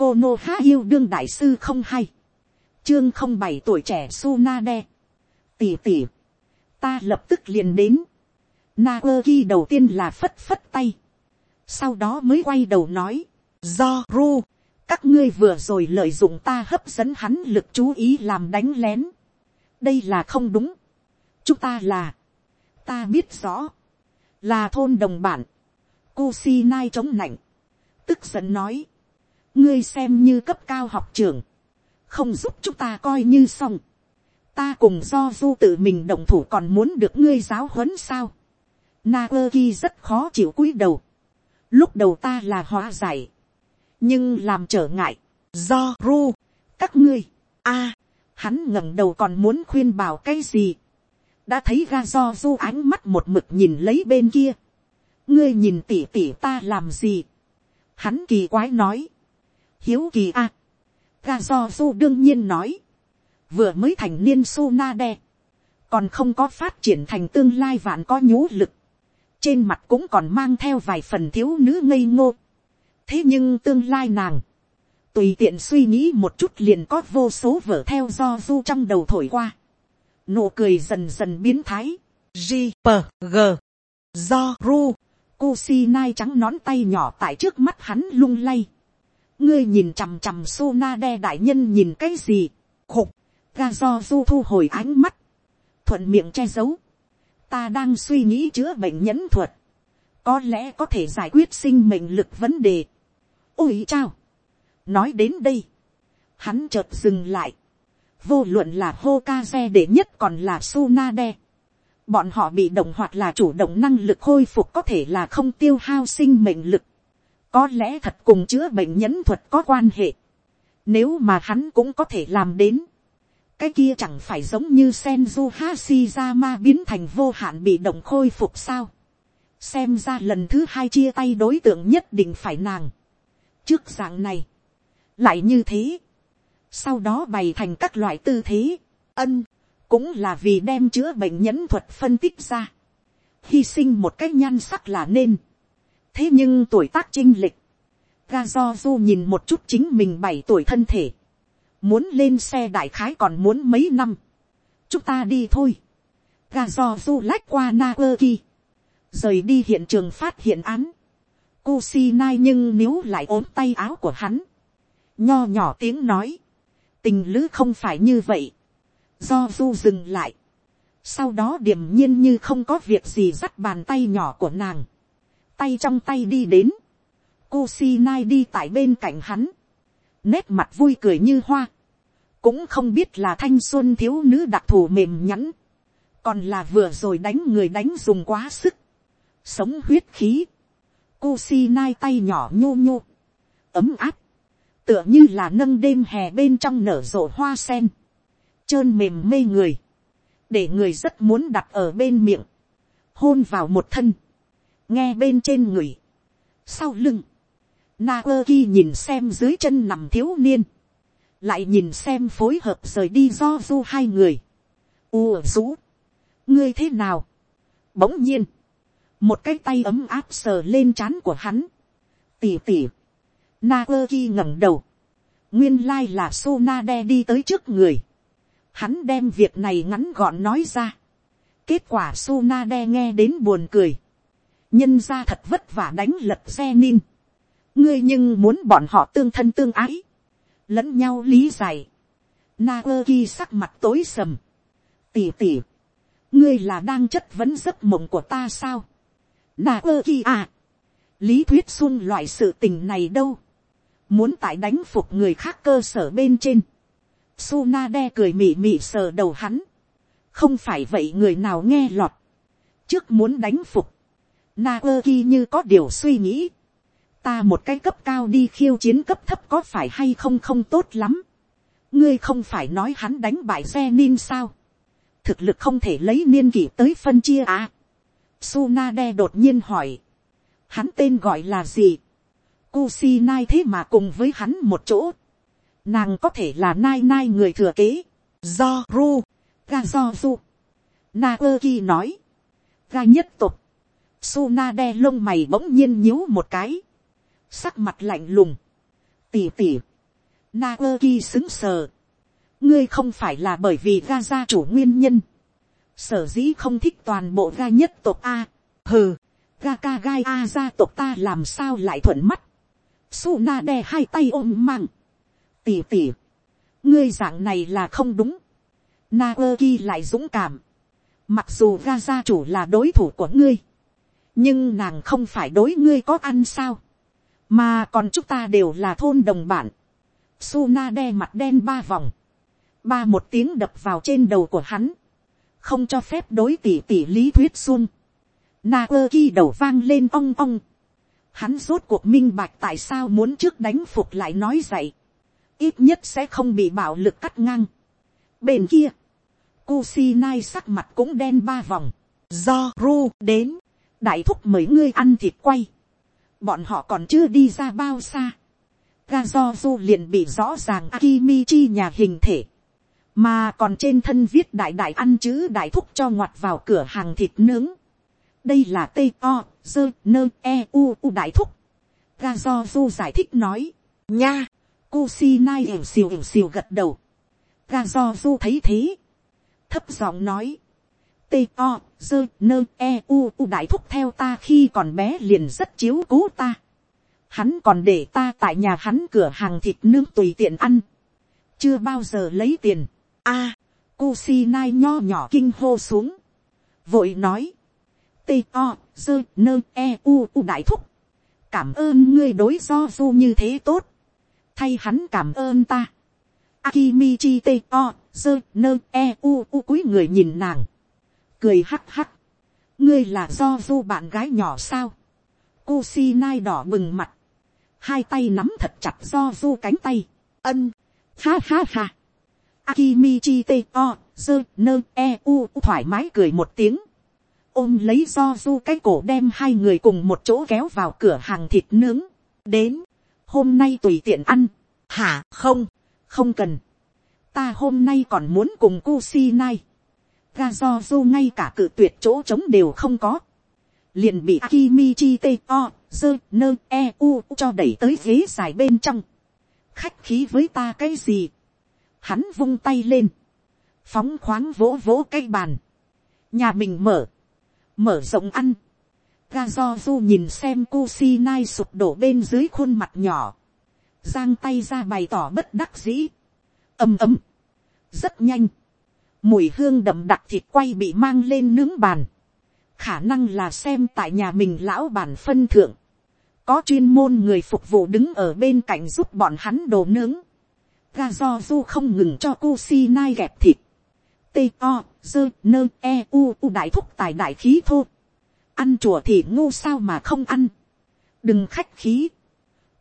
cô nô há yêu đương đại sư không hay, chương không bảy tuổi trẻ su na đe, tỉ tỉ, ta lập tức liền đến, na ơ ki đầu tiên là phất phất tay, sau đó mới quay đầu nói, do ru, các ngươi vừa rồi lợi dụng ta hấp dẫn hắn lực chú ý làm đánh lén, đây là không đúng, chúng ta là, ta biết rõ, là thôn đồng bản, Kusinai chống nạnh, tức giận nói, ngươi xem như cấp cao học trường, không giúp chúng ta coi như xong, ta cùng do du tự mình động thủ còn muốn được ngươi giáo huấn sao, na rất khó chịu cúi đầu, lúc đầu ta là hóa giải, nhưng làm trở ngại, do ru, các ngươi, a, hắn ngẩng đầu còn muốn khuyên bảo cái gì, đã thấy ga do du ánh mắt một mực nhìn lấy bên kia, ngươi nhìn tỉ tỉ ta làm gì, hắn kỳ quái nói, hiếu kỳ a, ga do du đương nhiên nói, vừa mới thành niên su na đe, còn không có phát triển thành tương lai vạn có nhú lực, trên mặt cũng còn mang theo vài phần thiếu nữ ngây ngô. thế nhưng tương lai nàng, tùy tiện suy nghĩ một chút liền có vô số vở theo do du trong đầu thổi qua. nụ cười dần dần biến thái. g p g do ru Kusi nai trắng nón tay nhỏ tại trước mắt hắn lung lay ngươi nhìn chằm chằm Sona đe đại nhân nhìn cái gì. khục, ga do du thu hồi ánh mắt. thuận miệng che giấu ta đang suy nghĩ chữa bệnh nhẫn thuật, có lẽ có thể giải quyết sinh mệnh lực vấn đề. ôi chao, nói đến đây, hắn chợt dừng lại, vô luận là hô ca xe để nhất còn là su na đe. bọn họ bị động hoặc là chủ động năng lực khôi phục có thể là không tiêu hao sinh mệnh lực, có lẽ thật cùng chữa bệnh nhẫn thuật có quan hệ, nếu mà hắn cũng có thể làm đến, cái kia chẳng phải giống như Senju Hashirama biến thành vô hạn bị động khôi phục sao. Xem ra lần thứ hai chia tay đối tượng nhất định phải nàng. Trước dạng này. Lại như thế. Sau đó bày thành các loại tư thế. Ân. Cũng là vì đem chữa bệnh nhẫn thuật phân tích ra. Hy sinh một cách nhan sắc là nên. Thế nhưng tuổi tác trinh lịch. Ga do du nhìn một chút chính mình bảy tuổi thân thể. Muốn lên xe đại khái còn muốn mấy năm, chúng ta đi thôi, ga do du lách qua na quơ ki, rời đi hiện trường phát hiện án, Kusinai nhưng nếu lại ốm tay áo của hắn, nho nhỏ tiếng nói, tình lữ không phải như vậy, do du dừng lại, sau đó điềm nhiên như không có việc gì dắt bàn tay nhỏ của nàng, tay trong tay đi đến, Kusinai đi tại bên cạnh hắn, nét mặt vui cười như hoa, cũng không biết là thanh xuân thiếu nữ đặc thù mềm nhẵn, còn là vừa rồi đánh người đánh dùng quá sức, sống huyết khí, Kusinai nai tay nhỏ nhô nhô, ấm áp, tựa như là nâng đêm hè bên trong nở rộ hoa sen, trơn mềm mê người, để người rất muốn đặt ở bên miệng, hôn vào một thân, nghe bên trên người, sau lưng, na ki nhìn xem dưới chân nằm thiếu niên, lại nhìn xem phối hợp rời đi do du hai người. u rũ, ngươi thế nào. bỗng nhiên, một cái tay ấm áp sờ lên trán của hắn. tỉ tỉ, na ki ngẩng đầu, nguyên lai là su na đe đi tới trước người. hắn đem việc này ngắn gọn nói ra. kết quả su na đe nghe đến buồn cười nhân ra thật vất vả đánh lật xe nin. ngươi nhưng muốn bọn họ tương thân tương ái lẫn nhau lý giải. Na ơ ki sắc mặt tối sầm. Tỉ tỉ, ngươi là đang chất vấn giấc mộng của ta sao? Na ơ ki à, lý thuyết xuân loại sự tình này đâu? Muốn tại đánh phục người khác cơ sở bên trên. Suna đe cười mỉ mỉ sờ đầu hắn. Không phải vậy người nào nghe lọt. Trước muốn đánh phục. Na ơ ki như có điều suy nghĩ ta một cái cấp cao đi khiêu chiến cấp thấp có phải hay không không tốt lắm. ngươi không phải nói hắn đánh bại xe nin sao. thực lực không thể lấy niên kỷ tới phân chia à. Sunade đột nhiên hỏi. hắn tên gọi là gì. Kusinai thế mà cùng với hắn một chỗ. nàng có thể là nai nai người thừa kế. do ru, ga do du. Na ơ ki nói. ga nhất tục. Suna đe lông mày bỗng nhiên nhíu một cái sắc mặt lạnh lùng, tỉ tỉ, Naoki xứng sờ. ngươi không phải là bởi vì ga gia chủ nguyên nhân. sở dĩ không thích toàn bộ ga nhất tộc a. hừ, ga ca gai a gia tộc ta làm sao lại thuận mắt. suna đe hai tay ôm mạng. tỉ tỉ. ngươi dạng này là không đúng. Naoki lại dũng cảm. mặc dù ga gia chủ là đối thủ của ngươi nhưng nàng không phải đối ngươi có ăn sao. mà còn chúng ta đều là thôn đồng bản Suna đe mặt đen ba vòng. Ba một tiếng đập vào trên đầu của hắn. Không cho phép đối tỷ tỷ lý thuyết xuân. Na ơ ki đầu vang lên ong ong. Hắn rốt cuộc minh bạch tại sao muốn trước đánh phục lại nói dậy. Ít nhất sẽ không bị bạo lực cắt ngang. Bên kia. Kusinai sắc mặt cũng đen ba vòng. Do Ru đến. Đại thúc mời ngươi ăn thịt quay. Bọn họ còn chưa đi ra bao xa ga do du liền bị rõ ràng Akimichi nhà hình thể. Mà còn trên thân viết đại đại ăn chữ đại thúc cho ngoặt vào cửa hàng thịt nướng. Đây là t, o dơ nơ e u u đại thúc. Ga do du giải thích nói. Nha. Kusinai ỉu xìu ỉu xìu gật đầu. Ga do du thấy thế. Thấp giọng nói. T, o dơ nơ e u u đại thúc theo ta khi còn bé liền rất chiếu cố ta. Hắn còn để ta tại nhà hắn cửa hàng thịt nướng tùy tiện ăn, chưa bao giờ lấy tiền. a, à, nai nho nhỏ kinh hô xuống, vội nói, t o dơ nơ e u u đại thúc, cảm ơn ngươi đối do du như thế tốt, thay hắn cảm ơn ta. Akimichi t o dơ nơ e u u cúi người nhìn nàng, cười hắc hắc, ngươi là do du bạn gái nhỏ sao, Kusinai đỏ bừng mặt, hai tay nắm thật chặt do du cánh tay, ân, ha ha ha, Akimichi t o, dơ nơ e u thoải mái cười một tiếng, ôm lấy do du cái cổ đem hai người cùng một chỗ kéo vào cửa hàng thịt nướng, đến, hôm nay tùy tiện ăn, hả? Không, không cần, ta hôm nay còn muốn cùng Kusinai, ga do du ngay cả cự tuyệt chỗ trống đều không có, liền bị Akimichi t o, dơ nơ e u cho đẩy tới ghế dài bên trong. khách khí với ta cái gì. hắn vung tay lên. phóng khoáng vỗ vỗ cái bàn. nhà mình mở. mở rộng ăn. ga do du nhìn xem Kusinai sụp đổ bên dưới khuôn mặt nhỏ. giang tay ra bày tỏ bất đắc dĩ. ầm ầm. rất nhanh mùi hương đậm đặc thịt quay bị mang lên nướng bàn. Khả năng là xem tại nhà mình lão bản phân thượng, có chuyên môn người phục vụ đứng ở bên cạnh giúp bọn hắn đồ nướng, ga do du không ngừng cho cu si nai gẹp thịt, t o dơ nơ e u u đại thúc tài đại khí thô, ăn chùa thì ngu sao mà không ăn, đừng khách khí,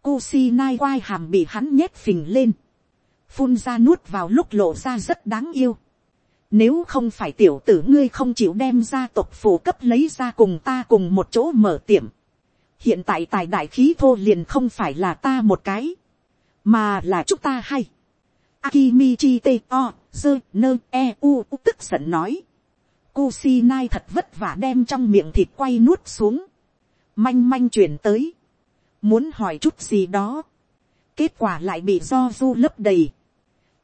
cu si nai quai hàm bị hắn nhét phình lên, phun ra nuốt vào lúc lộ ra rất đáng yêu, nếu không phải tiểu tử ngươi không chịu đem gia tộc phủ cấp lấy ra cùng ta cùng một chỗ mở tiệm. Hiện tại tài đại khí thô liền không phải là ta một cái. Mà là chúng ta hay. Akimichi te o, dơ, nơ, e, u, u tức giận nói. Kusinai thật vất vả đem trong miệng thịt quay nuốt xuống. Manh manh chuyển tới. Muốn hỏi chút gì đó. Kết quả lại bị do du lấp đầy.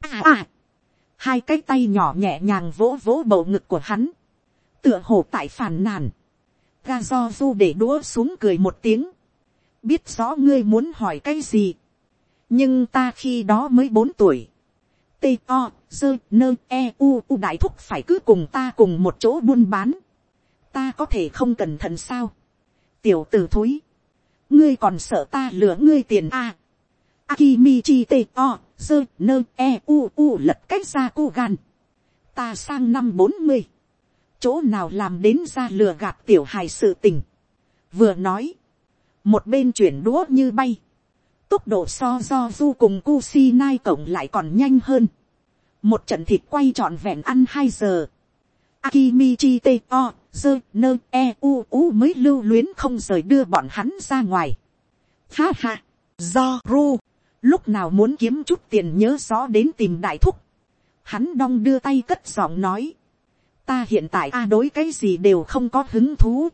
À à hai cái tay nhỏ nhẹ nhàng vỗ vỗ bầu ngực của hắn, tựa hồ tại phàn nàn, ga do du để đũa xuống cười một tiếng, biết rõ ngươi muốn hỏi cái gì, nhưng ta khi đó mới bốn tuổi, t o dơ nơ e u u đại thúc phải cứ cùng ta cùng một chỗ buôn bán, ta có thể không cẩn thận sao, tiểu t ử thúi, ngươi còn sợ ta lừa ngươi tiền a, à. Akimichi te o, dơ nơ e u u lật cách ra cô gan. Ta sang năm bốn mươi. Chỗ nào làm đến ra lừa gạt tiểu hài sự tình. Vừa nói. Một bên chuyển đũa như bay. Tốc độ so do du cùng Kusi nai cộng lại còn nhanh hơn. Một trận thịt quay trọn vẹn ăn hai giờ. Akimichi te o, dơ nơ e u u mới lưu luyến không rời đưa bọn hắn ra ngoài. Ha ha, do ru lúc nào muốn kiếm chút tiền nhớ rõ đến tìm đại thúc, hắn đong đưa tay cất giọng nói, ta hiện tại a đối cái gì đều không có hứng thú,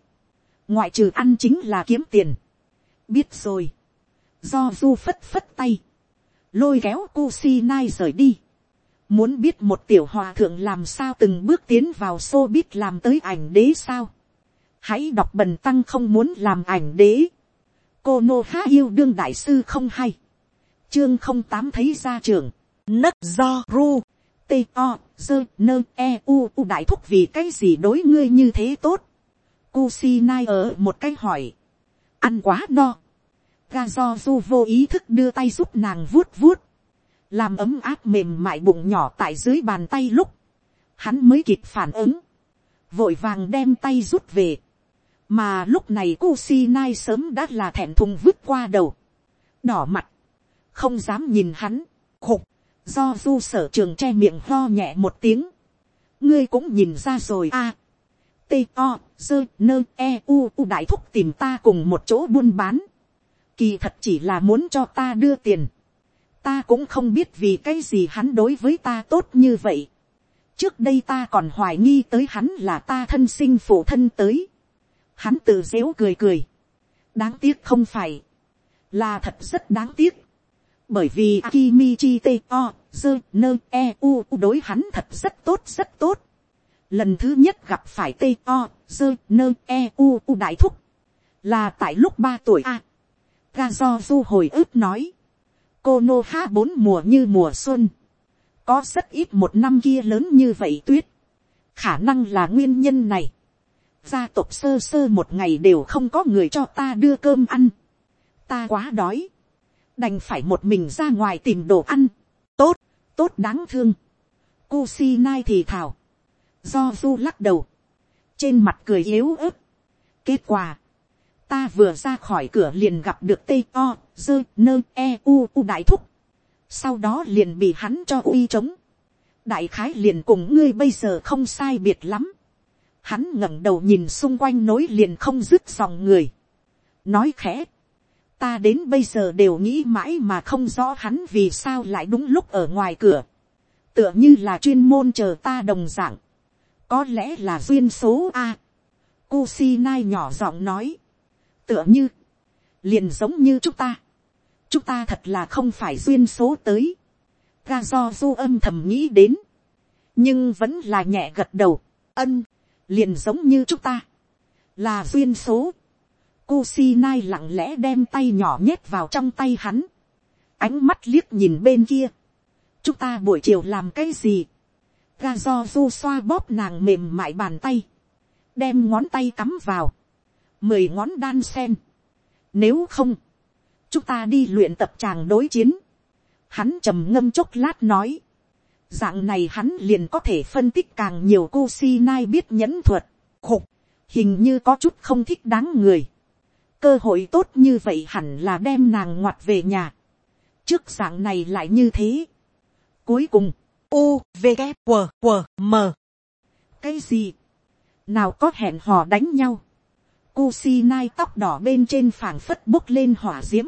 ngoại trừ ăn chính là kiếm tiền, biết rồi, do du phất phất tay, lôi kéo cu si nai rời đi. Muốn biết một tiểu hòa thượng làm sao từng bước tiến vào xô biết làm tới ảnh đế sao. Hãy đọc bần tăng không muốn làm ảnh đế. Cô Nô Há yêu đương đại sư không hay. Chương không tám thấy ra trường. Nấc do ru. T o dơ nơ e u u đại thúc vì cái gì đối ngươi như thế tốt. Kusinai ở một cái hỏi. Ăn quá no. Ga do du vô ý thức đưa tay giúp nàng vuốt vuốt. Làm ấm áp mềm mại bụng nhỏ tại dưới bàn tay lúc. Hắn mới kịp phản ứng. Vội vàng đem tay rút về. Mà lúc này Kusinai sớm đã là thẹn thùng vứt qua đầu. Đỏ mặt. Không dám nhìn hắn. Khục. Do du sở trường che miệng ho nhẹ một tiếng. Ngươi cũng nhìn ra rồi a T, o dơ nơ e u u đại thúc tìm ta cùng một chỗ buôn bán. Kỳ thật chỉ là muốn cho ta đưa tiền. Ta cũng không biết vì cái gì hắn đối với ta tốt như vậy. Trước đây ta còn hoài nghi tới hắn là ta thân sinh phụ thân tới. Hắn tự dếu cười cười. Đáng tiếc không phải. Là thật rất đáng tiếc. Bởi vì Akimichi T O dơ nơ e u đối hắn thật rất tốt rất tốt. Lần thứ nhất gặp phải T O, dơ nơ e u đại thúc. Là tại lúc ba tuổi a. Ga do du hồi ức nói. Cô nô ha bốn mùa như mùa xuân. Có rất ít một năm kia lớn như vậy tuyết. Khả năng là nguyên nhân này. Gia tộc sơ sơ một ngày đều không có người cho ta đưa cơm ăn. Ta quá đói đành phải một mình ra ngoài tìm đồ ăn. Tốt tốt đáng thương. Kusinai thì thào. Do du lắc đầu, trên mặt cười yếu ớt. kết quả, ta vừa ra khỏi cửa liền gặp được tê o, dơ nơ e u u đại thúc, sau đó liền bị hắn cho uy trống, đại khái liền cùng ngươi bây giờ không sai biệt lắm, hắn ngẩng đầu nhìn xung quanh nối liền không dứt dòng người, nói khẽ, ta đến bây giờ đều nghĩ mãi mà không rõ hắn vì sao lại đúng lúc ở ngoài cửa, tựa như là chuyên môn chờ ta đồng d ạ n g có lẽ là duyên số a. Kusinai nhỏ giọng nói, tựa như, liền giống như chúng ta, chúng ta thật là không phải duyên số tới, ga do du âm thầm nghĩ đến, nhưng vẫn là nhẹ gật đầu, ân, liền giống như chúng ta, là duyên số, Kusinai lặng lẽ đem tay nhỏ nhét vào trong tay hắn, ánh mắt liếc nhìn bên kia, chúng ta buổi chiều làm cái gì, ga do du xoa bóp nàng mềm mại bàn tay, đem ngón tay cắm vào, mười ngón đan sen. Nếu không, chúng ta đi luyện tập tràng đối chiến. Hắn trầm ngâm chốc lát nói, dạng này hắn liền có thể phân tích càng nhiều cô si nai biết nhẫn thuật, khục, hình như có chút không thích đáng người cơ hội tốt như vậy hẳn là đem nàng ngoặt về nhà. trước dạng này lại như thế. cuối cùng, u v g q q m cái gì nào có hẹn hò đánh nhau Kusinai tóc đỏ bên trên phảng phất bốc lên hỏa diễm.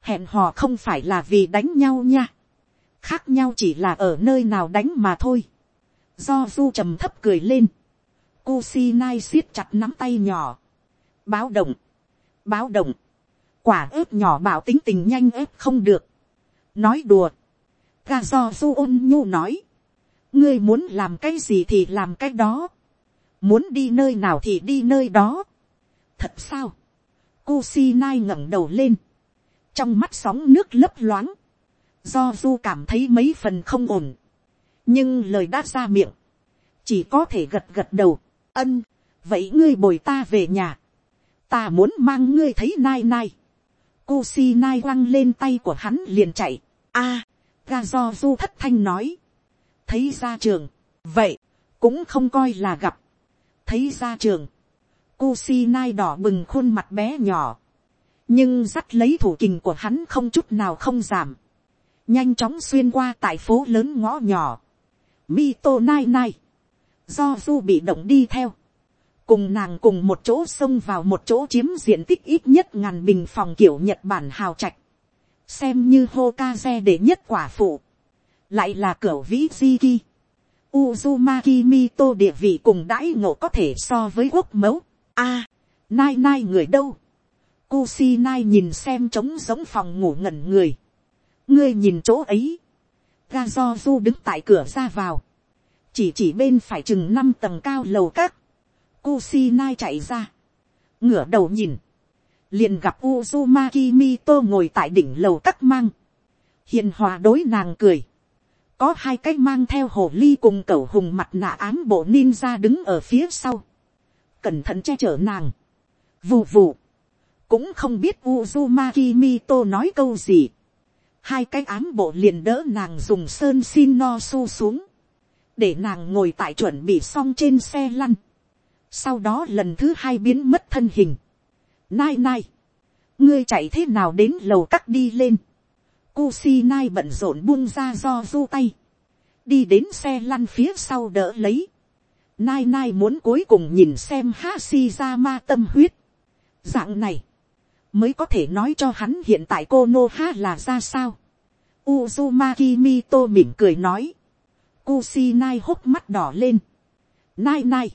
Hẹn hò không phải là vì đánh nhau nha. Khác nhau chỉ là ở nơi nào đánh mà thôi. Do du trầm thấp cười lên. Kusinai siết chặt nắm tay nhỏ. Báo động. Báo động. Quả ớt nhỏ bảo tính tình nhanh ớt không được. Nói đùa. Ga do du ôn nhu nói, ngươi muốn làm cái gì thì làm cái đó, muốn đi nơi nào thì đi nơi đó. thật sao, cu si nai ngẩng đầu lên, trong mắt sóng nước lấp loáng, do du cảm thấy mấy phần không ổn, nhưng lời đã ra miệng, chỉ có thể gật gật đầu, ân, vậy ngươi bồi ta về nhà, ta muốn mang ngươi thấy nai nai, Kusinai quăng lên tay của hắn liền chạy, a, ga do du thất thanh nói. thấy ra trường, vậy, cũng không coi là gặp. thấy ra trường, Kusi nai đỏ bừng khuôn mặt bé nhỏ. nhưng dắt lấy thủ kình của hắn không chút nào không giảm. nhanh chóng xuyên qua tại phố lớn ngõ nhỏ. Mito nai nai. do du bị động đi theo cùng nàng cùng một chỗ xông vào một chỗ chiếm diện tích ít nhất ngàn bình phòng kiểu nhật bản hào trạch xem như Hokage để nhất quả phụ, lại là cửa vĩ Ziki. Uzumaki Mito địa vị cùng đãi ngộ có thể so với quốc mẫu. A, nai nai người đâu? Kusinai nhìn xem trống giống phòng ngủ ngẩn người. ngươi nhìn chỗ ấy, ga do du đứng tại cửa ra vào, chỉ chỉ bên phải chừng năm tầng cao lầu các, Kusinai chạy ra, ngửa đầu nhìn, liền gặp Uzumaki Mito ngồi tại đỉnh lầu các mang, hiền hòa đối nàng cười, có hai cái mang theo hồ ly cùng cẩu hùng mặt nạ ám bộ ninja đứng ở phía sau, cẩn thận che chở nàng, vù vù, cũng không biết Uzumaki Mito nói câu gì, hai cái ám bộ liền đỡ nàng dùng sơn xin no su xuống, để nàng ngồi tại chuẩn bị xong trên xe lăn, sau đó lần thứ hai biến mất thân hình, nai nai, ngươi chạy thế nào đến lầu cắt đi lên, Kusinai bận rộn buông ra do du tay. Đi đến xe lăn phía sau đỡ lấy. Nai nai muốn cuối cùng nhìn xem Hashirama tâm huyết. Dạng này. Mới có thể nói cho hắn hiện tại cô Nô Ha là ra sao. Uzumaki Mito mỉm cười nói. Kusinai hốc mắt đỏ lên. Nai nai.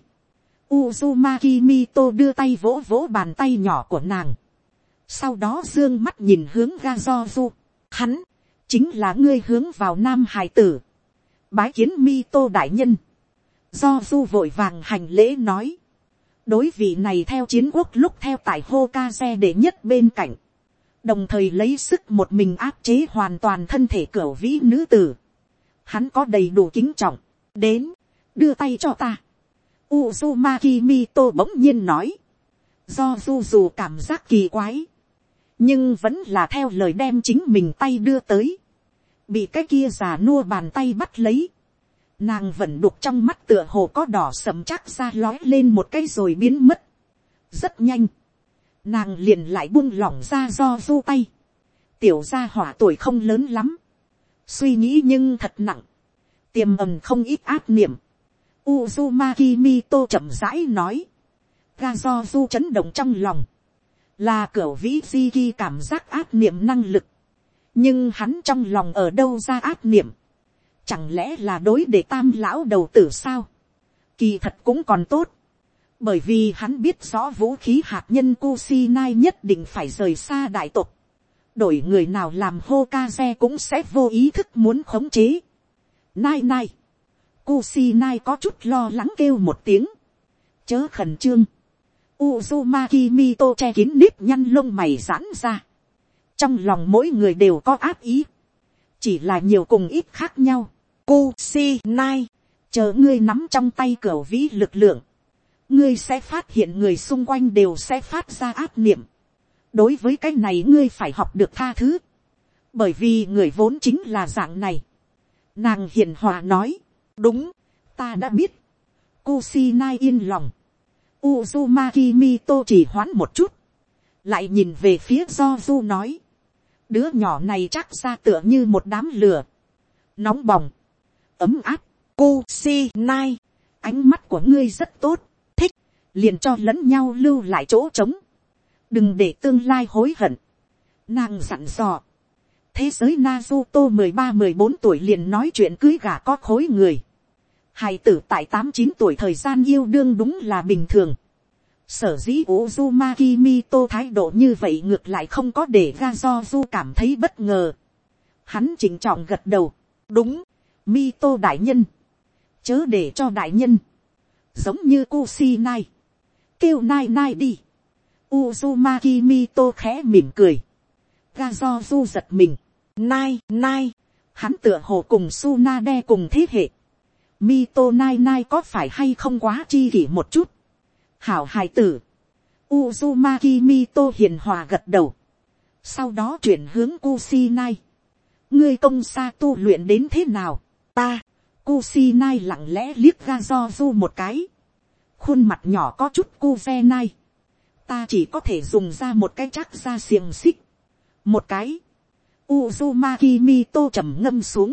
Uzumaki Mito đưa tay vỗ vỗ bàn tay nhỏ của nàng. Sau đó dương mắt nhìn hướng Gazozu Hắn, chính là ngươi hướng vào nam hải tử. Bái kiến Mito đại nhân. Do du vội vàng hành lễ nói. Đối vị này theo chiến quốc lúc theo tại Hokage để nhất bên cạnh. Đồng thời lấy sức một mình áp chế hoàn toàn thân thể cửa vĩ nữ tử. Hắn có đầy đủ kính trọng. Đến, đưa tay cho ta. Uzumaki Mito bỗng nhiên nói. Do du dù cảm giác kỳ quái. Nhưng vẫn là theo lời đem chính mình tay đưa tới, bị cái kia già nua bàn tay bắt lấy, nàng vẫn đục trong mắt tựa hồ có đỏ sầm chắc ra lói lên một cái rồi biến mất, rất nhanh, nàng liền lại buông lỏng ra do du tay, tiểu gia hỏa tuổi không lớn lắm, suy nghĩ nhưng thật nặng, tiềm ầm không ít áp niệm, Uzumaki Mito chậm rãi nói, ga do du chấn động trong lòng, là cửa vĩ di ghi cảm giác áp niệm năng lực, nhưng hắn trong lòng ở đâu ra áp niệm, chẳng lẽ là đối để tam lão đầu tử sao, kỳ thật cũng còn tốt, bởi vì hắn biết rõ vũ khí hạt nhân Kusinai nhất định phải rời xa đại tộc, đổi người nào làm Hokage cũng sẽ vô ý thức muốn khống chế. Nai nai, Kusinai có chút lo lắng kêu một tiếng, chớ khẩn trương, Uzumaki Mito che kín nếp nhăn lông mày giãn ra. Trong lòng mỗi người đều có áp ý. Chỉ là nhiều cùng ít khác nhau. Kusinai. Chờ ngươi nắm trong tay cửa vĩ lực lượng. Ngươi sẽ phát hiện người xung quanh đều sẽ phát ra áp niệm. Đối với cái này ngươi phải học được tha thứ. Bởi vì người vốn chính là dạng này. Nàng hiền hòa nói. Đúng, ta đã biết. Kusinai yên lòng Uzumaki Mito chỉ hoãn một chút. Lại nhìn về phía do du nói. Đứa nhỏ này chắc ra tựa như một đám lửa. Nóng bỏng. Ấm áp. Kusinai. Ánh mắt của ngươi rất tốt. Thích. Liền cho lẫn nhau lưu lại chỗ trống. Đừng để tương lai hối hận. Nàng dặn dò. Thế giới Nazuto mười ba mười bốn tuổi liền nói chuyện cưới gà có khối người hài tử tại tám chín tuổi thời gian yêu đương đúng là bình thường. Sở dĩ Uzuma Kimito thái độ như vậy ngược lại không có để ga do du cảm thấy bất ngờ. Hắn chỉnh trọng gật đầu. Đúng, Mito đại nhân. Chớ để cho đại nhân. Giống như Kusinai. Kêu nai nai đi. Uzuma Kimito khẽ mỉm cười. Ga giật mình. Nai, nai. Hắn tựa hồ cùng Sunade cùng thế hệ Mito nai nai có phải hay không quá chi kỷ một chút. Hảo hài tử. Uzumaki Mito hiền hòa gật đầu. Sau đó chuyển hướng Kusinai. Ngươi công sa tu luyện đến thế nào? Ta. Kusinai lặng lẽ liếc ra do du một cái. Khuôn mặt nhỏ có chút cu ve nai. Ta chỉ có thể dùng ra một cái chắc ra xiềng xích. Một cái. Uzumaki Mito trầm ngâm xuống.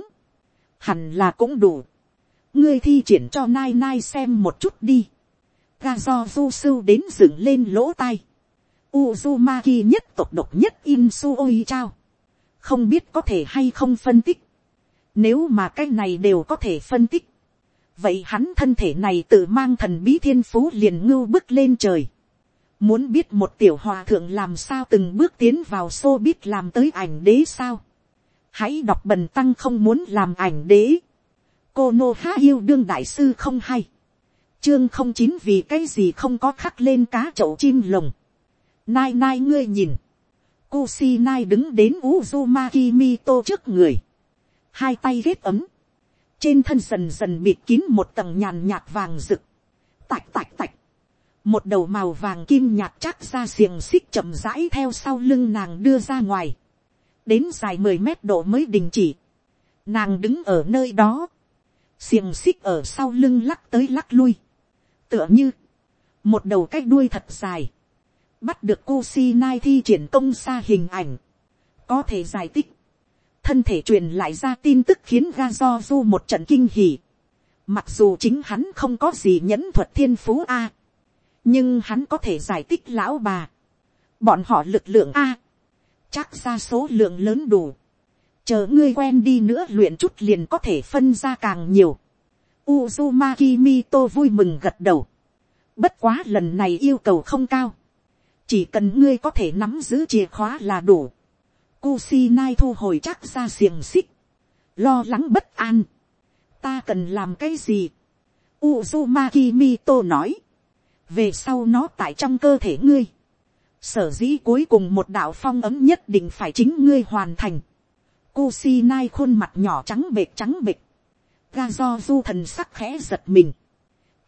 Hẳn là cũng đủ ngươi thi triển cho nai nai xem một chút đi. ga do du sưu đến dựng lên lỗ tai. Uzumaki nhất tộc độc nhất Insuoi trao. không biết có thể hay không phân tích. nếu mà cái này đều có thể phân tích. vậy hắn thân thể này tự mang thần bí thiên phú liền ngưu bước lên trời muốn biết một tiểu hòa thượng làm sao từng bước tiến vào xô biết làm tới ảnh đế sao. hãy đọc bần tăng không muốn làm ảnh đế, cô nô há yêu đương đại sư không hay, chương không chín vì cái gì không có khắc lên cá chậu chim lồng, nai nai ngươi nhìn, Kusi nai đứng đến Uzumaki Mito trước người, hai tay ghét ấm, trên thân dần dần bịt kín một tầng nhàn nhạt vàng rực, tạch tạch tạch, một đầu màu vàng kim nhạt chắc ra xiềng xích chậm rãi theo sau lưng nàng đưa ra ngoài, đến dài mười mét độ mới đình chỉ, nàng đứng ở nơi đó, xiềng xích ở sau lưng lắc tới lắc lui, tựa như, một đầu cách đuôi thật dài, bắt được Kusinai thi triển công xa hình ảnh, có thể giải tích, thân thể truyền lại ra tin tức khiến ga do du một trận kinh hỉ, mặc dù chính hắn không có gì nhẫn thuật thiên phú a, nhưng hắn có thể giải thích lão bà, bọn họ lực lượng a, chắc ra số lượng lớn đủ, chờ ngươi quen đi nữa luyện chút liền có thể phân ra càng nhiều. Uzumaki Mito vui mừng gật đầu. Bất quá lần này yêu cầu không cao. Chỉ cần ngươi có thể nắm giữ chìa khóa là đủ. Kusinai thu hồi chắc ra xiềng xích. Lo lắng bất an. Ta cần làm cái gì? Uzumaki Mito nói về sau nó tại trong cơ thể ngươi. sở dĩ cuối cùng một đạo phong ấm nhất định phải chính ngươi hoàn thành. Kusinai khuôn mặt nhỏ trắng bệt trắng bệt. ga do du thần sắc khẽ giật mình.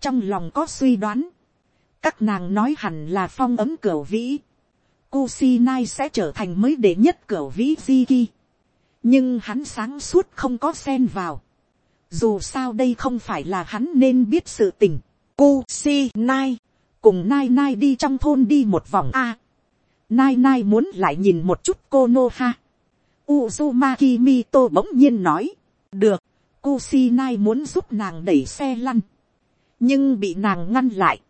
trong lòng có suy đoán. các nàng nói hẳn là phong ấm cửa vĩ. Kusinai sẽ trở thành mới đệ nhất cửa vĩ Ziki. nhưng hắn sáng suốt không có xen vào. dù sao đây không phải là hắn nên biết sự tình. Kusinai cùng nai nai đi trong thôn đi một vòng a. nai nai muốn lại nhìn một chút cô nô ha. Uzumaki Mito bỗng nhiên nói, được, Kusinai muốn giúp nàng đẩy xe lăn, nhưng bị nàng ngăn lại.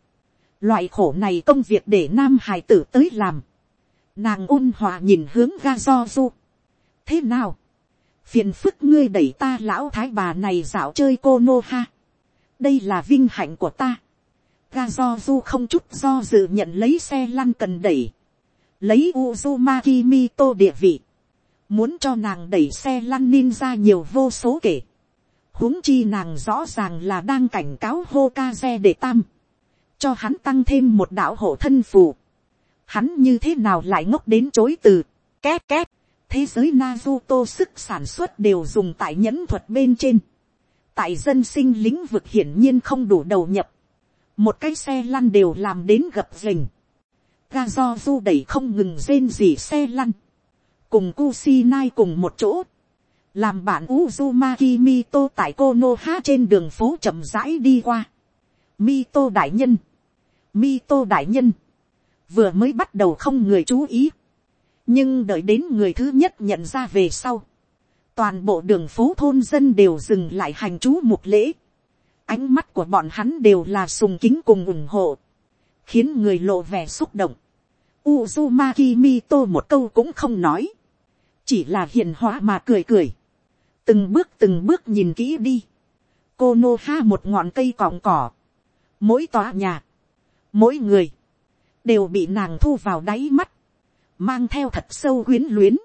Loại khổ này công việc để nam hải tử tới làm. Nàng ôn hòa nhìn hướng ga do du. thế nào, phiền phức ngươi đẩy ta lão thái bà này dạo chơi cô nô ha. đây là vinh hạnh của ta ga do du không chút do dự nhận lấy xe lăn cần đẩy, lấy Uzumaki Mito địa vị, muốn cho nàng đẩy xe lăn ninja nhiều vô số kể, huống chi nàng rõ ràng là đang cảnh cáo Hokage để tam, cho hắn tăng thêm một đạo hộ thân phù, hắn như thế nào lại ngốc đến chối từ, két két, thế giới Naruto sức sản xuất đều dùng tại nhẫn thuật bên trên, tại dân sinh lĩnh vực hiển nhiên không đủ đầu nhập, một cái xe lăn đều làm đến gập rình, ga do du đẩy không ngừng rên gì xe lăn, cùng Kusinai cùng một chỗ, làm bạn Uzumaki Mito tại Konoha trên đường phố chậm rãi đi qua. Mito đại nhân, Mito đại nhân, vừa mới bắt đầu không người chú ý, nhưng đợi đến người thứ nhất nhận ra về sau, toàn bộ đường phố thôn dân đều dừng lại hành chú một lễ, ánh mắt của bọn hắn đều là sùng kính cùng ủng hộ, khiến người lộ vẻ xúc động. Uzumaki Mito một câu cũng không nói, chỉ là hiền hóa mà cười cười, từng bước từng bước nhìn kỹ đi, cô nô ha một ngọn cây cọng cỏ, mỗi tòa nhà, mỗi người, đều bị nàng thu vào đáy mắt, mang theo thật sâu quyến luyến.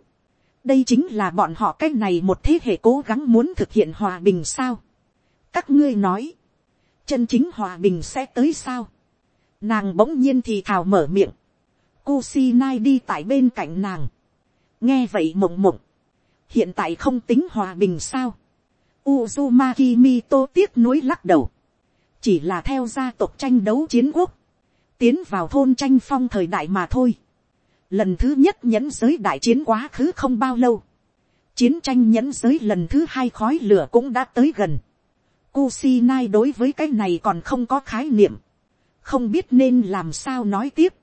đây chính là bọn họ cái này một thế hệ cố gắng muốn thực hiện hòa bình sao các ngươi nói, chân chính hòa bình sẽ tới sao. Nàng bỗng nhiên thì thào mở miệng. Kusinai đi tại bên cạnh nàng. nghe vậy mộng mộng. hiện tại không tính hòa bình sao. Uzumaki Mito tiếc nuối lắc đầu. chỉ là theo gia tộc tranh đấu chiến quốc. tiến vào thôn tranh phong thời đại mà thôi. lần thứ nhất nhẫn giới đại chiến quá khứ không bao lâu. chiến tranh nhẫn giới lần thứ hai khói lửa cũng đã tới gần Kusinai đối với cái này còn không có khái niệm. Không biết nên làm sao nói tiếp.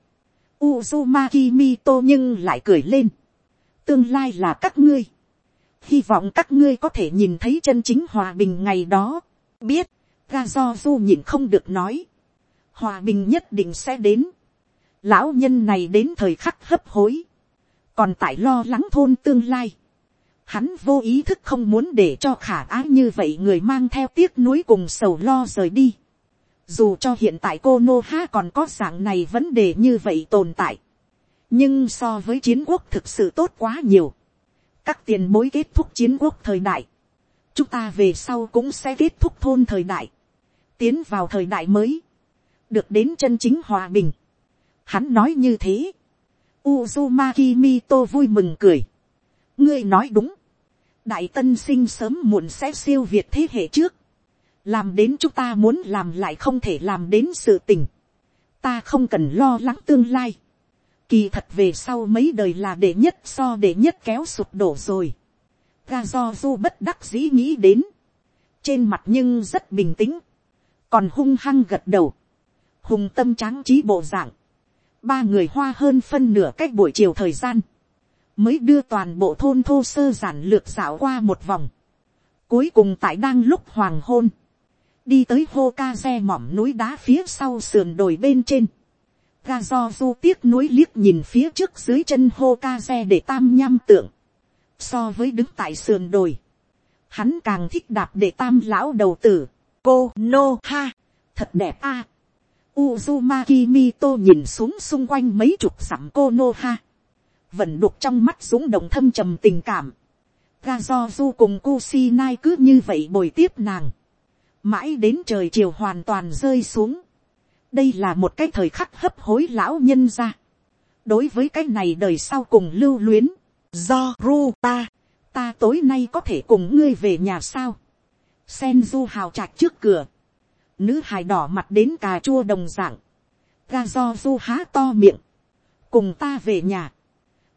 Uzumaki Mito nhưng lại cười lên. Tương lai là các ngươi. Hy vọng các ngươi có thể nhìn thấy chân chính hòa bình ngày đó. Biết, Gazozu nhìn không được nói. Hòa bình nhất định sẽ đến. Lão nhân này đến thời khắc hấp hối. Còn tại lo lắng thôn tương lai Hắn vô ý thức không muốn để cho khả ái như vậy người mang theo tiếc nuối cùng sầu lo rời đi. Dù cho hiện tại cô Nô Ha còn có dạng này vấn đề như vậy tồn tại. Nhưng so với chiến quốc thực sự tốt quá nhiều. các tiền bối kết thúc chiến quốc thời đại, chúng ta về sau cũng sẽ kết thúc thôn thời đại, tiến vào thời đại mới, được đến chân chính hòa bình. Hắn nói như thế, Uzumaki Mito vui mừng cười ngươi nói đúng, đại tân sinh sớm muộn sẽ siêu việt thế hệ trước, làm đến chúng ta muốn làm lại không thể làm đến sự tình, ta không cần lo lắng tương lai, kỳ thật về sau mấy đời là đệ nhất so đệ nhất kéo sụp đổ rồi, ga do du bất đắc dĩ nghĩ đến, trên mặt nhưng rất bình tĩnh, còn hung hăng gật đầu, hùng tâm tráng trí bộ dạng, ba người hoa hơn phân nửa cách buổi chiều thời gian, mới đưa toàn bộ thôn thô sơ giản lược dạo qua một vòng. Cuối cùng tại đang lúc hoàng hôn, đi tới hô ca xe mỏm núi đá phía sau sườn đồi bên trên. Ga do du tiếc núi liếc nhìn phía trước dưới chân hô ca xe để tam nham tượng. So với đứng tại sườn đồi, hắn càng thích đạp để tam lão đầu tử. Cô Nô Ha, thật đẹp a. Uzumaki Mito nhìn xuống xung quanh mấy chục sẵm cô Nô Ha vẫn đục trong mắt dũng động thâm trầm tình cảm. Ga do du cùng Kusinai cứ như vậy bồi tiếp nàng. Mãi đến trời chiều hoàn toàn rơi xuống. Đây là một cái thời khắc hấp hối lão nhân ra. Đối với cái này đời sau cùng lưu luyến. Do ru ta. Ta tối nay có thể cùng ngươi về nhà sao. Senju hào trạch trước cửa. Nữ hài đỏ mặt đến cà chua đồng dạng. Ga do du há to miệng. Cùng ta về nhà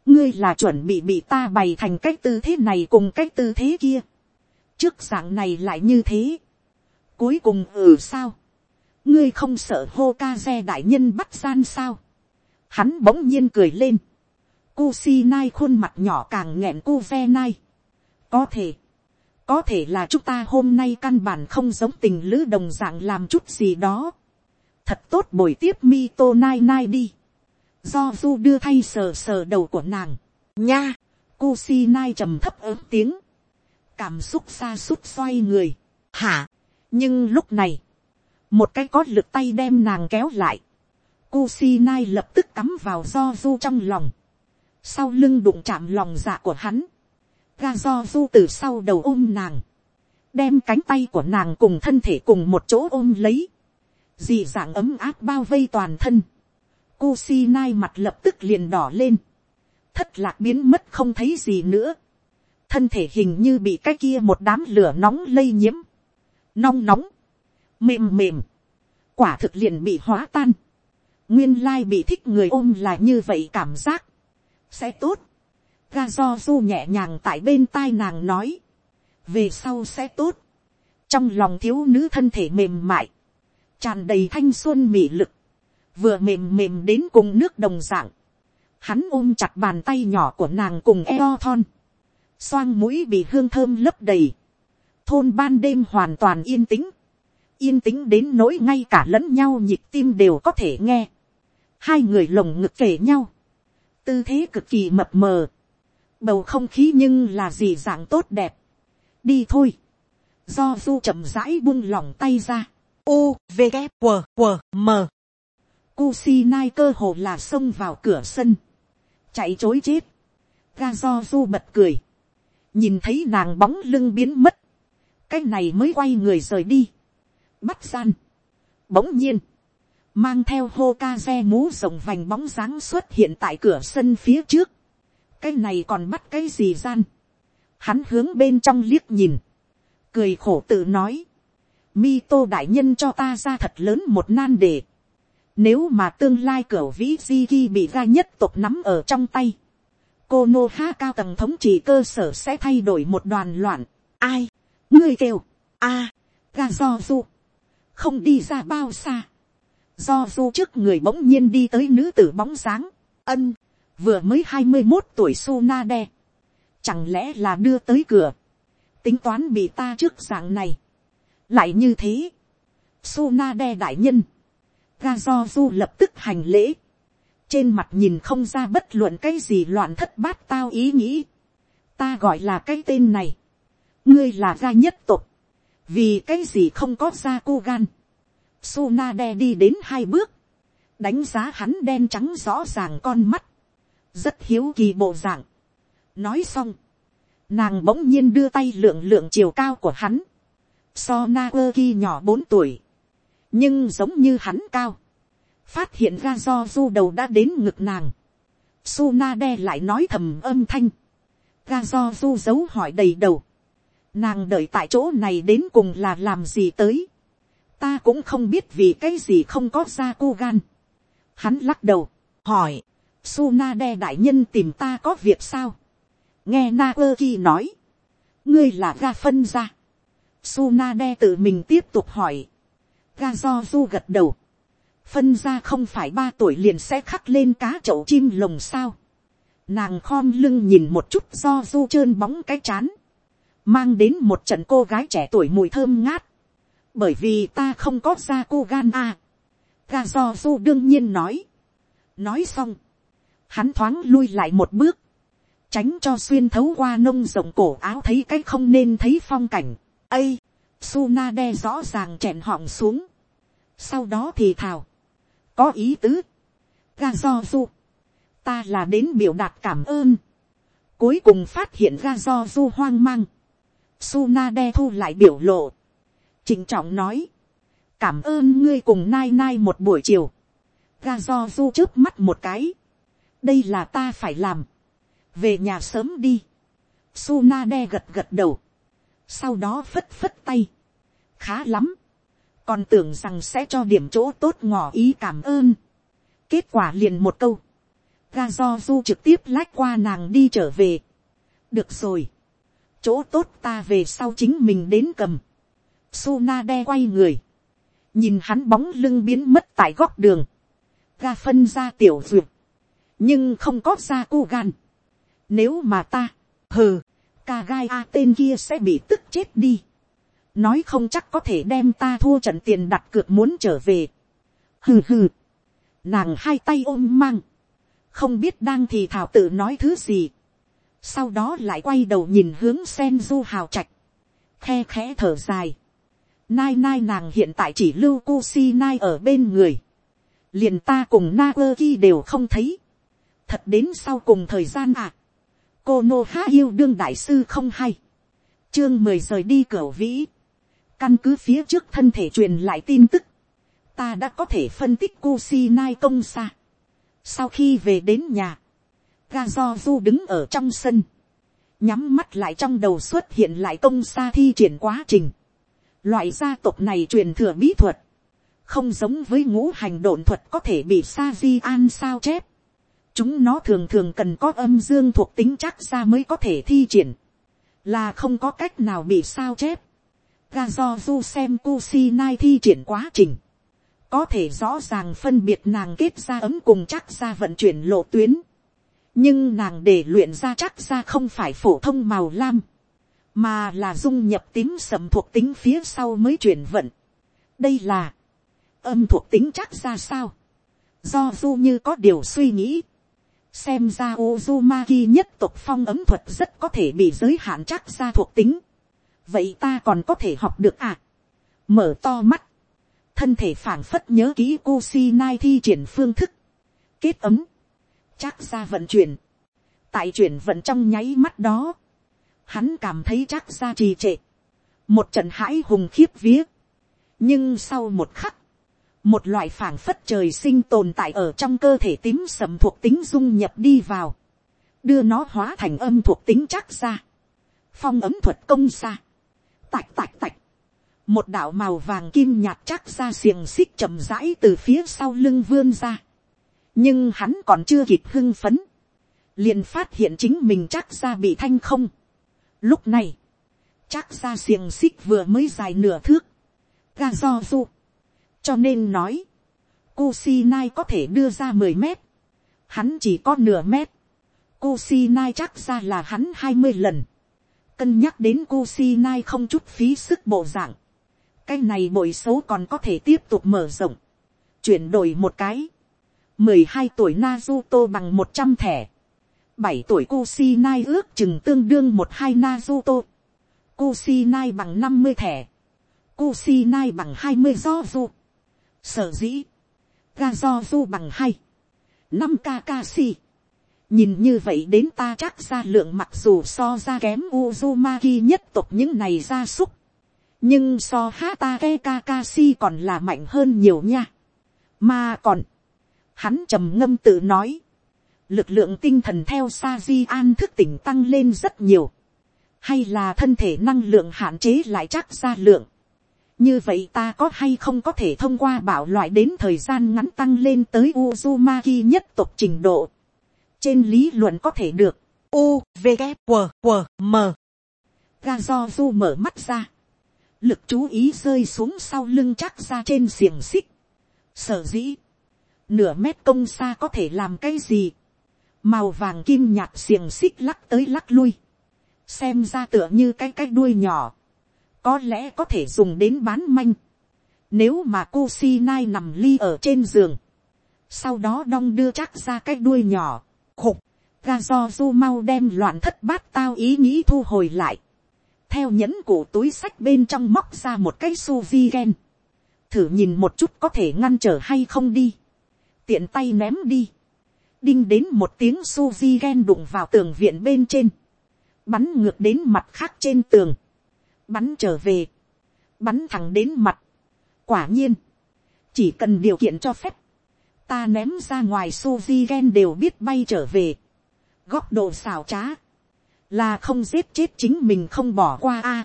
ngươi là chuẩn bị bị ta bày thành cái tư thế này cùng cái tư thế kia. trước dạng này lại như thế. cuối cùng ừ sao. ngươi không sợ hô ca xe đại nhân bắt gian sao. hắn bỗng nhiên cười lên. cu si nai khuôn mặt nhỏ càng nghẹn cu ve nai. có thể. có thể là chúng ta hôm nay căn bản không giống tình lữ đồng dạng làm chút gì đó. thật tốt buổi tiếp mi tô nai nai đi do du đưa thay sờ sờ đầu của nàng, nha, Kusi nai trầm thấp ớm tiếng, cảm xúc xa xúc xoay người, hả, nhưng lúc này, một cái có lực tay đem nàng kéo lại, Kusi nai lập tức cắm vào do du trong lòng, sau lưng đụng chạm lòng dạ của hắn, ga do du từ sau đầu ôm nàng, đem cánh tay của nàng cùng thân thể cùng một chỗ ôm lấy, dị dạng ấm áp bao vây toàn thân, Kusinai mặt lập tức liền đỏ lên. Thất lạc biến mất không thấy gì nữa. Thân thể hình như bị cái kia một đám lửa nóng lây nhiễm. Nong nóng. Mềm mềm. Quả thực liền bị hóa tan. Nguyên lai bị thích người ôm là như vậy cảm giác. Sẽ tốt. Ga do du nhẹ nhàng tại bên tai nàng nói. Về sau sẽ tốt. Trong lòng thiếu nữ thân thể mềm mại. tràn đầy thanh xuân mị lực vừa mềm mềm đến cùng nước đồng dạng, hắn ôm chặt bàn tay nhỏ của nàng cùng eo thon, xoang mũi bị hương thơm lấp đầy, thôn ban đêm hoàn toàn yên tĩnh, yên tĩnh đến nỗi ngay cả lẫn nhau nhịp tim đều có thể nghe, hai người lồng ngực kể nhau, tư thế cực kỳ mập mờ, bầu không khí nhưng là gì dạng tốt đẹp, đi thôi, do du chậm rãi buông lỏng tay ra, u v g q q m. Kusinai cơ hồ là xông vào cửa sân. Chạy chối chết. Ga do du bật cười. Nhìn thấy nàng bóng lưng biến mất. Cái này mới quay người rời đi. Bắt gian. Bỗng nhiên. Mang theo hô ca xe mũ rộng vành bóng dáng xuất hiện tại cửa sân phía trước. Cái này còn bắt cái gì gian. Hắn hướng bên trong liếc nhìn. Cười khổ tự nói. Mi tô đại nhân cho ta ra thật lớn một nan đề nếu mà tương lai cửa vĩ di ghi bị ra nhất tộc nắm ở trong tay. Cô Nô Ha cao tầng thống trị cơ sở sẽ thay đổi một đoàn loạn. Ai? Ngươi kêu. a ga do du. Không đi ra bao xa. Do du trước người bỗng nhiên đi tới nữ tử bóng dáng. Ân. Vừa mới hai mươi một tuổi su na đe. Chẳng lẽ là đưa tới cửa. Tính toán bị ta trước dạng này. Lại như thế. Su na đe đại nhân ga do du lập tức hành lễ, trên mặt nhìn không ra bất luận cái gì loạn thất bát tao ý nghĩ, ta gọi là cái tên này, ngươi là gia nhất tục, vì cái gì không có ra cô gan, Suna đe đi đến hai bước, đánh giá hắn đen trắng rõ ràng con mắt, rất hiếu kỳ bộ dạng. nói xong, nàng bỗng nhiên đưa tay lượng lượng chiều cao của hắn, so na ơ ki nhỏ bốn tuổi, nhưng giống như hắn cao, phát hiện ra do du đầu đã đến ngực nàng, su na đe lại nói thầm âm thanh, ga do du giấu hỏi đầy đầu, nàng đợi tại chỗ này đến cùng là làm gì tới, ta cũng không biết vì cái gì không có ra cô gan, hắn lắc đầu, hỏi, su na đe đại nhân tìm ta có việc sao, nghe na ơ ki nói, ngươi là ga phân ra, su na đe tự mình tiếp tục hỏi, ga do du gật đầu, phân ra không phải ba tuổi liền sẽ khắc lên cá chậu chim lồng sao, nàng khom lưng nhìn một chút do du trơn bóng cái chán, mang đến một trận cô gái trẻ tuổi mùi thơm ngát, bởi vì ta không có ra cô gan. À. ga do du đương nhiên nói, nói xong, hắn thoáng lui lại một bước, tránh cho xuyên thấu qua nông rộng cổ áo thấy cái không nên thấy phong cảnh. ây, Suna đe rõ ràng chèn họng xuống. sau đó thì thào, có ý tứ, ga do du, ta là đến biểu đạt cảm ơn, cuối cùng phát hiện ra do du hoang mang, Suna đe thu lại biểu lộ, trịnh trọng nói, cảm ơn ngươi cùng nai nai một buổi chiều, ga do du trước mắt một cái, đây là ta phải làm, về nhà sớm đi, Suna đe gật gật đầu, sau đó phất phất tay, khá lắm, còn tưởng rằng sẽ cho điểm chỗ tốt ngỏ ý cảm ơn, kết quả liền một câu, ga do du trực tiếp lách qua nàng đi trở về, được rồi, chỗ tốt ta về sau chính mình đến cầm, Suna đe quay người, nhìn hắn bóng lưng biến mất tại góc đường, ga phân ra tiểu duyệt, nhưng không có ra cu gan. Nếu mà ta, hừ, ca gai a tên kia sẽ bị tức chết đi. Nói không chắc có thể đem ta thua trận tiền đặt cược muốn trở về. Hừ hừ. Nàng hai tay ôm mang. Không biết đang thì thảo tự nói thứ gì. Sau đó lại quay đầu nhìn hướng sen du hào trạch. Khe khẽ thở dài. Nai nai nàng hiện tại chỉ lưu cu si nai ở bên người. Liền ta cùng na ơ ki đều không thấy thật đến sau cùng thời gian à cô nô há yêu đương đại sư không hay. chương mười rời đi cửa vĩ. căn cứ phía trước thân thể truyền lại tin tức. ta đã có thể phân tích Kusi Nai công xa. sau khi về đến nhà, ga do du đứng ở trong sân. nhắm mắt lại trong đầu xuất hiện lại công xa thi triển quá trình. loại gia tộc này truyền thừa bí thuật không giống với ngũ hành đồn thuật có thể bị sa di an sao chép chúng nó thường thường cần có âm dương thuộc tính chắc ra mới có thể thi triển, là không có cách nào bị sao chép. ga do du xem Kusinai thi triển quá trình, có thể rõ ràng phân biệt nàng kết ra ấm cùng chắc ra vận chuyển lộ tuyến, nhưng nàng để luyện ra chắc ra không phải phổ thông màu lam, mà là dung nhập tím sầm thuộc tính phía sau mới chuyển vận. đây là âm thuộc tính chắc ra sao, do du như có điều suy nghĩ, xem ra Uzumaki nhất tộc phong ấm thuật rất có thể bị giới hạn chắc ra thuộc tính. vậy ta còn có thể học được à. mở to mắt, thân thể phản phất nhớ kỹ Kusinai thi triển phương thức, kết ấm, chắc ra vận chuyển, tại chuyển vận trong nháy mắt đó, hắn cảm thấy chắc ra trì trệ, một trận hãi hùng khiếp vía, nhưng sau một khắc, một loại phảng phất trời sinh tồn tại ở trong cơ thể tím sầm thuộc tính dung nhập đi vào, đưa nó hóa thành âm thuộc tính chắc ra, phong ấm thuật công xa, tạch tạch tạch, một đạo màu vàng kim nhạt chắc ra xiềng xích chậm rãi từ phía sau lưng vươn ra, nhưng hắn còn chưa kịp hưng phấn, liền phát hiện chính mình chắc ra bị thanh không. Lúc này, chắc ra xiềng xích vừa mới dài nửa thước, ga do du, cho nên nói, Kusinai có thể đưa ra mười mét, hắn chỉ có nửa mét, Kusinai chắc ra là hắn hai mươi lần, cân nhắc đến Kusinai không chút phí sức bộ dạng, cái này bội số còn có thể tiếp tục mở rộng, chuyển đổi một cái, mười hai tuổi Nazuto bằng một trăm thẻ, bảy tuổi Kusinai ước chừng tương đương một hai Naruto, Kusinai bằng năm mươi thẻ, Kusinai bằng hai mươi do du, sở dĩ, ga do du bằng hai, năm kakashi, nhìn như vậy đến ta chắc ra lượng mặc dù so ra kém Uzumaki nhất tộc những này gia súc, nhưng so Hatake Kakashi còn là mạnh hơn nhiều nha. Mà còn, hắn trầm ngâm tự nói, lực lượng tinh thần theo sa di an thức tỉnh tăng lên rất nhiều, hay là thân thể năng lượng hạn chế lại chắc ra lượng như vậy ta có hay không có thể thông qua bảo loại đến thời gian ngắn tăng lên tới Uzumaki nhất tộc trình độ. trên lý luận có thể được. U, V, K, W, W, M. Ga mở mắt ra. lực chú ý rơi xuống sau lưng chắc ra trên xiềng xích. sở dĩ, nửa mét công xa có thể làm cái gì màu vàng kim nhạt xiềng xích lắc tới lắc lui, xem ra tựa như cái cái đuôi nhỏ, có lẽ có thể dùng đến bán manh, nếu mà cô si nai nằm ly ở trên giường, sau đó đong đưa chắc ra cái đuôi nhỏ, khục, ga do du mau đem loạn thất bát tao ý nghĩ thu hồi lại, theo nhẫn cổ túi sách bên trong móc ra một cái su vi gen, thử nhìn một chút có thể ngăn trở hay không đi, tiện tay ném đi, đinh đến một tiếng suzy ghen đụng vào tường viện bên trên, bắn ngược đến mặt khác trên tường, bắn trở về, bắn thẳng đến mặt. quả nhiên, chỉ cần điều kiện cho phép, ta ném ra ngoài suzy ghen đều biết bay trở về, góc độ xào trá, là không giết chết chính mình không bỏ qua a.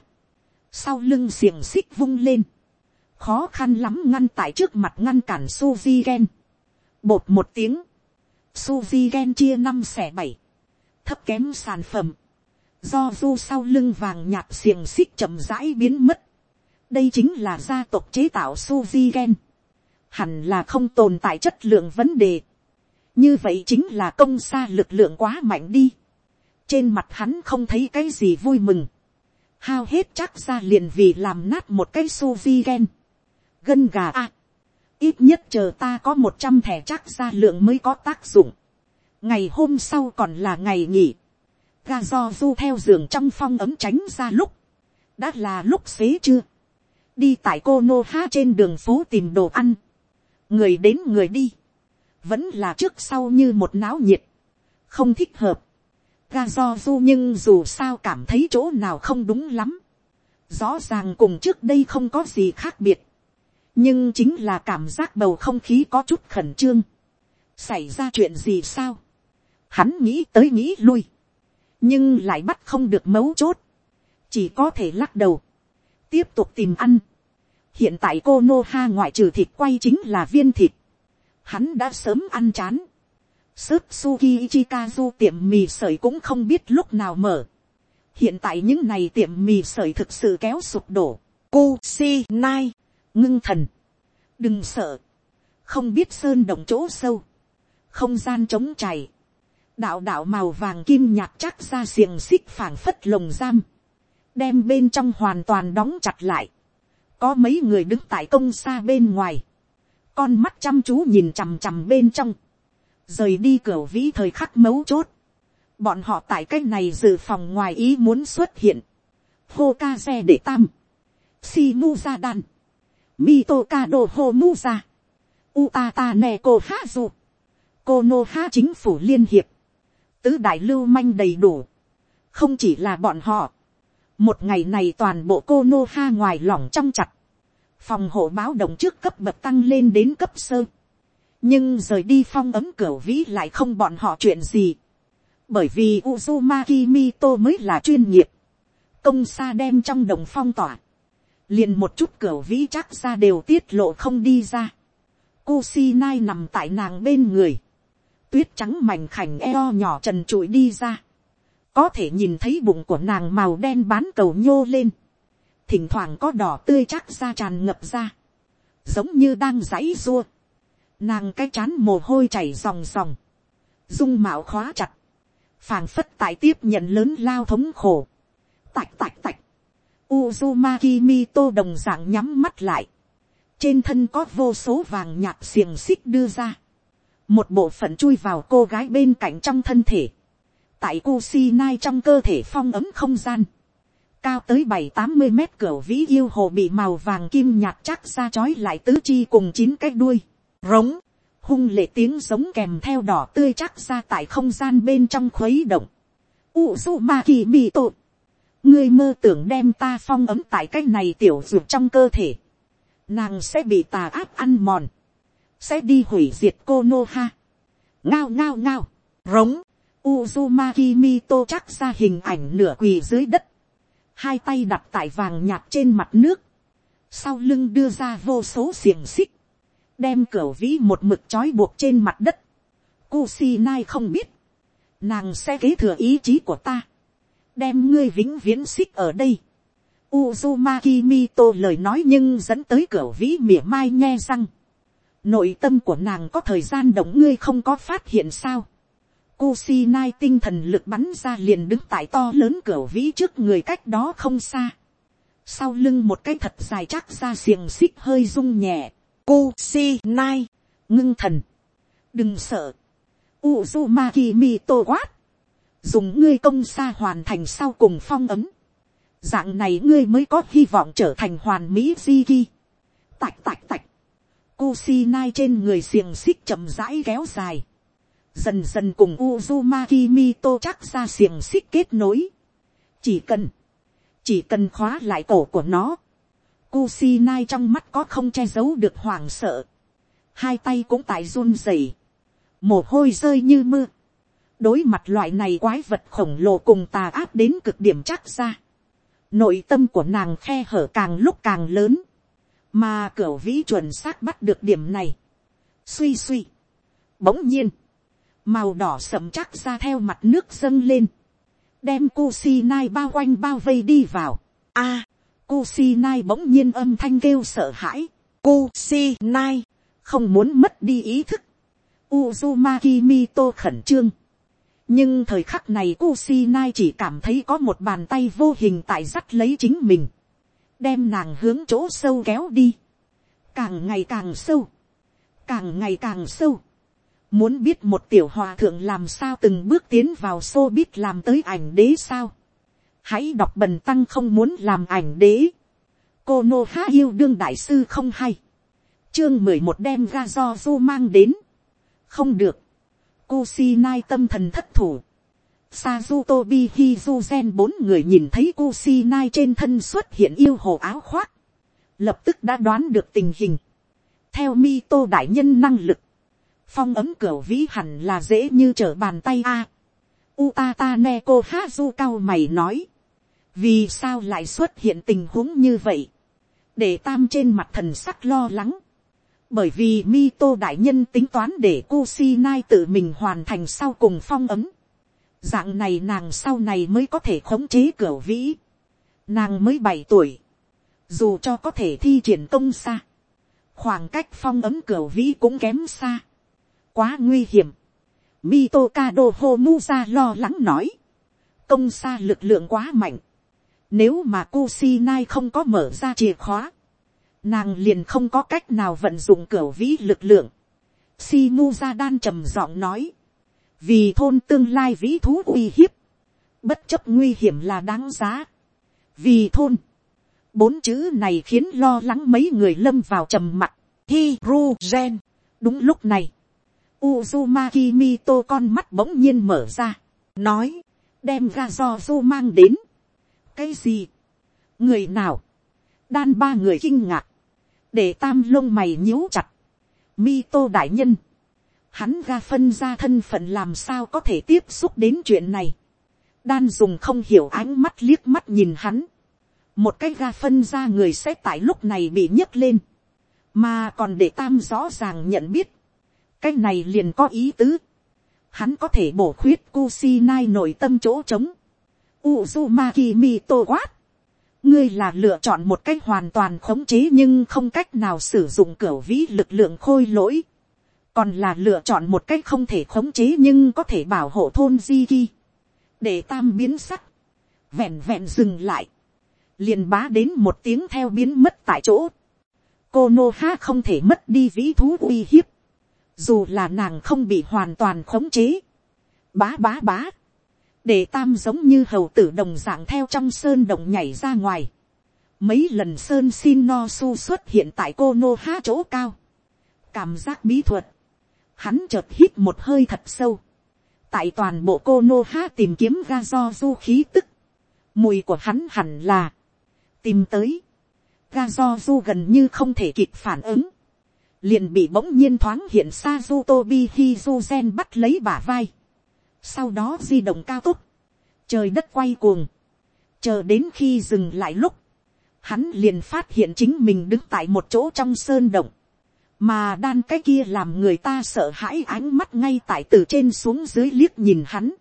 sau lưng xiềng xích vung lên, khó khăn lắm ngăn tại trước mặt ngăn cản suzy ghen, bột một tiếng, Suzy gen chia năm xẻ bảy. Thấp kém sản phẩm. Do du sau lưng vàng nhạt xiềng xích chậm rãi biến mất. Đây chính là gia tộc chế tạo Suzy gen. Hẳn là không tồn tại chất lượng vấn đề. Như vậy chính là công xa lực lượng quá mạnh đi. Trên mặt hắn không thấy cái gì vui mừng. Hao hết chắc ra liền vì làm nát một cái Suzy gen. Gân gà a ít nhất chờ ta có một trăm thẻ chắc ra lượng mới có tác dụng. ngày hôm sau còn là ngày nghỉ ga do du theo giường trong phong ấm tránh ra lúc. đã là lúc xế chưa. đi tại cô nô ha trên đường phố tìm đồ ăn. người đến người đi. vẫn là trước sau như một náo nhiệt. không thích hợp. ga do du nhưng dù sao cảm thấy chỗ nào không đúng lắm. rõ ràng cùng trước đây không có gì khác biệt nhưng chính là cảm giác bầu không khí có chút khẩn trương. xảy ra chuyện gì sao. hắn nghĩ tới nghĩ lui nhưng lại bắt không được mấu chốt. chỉ có thể lắc đầu. tiếp tục tìm ăn. hiện tại cô nô ha ngoại trừ thịt quay chính là viên thịt. hắn đã sớm ăn chán. Sức Suki Ichikazu tiệm mì sợi cũng không biết lúc nào mở. Hiện tại những này tiệm mì sợi thực sự kéo sụp đổ. Cô Si Nai ngưng thần, đừng sợ, không biết sơn động chỗ sâu, không gian trống chảy, đạo đạo màu vàng kim nhạt chắc ra xiềng xích phảng phất lồng giam, đem bên trong hoàn toàn đóng chặt lại, có mấy người đứng tại công xa bên ngoài, con mắt chăm chú nhìn chằm chằm bên trong, rời đi cửa vĩ thời khắc mấu chốt, bọn họ tại cái này dự phòng ngoài ý muốn xuất hiện, hô ca xe để tam, si mu ra đan, Mito Kado ha Utata cô nô Konoha chính phủ liên hiệp. Tứ đại lưu manh đầy đủ. Không chỉ là bọn họ. Một ngày này toàn bộ cô nô ha ngoài lỏng trong chặt. Phòng hộ báo động trước cấp bậc tăng lên đến cấp sơ. Nhưng rời đi phong ấm cửa vĩ lại không bọn họ chuyện gì. Bởi vì Uzumaki Mito mới là chuyên nghiệp. Công xa đem trong đồng phong tỏa liền một chút cửa vĩ chắc ra đều tiết lộ không đi ra. Kusinai nằm tại nàng bên người. Tuyết trắng mảnh khảnh eo nhỏ trần trụi đi ra. Có thể nhìn thấy bụng của nàng màu đen bán cầu nhô lên. Thỉnh thoảng có đỏ tươi chắc ra tràn ngập ra. Giống như đang giãy rua. Nàng cái chán mồ hôi chảy ròng ròng. Dung mạo khóa chặt. phảng phất tại tiếp nhận lớn lao thống khổ. Tạch tạch tạch Uzumaki Mito đồng dạng nhắm mắt lại. Trên thân có vô số vàng nhạt xiềng xích đưa ra. Một bộ phận chui vào cô gái bên cạnh trong thân thể. Tại Kusinai trong cơ thể phong ấm không gian. Cao tới bảy tám mươi mét cửa vĩ yêu hồ bị màu vàng kim nhạt chắc ra chói lại tứ chi cùng chín cái đuôi. Rống. hung lệ tiếng giống kèm theo đỏ tươi chắc ra tại không gian bên trong khuấy động, u su ma kỳ bị tội, ngươi mơ tưởng đem ta phong ấm tại cái này tiểu ruột trong cơ thể, nàng sẽ bị tà áp ăn mòn, sẽ đi hủy diệt cô nô ha. ngao ngao ngao, rống, Uzumaki Mito chắc ra hình ảnh nửa quỳ dưới đất, hai tay đặt tại vàng nhạt trên mặt nước, sau lưng đưa ra vô số xiềng xích, đem cửa vĩ một mực trói buộc trên mặt đất. Kusinai không biết, nàng sẽ kế thừa ý chí của ta, đem ngươi vĩnh viễn xích ở đây. Uzumaki Mito lời nói nhưng dẫn tới cửa vĩ mỉa mai nghe răng. Nội tâm của nàng có thời gian động ngươi không có phát hiện sao. Kusinai tinh thần lực bắn ra liền đứng tại to lớn cửa vĩ trước người cách đó không xa. Sau lưng một cái thật dài chắc ra xiềng xích hơi rung nhẹ. Kusinai, ngưng thần. Đừng sợ. Uzumaki Mito quát. Dùng ngươi công xa hoàn thành sau cùng phong ấm. Dạng này ngươi mới có hy vọng trở thành hoàn mỹ Ziki. Tạch tạch tạch. Kusinai trên người xiềng xích chậm rãi kéo dài dần dần cùng Uzumaki Mito chắc ra xiềng xích kết nối. Chỉ cần, chỉ cần khóa lại cổ của nó. Kusinai trong mắt có không che giấu được hoảng sợ. Hai tay cũng tại run rẩy, mồ hôi rơi như mưa. Đối mặt loại này quái vật khổng lồ cùng tà áp đến cực điểm chắc ra. Nội tâm của nàng khe hở càng lúc càng lớn. Mà cửa vĩ chuẩn xác bắt được điểm này. Suy suy. Bỗng nhiên màu đỏ sậm chắc ra theo mặt nước dâng lên, đem Kusinai bao quanh bao vây đi vào. A, à, Kusinai bỗng nhiên âm thanh kêu sợ hãi. Kusinai, không muốn mất đi ý thức. Uzumaki Mito khẩn trương. Nhưng thời khắc này Kusinai chỉ cảm thấy có một bàn tay vô hình tại dắt lấy chính mình. Đem nàng hướng chỗ sâu kéo đi. Càng ngày càng sâu. Càng ngày càng sâu Muốn biết một tiểu hòa thượng làm sao từng bước tiến vào xô biết làm tới ảnh đế sao. Hãy đọc bần tăng không muốn làm ảnh đế. Cô Nô Há yêu đương đại sư không hay. Chương mười một đem ra do du mang đến. Không được. Kusinai tâm thần thất thủ. Sazutobi Hizuzen bốn người nhìn thấy Kusinai trên thân xuất hiện yêu hồ áo khoác. Lập tức đã đoán được tình hình. Theo Mito đại nhân năng lực, phong ấm cửa vĩ hẳn là dễ như trở bàn tay a. Utata Neko Hazu cao mày nói. Vì sao lại xuất hiện tình huống như vậy? Để tam trên mặt thần sắc lo lắng. Bởi vì Mito đại nhân tính toán để Kusinai tự mình hoàn thành sau cùng phong ấm. Dạng này nàng sau này mới có thể khống chế cửa vĩ. Nàng mới bảy tuổi. Dù cho có thể thi triển công xa. Khoảng cách phong ấm cửa vĩ cũng kém xa quá nguy hiểm. Mitokado Homuza lo lắng nói. Công xa lực lượng quá mạnh. Nếu mà Kusinai không có mở ra chìa khóa. Nàng liền không có cách nào vận dụng cửa vĩ lực lượng. Shimuza đan trầm giọng nói. Vì thôn tương lai vĩ thú uy hiếp. Bất chấp nguy hiểm là đáng giá. Vì thôn. Bốn chữ này khiến lo lắng mấy người lâm vào trầm mặc. Hi ru gen. Đúng lúc này Uzumaki Mito con mắt bỗng nhiên mở ra, nói, đem ga do du mang đến. cái gì, người nào, đan ba người kinh ngạc, để tam lông mày nhíu chặt, Mito đại nhân, hắn ga phân ra thân phận làm sao có thể tiếp xúc đến chuyện này, đan dùng không hiểu ánh mắt liếc mắt nhìn hắn, một cái ga phân ra người sẽ tại lúc này bị nhấc lên, mà còn để tam rõ ràng nhận biết, cái này liền có ý tứ. Hắn có thể bổ khuyết Kusinai nội tâm chỗ trống. Uzumaki Mito quát. Ngươi là lựa chọn một cách hoàn toàn khống chế nhưng không cách nào sử dụng cửa vĩ lực lượng khôi lỗi. Còn là lựa chọn một cách không thể khống chế nhưng có thể bảo hộ thôn Di Để tam biến sắc. Vẹn vẹn dừng lại. Liền bá đến một tiếng theo biến mất tại chỗ. Cô Nô Ha không thể mất đi vĩ thú uy hiếp. Dù là nàng không bị hoàn toàn khống chế, bá bá bá, để tam giống như hầu tử đồng dạng theo trong sơn động nhảy ra ngoài, mấy lần sơn xin no su xuất hiện tại cô nô ha chỗ cao, cảm giác bí thuật, hắn chợt hít một hơi thật sâu, tại toàn bộ cô nô ha tìm kiếm ga do du khí tức, mùi của hắn hẳn là, tìm tới, ga do du gần như không thể kịp phản ứng, liền bị bỗng nhiên thoáng hiện sa du tobi hi du gen bắt lấy bả vai, sau đó di động cao tốc, trời đất quay cuồng, chờ đến khi dừng lại lúc, hắn liền phát hiện chính mình đứng tại một chỗ trong sơn động, mà đan cái kia làm người ta sợ hãi ánh mắt ngay tại từ trên xuống dưới liếc nhìn hắn.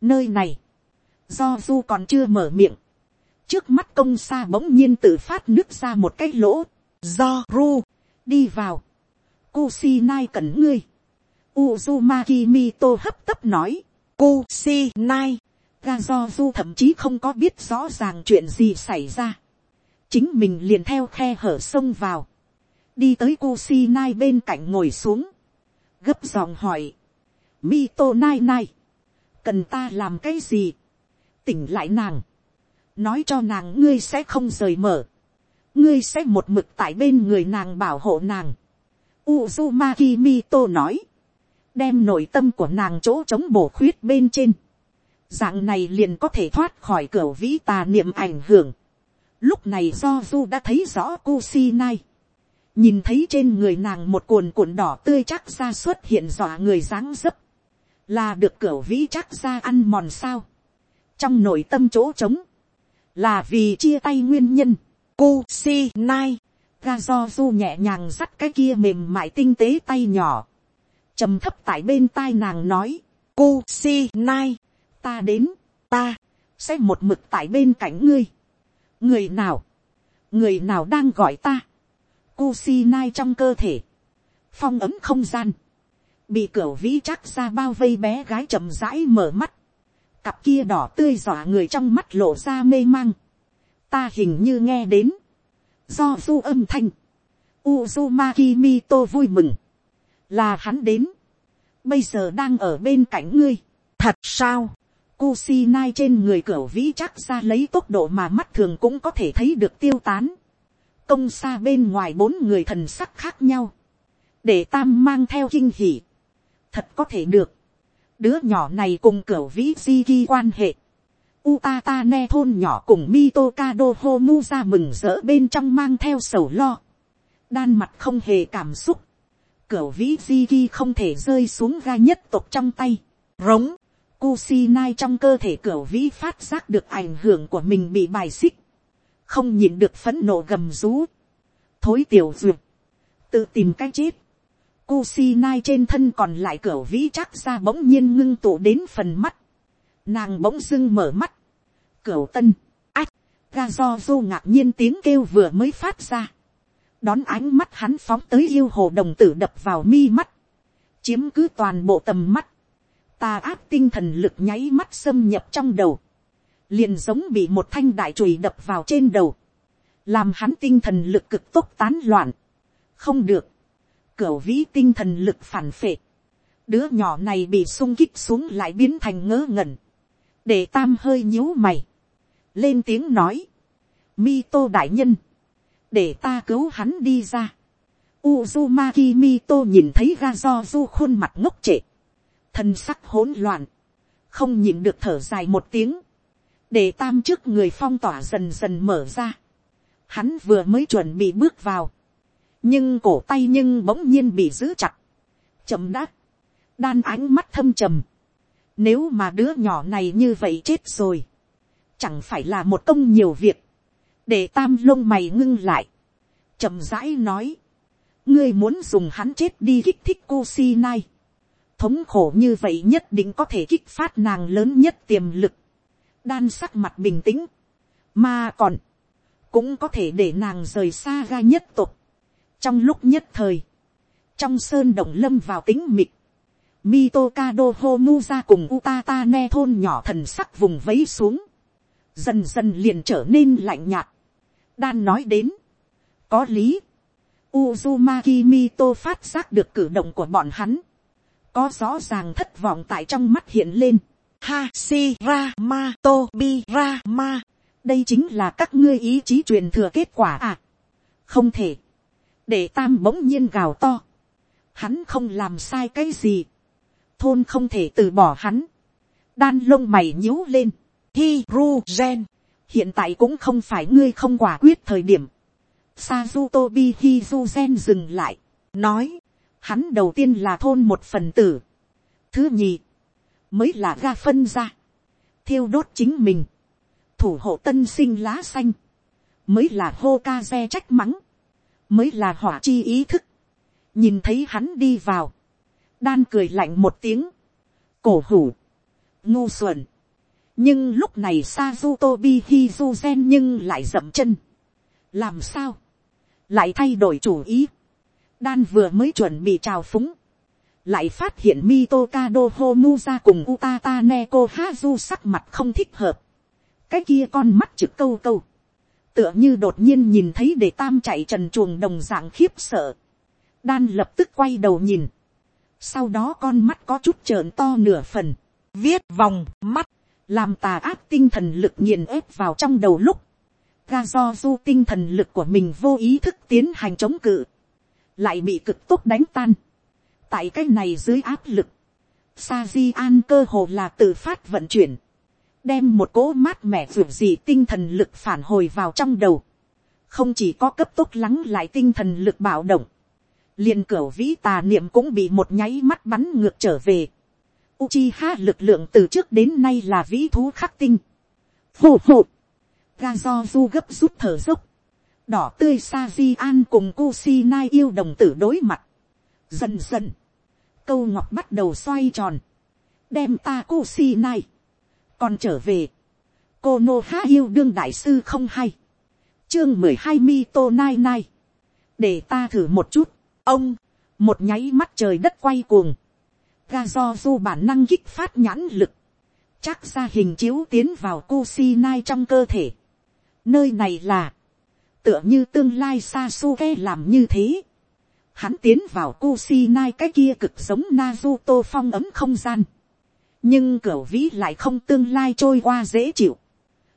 Nơi này, do du còn chưa mở miệng, trước mắt công xa bỗng nhiên tự phát nước ra một cái lỗ, do ru, đi vào, Kusinai cần ngươi, Uzumaki Mito hấp tấp nói, Kusinai, ga do du thậm chí không có biết rõ ràng chuyện gì xảy ra, chính mình liền theo khe hở sông vào, đi tới cô si nai bên cạnh ngồi xuống, gấp giọng hỏi, Mito nai nai, cần ta làm cái gì, tỉnh lại nàng, nói cho nàng ngươi sẽ không rời mở, ngươi sẽ một mực tại bên người nàng bảo hộ nàng. Uzumaki Mito nói, đem nội tâm của nàng chỗ chống bổ khuyết bên trên, dạng này liền có thể thoát khỏi cửa vĩ tà niệm ảnh hưởng. Lúc này do du đã thấy rõ Kusinai, nhìn thấy trên người nàng một cuồn cuộn đỏ tươi chắc ra xuất hiện dọa người dáng dấp, là được cửa vĩ chắc ra ăn mòn sao, trong nội tâm chỗ trống, là vì chia tay nguyên nhân, cu si nai, ga do du nhẹ nhàng dắt cái kia mềm mại tinh tế tay nhỏ, trầm thấp tại bên tai nàng nói, cu si nai, ta đến, ta, sẽ một mực tại bên cạnh ngươi, người nào, người nào đang gọi ta, Kusinai trong cơ thể, phong ấm không gian, bị cửa vĩ chắc ra bao vây bé gái chậm rãi mở mắt, cặp kia đỏ tươi dọa người trong mắt lộ ra mê mang, ta hình như nghe đến, do du âm thanh, Uzumaki Mito vui mừng, là hắn đến, bây giờ đang ở bên cạnh ngươi, thật sao, Kusinai trên người cửa vĩ chắc ra lấy tốc độ mà mắt thường cũng có thể thấy được tiêu tán, công xa bên ngoài bốn người thần sắc khác nhau, để tam mang theo kinh hỉ, thật có thể được, đứa nhỏ này cùng cửa vĩ di ghi quan hệ, Utata ne thôn nhỏ cùng Mitokado Homu ra mừng rỡ bên trong mang theo sầu lo. Đan mặt không hề cảm xúc. Cửu vĩ Ziki không thể rơi xuống ga nhất tộc trong tay. Rống. Kusinai trong cơ thể cửu vĩ phát giác được ảnh hưởng của mình bị bài xích. Không nhìn được phấn nộ gầm rú. Thối tiểu duyệt. Tự tìm cách chết. nai trên thân còn lại cửa vĩ chắc ra bỗng nhiên ngưng tụ đến phần mắt. Nàng bỗng dưng mở mắt cửu tân, ách, ga do du ngạc nhiên tiếng kêu vừa mới phát ra. đón ánh mắt hắn phóng tới yêu hồ đồng tử đập vào mi mắt, chiếm cứ toàn bộ tầm mắt, tà áp tinh thần lực nháy mắt xâm nhập trong đầu, liền giống bị một thanh đại chùy đập vào trên đầu, làm hắn tinh thần lực cực tốc tán loạn, không được, cửa vĩ tinh thần lực phản phệ, đứa nhỏ này bị sung kích xuống lại biến thành ngớ ngẩn, để tam hơi nhíu mày, lên tiếng nói, mi tô đại nhân, để ta cứu hắn đi ra. Uzumaki Mito nhìn thấy ga do du khuôn mặt ngốc trệ, thân sắc hỗn loạn, không nhìn được thở dài một tiếng, để tam trước người phong tỏa dần dần mở ra. Hắn vừa mới chuẩn bị bước vào, nhưng cổ tay nhưng bỗng nhiên bị giữ chặt, chậm đắt. đan ánh mắt thâm trầm. Nếu mà đứa nhỏ này như vậy chết rồi, chẳng phải là một công nhiều việc, để tam lông mày ngưng lại, chậm rãi nói, ngươi muốn dùng hắn chết đi kích thích cô si nai, thống khổ như vậy nhất định có thể kích phát nàng lớn nhất tiềm lực, đan sắc mặt bình tĩnh, mà còn, cũng có thể để nàng rời xa ga nhất tục, trong lúc nhất thời, trong sơn động lâm vào tính mịt, Mitokado Homuza cùng Utata ne thôn nhỏ thần sắc vùng vấy xuống. Dần dần liền trở nên lạnh nhạt. đan nói đến, có lý, Uzumaki Mito phát giác được cử động của bọn hắn, có rõ ràng thất vọng tại trong mắt hiện lên. Ha si ra ma to bi ra ma, đây chính là các ngươi ý chí truyền thừa kết quả à. không thể, để tam bỗng nhiên gào to, hắn không làm sai cái gì, thôn không thể từ bỏ hắn, đan lông mày nhíu lên, hi ru gen, hiện tại cũng không phải ngươi không quả quyết thời điểm, Sazutobi Hizuzen dừng lại, nói, hắn đầu tiên là thôn một phần tử, thứ nhì, mới là ga phân ra, thiêu đốt chính mình, thủ hộ tân sinh lá xanh, mới là hô ca xe trách mắng, mới là hỏa chi ý thức, nhìn thấy hắn đi vào, đan cười lạnh một tiếng, cổ hủ, ngu xuẩn, nhưng lúc này Sazutobi Hizuzen nhưng lại dậm chân, làm sao, lại thay đổi chủ ý, đan vừa mới chuẩn bị trào phúng, lại phát hiện Mitokado Homuza cùng Utata Neko Hazu sắc mặt không thích hợp. Cái kia con mắt trực câu câu. Tựa như đột nhiên nhìn thấy để tam chạy trần chuồng đồng dạng khiếp sợ. Đan lập tức quay đầu nhìn. Sau đó con mắt có chút trợn to nửa phần. Viết vòng mắt. Làm tà ác tinh thần lực nghiền ép vào trong đầu lúc. Ga do du tinh thần lực của mình vô ý thức tiến hành chống cự. Lại bị cực tốt đánh tan tại cái này dưới áp lực, sa di an cơ hồ là tự phát vận chuyển, đem một cỗ mát mẻ ruột gì tinh thần lực phản hồi vào trong đầu, không chỉ có cấp tốc lắng lại tinh thần lực bạo động, liền cửa vĩ tà niệm cũng bị một nháy mắt bắn ngược trở về. Uchiha lực lượng từ trước đến nay là vĩ thú khắc tinh. Phù phù. Ga do du gấp rút thở dốc. Đỏ tươi sa di an cùng Kusinai yêu đồng tử đối mặt. Dần dần, câu ngọc bắt đầu xoay tròn, đem ta cô si nai, còn trở về, cô nô há yêu đương đại sư không hay, chương mười hai mi tô nai nai, để ta thử một chút, ông, một nháy mắt trời đất quay cuồng, ga do du bản năng kích phát nhãn lực, chắc ra hình chiếu tiến vào cô si nai trong cơ thể. nơi này là, tựa như tương lai xa su ke làm như thế, hắn tiến vào Kusinai cái kia cực giống Naruto phong ấm không gian. Nhưng cửa vĩ lại không tương lai trôi qua dễ chịu.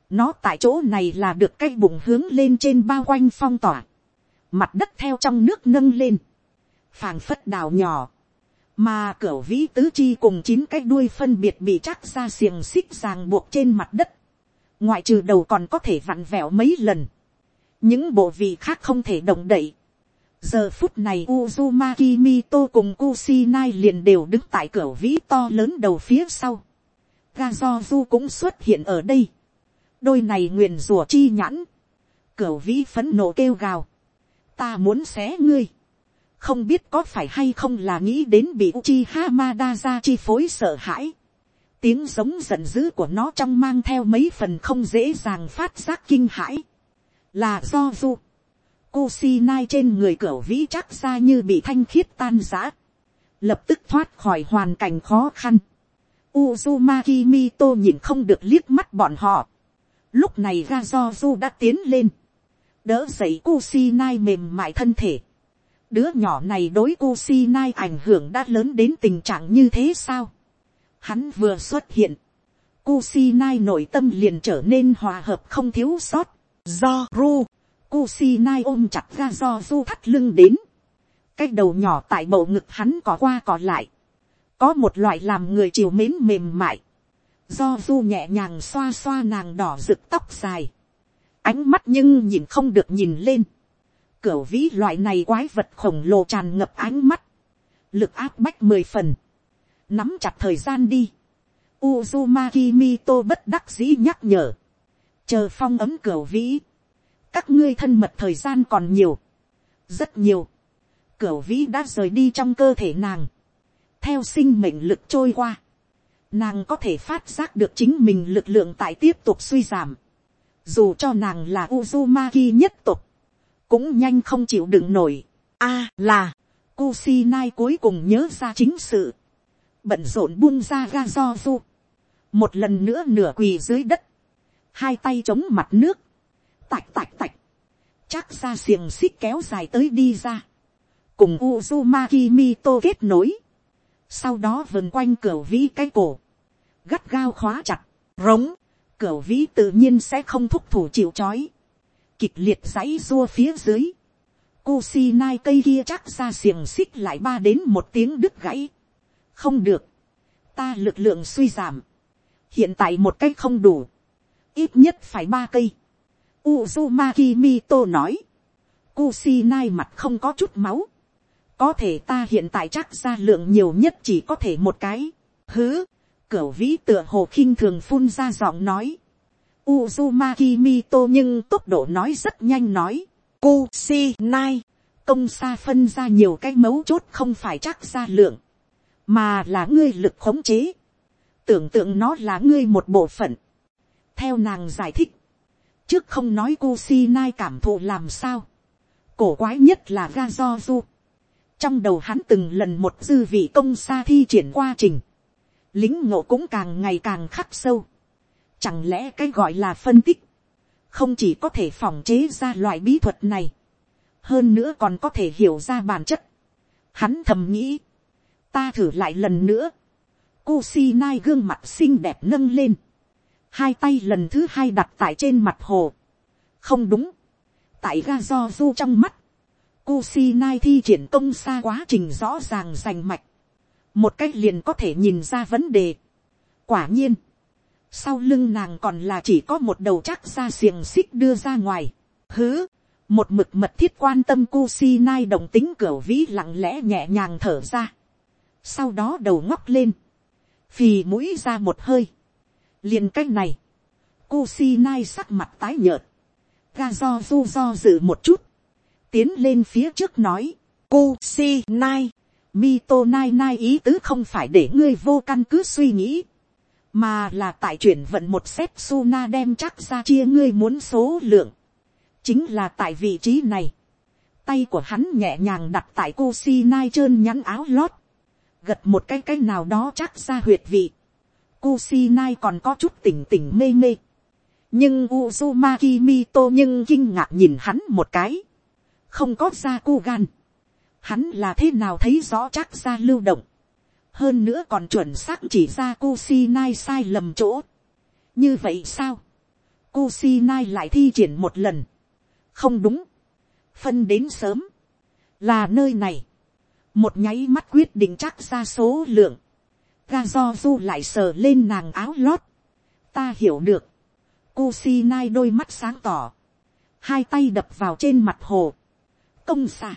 Nó tại chỗ này là được cái bụng hướng lên trên bao quanh phong tỏa. Mặt đất theo trong nước nâng lên. phảng phất đào nhỏ. Mà cửa vĩ tứ chi cùng chín cái đuôi phân biệt bị chắc ra xiềng xích ràng buộc trên mặt đất. Ngoại trừ đầu còn có thể vặn vẹo mấy lần. Những bộ vị khác không thể động đậy giờ phút này Uzumaki Mito cùng Kusinai liền đều đứng tại cửa vĩ to lớn đầu phía sau. Gazozu cũng xuất hiện ở đây. đôi này nguyền rủa chi nhãn. cửa vĩ phấn nộ kêu gào. ta muốn xé ngươi. không biết có phải hay không là nghĩ đến bị Uchiha Madara chi phối sợ hãi. tiếng giống giận dữ của nó trong mang theo mấy phần không dễ dàng phát giác kinh hãi. là do du Kusinai trên người cửa vĩ chắc ra như bị thanh khiết tan giã. Lập tức thoát khỏi hoàn cảnh khó khăn. Uzumaki Mito nhìn không được liếc mắt bọn họ. Lúc này Gazozu đã tiến lên. Đỡ dậy Kusinai mềm mại thân thể. Đứa nhỏ này đối Kusinai ảnh hưởng đã lớn đến tình trạng như thế sao? Hắn vừa xuất hiện. Kusinai nội tâm liền trở nên hòa hợp không thiếu sót. Do, Ru Kusinai ôm chặt ra do du thắt lưng đến. Cái đầu nhỏ tại bầu ngực hắn có qua có lại. Có một loại làm người chiều mến mềm mại. Do du nhẹ nhàng xoa xoa nàng đỏ rực tóc dài. Ánh mắt nhưng nhìn không được nhìn lên. Cửu vĩ loại này quái vật khổng lồ tràn ngập ánh mắt. Lực áp bách mười phần. Nắm chặt thời gian đi. Uzumaki Mito bất đắc dĩ nhắc nhở. Chờ phong ấm cửu vĩ các ngươi thân mật thời gian còn nhiều, rất nhiều, cửu vĩ đã rời đi trong cơ thể nàng, theo sinh mệnh lực trôi qua, nàng có thể phát giác được chính mình lực lượng tại tiếp tục suy giảm, dù cho nàng là Uzumaki nhất tục, cũng nhanh không chịu đựng nổi. A là, Kusinai cuối cùng nhớ ra chính sự, bận rộn buông ra ga do du, một lần nữa nửa quỳ dưới đất, hai tay chống mặt nước, tạch tạch tạch, chắc ra xiềng xích kéo dài tới đi ra, cùng Uzumaki Mito kết nối, sau đó vần quanh cửa vĩ cái cổ, gắt gao khóa chặt, rống, cửa vĩ tự nhiên sẽ không thúc thủ chịu c h ó i kịch liệt dãy dua phía dưới, Kusinai cây kia chắc ra xiềng xích lại ba đến một tiếng đứt gãy. Không được. Ta lực lượng suy giảm. Hiện tại một cách không đủ. Ít nhất phải ba cây. Uzumaki Mito nói. Kusinai mặt không có chút máu. Có thể ta hiện tại chắc ra lượng nhiều nhất chỉ có thể một cái. Hứ. Cửu vĩ tựa hồ khinh thường phun ra giọng nói. Uzumaki Mito nhưng tốc độ nói rất nhanh nói. Kusinai. Công xa phân ra nhiều cái mấu chốt không phải chắc ra lượng. Mà là ngươi lực khống chế. Tưởng tượng nó là ngươi một bộ phận. Theo nàng giải thích. Trước không nói cô si nai cảm thụ làm sao. Cổ quái nhất là ra do du Trong đầu hắn từng lần một dư vị công xa thi triển qua trình. Lính ngộ cũng càng ngày càng khắc sâu. Chẳng lẽ cái gọi là phân tích. Không chỉ có thể phòng chế ra loại bí thuật này. Hơn nữa còn có thể hiểu ra bản chất. Hắn thầm nghĩ. Ta thử lại lần nữa. cô si nai gương mặt xinh đẹp nâng lên. Hai tay lần thứ hai đặt tại trên mặt hồ. Không đúng. Tại ga do du trong mắt. Kusinai thi triển công xa quá trình rõ ràng rành mạch. Một cách liền có thể nhìn ra vấn đề. Quả nhiên. Sau lưng nàng còn là chỉ có một đầu chắc ra xiềng xích đưa ra ngoài. Hứ. Một mực mật thiết quan tâm Kusinai đồng tính cửa vĩ lặng lẽ nhẹ nhàng thở ra. Sau đó đầu ngóc lên. Phì mũi ra một hơi liền cách này. Kusinai sắc mặt tái nhợt. Ga do du do dự một chút tiến lên phía trước nói, cô si nai, Mito nai nai ý tứ không phải để ngươi vô căn cứ suy nghĩ, mà là tại chuyển vận một xếp suna đem chắc ra chia ngươi muốn số lượng, chính là tại vị trí này, tay của hắn nhẹ nhàng đặt tại cô si nai trơn nhắn áo lót, gật một cái cái nào đó chắc ra huyệt vị, Kusinai còn có chút tỉnh tỉnh mê mê, nhưng Uzumaki Mito nhưng kinh ngạc nhìn hắn một cái. Không có ra cu gan, hắn là thế nào thấy rõ chắc ra lưu động, hơn nữa còn chuẩn xác chỉ ra Kusinai sai lầm chỗ. như vậy sao, Kusinai lại thi triển một lần, không đúng, phân đến sớm, là nơi này, một nháy mắt quyết định chắc ra số lượng, ga do du lại sờ lên nàng áo lót, ta hiểu được, cu si nai đôi mắt sáng tỏ, hai tay đập vào trên mặt hồ, công xa.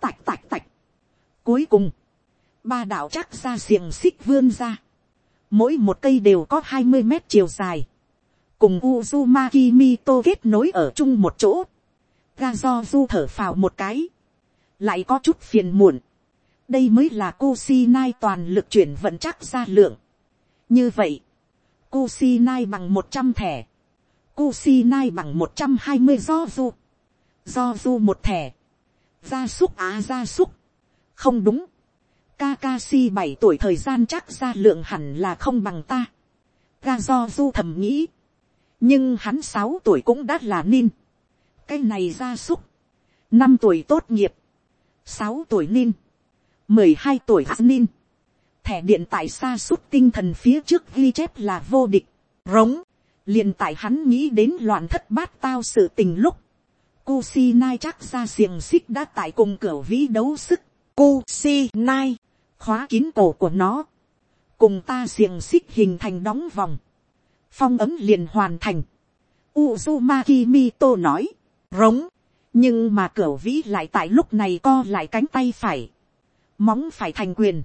tạch tạch tạch. Cuối cùng, ba đạo chắc ra xiềng xích vươn ra. Mỗi một cây đều có hai mươi mét chiều dài. Cùng Uzumaki Mito kết nối ở chung một chỗ. Ga do du thở phào một cái. Lại có chút phiền muộn. Đây mới là Kusinai toàn lực chuyển vận chắc ra lượng. Như vậy, Kusinai bằng một trăm thẻ. Kusinai bằng một trăm hai mươi do du. Do du một thẻ gia súc á gia súc. không đúng. Kakashi bảy tuổi thời gian chắc ra lượng hẳn là không bằng ta. Ga do du thầm nghĩ. nhưng hắn sáu tuổi cũng đã là nin. cái này gia súc. năm tuổi tốt nghiệp. sáu tuổi nin mười hai tuổi hạ thẻ điện tại xa suốt tinh thần phía trước ghi chép là vô địch. rống. liền tại hắn nghĩ đến loạn thất bát tao sự tình lúc Kusinai chắc ra xiềng xích đã tại cùng cửa vĩ đấu sức. Kusinai, khóa kín cổ của nó. Cùng ta xiềng xích hình thành đóng vòng. Phong ấm liền hoàn thành. Uzumaki Mito nói, rống. Nhưng mà cửa vĩ lại tại lúc này co lại cánh tay phải. Móng phải thành quyền.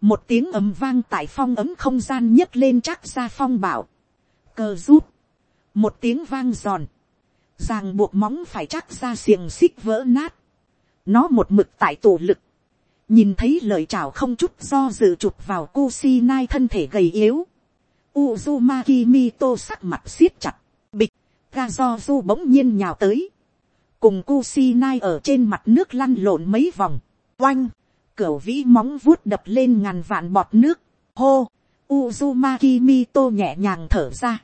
Một tiếng ấm vang tại phong ấm không gian nhấc lên chắc ra phong bảo. Cờ rút. Một tiếng vang giòn. Ràng buộc móng phải chắc ra xiềng xích vỡ nát, nó một mực tại tổ lực, nhìn thấy lời chào không chút do dự chụp vào Kusi nai thân thể gầy yếu, Uzumaki Mito sắc mặt siết chặt, bịch, ga do du bỗng nhiên nhào tới, cùng Kusi nai ở trên mặt nước lăn lộn mấy vòng, oanh, cửa vĩ móng vuốt đập lên ngàn vạn bọt nước, hô, Uzumaki Mito nhẹ nhàng thở ra,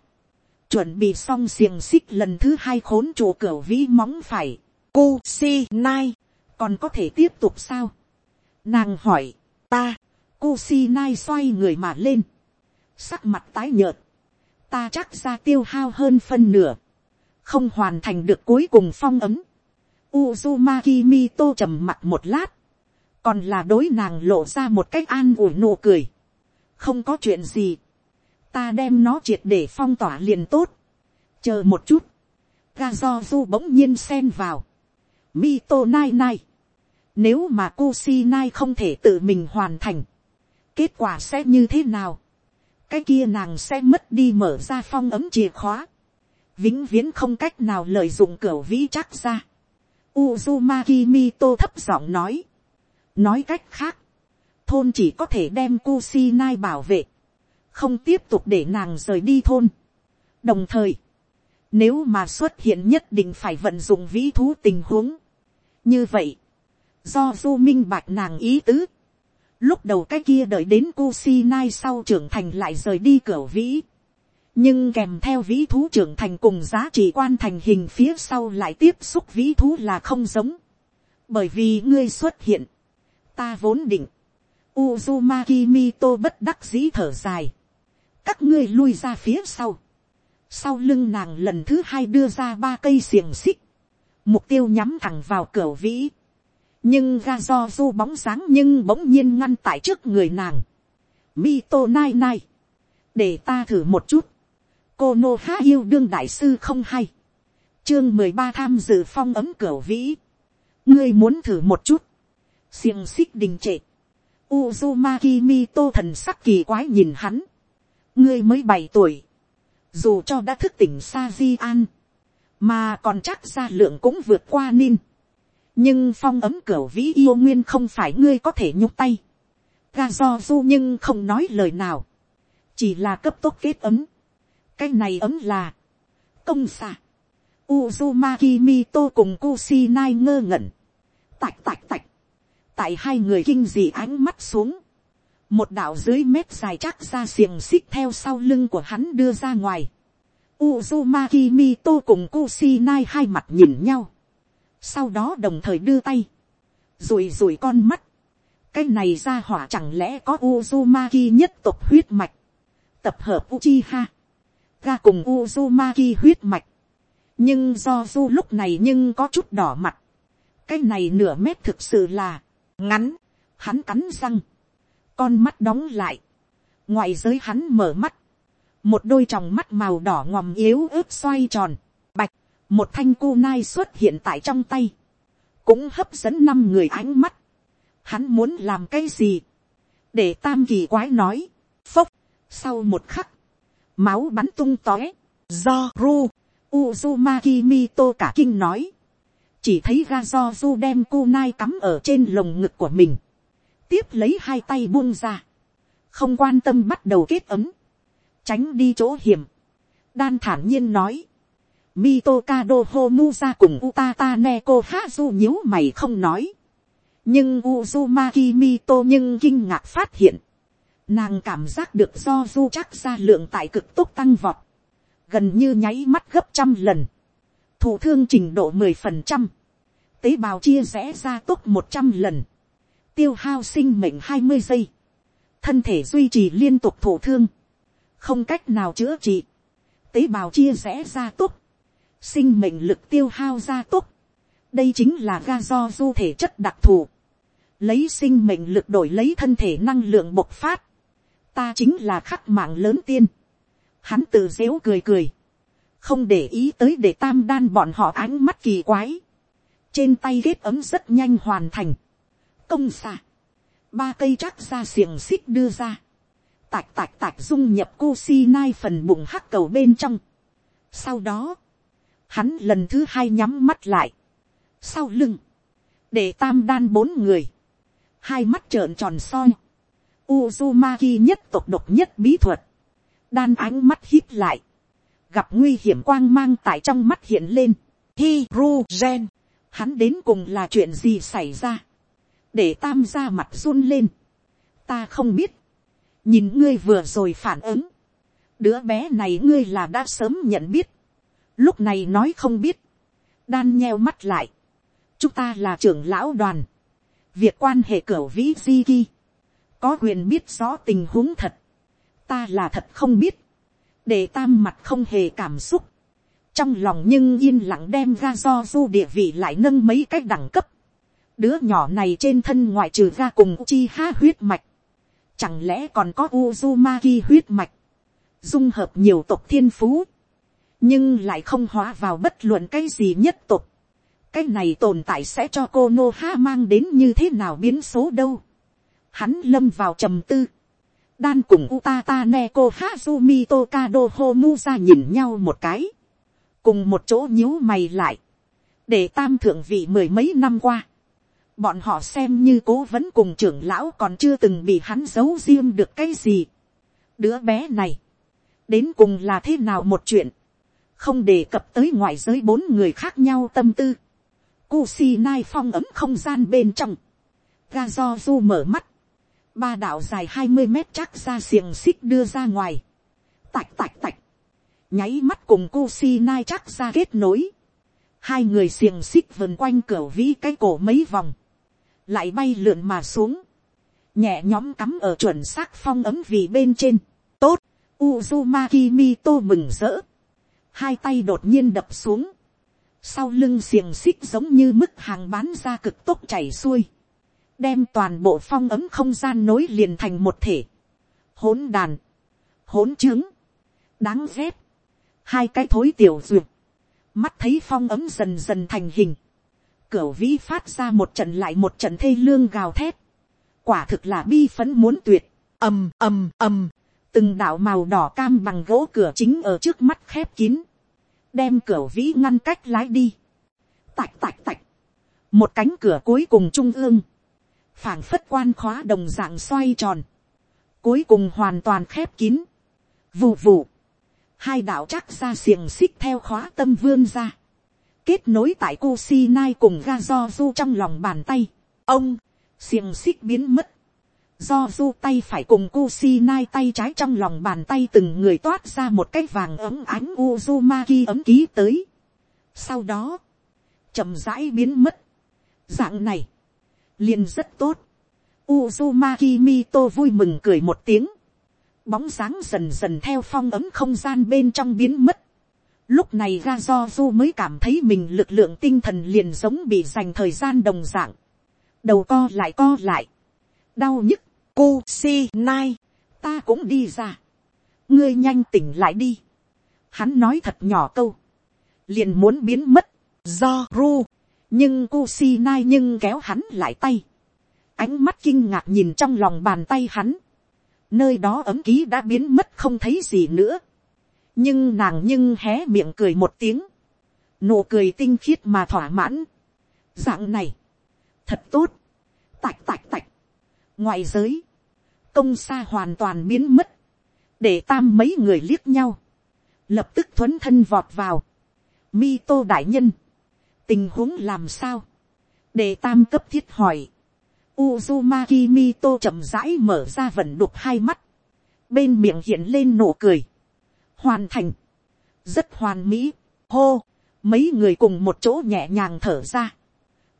chuẩn bị xong xiềng xích lần thứ hai khốn trụ cửa vĩ móng phải. Cô si nai, còn có thể tiếp tục sao? Nàng hỏi, ta, cô si nai xoay người mà lên, sắc mặt tái nhợt, ta chắc ra tiêu hao hơn phân nửa, không hoàn thành được cuối cùng phong ấm. Uzumaki Mito trầm mặt một lát, còn là đối nàng lộ ra một cách an ủi nụ cười. không có chuyện gì, ta đem nó triệt để phong tỏa liền tốt, chờ một chút, ga do du bỗng nhiên xen vào, Mito nai nai, nếu mà Kusi nai không thể tự mình hoàn thành, kết quả sẽ như thế nào, cái kia nàng sẽ mất đi mở ra phong ấm chìa khóa, vĩnh viễn không cách nào lợi dụng cửa vĩ chắc ra. Uzumaki Mito thấp giọng nói. Nói cách khác, thôn chỉ có thể đem Kusinai bảo vệ, không tiếp tục để nàng rời đi thôn. Đồng thời, nếu mà xuất hiện nhất định phải vận dụng vĩ thú tình huống. Như vậy, do du minh bạch nàng ý tứ, lúc đầu cái kia đợi đến Kusinai sau trưởng thành lại rời đi cửa vĩ nhưng kèm theo vĩ thú trưởng thành cùng giá trị quan thành hình phía sau lại tiếp xúc vĩ thú là không giống. bởi vì ngươi xuất hiện, ta vốn định, Uzumaki Mito bất đắc dĩ thở dài, các ngươi lui ra phía sau, sau lưng nàng lần thứ hai đưa ra ba cây xiềng xích, mục tiêu nhắm thẳng vào cửa vĩ, nhưng ga do du bóng dáng nhưng bỗng nhiên ngăn tại trước người nàng. Mito nai nai, để ta thử một chút, cô nô há yêu đương đại sư không hay. chương mười ba tham dự phong ấm cửa vĩ. ngươi muốn thử một chút xiềng xích đình trệ. Uzumaki Mito thần sắc kỳ quái nhìn hắn. ngươi mới bảy tuổi. dù cho đã thức tỉnh sa di an. mà còn chắc ra lượng cũng vượt qua ninh. nhưng phong ấm cửa vĩ yêu nguyên không phải ngươi có thể nhúc tay. ga do du nhưng không nói lời nào. chỉ là cấp tốc kết ấm cái này ấm là công xạ. Uzumaki Mito cùng Kusinai ngơ ngẩn. Tạch tạch tạch. Tại hai người kinh dị ánh mắt xuống. Một đạo dưới mét dài chắc ra xiềng xích theo sau lưng của hắn đưa ra ngoài. Uzumaki Mito cùng Kusinai hai mặt nhìn nhau. Sau đó đồng thời đưa tay. Rùi rùi con mắt. Cái này ra hỏa chẳng lẽ có Uzumaki nhất tộc huyết mạch. Tập hợp Uchiha Ra cùng Uzumaki huyết mạch. Nhưng do du lúc này nhưng có chút đỏ mặt. Cái này nửa mét thực sự là ngắn. Hắn cắn răng. Con mắt đóng lại. Ngoài giới hắn mở mắt. Một đôi tròng mắt màu đỏ ngòm yếu ớt xoay tròn. Bạch. Một thanh cu nai xuất hiện tại trong tay. Cũng hấp dẫn năm người ánh mắt. Hắn muốn làm cái gì? Để tam kỳ quái nói. Phốc. Sau một khắc máu bắn tung tóe, do ru, Uzumaki Mito cả kinh nói, chỉ thấy ga do du đem kunai cắm ở trên lồng ngực của mình, tiếp lấy hai tay buông ra, không quan tâm bắt đầu kết ấm, tránh đi chỗ hiểm, đan thản nhiên nói, Mitokado Homuza cùng Utata Neko Hazu nhíu mày không nói. Nhưng Uzumaki Mito nhưng kinh ngạc phát hiện. Nàng cảm giác được do du chắc ra lượng tại cực tốc tăng vọt. Gần như nháy mắt gấp trăm lần thụ thương trình độ mười phần trăm Tế bào chia rẽ ra tốc một trăm lần. Tiêu hao sinh mệnh hai mươi giây. Thân thể duy trì liên tục thụ thương. Không cách nào chữa trị. Tế bào chia rẽ ra tốc. Sinh mệnh lực tiêu hao ra tốc. Đây chính là ga do du thể chất đặc thù lấy sinh mệnh lực đổi lấy thân thể năng lượng bộc phát, ta chính là khắc mạng lớn tiên. Hắn tự dếu cười cười. Không để ý tới để tam đan bọn họ ánh mắt kỳ quái. Trên tay ghép ấm rất nhanh hoàn thành. Công xạ. Ba cây chắc ra xiềng xích đưa ra. Tạch tạch tạch dung nhập cô si nai phần bụng hắc cầu bên trong. Sau đó. Hắn lần thứ hai nhắm mắt lại. Sau lưng. Để tam đan bốn người. Hai mắt trợn tròn soi Uzumaki nhất tộc độc nhất bí thuật. Đan ánh mắt hít lại. Gặp nguy hiểm quang mang tại trong mắt hiện lên. Hiruzen. Hắn đến cùng là chuyện gì xảy ra. Để tam ra mặt run lên. Ta không biết. Nhìn ngươi vừa rồi phản ứng. Đứa bé này ngươi là đã sớm nhận biết. Lúc này nói không biết. Đan nheo mắt lại. Chúng ta là trưởng lão đoàn. Việc quan hệ cửa vĩ di ki có quyền biết rõ tình huống thật, ta là thật không biết, để tam mặt không hề cảm xúc, trong lòng nhưng yên lặng đem ra do du địa vị lại nâng mấy cách đẳng cấp. đứa nhỏ này trên thân ngoại trừ ga cùng chi ha huyết mạch, chẳng lẽ còn có Uzumaki huyết mạch, dung hợp nhiều tộc thiên phú, nhưng lại không hóa vào bất luận cái gì nhất tộc. cái này tồn tại sẽ cho cô nô ha mang đến như thế nào biến số đâu. hắn lâm vào trầm tư đan cùng utata neko hazumi tokado homu ra nhìn nhau một cái. Cùng một chỗ nhíu mày lại, để tam thượng vị mười mấy năm qua, bọn họ xem như cố vấn cùng trưởng lão còn chưa từng bị hắn giấu riêng được cái gì. đứa bé này, đến cùng là thế nào một chuyện, không đề cập tới ngoại giới bốn người khác nhau tâm tư, Kusi nai phong ấm không gian bên trong, ga do du mở mắt, ba đạo dài hai mươi mét chắc ra xiềng xích đưa ra ngoài, tạch tạch tạch, nháy mắt cùng cô si nai chắc ra kết nối, hai người xiềng xích vần quanh cửa vĩ cái cổ mấy vòng, lại bay lượn mà xuống, nhẹ nhóm cắm ở chuẩn xác phong ấm vì bên trên, tốt, Uzumaki Mito mừng rỡ, hai tay đột nhiên đập xuống, sau lưng xiềng xích giống như mức hàng bán ra cực tốc chảy xuôi, đem toàn bộ phong ấm không gian nối liền thành một thể, hỗn đàn, hỗn trướng, đáng ghét, hai cái thối tiểu duyệt, mắt thấy phong ấm dần dần thành hình, cửa vĩ phát ra một trận lại một trận thê lương gào thét, quả thực là bi phấn muốn tuyệt, ầm ầm ầm, từng đạo màu đỏ cam bằng gỗ cửa chính ở trước mắt khép kín, đem cửa vĩ ngăn cách lái đi, tạch tạch tạch, một cánh cửa cuối cùng trung ương, phảng phất quan khóa đồng dạng xoay tròn, cuối cùng hoàn toàn khép kín, vù vù, hai đạo chắc ra xiềng xích theo khóa tâm vươn ra, kết nối tại cô si nai cùng ga do du trong lòng bàn tay, ông, xiềng xích biến mất, do du tay phải cùng cô si nai tay trái trong lòng bàn tay từng người toát ra một cái vàng ấm ánh uzumaki ấm ký tới. sau đó, chậm rãi biến mất, dạng này, liền rất tốt, uzumaki mito vui mừng cười một tiếng, bóng dáng dần dần theo phong ấm không gian bên trong biến mất. Lúc này Ra do du mới cảm thấy mình lực lượng tinh thần liền giống bị dành thời gian đồng dạng. Đầu co lại co lại. Đau nhức, cô si nai, ta cũng đi ra. Ngươi nhanh tỉnh lại đi. Hắn nói thật nhỏ câu. Liền muốn biến mất, do ru. Nhưng cô nai nhưng kéo hắn lại tay. Ánh mắt kinh ngạc nhìn trong lòng bàn tay hắn. Nơi đó ấm ký đã biến mất không thấy gì nữa. nhưng nàng nhưng hé miệng cười một tiếng, nụ cười tinh khiết mà thỏa mãn. dạng này, thật tốt, tạch tạch tạch, ngoại giới, công xa hoàn toàn biến mất, để tam mấy người liếc nhau, lập tức thuấn thân vọt vào, mi tô đại nhân, tình huống làm sao, để tam cấp thiết hỏi, Uzumaki Mito chậm rãi mở ra vận đục hai mắt. Bên miệng hiện lên nụ cười. Hoàn thành. Rất hoàn mỹ. Hô. Mấy người cùng một chỗ nhẹ nhàng thở ra.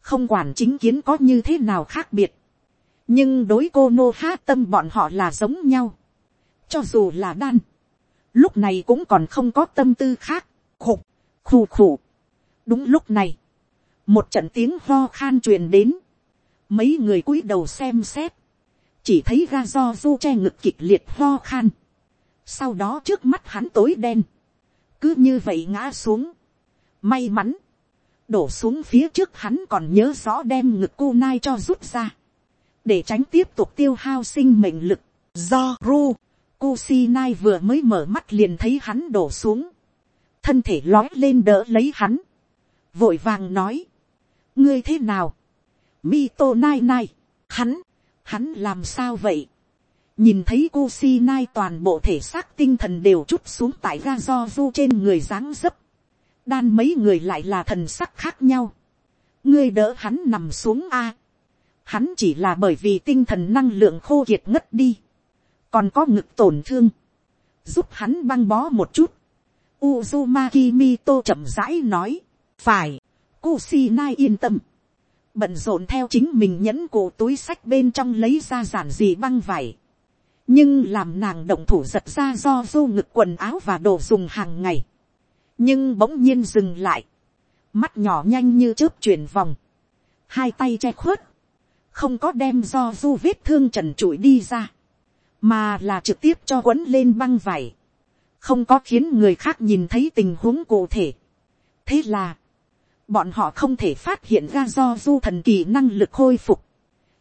Không quản chính kiến có như thế nào khác biệt. Nhưng đối cô Nô Há tâm bọn họ là giống nhau. Cho dù là đan. Lúc này cũng còn không có tâm tư khác. Khục. Khù khủ. Đúng lúc này. Một trận tiếng ho khan truyền đến. Mấy người cúi đầu xem xét, chỉ thấy ga do du che ngực kịch liệt ho khan, sau đó trước mắt hắn tối đen, cứ như vậy ngã xuống, may mắn, đổ xuống phía trước hắn còn nhớ rõ đem ngực cô nai cho rút ra, để tránh tiếp tục tiêu hao sinh mệnh lực, do ru, cô si nai vừa mới mở mắt liền thấy hắn đổ xuống, thân thể lói lên đỡ lấy hắn, vội vàng nói, ngươi thế nào, Mito nai nai, hắn, hắn làm sao vậy? nhìn thấy cô si nai toàn bộ thể xác tinh thần đều chút xuống tại ga do du trên người dáng dấp. đan mấy người lại là thần sắc khác nhau. ngươi đỡ hắn nằm xuống a. hắn chỉ là bởi vì tinh thần năng lượng khô kiệt ngất đi. còn có ngực tổn thương. giúp hắn băng bó một chút. Uzumaki Mito chậm rãi nói phải, Kusinai yên tâm. Bận rộn theo chính mình nhẫn cổ túi sách bên trong lấy ra giản dị băng vải. nhưng làm nàng động thủ giật ra do du ngực quần áo và đồ dùng hàng ngày. nhưng bỗng nhiên dừng lại, mắt nhỏ nhanh như chớp chuyển vòng, hai tay che khuất, không có đem do du vết thương trần trụi đi ra, mà là trực tiếp cho quấn lên băng vải, không có khiến người khác nhìn thấy tình huống cụ thể. thế là, bọn họ không thể phát hiện ra do du thần kỳ năng lực khôi phục.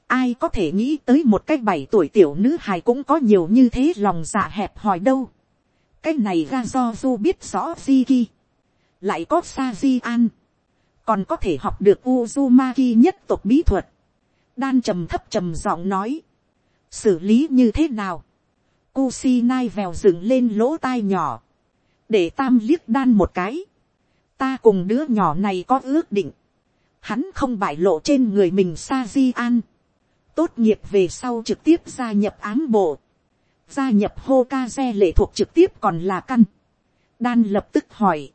ai có thể nghĩ tới một cái bảy tuổi tiểu nữ hài cũng có nhiều như thế lòng dạ hẹp hòi đâu. cái này ra do du biết rõ di ki, lại có sa di an, còn có thể học được uzumaki nhất tộc bí thuật. đan trầm thấp trầm giọng nói, xử lý như thế nào. Kusinai vèo dựng lên lỗ tai nhỏ, để tam liếc đan một cái ta cùng đứa nhỏ này có ước định, hắn không bại lộ trên người mình sa di an, tốt nghiệp về sau trực tiếp gia nhập ám bộ, gia nhập hô ca xe lệ thuộc trực tiếp còn là căn, đan lập tức hỏi,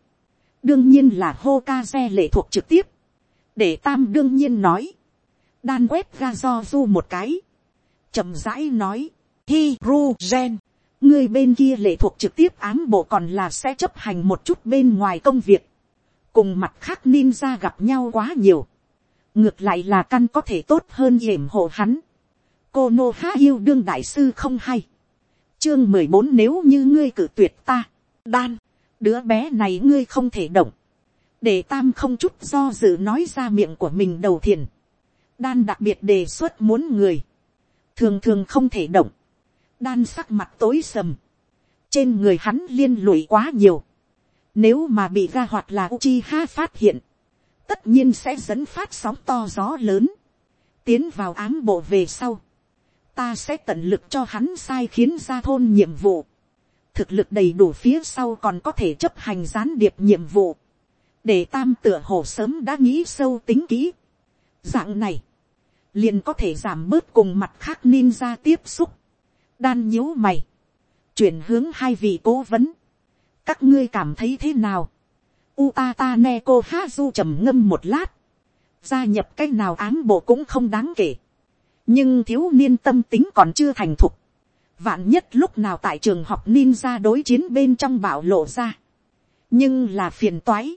đương nhiên là hô ca xe lệ thuộc trực tiếp, để tam đương nhiên nói, đan quét ra do du một cái, chậm rãi nói, hi ru gen, người bên kia lệ thuộc trực tiếp ám bộ còn là sẽ chấp hành một chút bên ngoài công việc, cùng mặt khác ninja gặp nhau quá nhiều, ngược lại là căn có thể tốt hơn yểm hộ hắn. cô nô há yêu đương đại sư không hay. chương mười bốn nếu như ngươi cử tuyệt ta, đan, đứa bé này ngươi không thể động, để tam không chút do dự nói ra miệng của mình đầu thiền. đan đặc biệt đề xuất muốn người, thường thường không thể động, đan sắc mặt tối sầm, trên người hắn liên lụy quá nhiều, nếu mà bị ra hoặc là Uchiha phát hiện. Tất nhiên sẽ dẫn phát sóng to gió lớn. Tiến vào ám bộ về sau. Ta sẽ tận lực cho hắn sai khiến ra thôn nhiệm vụ. Thực lực đầy đủ phía sau còn có thể chấp hành gián điệp nhiệm vụ. Để tam tựa hồ sớm đã nghĩ sâu tính kỹ. Dạng này. Liền có thể giảm bớt cùng mặt khác ninja tiếp xúc. Đan nhíu mày. Chuyển hướng hai vị cố vấn các ngươi cảm thấy thế nào. Utata Neko Hazu trầm ngâm một lát. Gia nhập cách nào ám bộ cũng không đáng kể. Nhưng thiếu niên tâm tính còn chưa thành thục. Vạn nhất lúc nào tại trường học ninja đối chiến bên trong bảo lộ ra. Nhưng là phiền toái.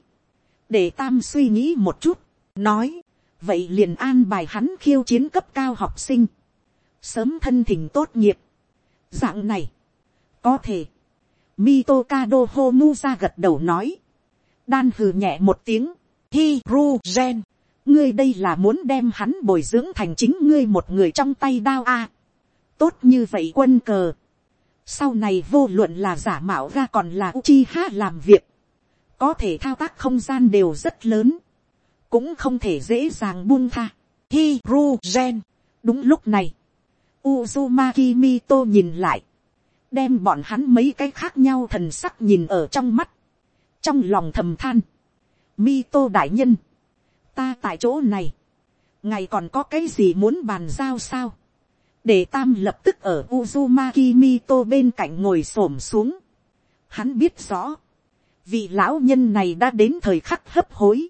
Để Tam suy nghĩ một chút. Nói. Vậy liền an bài hắn khiêu chiến cấp cao học sinh. Sớm thân thỉnh tốt nghiệp. Dạng này. Có thể Mitokado Homuza gật đầu nói. Đan hừ nhẹ một tiếng. Hi gen. Ngươi đây là muốn đem hắn bồi dưỡng thành chính ngươi một người trong tay đao a. Tốt như vậy quân cờ. Sau này vô luận là giả mạo ra còn là Uchiha làm việc. Có thể thao tác không gian đều rất lớn. Cũng không thể dễ dàng buông tha. Hi gen. Đúng lúc này. Uzumaki Mito nhìn lại đem bọn hắn mấy cái khác nhau thần sắc nhìn ở trong mắt, trong lòng thầm than, mi tô đại nhân, ta tại chỗ này, ngày còn có cái gì muốn bàn giao sao, để tam lập tức ở Uzumaki Mito bên cạnh ngồi s ổ m xuống, hắn biết rõ, vị lão nhân này đã đến thời khắc hấp hối,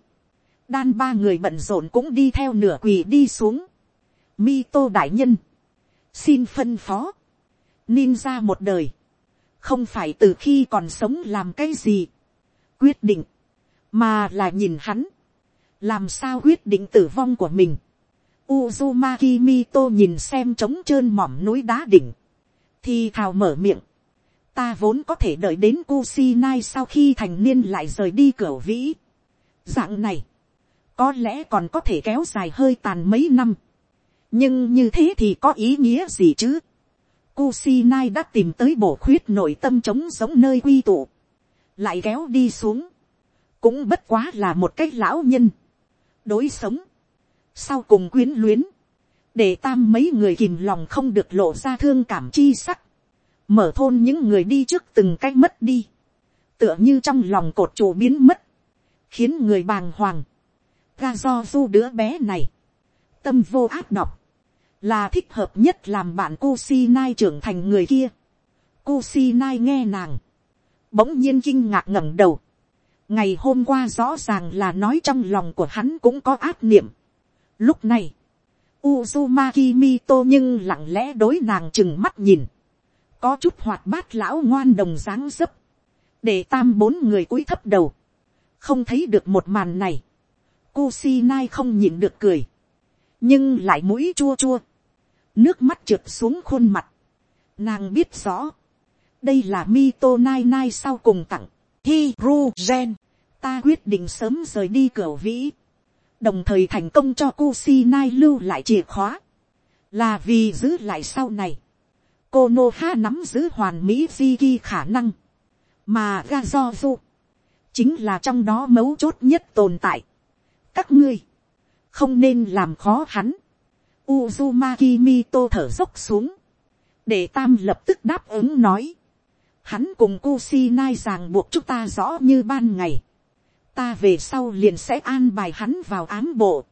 đan ba người bận rộn cũng đi theo nửa quỳ đi xuống, Mito đại nhân, xin phân phó, ninja một đời, không phải từ khi còn sống làm cái gì, quyết định, mà là nhìn hắn, làm sao quyết định tử vong của mình. Uzumaki Mito nhìn xem trống trơn mỏm núi đá đỉnh, thì thào mở miệng, ta vốn có thể đợi đến Kusinai sau khi thành niên lại rời đi cửa vĩ. Dạng này, có lẽ còn có thể kéo dài hơi tàn mấy năm, nhưng như thế thì có ý nghĩa gì chứ. Kusinai đã tìm tới bổ khuyết nội tâm chống giống nơi quy tụ. Lại kéo đi xuống. Cũng bất quá là một cách lão nhân. Đối sống. Sau cùng quyến luyến. Để tam mấy người kìm lòng không được lộ ra thương cảm chi sắc. Mở thôn những người đi trước từng cách mất đi. Tựa như trong lòng cột trụ biến mất. Khiến người bàng hoàng. Ga do du đứa bé này. Tâm vô ác độc là thích hợp nhất làm bạn Kusinai trưởng thành người kia. Kusinai nghe nàng, bỗng nhiên kinh ngạc ngẩng đầu. ngày hôm qua rõ ràng là nói trong lòng của hắn cũng có áp niệm. lúc này, Uzumaki Mito nhưng lặng lẽ đối nàng chừng mắt nhìn, có chút hoạt bát lão ngoan đồng dáng dấp, để tam bốn người cúi thấp đầu, không thấy được một màn này, Kusinai không nhịn được cười, nhưng lại mũi chua chua, nước mắt trượt xuống khuôn mặt, nàng biết rõ, đây là Mito Nai Nai sau cùng tặng, Hi Ru Gen, ta quyết định sớm rời đi cửa vĩ, đồng thời thành công cho Kusinai lưu lại chìa khóa, là vì giữ lại sau này, Konoha nắm giữ hoàn mỹ Ziki khả năng, mà Gazozu chính là trong đó mấu chốt nhất tồn tại. Các ngươi không nên làm khó hắn. Uzumaki Mito thở dốc xuống, để tam lập tức đáp ứng nói. Hắn cùng Kusinai ràng buộc chúng ta rõ như ban ngày. Ta về sau liền sẽ an bài hắn vào ám bộ.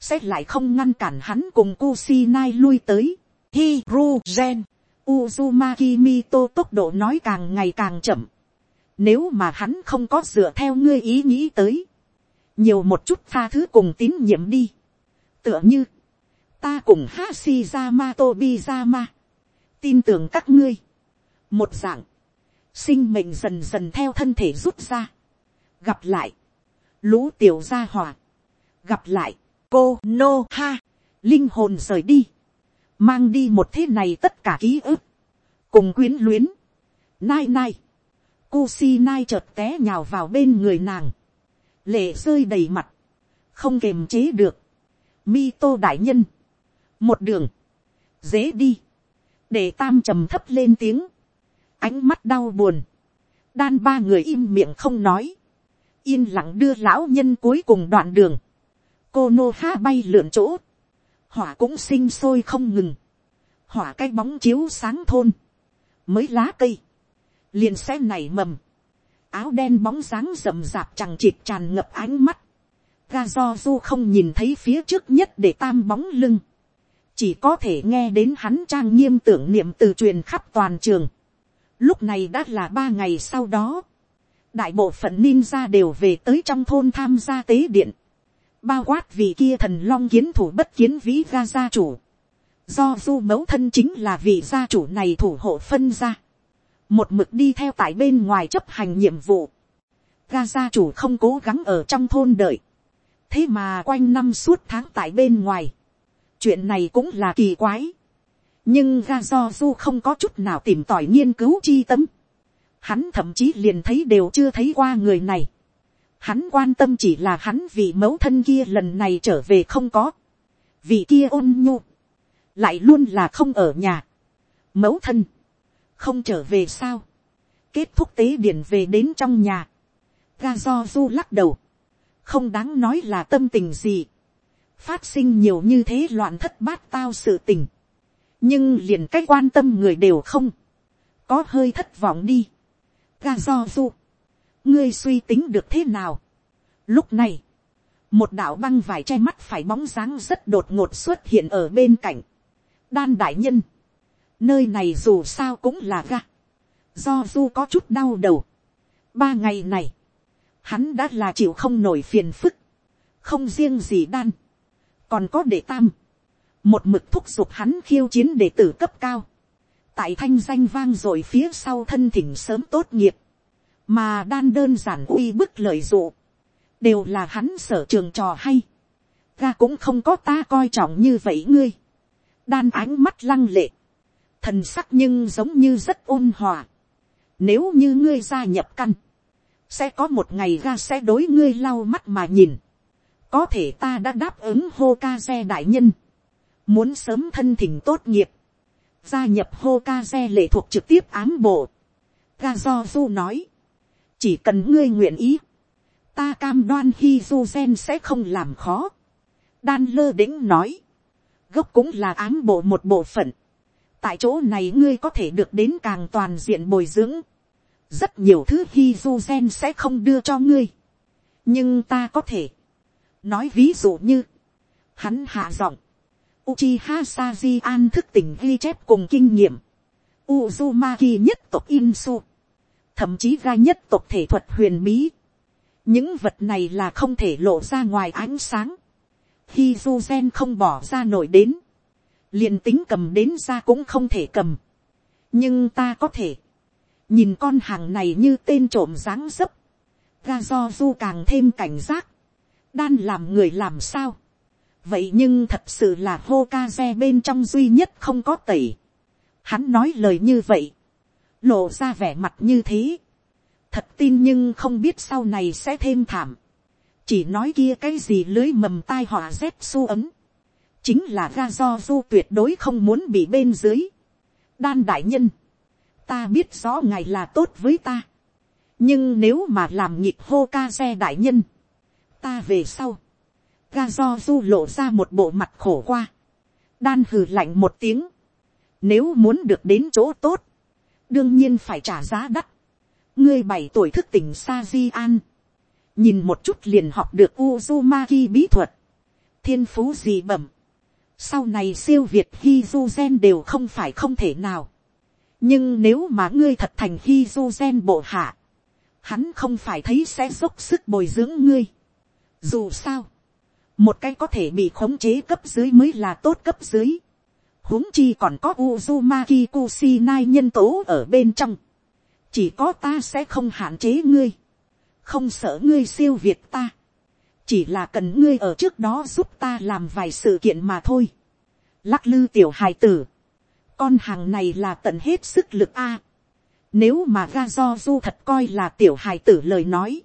Sẽ lại không ngăn cản hắn cùng Kusinai lui tới. Hiruzen Uzumaki Mito tốc độ nói càng ngày càng chậm. Nếu mà hắn không có dựa theo ngươi ý nghĩ tới. Nhiều một chút tha thứ cùng tín nhiệm đi. Tựa như. Ta cùng Hashizama Tobizama. Tin tưởng các ngươi. Một dạng. Sinh mệnh dần dần theo thân thể rút ra. Gặp lại. Lũ tiểu gia hỏa. Gặp lại. Cô no Ha. Linh hồn rời đi mang đi một thế này tất cả ký ức, cùng quyến luyến, nai nai, Kusi nai chợt té nhào vào bên người nàng, lệ rơi đầy mặt, không kềm chế được, mi tô đại nhân, một đường, dễ đi, để tam trầm thấp lên tiếng, ánh mắt đau buồn, đan ba người im miệng không nói, yên lặng đưa lão nhân cuối cùng đoạn đường, cô nô ha bay lượn chỗ, hỏa cũng sinh sôi không ngừng, hỏa cái bóng chiếu sáng thôn, mới lá cây, liền xe nảy mầm, áo đen bóng dáng rậm rạp chẳng chịt tràn ngập ánh mắt, ga do du không nhìn thấy phía trước nhất để tam bóng lưng, chỉ có thể nghe đến hắn trang nghiêm tưởng niệm từ truyền khắp toàn trường. Lúc này đã là ba ngày sau đó, đại bộ phận ninja đều về tới trong thôn tham gia tế điện bao quát vì kia thần long kiến thủ bất kiến vĩ ga gia chủ. Do du mẫu thân chính là vị gia chủ này thủ hộ phân ra. Một mực đi theo tại bên ngoài chấp hành nhiệm vụ. Ga gia chủ không cố gắng ở trong thôn đợi. Thế mà quanh năm suốt tháng tại bên ngoài. Chuyện này cũng là kỳ quái. Nhưng ga do du không có chút nào tìm tòi nghiên cứu chi tâm. Hắn thậm chí liền thấy đều chưa thấy qua người này Hắn quan tâm chỉ là hắn vì mẫu thân kia lần này trở về không có. Vì kia ôn nhu. Lại luôn là không ở nhà. Mẫu thân. Không trở về sao. Kết thúc tế điển về đến trong nhà. Ga do du lắc đầu. Không đáng nói là tâm tình gì. Phát sinh nhiều như thế loạn thất bát tao sự tình. Nhưng liền cách quan tâm người đều không. Có hơi thất vọng đi. Ga do du ngươi suy tính được thế nào. Lúc này, một đạo băng vải che mắt phải bóng dáng rất đột ngột xuất hiện ở bên cạnh. đan đại nhân, nơi này dù sao cũng là ga. do du có chút đau đầu. ba ngày này, hắn đã là chịu không nổi phiền phức. không riêng gì đan, còn có đệ tam. một mực thúc giục hắn khiêu chiến đệ tử cấp cao. tại thanh danh vang rồi phía sau thân thỉnh sớm tốt nghiệp. Mà đan đơn giản uy bức lợi dụ, đều là hắn sở trường trò hay, ga cũng không có ta coi trọng như vậy ngươi, đan ánh mắt lăng lệ, thần sắc nhưng giống như rất ôn hòa, nếu như ngươi gia nhập căn, sẽ có một ngày ga sẽ đối ngươi lau mắt mà nhìn, có thể ta đã đáp ứng hô ca xe đại nhân, muốn sớm thân thỉnh tốt nghiệp, gia nhập hô ca xe lệ thuộc trực tiếp ám bộ, ga do du nói, chỉ cần ngươi nguyện ý, ta cam đoan hi du gen sẽ không làm khó. đan lơ đĩnh nói, gốc cũng là ám bộ một bộ phận. tại chỗ này ngươi có thể được đến càng toàn diện bồi dưỡng. rất nhiều thứ hi du gen sẽ không đưa cho ngươi. nhưng ta có thể nói ví dụ như, hắn hạ giọng, Uchiha Saji an thức tỉnh ghi chép cùng kinh nghiệm. Uzumaki nhất tộc Insu thậm chí ra nhất tộc thể thuật huyền bí. những vật này là không thể lộ ra ngoài ánh sáng. khi du không bỏ ra nổi đến, liền tính cầm đến ra cũng không thể cầm. nhưng ta có thể, nhìn con hàng này như tên trộm dáng dấp, ga do du càng thêm cảnh giác, đan làm người làm sao, vậy nhưng thật sự là hô ca xe bên trong duy nhất không có tẩy, hắn nói lời như vậy, lộ ra vẻ mặt như thế, thật tin nhưng không biết sau này sẽ thêm thảm, chỉ nói kia cái gì lưới mầm tai họa rét su ấm, chính là ga do du tuyệt đối không muốn bị bên dưới. đan đại nhân, ta biết rõ ngài là tốt với ta, nhưng nếu mà làm nhịp hô ca xe đại nhân, ta về sau, ga do du lộ ra một bộ mặt khổ qua, đan hừ lạnh một tiếng, nếu muốn được đến chỗ tốt, đương nhiên phải trả giá đắt, ngươi bảy tuổi thức tỉnh sa di an, nhìn một chút liền học được Uzumaki bí thuật, thiên phú gì bẩm, sau này siêu việt Hizuzen đều không phải không thể nào, nhưng nếu mà ngươi thật thành Hizuzen bộ hạ, hắn không phải thấy sẽ dốc sức bồi dưỡng ngươi. Dù sao, một cái có thể bị khống chế cấp dưới mới là tốt cấp dưới. huống chi còn có Uzumaki Kusinai nhân tố ở bên trong. Chỉ có ta sẽ không hạn chế ngươi không sợ ngươi siêu việt ta, chỉ là cần ngươi ở trước đó giúp ta làm vài sự kiện mà thôi. Lắc lư tiểu hài tử, con hàng này là tận hết sức lực a. Nếu mà ga do du thật coi là tiểu hài tử lời nói,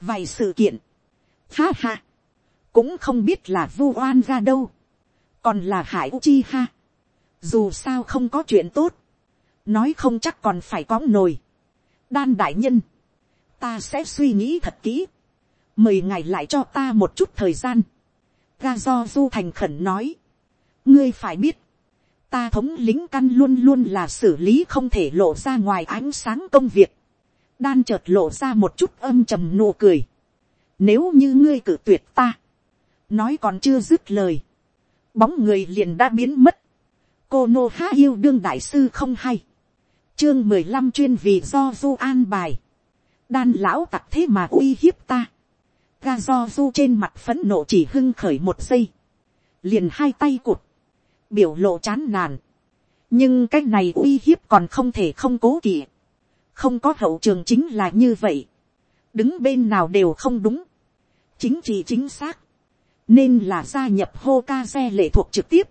vài sự kiện, ha ha, cũng không biết là vu oan ra đâu, còn là hải chi ha. Dù sao không có chuyện tốt, nói không chắc còn phải có nồi. Đan đại nhân, ta sẽ suy nghĩ thật kỹ, mời ngài lại cho ta một chút thời gian. ga do du thành khẩn nói, ngươi phải biết, ta thống lính căn luôn luôn là xử lý không thể lộ ra ngoài ánh sáng công việc, đan chợt lộ ra một chút âm trầm nụ cười, nếu như ngươi cử tuyệt ta, nói còn chưa dứt lời, bóng người liền đã biến mất, cô nô há yêu đương đại sư không hay, chương mười lăm chuyên vì do du an bài, đan lão tặc thế mà uy hiếp ta, ga do du trên mặt phấn nộ chỉ hưng khởi một giây, liền hai tay cụt, biểu lộ chán nản, nhưng cái này uy hiếp còn không thể không cố kỵ, không có hậu trường chính là như vậy, đứng bên nào đều không đúng, chính trị chính xác, nên là gia nhập hô ca xe lệ thuộc trực tiếp,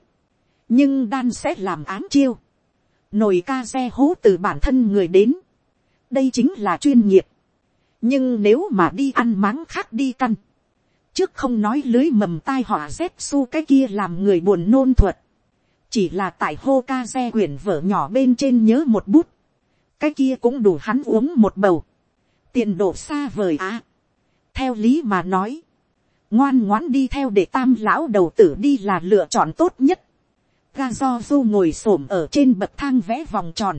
nhưng đan sẽ làm án chiêu, nồi ca xe hố từ bản thân người đến, đây chính là chuyên nghiệp, nhưng nếu mà đi ăn máng khác đi căn, trước không nói lưới mầm tai họa rét su cái kia làm người buồn nôn thuật, chỉ là tại hô ca xe quyển vở nhỏ bên trên nhớ một bút, cái kia cũng đủ hắn uống một bầu, tiền độ xa vời á theo lý mà nói, ngoan ngoãn đi theo để tam lão đầu tử đi là lựa chọn tốt nhất. ga do du ngồi s ổ m ở trên bậc thang vẽ vòng tròn.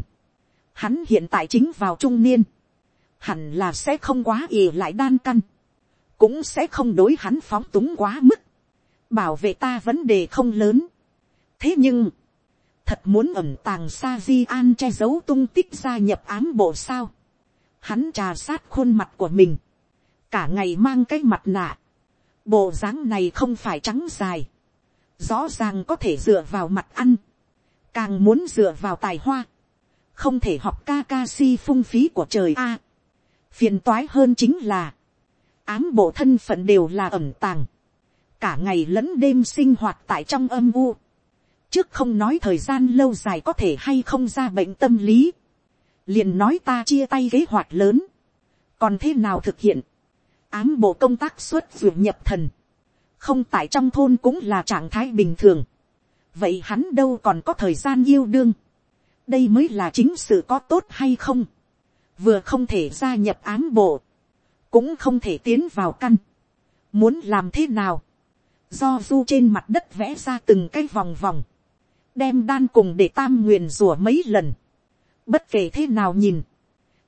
hắn hiện tại chính vào trung niên hẳn là sẽ không quá ì lại đan căn, cũng sẽ không đối hắn phóng túng quá mức, bảo vệ ta vấn đề không lớn. thế nhưng, thật muốn ẩm tàng sa di an che giấu tung tích gia nhập ám bộ sao, hắn trà sát khuôn mặt của mình, cả ngày mang cái mặt nạ, bộ dáng này không phải trắng dài, rõ ràng có thể dựa vào mặt ăn, càng muốn dựa vào tài hoa, không thể học ca ca si phung phí của trời a. Phiền toái hơn chính là, ám bộ thân phận đều là ẩm tàng, cả ngày lẫn đêm sinh hoạt tại trong âm u, trước không nói thời gian lâu dài có thể hay không ra bệnh tâm lý, liền nói ta chia tay kế hoạch lớn, còn thế nào thực hiện, ám bộ công tác xuất vượt nhập thần, không tại trong thôn cũng là trạng thái bình thường, vậy hắn đâu còn có thời gian yêu đương, đây mới là chính sự có tốt hay không, vừa không thể gia nhập ám bộ, cũng không thể tiến vào căn. Muốn làm thế nào, do du trên mặt đất vẽ ra từng cái vòng vòng, đem đan cùng để tam nguyền rủa mấy lần, bất kể thế nào nhìn,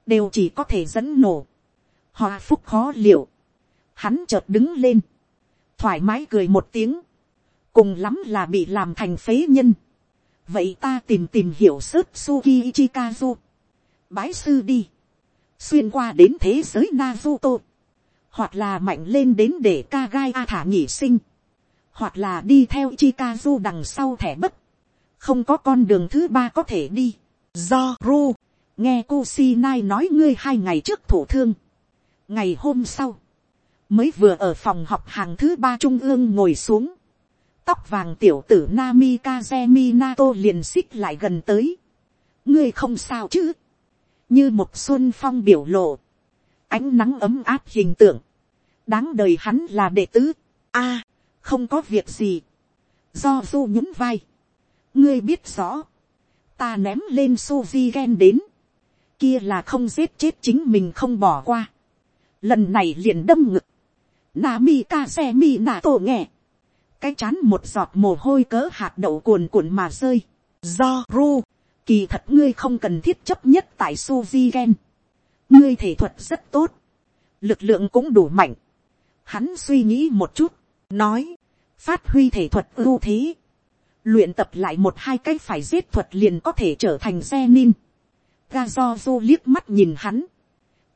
đều chỉ có thể dẫn nổ, hòa phúc khó liệu, hắn chợt đứng lên, thoải mái cười một tiếng, cùng lắm là bị làm thành phế nhân, vậy ta tìm tìm hiểu sớt suki ichikazu, bái sư đi, xuyên qua đến thế giới nazuto, hoặc là mạnh lên đến để Kagai A thả nhị sinh, hoặc là đi theo Chikazu đằng sau thẻ bất, không có con đường thứ ba có thể đi. Do Ru, nghe Kusinai nói ngươi hai ngày trước thủ thương, ngày hôm sau, mới vừa ở phòng học hàng thứ ba trung ương ngồi xuống, tóc vàng tiểu tử Namikaze Minato liền xích lại gần tới. ngươi không sao chứ, như một xuân phong biểu lộ, ánh nắng ấm áp hình tượng, đáng đời hắn là đệ tứ, a, không có việc gì, do du nhún vai, ngươi biết rõ, ta ném lên suzy ghen đến, kia là không giết chết chính mình không bỏ qua, lần này liền đâm ngực, Nami Kazemi Nato nghe, cái chán một giọt mồ hôi cỡ hạt đậu cuồn cuộn mà rơi, do ru, kỳ thật ngươi không cần thiết chấp nhất tại suzy gen, ngươi thể thuật rất tốt, lực lượng cũng đủ mạnh, hắn suy nghĩ một chút, nói, phát huy thể thuật ưu thế, luyện tập lại một hai cái phải giết thuật liền có thể trở thành xe nin, ga liếc mắt nhìn hắn,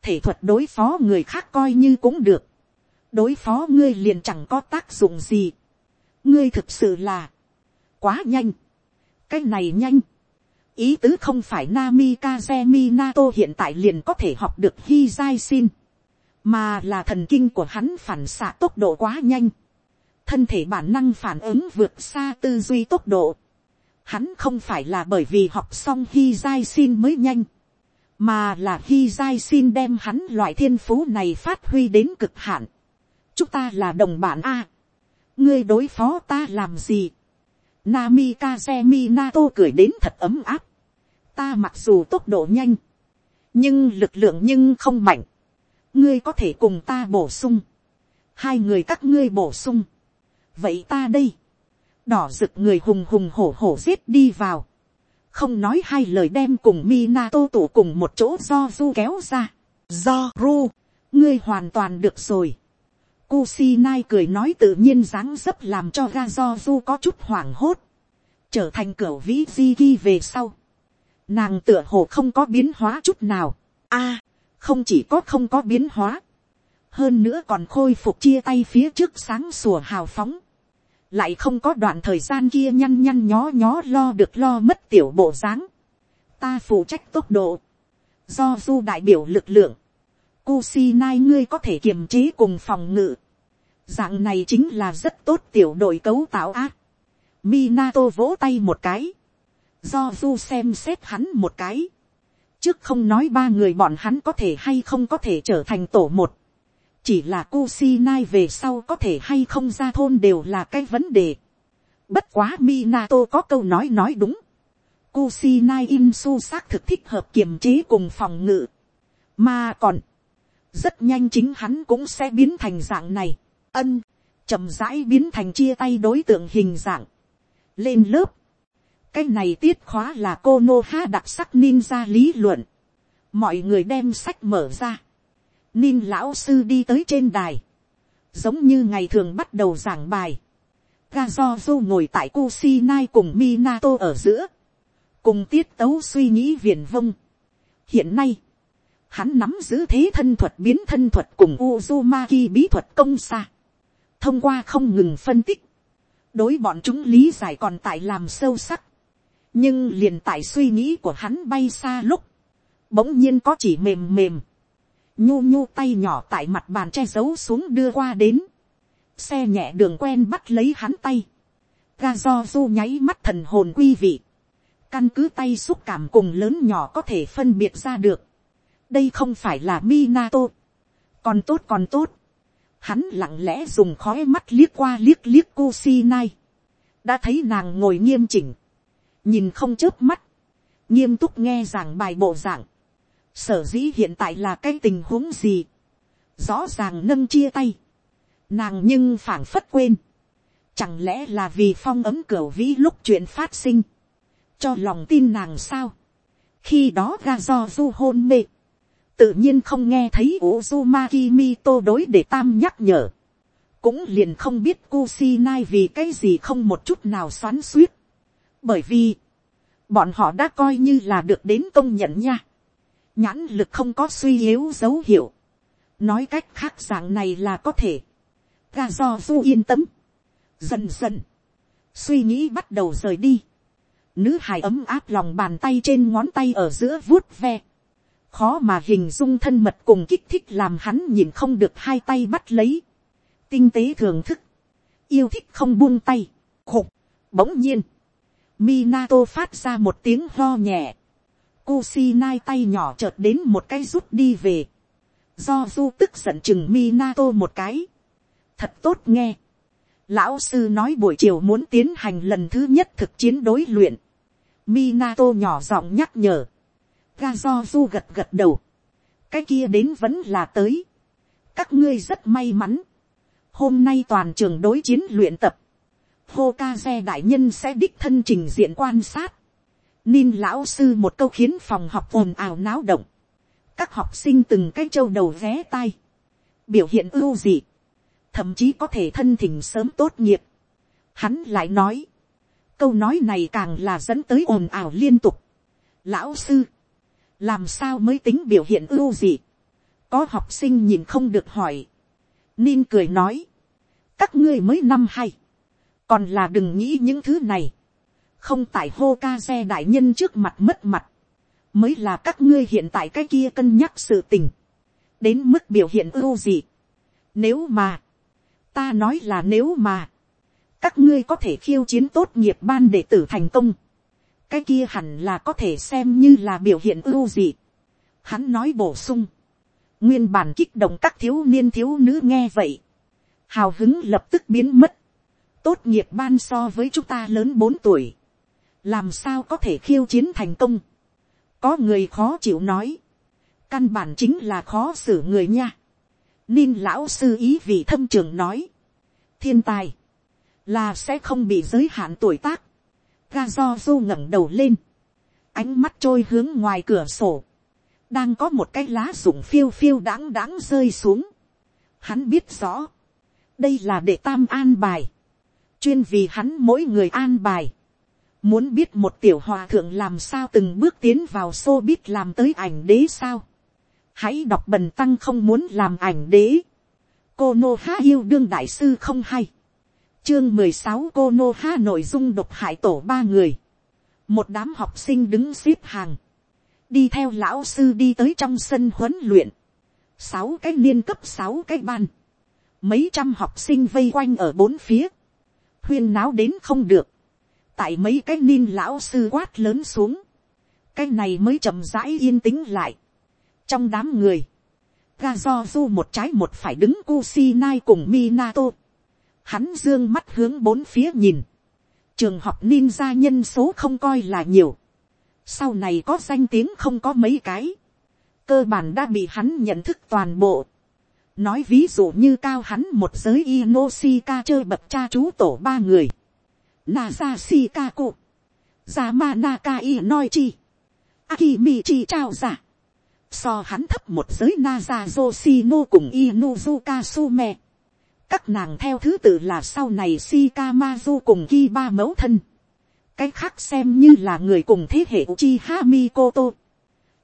thể thuật đối phó người khác coi như cũng được, đối phó ngươi liền chẳng có tác dụng gì, ngươi thực sự là, quá nhanh, cái này nhanh, ý tứ không phải Nami Kazemi Nato hiện tại liền có thể học được Hi Jai mà là thần kinh của hắn phản xạ tốc độ quá nhanh, thân thể bản năng phản ứng vượt xa tư duy tốc độ, hắn không phải là bởi vì học xong Hi Jai mới nhanh, mà là Hi Jai đem hắn loại thiên phú này phát huy đến cực hạn chúng ta là đồng bạn a, ngươi đối phó ta làm gì, Nami Kazemi Nato cười đến thật ấm áp. Ta mặc dù tốc độ nhanh. Nhưng lực lượng nhưng không mạnh. Ngươi có thể cùng ta bổ sung. Hai người các ngươi bổ sung. Vậy ta đây. Đỏ rực người hùng hùng hổ hổ giết đi vào. Không nói hai lời đem cùng Minato tụ cùng một chỗ do du kéo ra. Do ru. Ngươi hoàn toàn được rồi. Kusinai cười nói tự nhiên dáng dấp làm cho ga do du có chút hoảng hốt. Trở thành cửa vĩ di ghi về sau. Nàng tựa hồ không có biến hóa chút nào. a, không chỉ có không có biến hóa. Hơn nữa còn khôi phục chia tay phía trước sáng sủa hào phóng. Lại không có đoạn thời gian kia nhăn nhăn nhó nhó lo được lo mất tiểu bộ dáng. Ta phụ trách tốc độ. Do du đại biểu lực lượng. Kusinai ngươi có thể kiềm chế cùng phòng ngự. Dạng này chính là rất tốt tiểu đội cấu tạo ác. Minato vỗ tay một cái. Do du xem xét hắn một cái. Trước không nói ba người bọn hắn có thể hay không có thể trở thành tổ một. Chỉ là Kusinai về sau có thể hay không ra thôn đều là cái vấn đề. Bất quá Minato có câu nói nói đúng. Kusinai Insu xác thực thích hợp kiềm chế cùng phòng ngự. Mà còn. Rất nhanh chính hắn cũng sẽ biến thành dạng này. Ân. chậm rãi biến thành chia tay đối tượng hình dạng lên lớp. cái này tiết khóa là cô nô ha đặc sắc ninja lý luận. mọi người đem sách mở ra. nin lão sư đi tới trên đài. giống như ngày thường bắt đầu giảng bài. ga do du ngồi tại kusinai cùng minato ở giữa. cùng tiết tấu suy nghĩ viền vông. hiện nay, hắn nắm giữ thế thân thuật biến thân thuật cùng Uzumaki bí thuật công xa. Thông qua không ngừng phân tích, đối bọn chúng lý giải còn tại làm sâu sắc, nhưng liền tại suy nghĩ của hắn bay xa lúc, bỗng nhiên có chỉ mềm mềm, nhu nhu tay nhỏ tại mặt bàn che giấu xuống đưa qua đến, xe nhẹ đường quen bắt lấy hắn tay, ga do du nháy mắt thần hồn quý vị, căn cứ tay xúc cảm cùng lớn nhỏ có thể phân biệt ra được, đây không phải là Minato, còn tốt còn tốt, hắn lặng lẽ dùng khói mắt liếc qua liếc liếc cô si nai, đã thấy nàng ngồi nghiêm chỉnh, nhìn không chớp mắt, nghiêm túc nghe giảng bài bộ giảng, sở dĩ hiện tại là cái tình huống gì, rõ ràng nâng chia tay, nàng nhưng phảng phất quên, chẳng lẽ là vì phong ấm cửa vĩ lúc chuyện phát sinh, cho lòng tin nàng sao, khi đó ga do du hôn mê, tự nhiên không nghe thấy Uzumaki Mito đối để tam nhắc nhở. Cũng liền không biết Kusinai vì cái gì không một chút nào xoắn suýt. Bởi vì, bọn họ đã coi như là được đến công nhận nha. Nhãn lực không có suy yếu dấu hiệu. Nói cách khác dạng này là có thể. Ga do du yên tâm. Dần dần. Suy nghĩ bắt đầu rời đi. Nữ hài ấm áp lòng bàn tay trên ngón tay ở giữa vuốt ve khó mà hình dung thân mật cùng kích thích làm hắn nhìn không được hai tay bắt lấy, tinh tế thưởng thức, yêu thích không buông tay, khục, bỗng nhiên, Minato phát ra một tiếng ho nhẹ, Kusinai tay nhỏ chợt đến một cái rút đi về, do du tức giận chừng Minato một cái, thật tốt nghe, lão sư nói buổi chiều muốn tiến hành lần thứ nhất thực chiến đối luyện, Minato nhỏ giọng nhắc nhở, ga do du gật gật đầu, cái kia đến vẫn là tới, các ngươi rất may mắn, hôm nay toàn trường đối chiến luyện tập, hô ca xe đại nhân sẽ đích thân trình diện quan sát, Nin lão sư một câu khiến phòng học ồn ào náo động, các học sinh từng cái châu đầu vé tai, biểu hiện ưu dị, thậm chí có thể thân thỉnh sớm tốt nghiệp. Hắn lại nói, câu nói này càng là dẫn tới ồn ào liên tục. Lão sư, làm sao mới tính biểu hiện ưu gì. có học sinh nhìn không được hỏi. Nin cười nói, các ngươi mới năm hay, còn là đừng nghĩ những thứ này, không tại hô ca xe đại nhân trước mặt mất mặt, mới là các ngươi hiện tại cái kia cân nhắc sự tình, đến mức biểu hiện ưu gì. Nếu mà, ta nói là nếu mà, các ngươi có thể khiêu chiến tốt nghiệp ban đệ tử thành công, cái kia hẳn là có thể xem như là biểu hiện ưu gì. Hắn nói bổ sung, nguyên bản kích động các thiếu niên thiếu nữ nghe vậy, hào hứng lập tức biến mất, tốt nghiệp ban so với chúng ta lớn bốn tuổi, làm sao có thể khiêu chiến thành công, có người khó chịu nói, căn bản chính là khó xử người nha. Ninh lão sư ý vị thâm trường nói, thiên tài, là sẽ không bị giới hạn tuổi tác. Ga do du ngẩng đầu lên, ánh mắt trôi hướng ngoài cửa sổ, đang có một cái lá rụng phiêu phiêu đáng đáng rơi xuống. Hắn biết rõ, đây là để tam an bài, chuyên vì hắn mỗi người an bài. Muốn biết một tiểu hòa thượng làm sao từng bước tiến vào xô biết làm tới ảnh đế sao. Hãy đọc bần tăng không muốn làm ảnh đế. Cô Nô Há yêu đương đại sư không hay chương mười sáu cô nô ha nội dung độc hại tổ ba người. một đám học sinh đứng xếp hàng. đi theo lão sư đi tới trong sân huấn luyện. sáu cái liên cấp sáu cái ban. mấy trăm học sinh vây quanh ở bốn phía. huyên náo đến không được. tại mấy cái niên lão sư quát lớn xuống. cái này mới chậm rãi yên tĩnh lại. trong đám người, ga do du một trái một phải đứng Kusinai cùng Minato Hắn dương mắt hướng bốn phía nhìn. Trường học ninja nhân số không coi là nhiều. Sau này có danh tiếng không có mấy cái. Cơ bản đã bị hắn nhận thức toàn bộ. Nói ví dụ như cao hắn một giới inosika chơi bậc cha chú tổ ba người. Naza zama naka Inoichi. Akimichi trao giả. Dạ. So hắn thấp một giới Naza Yoshino cùng Inuzuka Sume các nàng theo thứ tự là sau này Shikamazu cùng Kiba mẫu thân. Cái khác xem như là người cùng thế hệ Uchiha Mikoto.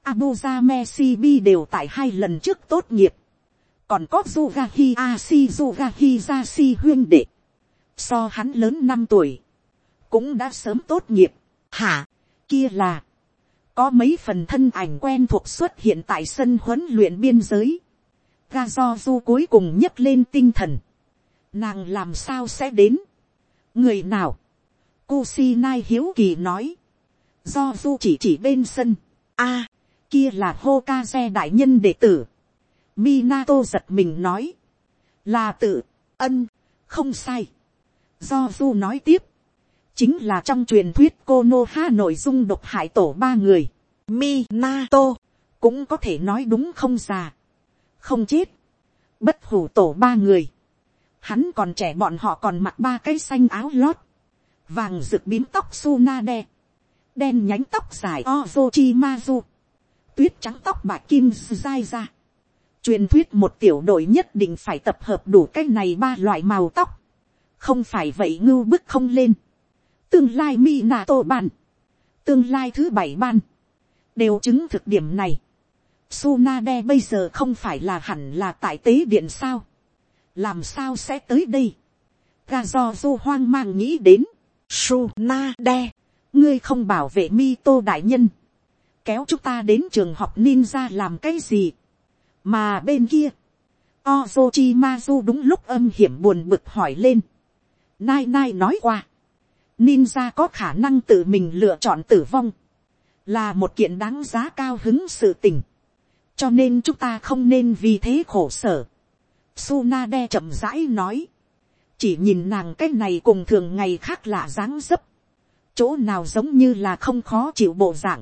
Abuza Shibi đều tại hai lần trước tốt nghiệp. Còn có Zugahi Ashi, Zugahi Zashi huyên đệ. So hắn lớn năm tuổi. Cũng đã sớm tốt nghiệp. Hả? Kia là. Có mấy phần thân ảnh quen thuộc xuất hiện tại sân huấn luyện biên giới. Gazozu cuối cùng nhấc lên tinh thần nàng làm sao sẽ đến, người nào, Kusinai hiếu kỳ nói, do du chỉ chỉ bên sân, a, kia là hô ca xe đại nhân đệ tử, Minato giật mình nói, là tự, ân, không sai, do du nói tiếp, chính là trong truyền thuyết cô nô ha nội dung độc hại tổ ba người, Minato, cũng có thể nói đúng không già, không chết, bất hủ tổ ba người, Hắn còn trẻ bọn họ còn mặc ba cái xanh áo lót. Vàng rực bím tóc Sunade. Đen nhánh tóc dài Ozochimazu. Tuyết trắng tóc bạc kim dai ra. Truyền thuyết một tiểu đội nhất định phải tập hợp đủ cái này ba loại màu tóc. Không phải vậy ngưu bức không lên. Tương lai Minato ban. Tương lai thứ bảy ban. Đều chứng thực điểm này. Sunade bây giờ không phải là hẳn là tại tế điện sao làm sao sẽ tới đây. ga do du hoang mang nghĩ đến, su na de, ngươi không bảo vệ mi tô đại nhân, kéo chúng ta đến trường học ninja làm cái gì, mà bên kia, Ozochimazu đúng lúc âm hiểm buồn bực hỏi lên. Nai Nai nói qua. Ninja có khả năng tự mình lựa chọn tử vong. Là một kiện đáng giá cao hứng sự tình. Cho nên chúng ta không nên vì thế khổ sở. Tsunade chậm rãi nói. Chỉ nhìn nàng cái này cùng thường ngày khác lạ dáng dấp. Chỗ nào giống như là không khó chịu bộ dạng.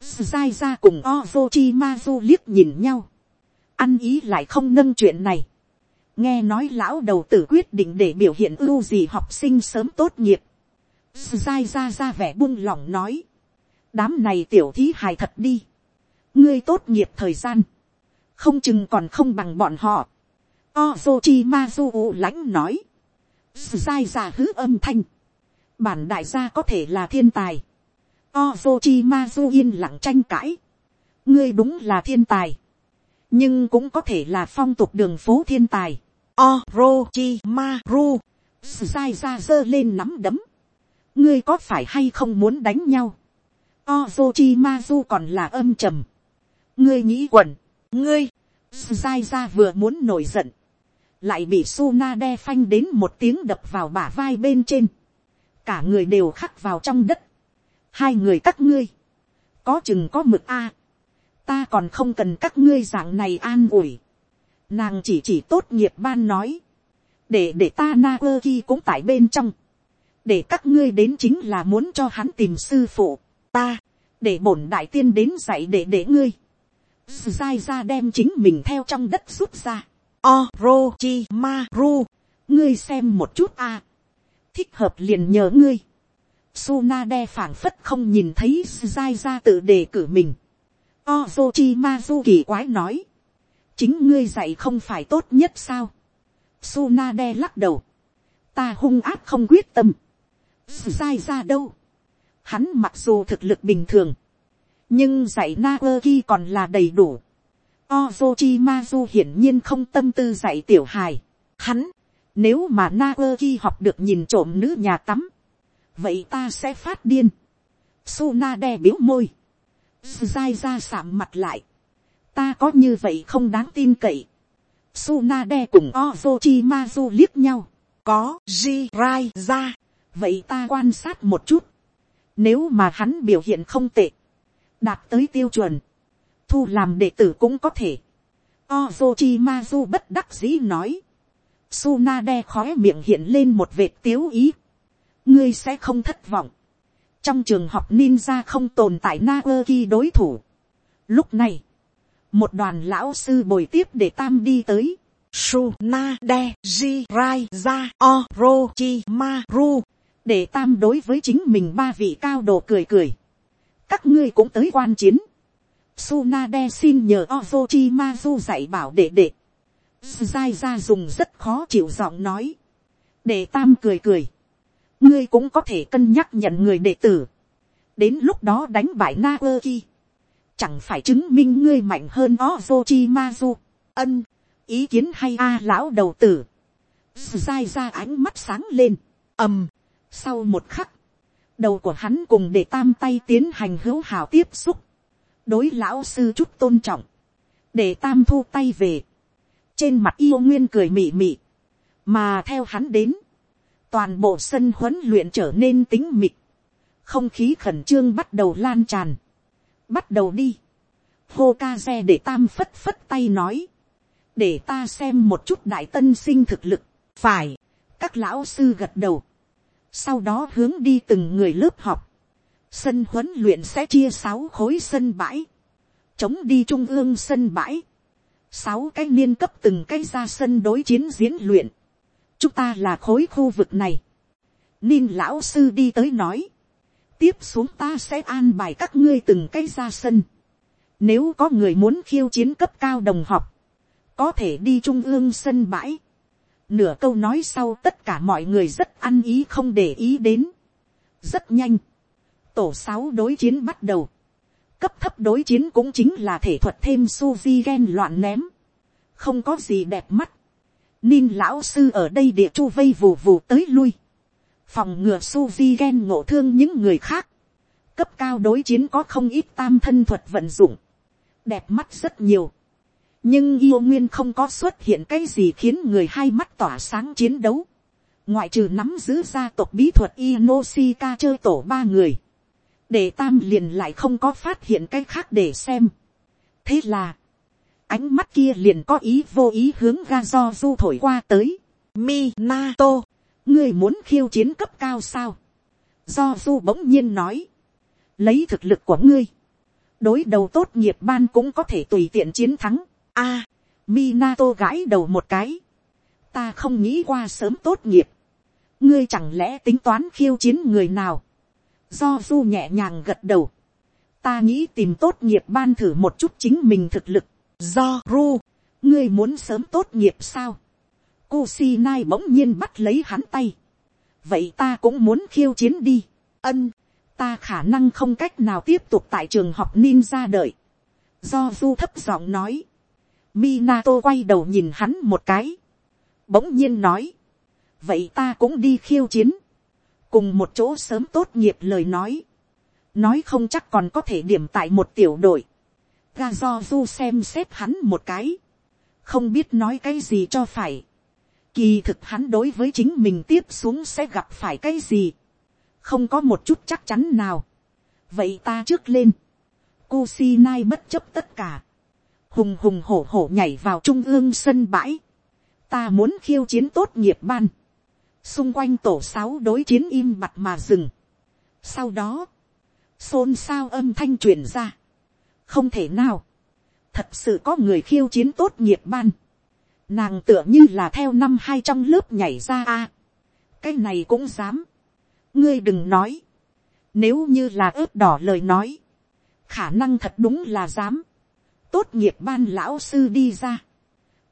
Zai ra cùng Ozochimazu liếc nhìn nhau ăn ý lại không nâng chuyện này. nghe nói lão đầu tử quyết định để biểu hiện ưu gì học sinh sớm tốt nghiệp. Zai ra ra vẻ buông lỏng nói. đám này tiểu thí hài thật đi. ngươi tốt nghiệp thời gian. không chừng còn không bằng bọn họ. Ozochimazu lãnh nói. Sai ra hứ âm thanh. bản đại gia có thể là thiên tài. Ozochimazu yên lặng tranh cãi. ngươi đúng là thiên tài nhưng cũng có thể là phong tục đường phố thiên tài. Orochimaru, sai ra giơ lên nắm đấm. ngươi có phải hay không muốn đánh nhau. Ozochimazu còn là âm trầm. ngươi nghĩ quẩn, ngươi, sai ra vừa muốn nổi giận, lại bị Suna đe phanh đến một tiếng đập vào bả vai bên trên. cả người đều khắc vào trong đất. hai người các ngươi, có chừng có mực a ta còn không cần các ngươi dạng này an ủi. nàng chỉ chỉ tốt nghiệp ban nói, để để ta na quơ ki cũng tại bên trong, để các ngươi đến chính là muốn cho hắn tìm sư phụ, ta, để bổn đại tiên đến dạy để để ngươi, dai ra đem chính mình theo trong đất rút ra, orochi maru, ngươi xem một chút a, thích hợp liền nhờ ngươi, Suna phảng phất không nhìn thấy dai ra tự đề cử mình. Ozochimazu kỳ quái nói. Chính ngươi dạy không phải tốt nhất sao? Tsunade lắc đầu. Ta hung áp không quyết tâm. Sai ra đâu? Hắn mặc dù thực lực bình thường. Nhưng dạy Naoki còn là đầy đủ. Ozochimazu hiển nhiên không tâm tư dạy tiểu hài. Hắn, nếu mà Naoki học được nhìn trộm nữ nhà tắm. Vậy ta sẽ phát điên. Suna đe biếu môi dai ra sạm mặt lại. ta có như vậy không đáng tin cậy. Suna đe cùng Ozochimazu liếc nhau. Có Jirai ra. Vậy ta quan sát một chút. Nếu mà hắn biểu hiện không tệ. Đạt tới tiêu chuẩn. Thu làm đệ tử cũng có thể. Ozochimazu bất đắc dĩ nói. Sunade khói miệng hiện lên một vệt tiếu ý. Ngươi sẽ không thất vọng trong trường học ninja không tồn tại Naoki đối thủ. lúc này, một đoàn lão sư bồi tiếp để tam đi tới. Sunade na de ra để tam đối với chính mình ba vị cao độ cười cười. các ngươi cũng tới quan chiến. Sunade xin nhờ Ozochimazu dạy bảo đệ đệ. Zai ra dùng rất khó chịu giọng nói. Đệ tam cười cười ngươi cũng có thể cân nhắc nhận người đệ tử, đến lúc đó đánh bại Naoki. chẳng phải chứng minh ngươi mạnh hơn Ozochimazu. ân, ý kiến hay a à, lão đầu tử, Zai ra ánh mắt sáng lên, ầm, sau một khắc, đầu của hắn cùng đệ tam tay tiến hành hữu hảo tiếp xúc, đối lão sư chút tôn trọng, để tam thu tay về, trên mặt yêu nguyên cười mị mị, mà theo hắn đến, toàn bộ sân huấn luyện trở nên tính mịt, không khí khẩn trương bắt đầu lan tràn, bắt đầu đi, hô ca xe để tam phất phất tay nói, để ta xem một chút đại tân sinh thực lực, phải, các lão sư gật đầu, sau đó hướng đi từng người lớp học, sân huấn luyện sẽ chia sáu khối sân bãi, chống đi trung ương sân bãi, sáu cái niên cấp từng cái ra sân đối chiến diễn luyện, chúng ta là khối khu vực này. Ninh lão sư đi tới nói, tiếp xuống ta sẽ an bài các ngươi từng cái ra sân. Nếu có người muốn khiêu chiến cấp cao đồng học, có thể đi trung ương sân bãi. Nửa câu nói sau tất cả mọi người rất ăn ý không để ý đến. Rất nhanh. Tổ sáu đối chiến bắt đầu. Cấp thấp đối chiến cũng chính là thể thuật thêm suzy gen loạn ném. Không có gì đẹp mắt. Ninh lão sư ở đây địa chu vây vù vù tới lui. Phòng ngừa Suzy ghen ngộ thương những người khác. cấp cao đối chiến có không ít tam thân thuật vận dụng, đẹp mắt rất nhiều, nhưng yêu nguyên không có xuất hiện cái gì khiến người hai mắt tỏa sáng chiến đấu, ngoại trừ nắm giữ gia tộc bí thuật Inoshika chơi tổ ba người, để tam liền lại không có phát hiện cái khác để xem. thế là, ánh mắt kia liền có ý vô ý hướng ga do du thổi qua tới. Minato, ngươi muốn khiêu chiến cấp cao sao. do du bỗng nhiên nói, lấy thực lực của ngươi, đối đầu tốt nghiệp ban cũng có thể tùy tiện chiến thắng. a, Minato gãi đầu một cái, ta không nghĩ qua sớm tốt nghiệp, ngươi chẳng lẽ tính toán khiêu chiến người nào, do du nhẹ nhàng gật đầu, ta nghĩ tìm tốt nghiệp ban thử một chút chính mình thực lực, do ru, ngươi muốn sớm tốt nghiệp sao, Kusinai bỗng nhiên bắt lấy hắn tay. Vậy ta cũng muốn khiêu chiến đi. Ân, ta khả năng không cách nào tiếp tục tại trường học ninja đợi. Do du thấp giọng nói. Minato quay đầu nhìn hắn một cái. Bỗng nhiên nói. Vậy ta cũng đi khiêu chiến. Cùng một chỗ sớm tốt nghiệp lời nói. Nói không chắc còn có thể điểm tại một tiểu đội. Ga do du xem xét hắn một cái. Không biết nói cái gì cho phải Kỳ thực hắn đối với chính mình tiếp xuống sẽ gặp phải cái gì. Không có một chút chắc chắn nào. Vậy ta trước lên. Kusinai bất chấp tất cả. Hùng hùng hổ hổ nhảy vào trung ương sân bãi. Ta muốn khiêu chiến tốt nghiệp ban. Xung quanh tổ sáu đối chiến im mặt mà dừng. Sau đó. Xôn xao âm thanh truyền ra. Không thể nào. Thật sự có người khiêu chiến tốt nghiệp ban Nàng tựa như là theo năm hai trong lớp nhảy ra a. cái này cũng dám. ngươi đừng nói. nếu như là ướp đỏ lời nói. khả năng thật đúng là dám. tốt nghiệp ban lão sư đi ra.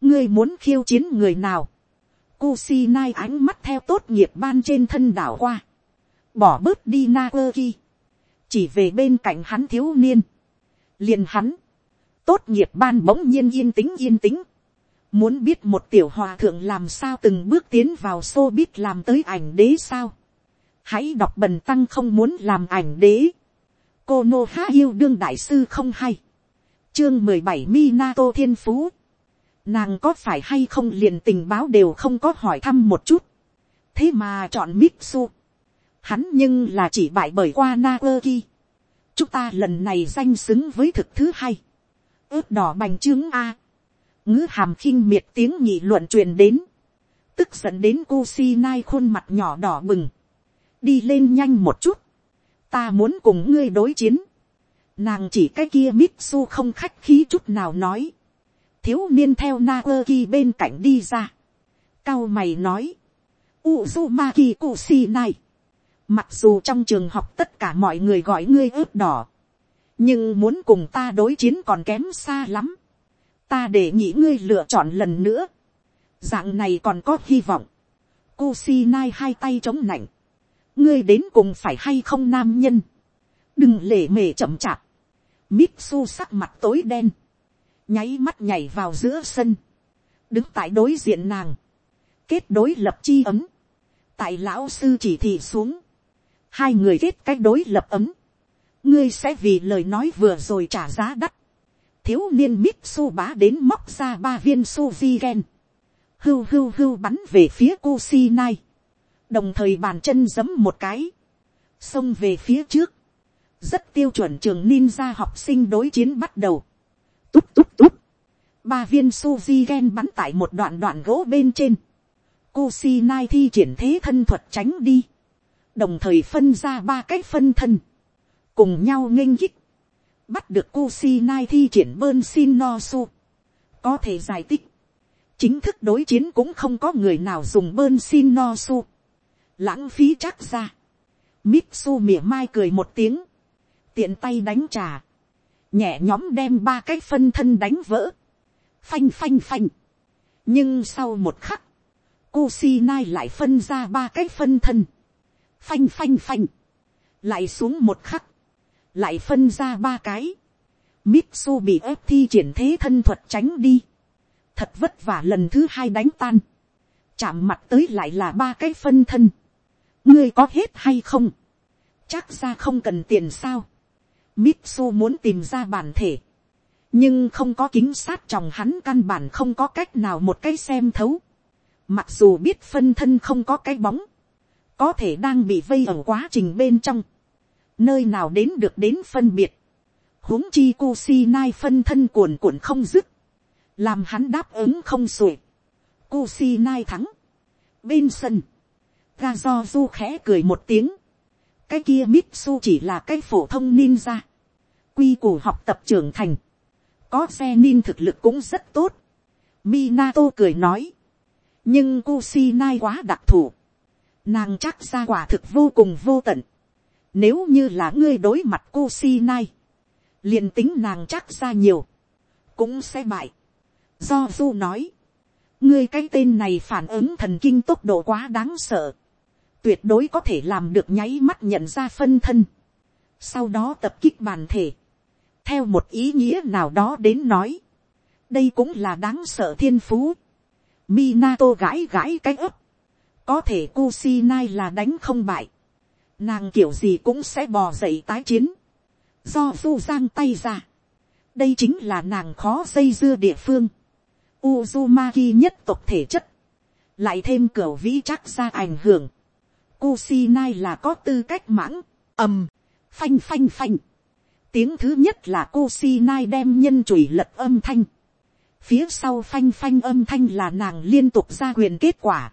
ngươi muốn khiêu chiến người nào. Kusinai ánh mắt theo tốt nghiệp ban trên thân đảo qua. Bỏ bớt đi na. Chỉ về bên cạnh hắn thiếu niên. liền hắn. Tốt nghiệp ban bỗng nhiên yên tĩnh yên tĩnh Muốn biết một tiểu hòa thượng làm sao từng bước tiến vào xô biết làm tới ảnh đế sao. Hãy đọc bần tăng không muốn làm ảnh đế. Cô Nô Há yêu đương đại sư không hay. Chương mười bảy Minato Thiên Phú. Nàng có phải hay không liền tình báo đều không có hỏi thăm một chút. Thế mà chọn Mitsu. Hắn nhưng là chỉ bại bởi qua Naoki. Chúng ta lần này danh xứng với thực thứ hai. ướp đỏ bành trướng A ngữ hàm khinh miệt tiếng nhị luận truyền đến, tức giận đến cô si nai khuôn mặt nhỏ đỏ bừng, đi lên nhanh một chút, ta muốn cùng ngươi đối chiến, nàng chỉ cái kia Mitsu không khách khí chút nào nói, thiếu niên theo na ơ ki bên cạnh đi ra, cao mày nói, Uzumaki này, Mặc dù trong trường học tất cả mọi người gọi ngươi ướp đỏ. Nhưng muốn cùng ta đối chiến còn kém xa lắm. Ta để nghĩ ngươi lựa chọn lần nữa, dạng này còn có hy vọng, Kusinai hai tay chống nạnh, ngươi đến cùng phải hay không nam nhân, đừng lể mề chậm chạp, Mitsu sắc mặt tối đen, nháy mắt nhảy vào giữa sân, đứng tại đối diện nàng, kết đối lập chi ấm, tại lão sư chỉ thị xuống, hai người kết cách đối lập ấm, ngươi sẽ vì lời nói vừa rồi trả giá đắt, thiếu niên mít su bá đến móc ra ba viên su vi gen. Hưu hưu hưu bắn về phía cô si nai, Đồng thời bàn chân giấm một cái. Xông về phía trước. Rất tiêu chuẩn trường ninja học sinh đối chiến bắt đầu. Túp túp túp. Ba viên suzy gen bắn tại một đoạn đoạn gỗ bên trên. Kusinai thi triển thế thân thuật tránh đi. Đồng thời phân ra ba cái phân thân. Cùng nhau nghênh kích bắt được Kusinai thi triển bơn xin no su, có thể giải thích, chính thức đối chiến cũng không có người nào dùng bơn xin no su, lãng phí chắc ra, Mitsu mỉa mai cười một tiếng, tiện tay đánh trà, nhẹ nhóm đem ba cái phân thân đánh vỡ, phanh phanh phanh, nhưng sau một khắc, Kusinai lại phân ra ba cái phân thân, phanh phanh phanh, lại xuống một khắc, lại phân ra ba cái, Mitsu bị ép thi triển thế thân thuật tránh đi, thật vất vả lần thứ hai đánh tan, chạm mặt tới lại là ba cái phân thân, ngươi có hết hay không, chắc ra không cần tiền sao. Mitsu muốn tìm ra bản thể. Nhưng không có kính sát trong hắn căn bản không có cách nào một cái xem thấu. Mặc dù biết phân thân không có cái bóng. Có thể đang bị vây ở quá trình bên trong. Nơi nào đến được đến phân biệt. huống chi Kusinai phân thân cuồn cuộn không dứt. Làm hắn đáp ứng không sủi. Kusinai thắng. Bên sân. Ga do du khẽ cười một tiếng cái kia Mitsu chỉ là cái phổ thông ninja. Quy củ học tập trưởng thành. Có xe nin thực lực cũng rất tốt. Minato cười nói. Nhưng Kusinai quá đặc thù. Nàng chắc ra quả thực vô cùng vô tận. Nếu như là ngươi đối mặt Kusinai. liền tính nàng chắc ra nhiều. Cũng sẽ bại. Do Du nói. Ngươi cái tên này phản ứng thần kinh tốc độ quá đáng sợ tuyệt đối có thể làm được nháy mắt nhận ra phân thân, sau đó tập kích bàn thể, theo một ý nghĩa nào đó đến nói, đây cũng là đáng sợ thiên phú, Minato gãi gãi cái ấp, có thể Kusinai là đánh không bại, nàng kiểu gì cũng sẽ bò dậy tái chiến, do du giang tay ra, đây chính là nàng khó dây dưa địa phương, Uzumaki nhất tộc thể chất, lại thêm cửa vĩ chắc ra ảnh hưởng, Kusinai là có tư cách mãng, ầm, phanh phanh phanh. Tiếng thứ nhất là Kusinai đem nhân chùy lật âm thanh. Phía sau phanh phanh âm thanh là nàng liên tục ra quyền kết quả.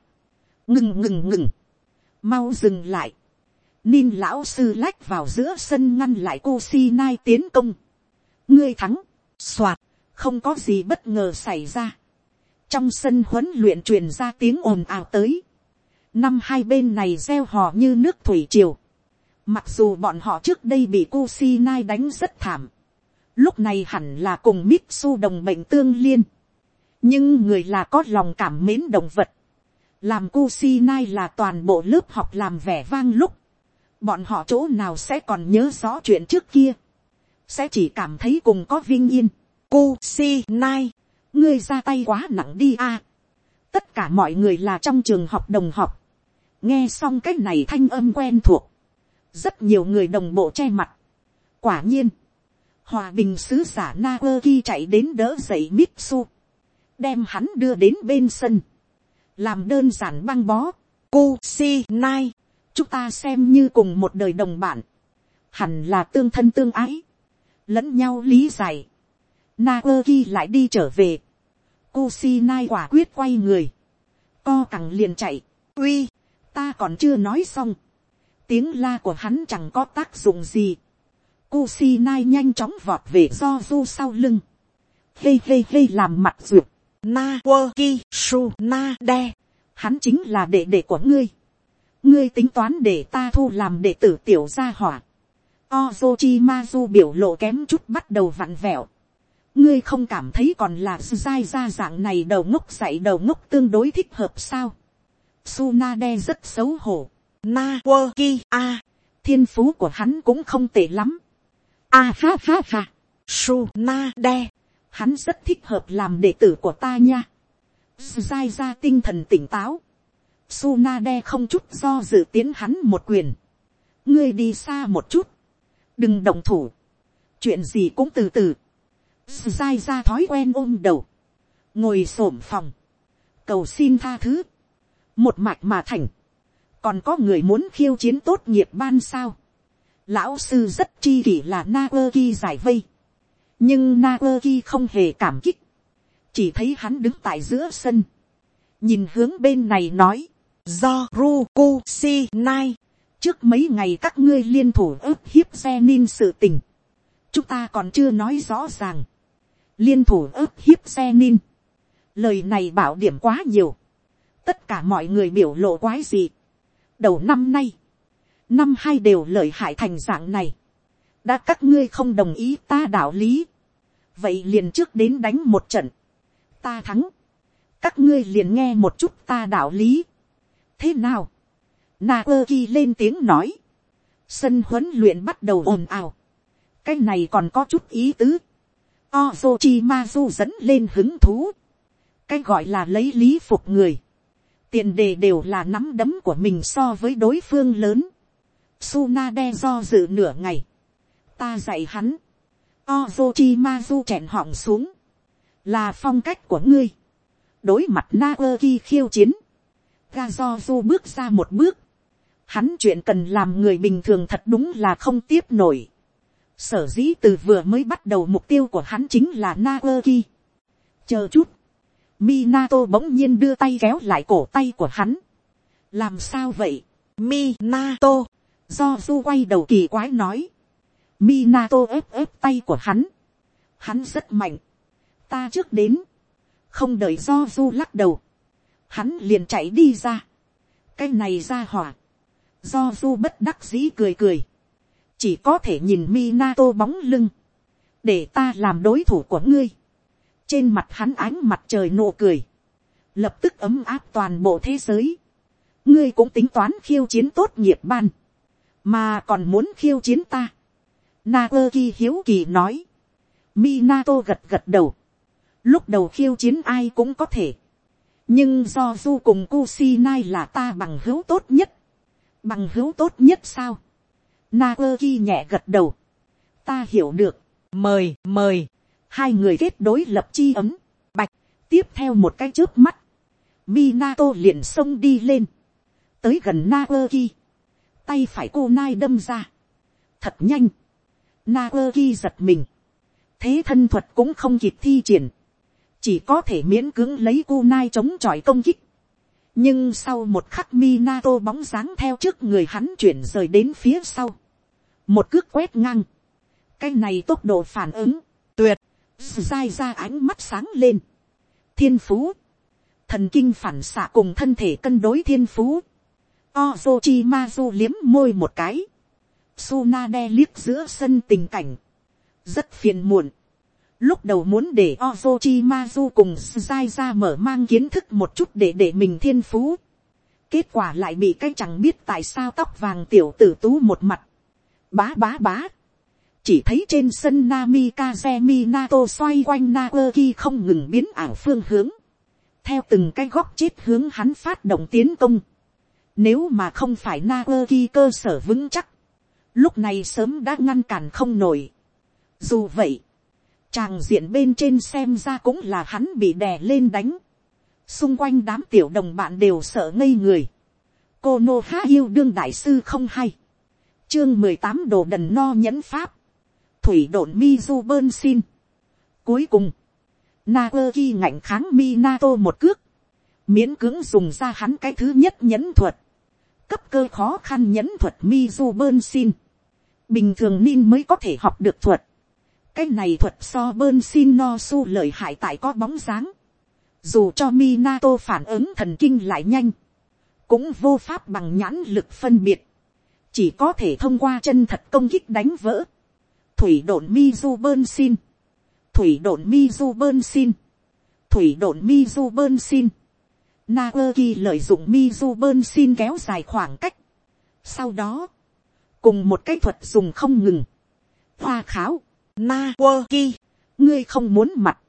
Ngừng ngừng ngừng. Mau dừng lại. Nin lão sư lách vào giữa sân ngăn lại Kusinai tiến công. Ngươi thắng. Soạt. Không có gì bất ngờ xảy ra. Trong sân huấn luyện truyền ra tiếng ồn ào tới Năm hai bên này gieo hò như nước thủy triều. Mặc dù bọn họ trước đây bị Kusinai đánh rất thảm. Lúc này hẳn là cùng Mitsu đồng bệnh tương liên. Nhưng người là có lòng cảm mến động vật. Làm Kusinai là toàn bộ lớp học làm vẻ vang lúc. Bọn họ chỗ nào sẽ còn nhớ rõ chuyện trước kia. Sẽ chỉ cảm thấy cùng có vinh yên. Kusinai. Ngươi ra tay quá nặng đi a. Tất cả mọi người là trong trường học đồng học nghe xong cái này thanh âm quen thuộc, rất nhiều người đồng bộ che mặt. quả nhiên, hòa bình sứ giả na ki chạy đến đỡ dậy mitsu, đem hắn đưa đến bên sân, làm đơn giản băng bó, cô si nai, chúng ta xem như cùng một đời đồng bạn, hẳn là tương thân tương ái, lẫn nhau lý giải, na ki lại đi trở về, cô si nai quả quyết quay người, co cẳng liền chạy, uy, ta còn chưa nói xong, tiếng la của hắn chẳng có tác dụng gì, Kusinai nhanh chóng vọt về do du sau lưng, hê hê hê làm mặt ruột, na quơ ki su na đe, hắn chính là đệ đệ của ngươi, ngươi tính toán để ta thu làm đệ tử tiểu gia hỏa, Ozochi Mazu biểu lộ kém chút bắt đầu vặn vẹo. Ngươi không cảm thấy còn là dai ra dạng này đầu ngốc dạy đầu ngốc tương đối thích hợp sao? Sunade rất xấu hổ. Na quơ ki a. Thiên phú của hắn cũng không tệ lắm. A ha ha ha. Sunade. Hắn rất thích hợp làm đệ tử của ta nha. Zai ra tinh thần tỉnh táo. Sunade không chút do dự tiến hắn một quyền. Ngươi đi xa một chút. Đừng động thủ. Chuyện gì cũng từ từ. Zai ra thói quen ôm đầu. Ngồi xổm phòng. Cầu xin tha thứ một mạch mà thành, còn có người muốn khiêu chiến tốt nghiệp ban sao. Lão sư rất chi kỷ là na ơ ki giải vây, nhưng na ơ ki không hề cảm kích, chỉ thấy hắn đứng tại giữa sân, nhìn hướng bên này nói, do Ruku Si Nai, trước mấy ngày các ngươi liên thủ ức hiếp xe nin sự tình, chúng ta còn chưa nói rõ ràng, liên thủ ức hiếp xe nin, lời này bảo điểm quá nhiều, tất cả mọi người biểu lộ quái gì. đầu năm nay, năm hai đều lợi hại thành dạng này. đã các ngươi không đồng ý ta đạo lý. vậy liền trước đến đánh một trận. ta thắng. các ngươi liền nghe một chút ta đạo lý. thế nào. na ơ ki lên tiếng nói. sân huấn luyện bắt đầu ồn ào. cái này còn có chút ý tứ. Ozochi Mazu dẫn lên hứng thú. Cái gọi là lấy lý phục người tiền đề đều là nắm đấm của mình so với đối phương lớn. Sunade do dự nửa ngày. Ta dạy hắn. Ozochimazu chèn họng xuống. Là phong cách của ngươi. Đối mặt Naoki khiêu chiến. Gazozu bước ra một bước. Hắn chuyện cần làm người bình thường thật đúng là không tiếp nổi. Sở dĩ từ vừa mới bắt đầu mục tiêu của hắn chính là Naoki. Chờ chút. Minato bỗng nhiên đưa tay kéo lại cổ tay của hắn. Làm sao vậy? Minato. Do du quay đầu kỳ quái nói. Minato ép ép tay của hắn. Hắn rất mạnh. Ta trước đến. Không đợi do du lắc đầu. Hắn liền chạy đi ra. Cái này ra hỏa. Do du bất đắc dĩ cười cười. Chỉ có thể nhìn Minato bóng lưng. Để ta làm đối thủ của ngươi. Trên mặt hắn ánh mặt trời nụ cười. Lập tức ấm áp toàn bộ thế giới. Ngươi cũng tính toán khiêu chiến tốt nghiệp ban. Mà còn muốn khiêu chiến ta. Naoki hiếu kỳ nói. Minato gật gật đầu. Lúc đầu khiêu chiến ai cũng có thể. Nhưng do du cùng Kusinai là ta bằng hữu tốt nhất. Bằng hữu tốt nhất sao? Naoki nhẹ gật đầu. Ta hiểu được. Mời, mời. Hai người kết đối lập chi ấm. Bạch. Tiếp theo một cái trước mắt. Minato liền xông đi lên. Tới gần Naoki. Tay phải cô nai đâm ra. Thật nhanh. Naoki giật mình. Thế thân thuật cũng không kịp thi triển. Chỉ có thể miễn cưỡng lấy cô nai chống chọi công kích nhưng sau một khắc Minato bóng dáng theo trước người hắn chuyển rời đến phía sau, một cước quét ngang, cái này tốc độ phản ứng, tuyệt, dai ra ánh mắt sáng lên, thiên phú, thần kinh phản xạ cùng thân thể cân đối thiên phú, Ozochimazu liếm môi một cái, Suna đe liếc giữa sân tình cảnh, rất phiền muộn, Lúc đầu muốn để Ozochimazu cùng Sai ra mở mang kiến thức một chút để để mình thiên phú. Kết quả lại bị cái chẳng biết tại sao tóc vàng tiểu tử tú một mặt. Bá bá bá. Chỉ thấy trên sân Namikaze Minato xoay quanh Naoki không ngừng biến ảo phương hướng. Theo từng cái góc chết hướng hắn phát động tiến công. Nếu mà không phải Naoki cơ sở vững chắc. Lúc này sớm đã ngăn cản không nổi. Dù vậy chàng diện bên trên xem ra cũng là hắn bị đè lên đánh. Xung quanh đám tiểu đồng bạn đều sợ ngây người. Cô Nô Há yêu đương đại sư không hay. Chương mười tám đồ đần no nhẫn pháp. Thủy độn Mizu bơn xin. Cuối cùng. Naoki ngạnh kháng Minato một cước. Miễn cưỡng dùng ra hắn cái thứ nhất nhẫn thuật. Cấp cơ khó khăn nhẫn thuật Mizu bơn xin. Bình thường Nin mới có thể học được thuật cái này thuật so bơn xin no su lợi hại tại có bóng dáng. Dù cho Minato phản ứng thần kinh lại nhanh. Cũng vô pháp bằng nhãn lực phân biệt. Chỉ có thể thông qua chân thật công kích đánh vỡ. Thủy độn du bơn xin. Thủy độn du bơn xin. Thủy độn du bơn xin. Naoki lợi dụng Mizu bơn xin kéo dài khoảng cách. Sau đó. Cùng một cái thuật dùng không ngừng. Hoa kháo Na ơ ki, ngươi không muốn mặt.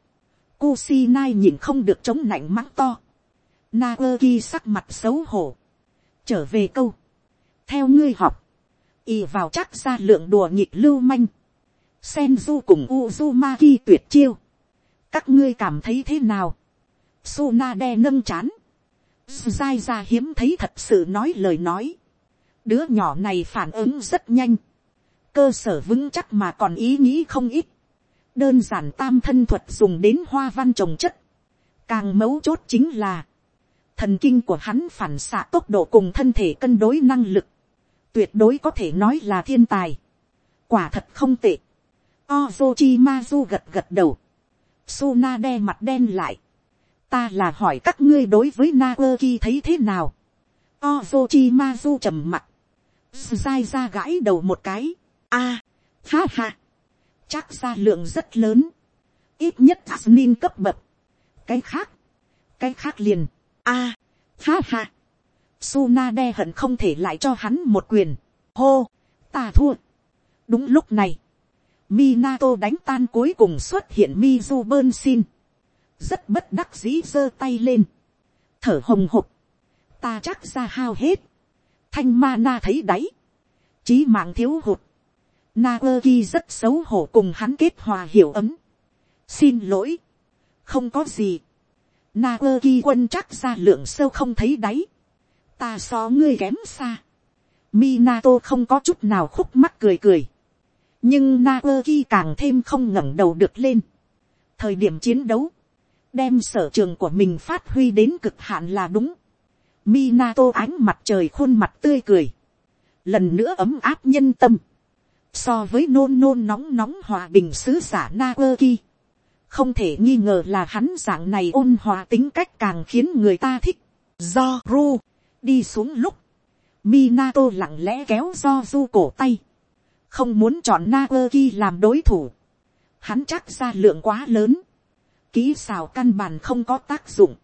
Kusinai nhìn không được chống nạnh mắng to. Na ơ ki sắc mặt xấu hổ. Trở về câu. Theo ngươi học. Y vào chắc ra lượng đùa nhịp lưu manh. Senju cùng Uzumaki tuyệt chiêu. Các ngươi cảm thấy thế nào? Tsunade nâng chán. Zai ra hiếm thấy thật sự nói lời nói. Đứa nhỏ này phản ứng rất nhanh cơ sở vững chắc mà còn ý nghĩ không ít. đơn giản tam thân thuật dùng đến hoa văn trồng chất. càng mấu chốt chính là, thần kinh của hắn phản xạ tốc độ cùng thân thể cân đối năng lực, tuyệt đối có thể nói là thiên tài. quả thật không tệ. Ozochimazu gật gật đầu. Suna đe mặt đen lại. Ta là hỏi các ngươi đối với Naoki thấy thế nào. Ozochimazu trầm mặt. Sai ra gãi đầu một cái a, à, ha ha, chắc ra lượng rất lớn, ít nhất Asmin cấp bậc, cái khác, cái khác liền, a, à, ha ha, Suna đe hận không thể lại cho hắn một quyền, hô, ta thua. đúng lúc này, Minato đánh tan cuối cùng xuất hiện Mizu bơn xin, rất bất đắc dĩ giơ tay lên, thở hồng hộc, ta chắc ra hao hết, thanh ma na thấy đáy, chí mạng thiếu hụt, Naoki rất xấu hổ cùng hắn kết hòa hiểu ấm. xin lỗi, không có gì. Naoki quân chắc ra lượng sâu không thấy đáy, ta so ngươi kém xa. Minato không có chút nào khúc mắt cười cười, nhưng Naoki càng thêm không ngẩng đầu được lên. thời điểm chiến đấu, đem sở trường của mình phát huy đến cực hạn là đúng. Minato ánh mặt trời khuôn mặt tươi cười, lần nữa ấm áp nhân tâm, so với nôn nôn nóng nóng hòa bình sứ giả Naoki, không thể nghi ngờ là hắn dạng này ôn hòa tính cách càng khiến người ta thích. Do Ru đi xuống lúc, Minato lặng lẽ kéo do Du cổ tay, không muốn chọn Naoki làm đối thủ. Hắn chắc ra lượng quá lớn, kỹ xào căn bản không có tác dụng.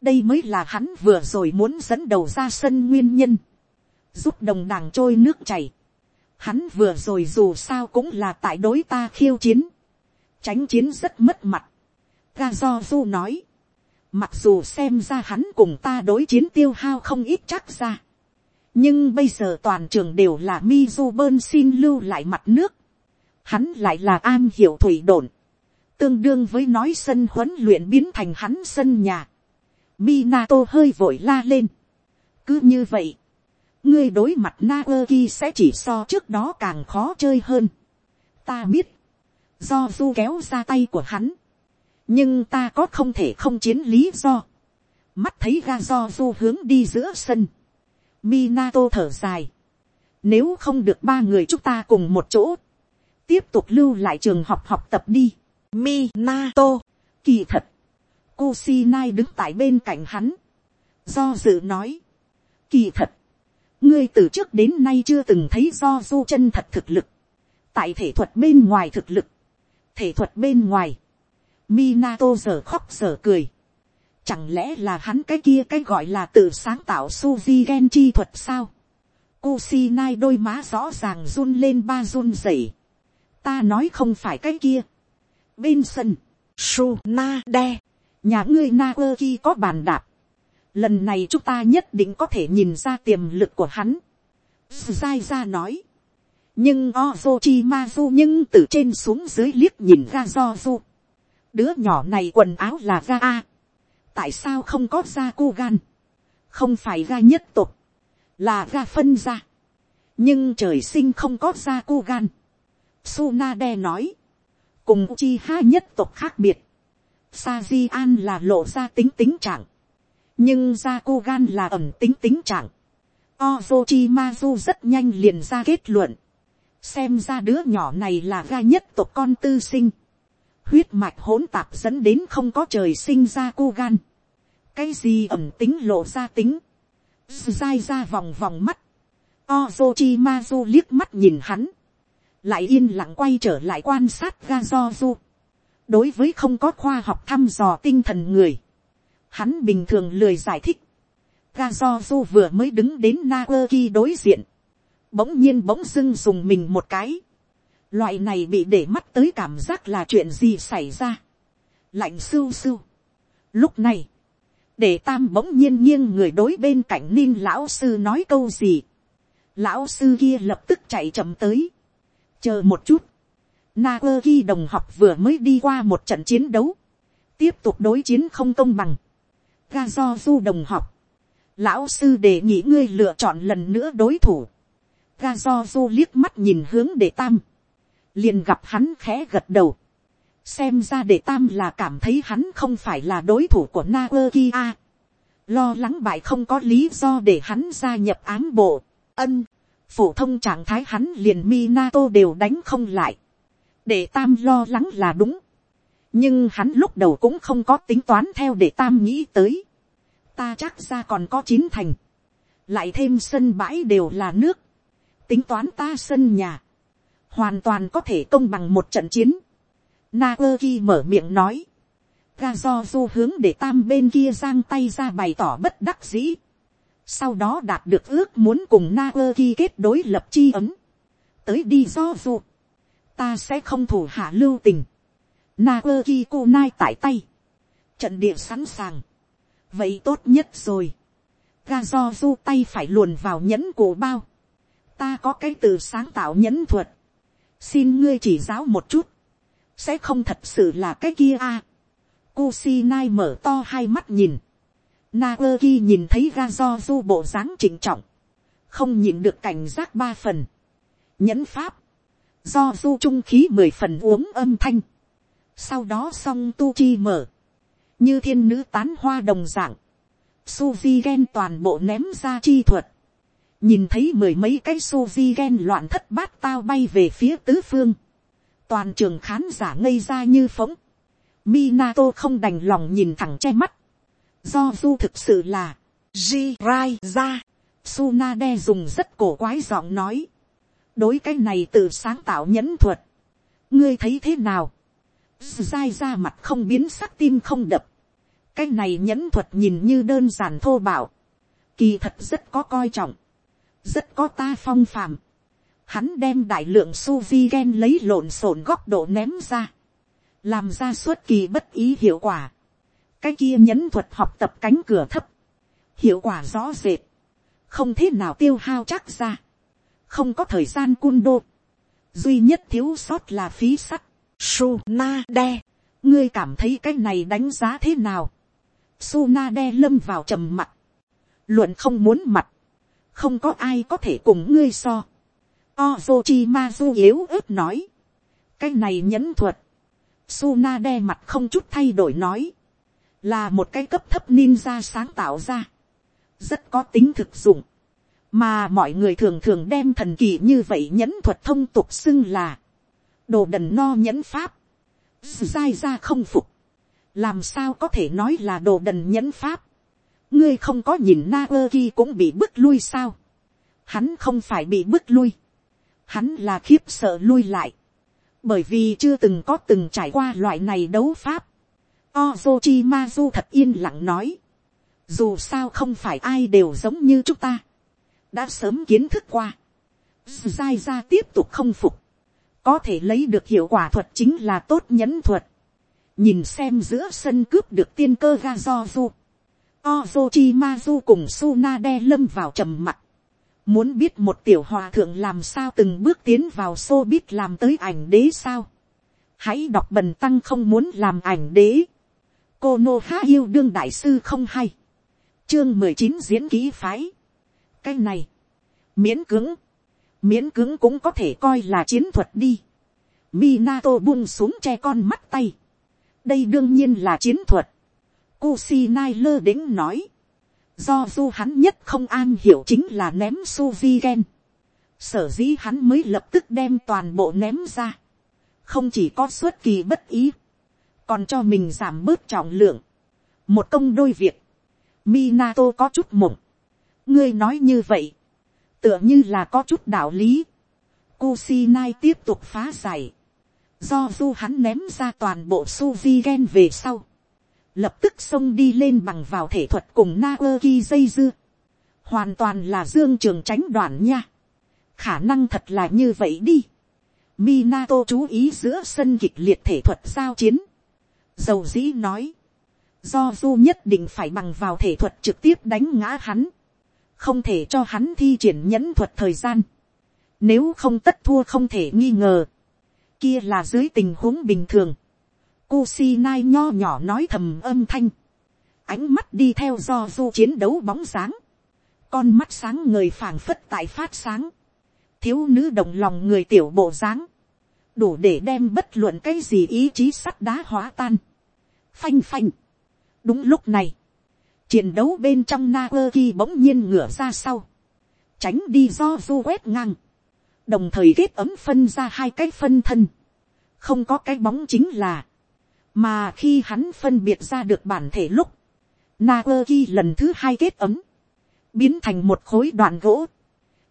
đây mới là hắn vừa rồi muốn dẫn đầu ra sân nguyên nhân, giúp đồng đảng trôi nước chảy. hắn vừa rồi dù sao cũng là tại đối ta khiêu chiến, tránh chiến rất mất mặt. ga do du nói, mặc dù xem ra hắn cùng ta đối chiến tiêu hao không ít chắc ra, nhưng bây giờ toàn trường đều là Mizu bơn xin lưu lại mặt nước, hắn lại là an hiểu thủy đồn, tương đương với nói sân huấn luyện biến thành hắn sân nhà. Minato hơi vội la lên. cứ như vậy, ngươi đối mặt Naoki sẽ chỉ so trước đó càng khó chơi hơn. ta biết, do du kéo ra tay của hắn, nhưng ta có không thể không chiến lý do. mắt thấy ga do du hướng đi giữa sân. Minato thở dài. Nếu không được ba người chúng ta cùng một chỗ, tiếp tục lưu lại trường học học tập đi. Minato, kỳ thật, Kusinai đứng tại bên cạnh hắn, do dự nói, kỳ thật, ngươi từ trước đến nay chưa từng thấy do du chân thật thực lực, tại thể thuật bên ngoài thực lực, thể thuật bên ngoài, Minato giờ khóc giờ cười, chẳng lẽ là hắn cái kia cái gọi là tự sáng tạo Suzy Gen chi thuật sao, Kusinai đôi má rõ ràng run lên ba run rẩy. Ta nói không phải cái kia bên sân, su na đe, nhà ngươi na ơ có bàn đạp, lần này chúng ta nhất định có thể nhìn ra tiềm lực của hắn. Sai ra nói, nhưng Ozochimazu nhưng từ trên xuống dưới liếc nhìn ra do du. đứa nhỏ này quần áo là ga a, tại sao không có ra cu gan, không phải ra nhất tục, là ra phân ra, nhưng trời sinh không có ra cu gan. Sunade nói, cùng chi ha nhất tộc khác biệt, sa di an là lộ ra tính tính trạng, nhưng ra cu gan là ẩm tính tính trạng, ozochi mazu rất nhanh liền ra kết luận, xem ra đứa nhỏ này là ga nhất tộc con tư sinh, huyết mạch hỗn tạp dẫn đến không có trời sinh ra cu gan, cái gì ẩm tính lộ ra tính, dai ra vòng vòng mắt, ozochi mazu liếc mắt nhìn hắn, lại yên lặng quay trở lại quan sát ga do du. đối với không có khoa học thăm dò tinh thần người, hắn bình thường lười giải thích. ga do du vừa mới đứng đến na ơ ki đối diện, bỗng nhiên bỗng dưng dùng mình một cái. loại này bị để mắt tới cảm giác là chuyện gì xảy ra. lạnh sưu sưu. lúc này, để tam bỗng nhiên nghiêng người đối bên cạnh ninh lão sư nói câu gì. lão sư kia lập tức chạy chậm tới. Chờ một chút, na quơ đồng học vừa mới đi qua một trận chiến đấu, tiếp tục đối chiến không công bằng, ga do du đồng học, lão sư đề nghị ngươi lựa chọn lần nữa đối thủ, ga do du liếc mắt nhìn hướng để tam, liền gặp hắn khẽ gật đầu, xem ra để tam là cảm thấy hắn không phải là đối thủ của na quơ ki a, lo lắng bại không có lý do để hắn gia nhập ám bộ, ân, phổ thông trạng thái hắn liền Minato đều đánh không lại. Để tam lo lắng là đúng. Nhưng hắn lúc đầu cũng không có tính toán theo để tam nghĩ tới. Ta chắc ra còn có chín thành. Lại thêm sân bãi đều là nước. Tính toán ta sân nhà. Hoàn toàn có thể công bằng một trận chiến. Naoki mở miệng nói. Ga do du hướng để tam bên kia giang tay ra bày tỏ bất đắc dĩ. Sau đó đạt được ước muốn cùng na ơ ki kết đối lập chi ấm, tới đi do du. ta sẽ không thủ hạ lưu tình, na ơ ki cô nai tại tay, trận địa sẵn sàng, vậy tốt nhất rồi, ga do du tay phải luồn vào nhẫn cổ bao, ta có cái từ sáng tạo nhẫn thuật, xin ngươi chỉ giáo một chút, sẽ không thật sự là cái kia a. À. Kusinai mở to hai mắt nhìn, Naoki nhìn thấy ga do du bộ dáng chỉnh trọng, không nhìn được cảnh giác ba phần, nhẫn pháp, do du trung khí mười phần uống âm thanh, sau đó song tu chi mở, như thiên nữ tán hoa đồng dạng, Suzy gen toàn bộ ném ra chi thuật, nhìn thấy mười mấy cái Suzy gen loạn thất bát tao bay về phía tứ phương, toàn trường khán giả ngây ra như phóng, Minato không đành lòng nhìn thẳng che mắt, do du thực sự là, Jirai ra, Sunade dùng rất cổ quái giọng nói, đối cái này từ sáng tạo nhẫn thuật, ngươi thấy thế nào, dai ra mặt không biến sắc tim không đập, cái này nhẫn thuật nhìn như đơn giản thô bạo, kỳ thật rất có coi trọng, rất có ta phong phàm. Hắn đem đại lượng su vi gen lấy lộn xộn góc độ ném ra, làm ra suốt kỳ bất ý hiệu quả. cái kia nhẫn thuật học tập cánh cửa thấp, hiệu quả rõ rệt, không thế nào tiêu hao chắc ra, không có thời gian cun đô, duy nhất thiếu sót là phí sắt, su na de ngươi cảm thấy cái này đánh giá thế nào, su na de lâm vào trầm mặt, luận không muốn mặt, không có ai có thể cùng ngươi so. Ozochimazu yếu ớt nói. cái này nhẫn thuật. Suna đe mặt không chút thay đổi nói. là một cái cấp thấp ninja sáng tạo ra. rất có tính thực dụng. mà mọi người thường thường đem thần kỳ như vậy nhẫn thuật thông tục xưng là. đồ đần no nhẫn pháp. dai ra không phục. làm sao có thể nói là đồ đần nhẫn pháp ngươi không có nhìn na cũng bị bức lui sao. hắn không phải bị bức lui hắn là khiếp sợ lui lại. bởi vì chưa từng có từng trải qua loại này đấu pháp. Ozochi Mazu thật yên lặng nói. Dù sao không phải ai đều giống như chúng ta. Đã sớm kiến thức qua. Zai ra tiếp tục không phục. Có thể lấy được hiệu quả thuật chính là tốt nhẫn thuật. Nhìn xem giữa sân cướp được tiên cơ ga do du. Ozochimazu cùng Sunade lâm vào trầm mặt Muốn biết một tiểu hòa thượng làm sao từng bước tiến vào xô biết làm tới ảnh đế sao. Hãy đọc bần tăng không muốn làm ảnh đế. Cô Nô Há yêu đương đại sư không hay. Chương mười chín diễn ký phái. Cái này. Miễn cứng. Miễn cứng cũng có thể coi là chiến thuật đi. Minato buông xuống che con mắt tay. Đây đương nhiên là chiến thuật Kusinai lơ đĩnh nói. Do du hắn nhất không an hiểu chính là ném su vi gen. Sở dĩ hắn mới lập tức đem toàn bộ ném ra. Không chỉ có suốt kỳ bất ý. Còn cho mình giảm bớt trọng lượng. Một công đôi việc. Minato có chút mộng. Ngươi nói như vậy. Tựa như là có chút đạo lý. Kusinai tiếp tục phá giải. Do du hắn ném ra toàn bộ su vi gen về sau lập tức xông đi lên bằng vào thể thuật cùng na ơ ki dây dưa, hoàn toàn là dương trường tránh đoạn nha, khả năng thật là như vậy đi, Minato chú ý giữa sân kịch liệt thể thuật giao chiến, dầu dĩ nói, do du nhất định phải bằng vào thể thuật trực tiếp đánh ngã hắn, không thể cho hắn thi triển nhẫn thuật thời gian, nếu không tất thua không thể nghi ngờ, kia là dưới tình huống bình thường, Kusinai nho nhỏ nói thầm âm thanh. Ánh mắt đi theo do du chiến đấu bóng sáng. Con mắt sáng người phảng phất tại phát sáng. Thiếu nữ đồng lòng người tiểu bộ dáng Đủ để đem bất luận cái gì ý chí sắt đá hóa tan. Phanh phanh. Đúng lúc này. Chiến đấu bên trong Naoki bỗng nhiên ngửa ra sau. Tránh đi do du quét ngang. Đồng thời kết ấm phân ra hai cái phân thân. Không có cái bóng chính là mà khi hắn phân biệt ra được bản thể lúc, Naoki lần thứ hai kết ấm, biến thành một khối đoạn gỗ,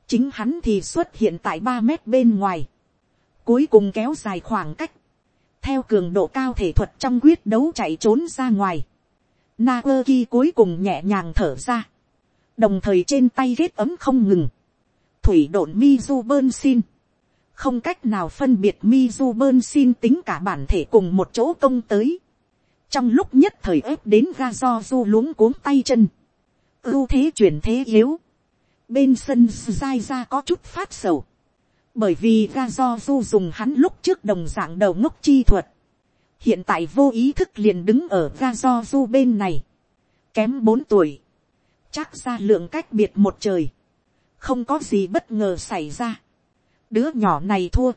chính hắn thì xuất hiện tại ba mét bên ngoài, cuối cùng kéo dài khoảng cách, theo cường độ cao thể thuật trong quyết đấu chạy trốn ra ngoài, Naoki cuối cùng nhẹ nhàng thở ra, đồng thời trên tay ghét ấm không ngừng, thủy độn du bơn xin, không cách nào phân biệt Mizu bơn xin tính cả bản thể cùng một chỗ công tới. Trong lúc nhất thời ép đến ga do du luống cuống tay chân. Ưu thế chuyển thế yếu. bên sân dai ra có chút phát sầu, bởi vì ga do du dùng hắn lúc trước đồng dạng đầu ngốc chi thuật, hiện tại vô ý thức liền đứng ở ga do du bên này, kém bốn tuổi, chắc ra lượng cách biệt một trời, không có gì bất ngờ xảy ra, đứa nhỏ này thua,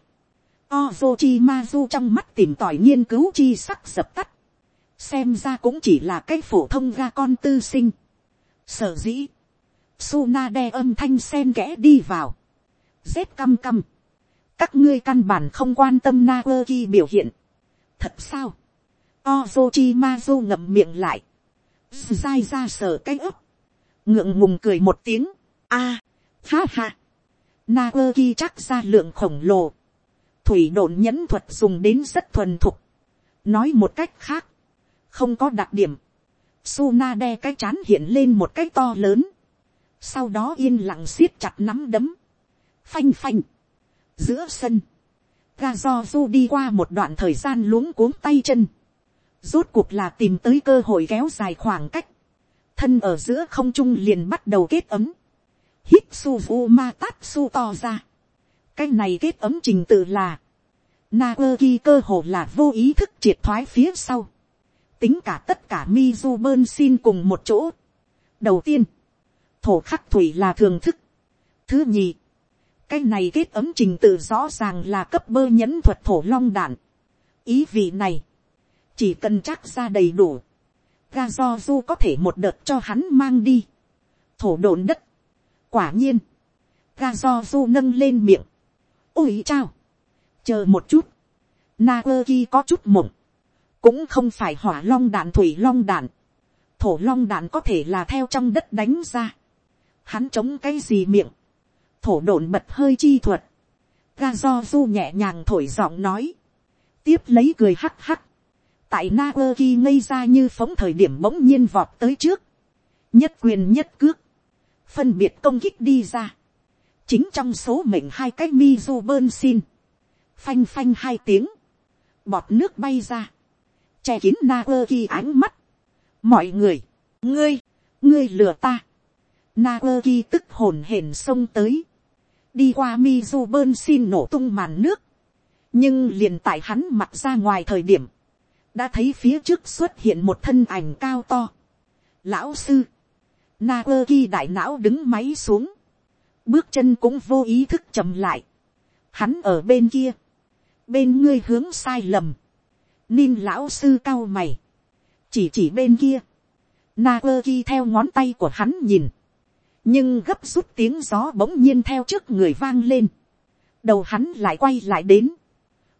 Ozochimazu trong mắt tìm tòi nghiên cứu chi sắc dập tắt. Xem ra cũng chỉ là cái phổ thông ga con tư sinh. Sở dĩ. Suna đe âm thanh sen kẽ đi vào. Rét căm căm. Các ngươi căn bản không quan tâm Naoki biểu hiện. Thật sao? Ozochimazu ngậm miệng lại. Dai ra sở cái ấp. Ngượng ngùng cười một tiếng. a à, ha ha. Naoki chắc ra lượng khổng lồ thủy độn nhẫn thuật dùng đến rất thuần thục. nói một cách khác, không có đặc điểm. Suna đe cái chán hiện lên một cái to lớn. sau đó yên lặng siết chặt nắm đấm. phanh phanh. giữa sân, ga do du đi qua một đoạn thời gian luống cuống tay chân. rốt cuộc là tìm tới cơ hội kéo dài khoảng cách. thân ở giữa không trung liền bắt đầu kết ấm hít su vu ma tát su to ra cái này kết ấm trình tự là, Naoki cơ hồ là vô ý thức triệt thoái phía sau. Tính cả tất cả Mizu bơn xin cùng một chỗ. Đầu tiên, thổ khắc thủy là thường thức. Thứ nhì, cái này kết ấm trình tự rõ ràng là cấp bơ nhẫn thuật thổ long đạn. Ý vị này, chỉ cần chắc ra đầy đủ. Ga do du có thể một đợt cho hắn mang đi. Thổ độn đất. Quả nhiên, ga do du nâng lên miệng. Ôi chao, chờ một chút, na quơ ki có chút mộng, cũng không phải hỏa long đạn thủy long đạn, thổ long đạn có thể là theo trong đất đánh ra, hắn chống cái gì miệng, thổ đồn bật hơi chi thuật, ga do du nhẹ nhàng thổi giọng nói, tiếp lấy cười hắc hắc, tại na quơ ki ngây ra như phóng thời điểm bỗng nhiên vọt tới trước, nhất quyền nhất cước, phân biệt công kích đi ra, chính trong số mệnh hai cái mizu bơn xin, phanh phanh hai tiếng, bọt nước bay ra, che kín na ơ ki ánh mắt, mọi người, ngươi, ngươi lừa ta, na ơ ki tức hồn hển xông tới, đi qua mizu bơn xin nổ tung màn nước, nhưng liền tại hắn mặt ra ngoài thời điểm, đã thấy phía trước xuất hiện một thân ảnh cao to. Lão sư, na ơ ki đại não đứng máy xuống, bước chân cũng vô ý thức chậm lại. Hắn ở bên kia, bên ngươi hướng sai lầm. Ninh lão sư cao mày, chỉ chỉ bên kia. Na ơ ki theo ngón tay của hắn nhìn, nhưng gấp rút tiếng gió bỗng nhiên theo trước người vang lên. đầu hắn lại quay lại đến.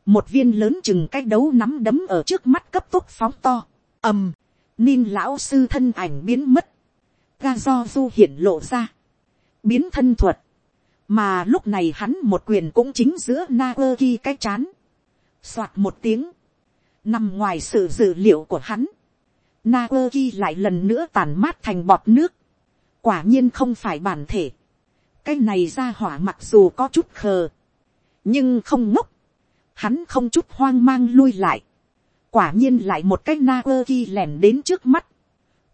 một viên lớn chừng cái đấu nắm đấm ở trước mắt cấp tốc phóng to. ầm, Ninh lão sư thân ảnh biến mất. Ga do du hiện lộ ra. Biến thân thuật, mà lúc này hắn một quyền cũng chính giữa na ơ ki cái chán, soạt một tiếng, nằm ngoài sự dự liệu của hắn, na ơ ki lại lần nữa tàn mát thành bọt nước, quả nhiên không phải bản thể, cái này ra hỏa mặc dù có chút khờ, nhưng không ngốc, hắn không chút hoang mang lui lại, quả nhiên lại một cái na ơ ki lèn đến trước mắt,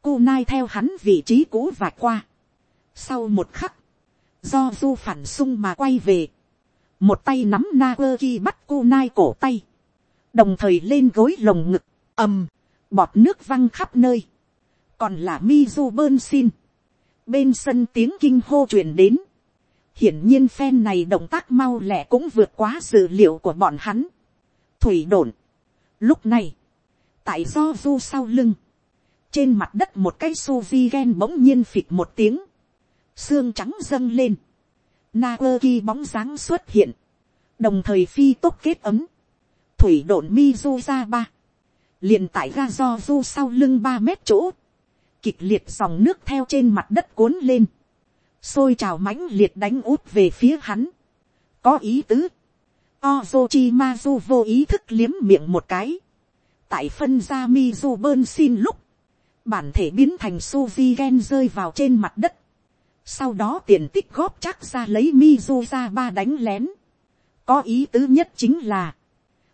cô nai theo hắn vị trí cũ vạch qua, sau một khắc, do du phản sung mà quay về, một tay nắm na ơ ki bắt cô nai cổ tay, đồng thời lên gối lồng ngực, ầm, bọt nước văng khắp nơi, còn là Mizu bơn xin, bên sân tiếng kinh hô truyền đến, hiển nhiên phen này động tác mau lẹ cũng vượt quá dự liệu của bọn hắn, thủy đồn, lúc này, tại do du sau lưng, trên mặt đất một cái su vi ghen bỗng nhiên phịch một tiếng, xương trắng dâng lên, na quơ ki bóng dáng xuất hiện, đồng thời phi tốt kết ấm, thủy độn mi du ra ba, liền tại ga do du sau lưng ba mét chỗ, kịch liệt dòng nước theo trên mặt đất cuốn lên, xôi trào mãnh liệt đánh út về phía hắn, có ý tứ, Ozochi Mazu vô ý thức liếm miệng một cái. Tại phân ra mi du bơn xin lúc. Bản thể biến thành Suzy gen rơi vào trên mặt đất sau đó tiền tích góp chắc ra lấy mizu ra ba đánh lén. có ý tứ nhất chính là,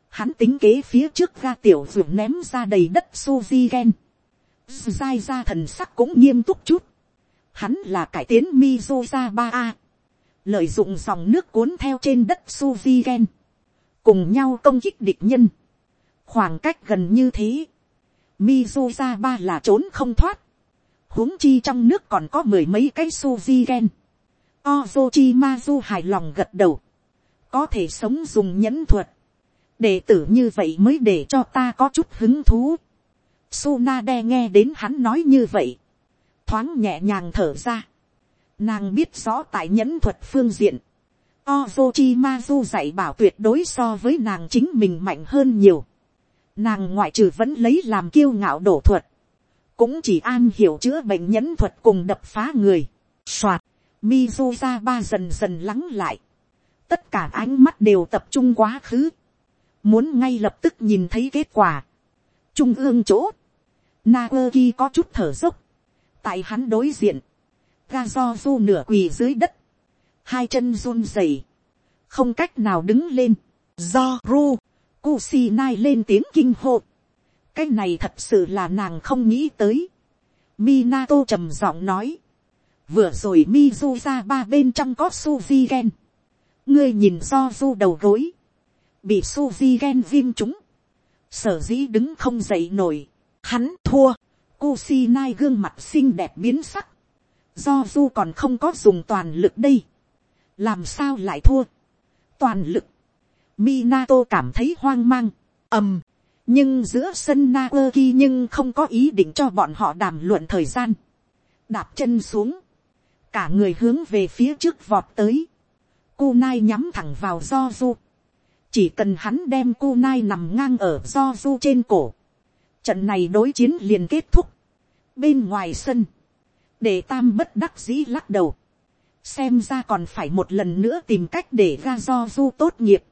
hắn tính kế phía trước ra tiểu ruộng ném ra đầy đất suzy gen. dai ra thần sắc cũng nghiêm túc chút. hắn là cải tiến Mizuza ba a lợi dụng dòng nước cuốn theo trên đất suvi gen, cùng nhau công kích địch nhân, khoảng cách gần như thế, Mizuza ba là trốn không thoát, huống chi trong nước còn có mười mấy cái suzy gen, Ozochimazu hài lòng gật đầu, có thể sống dùng nhẫn thuật, đệ tử như vậy mới để cho ta có chút hứng thú. Sunade nghe đến hắn nói như vậy, thoáng nhẹ nhàng thở ra. Nàng biết rõ tại nhẫn thuật phương diện, Ozochimazu dạy bảo tuyệt đối so với nàng chính mình mạnh hơn nhiều. Nàng ngoại trừ vẫn lấy làm kiêu ngạo đổ thuật, cũng chỉ an hiểu chữa bệnh nhẫn thuật cùng đập phá người. Soạt, Mizuza ba dần dần lắng lại. Tất cả ánh mắt đều tập trung quá khứ. Muốn ngay lập tức nhìn thấy kết quả. Trung ương chỗ. Naoki có chút thở dốc. Tại hắn đối diện. Ga do du nửa quỳ dưới đất. Hai chân run rẩy Không cách nào đứng lên. Do ru. Kusinai lên tiếng kinh hô. Cái này thật sự là nàng không nghĩ tới. Minato trầm giọng nói. Vừa rồi Mizu ra ba bên trong có Suzy Gen. Ngươi nhìn do du đầu gối. Bị Suzy Gen viêm chúng. Sở dĩ đứng không dậy nổi. Hắn thua. Kusinai gương mặt xinh đẹp biến sắc. Do du còn không có dùng toàn lực đây. Làm sao lại thua. Toàn lực. Minato cảm thấy hoang mang. ầm. nhưng giữa sân Naoki nhưng không có ý định cho bọn họ đàm luận thời gian. Đạp chân xuống. Cả người hướng về phía trước vọt tới, cô nai nhắm thẳng vào do du, chỉ cần hắn đem cô nai nằm ngang ở do du trên cổ, trận này đối chiến liền kết thúc, bên ngoài sân, để tam bất đắc dĩ lắc đầu, xem ra còn phải một lần nữa tìm cách để ra do du tốt nghiệp,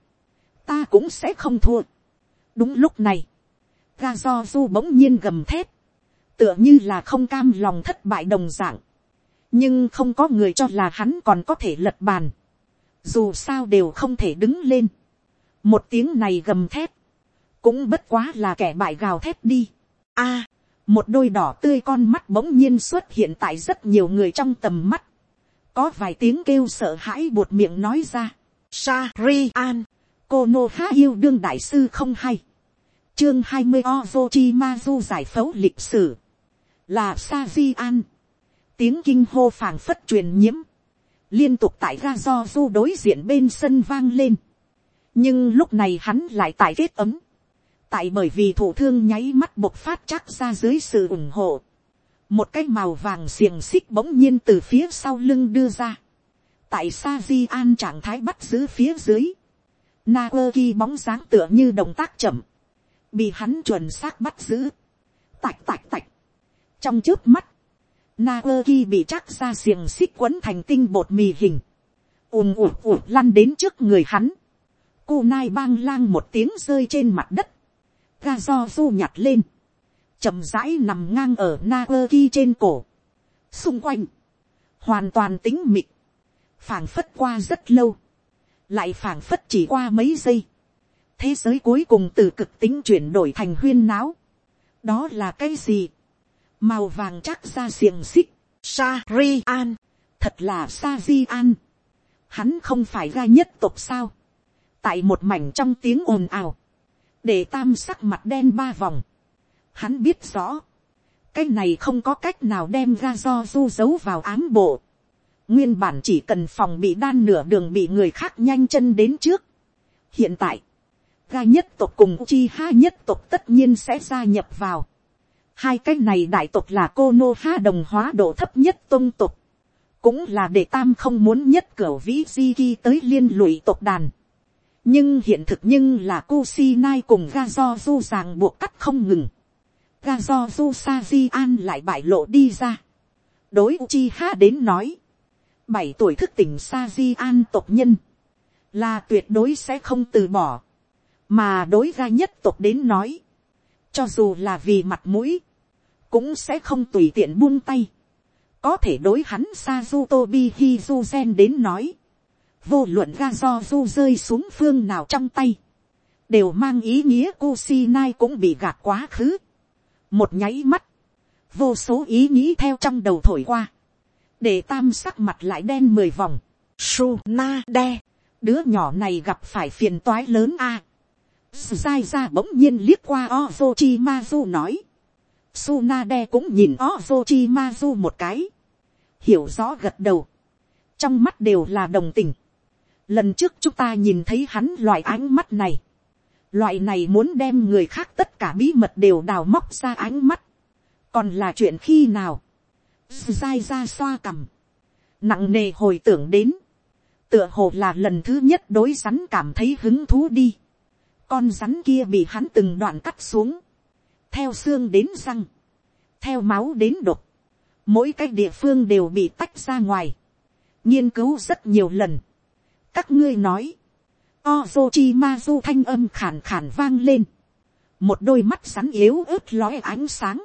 ta cũng sẽ không thua. đúng lúc này, ga do du bỗng nhiên gầm thép, tựa như là không cam lòng thất bại đồng d ạ n g nhưng không có người cho là hắn còn có thể lật bàn, dù sao đều không thể đứng lên, một tiếng này gầm thép, cũng bất quá là kẻ bại gào thép đi. A, một đôi đỏ tươi con mắt bỗng nhiên xuất hiện tại rất nhiều người trong tầm mắt, có vài tiếng kêu sợ hãi buột miệng nói ra, sa ri an, cô nô há yêu đương đại sư không hay, chương hai mươi ozochi du giải phẫu lịch sử, là sa di an, tiếng kinh hô phảng phất truyền nhiễm, liên tục tại ra do du đối diện bên sân vang lên. nhưng lúc này hắn lại tại vết ấm, tại bởi vì thủ thương nháy mắt bộc phát chắc ra dưới sự ủng hộ, một cái màu vàng xiềng xích bỗng nhiên từ phía sau lưng đưa ra, tại sa di an trạng thái bắt giữ phía dưới, Naoki bóng dáng tựa như động tác chậm, bị hắn chuẩn xác bắt giữ, tạch tạch tạch, trong trước mắt, Naoki bị chắc ra xiềng xích quấn thành tinh bột mì hình. ùm ụt ụt lăn đến trước người hắn. Cô nai bang lang một tiếng rơi trên mặt đất. Ga do du nhặt lên. chậm rãi nằm ngang ở Naoki trên cổ. Xung quanh. Hoàn toàn tính mịt. phảng phất qua rất lâu. Lại phảng phất chỉ qua mấy giây. Thế giới cuối cùng từ cực tính chuyển đổi thành huyên náo. Đó là cái gì? màu vàng chắc ra xiềng xích, sa ri an, thật là sa di an, hắn không phải ga nhất tộc sao, tại một mảnh trong tiếng ồn ào, để tam sắc mặt đen ba vòng, hắn biết rõ, cái này không có cách nào đem ra do du giấu vào ám bộ, nguyên bản chỉ cần phòng bị đan nửa đường bị người khác nhanh chân đến trước. hiện tại, ga nhất tộc cùng chi ha nhất tộc tất nhiên sẽ gia nhập vào. Hai cái này đại tộc là cô nô ha đồng hóa độ thấp nhất tôn tộc. Cũng là để tam không muốn nhất cửa vĩ di ghi tới liên lụy tộc đàn. Nhưng hiện thực nhưng là Kusinai cùng ga dozu ràng buộc cắt không ngừng. Gazozu Sajian lại bại lộ đi ra. Đối Uchiha đến nói. Bảy tuổi thức tỉnh sa di an tộc nhân. Là tuyệt đối sẽ không từ bỏ. Mà đối ra nhất tộc đến nói. Cho dù là vì mặt mũi cũng sẽ không tùy tiện buông tay. có thể đối hắn Sazutobi Hizuzen đến nói, vô luận ga do du rơi xuống phương nào trong tay, đều mang ý nghĩa Kusinai cũng bị gạt quá khứ. một nháy mắt, vô số ý nghĩ theo trong đầu thổi qua, để tam sắc mặt lại đen mười vòng, su na đe, đứa nhỏ này gặp phải phiền toái lớn a. À. Sai ra bỗng nhiên liếc qua Ozochimazu nói. Sunade cũng nhìn Ozochimazu một cái. Hiểu rõ gật đầu. Trong mắt đều là đồng tình. Lần trước chúng ta nhìn thấy hắn loại ánh mắt này. Loại này muốn đem người khác tất cả bí mật đều đào móc ra ánh mắt. Còn là chuyện khi nào? Dai ra xoa cầm. Nặng nề hồi tưởng đến. Tựa hồ là lần thứ nhất đối rắn cảm thấy hứng thú đi. Con rắn kia bị hắn từng đoạn cắt xuống. Theo xương đến răng. Theo máu đến đột. Mỗi cái địa phương đều bị tách ra ngoài. Nghiên cứu rất nhiều lần. Các ngươi nói. Ozochimazu thanh âm khàn khàn vang lên. Một đôi mắt rắn yếu ớt lóe ánh sáng.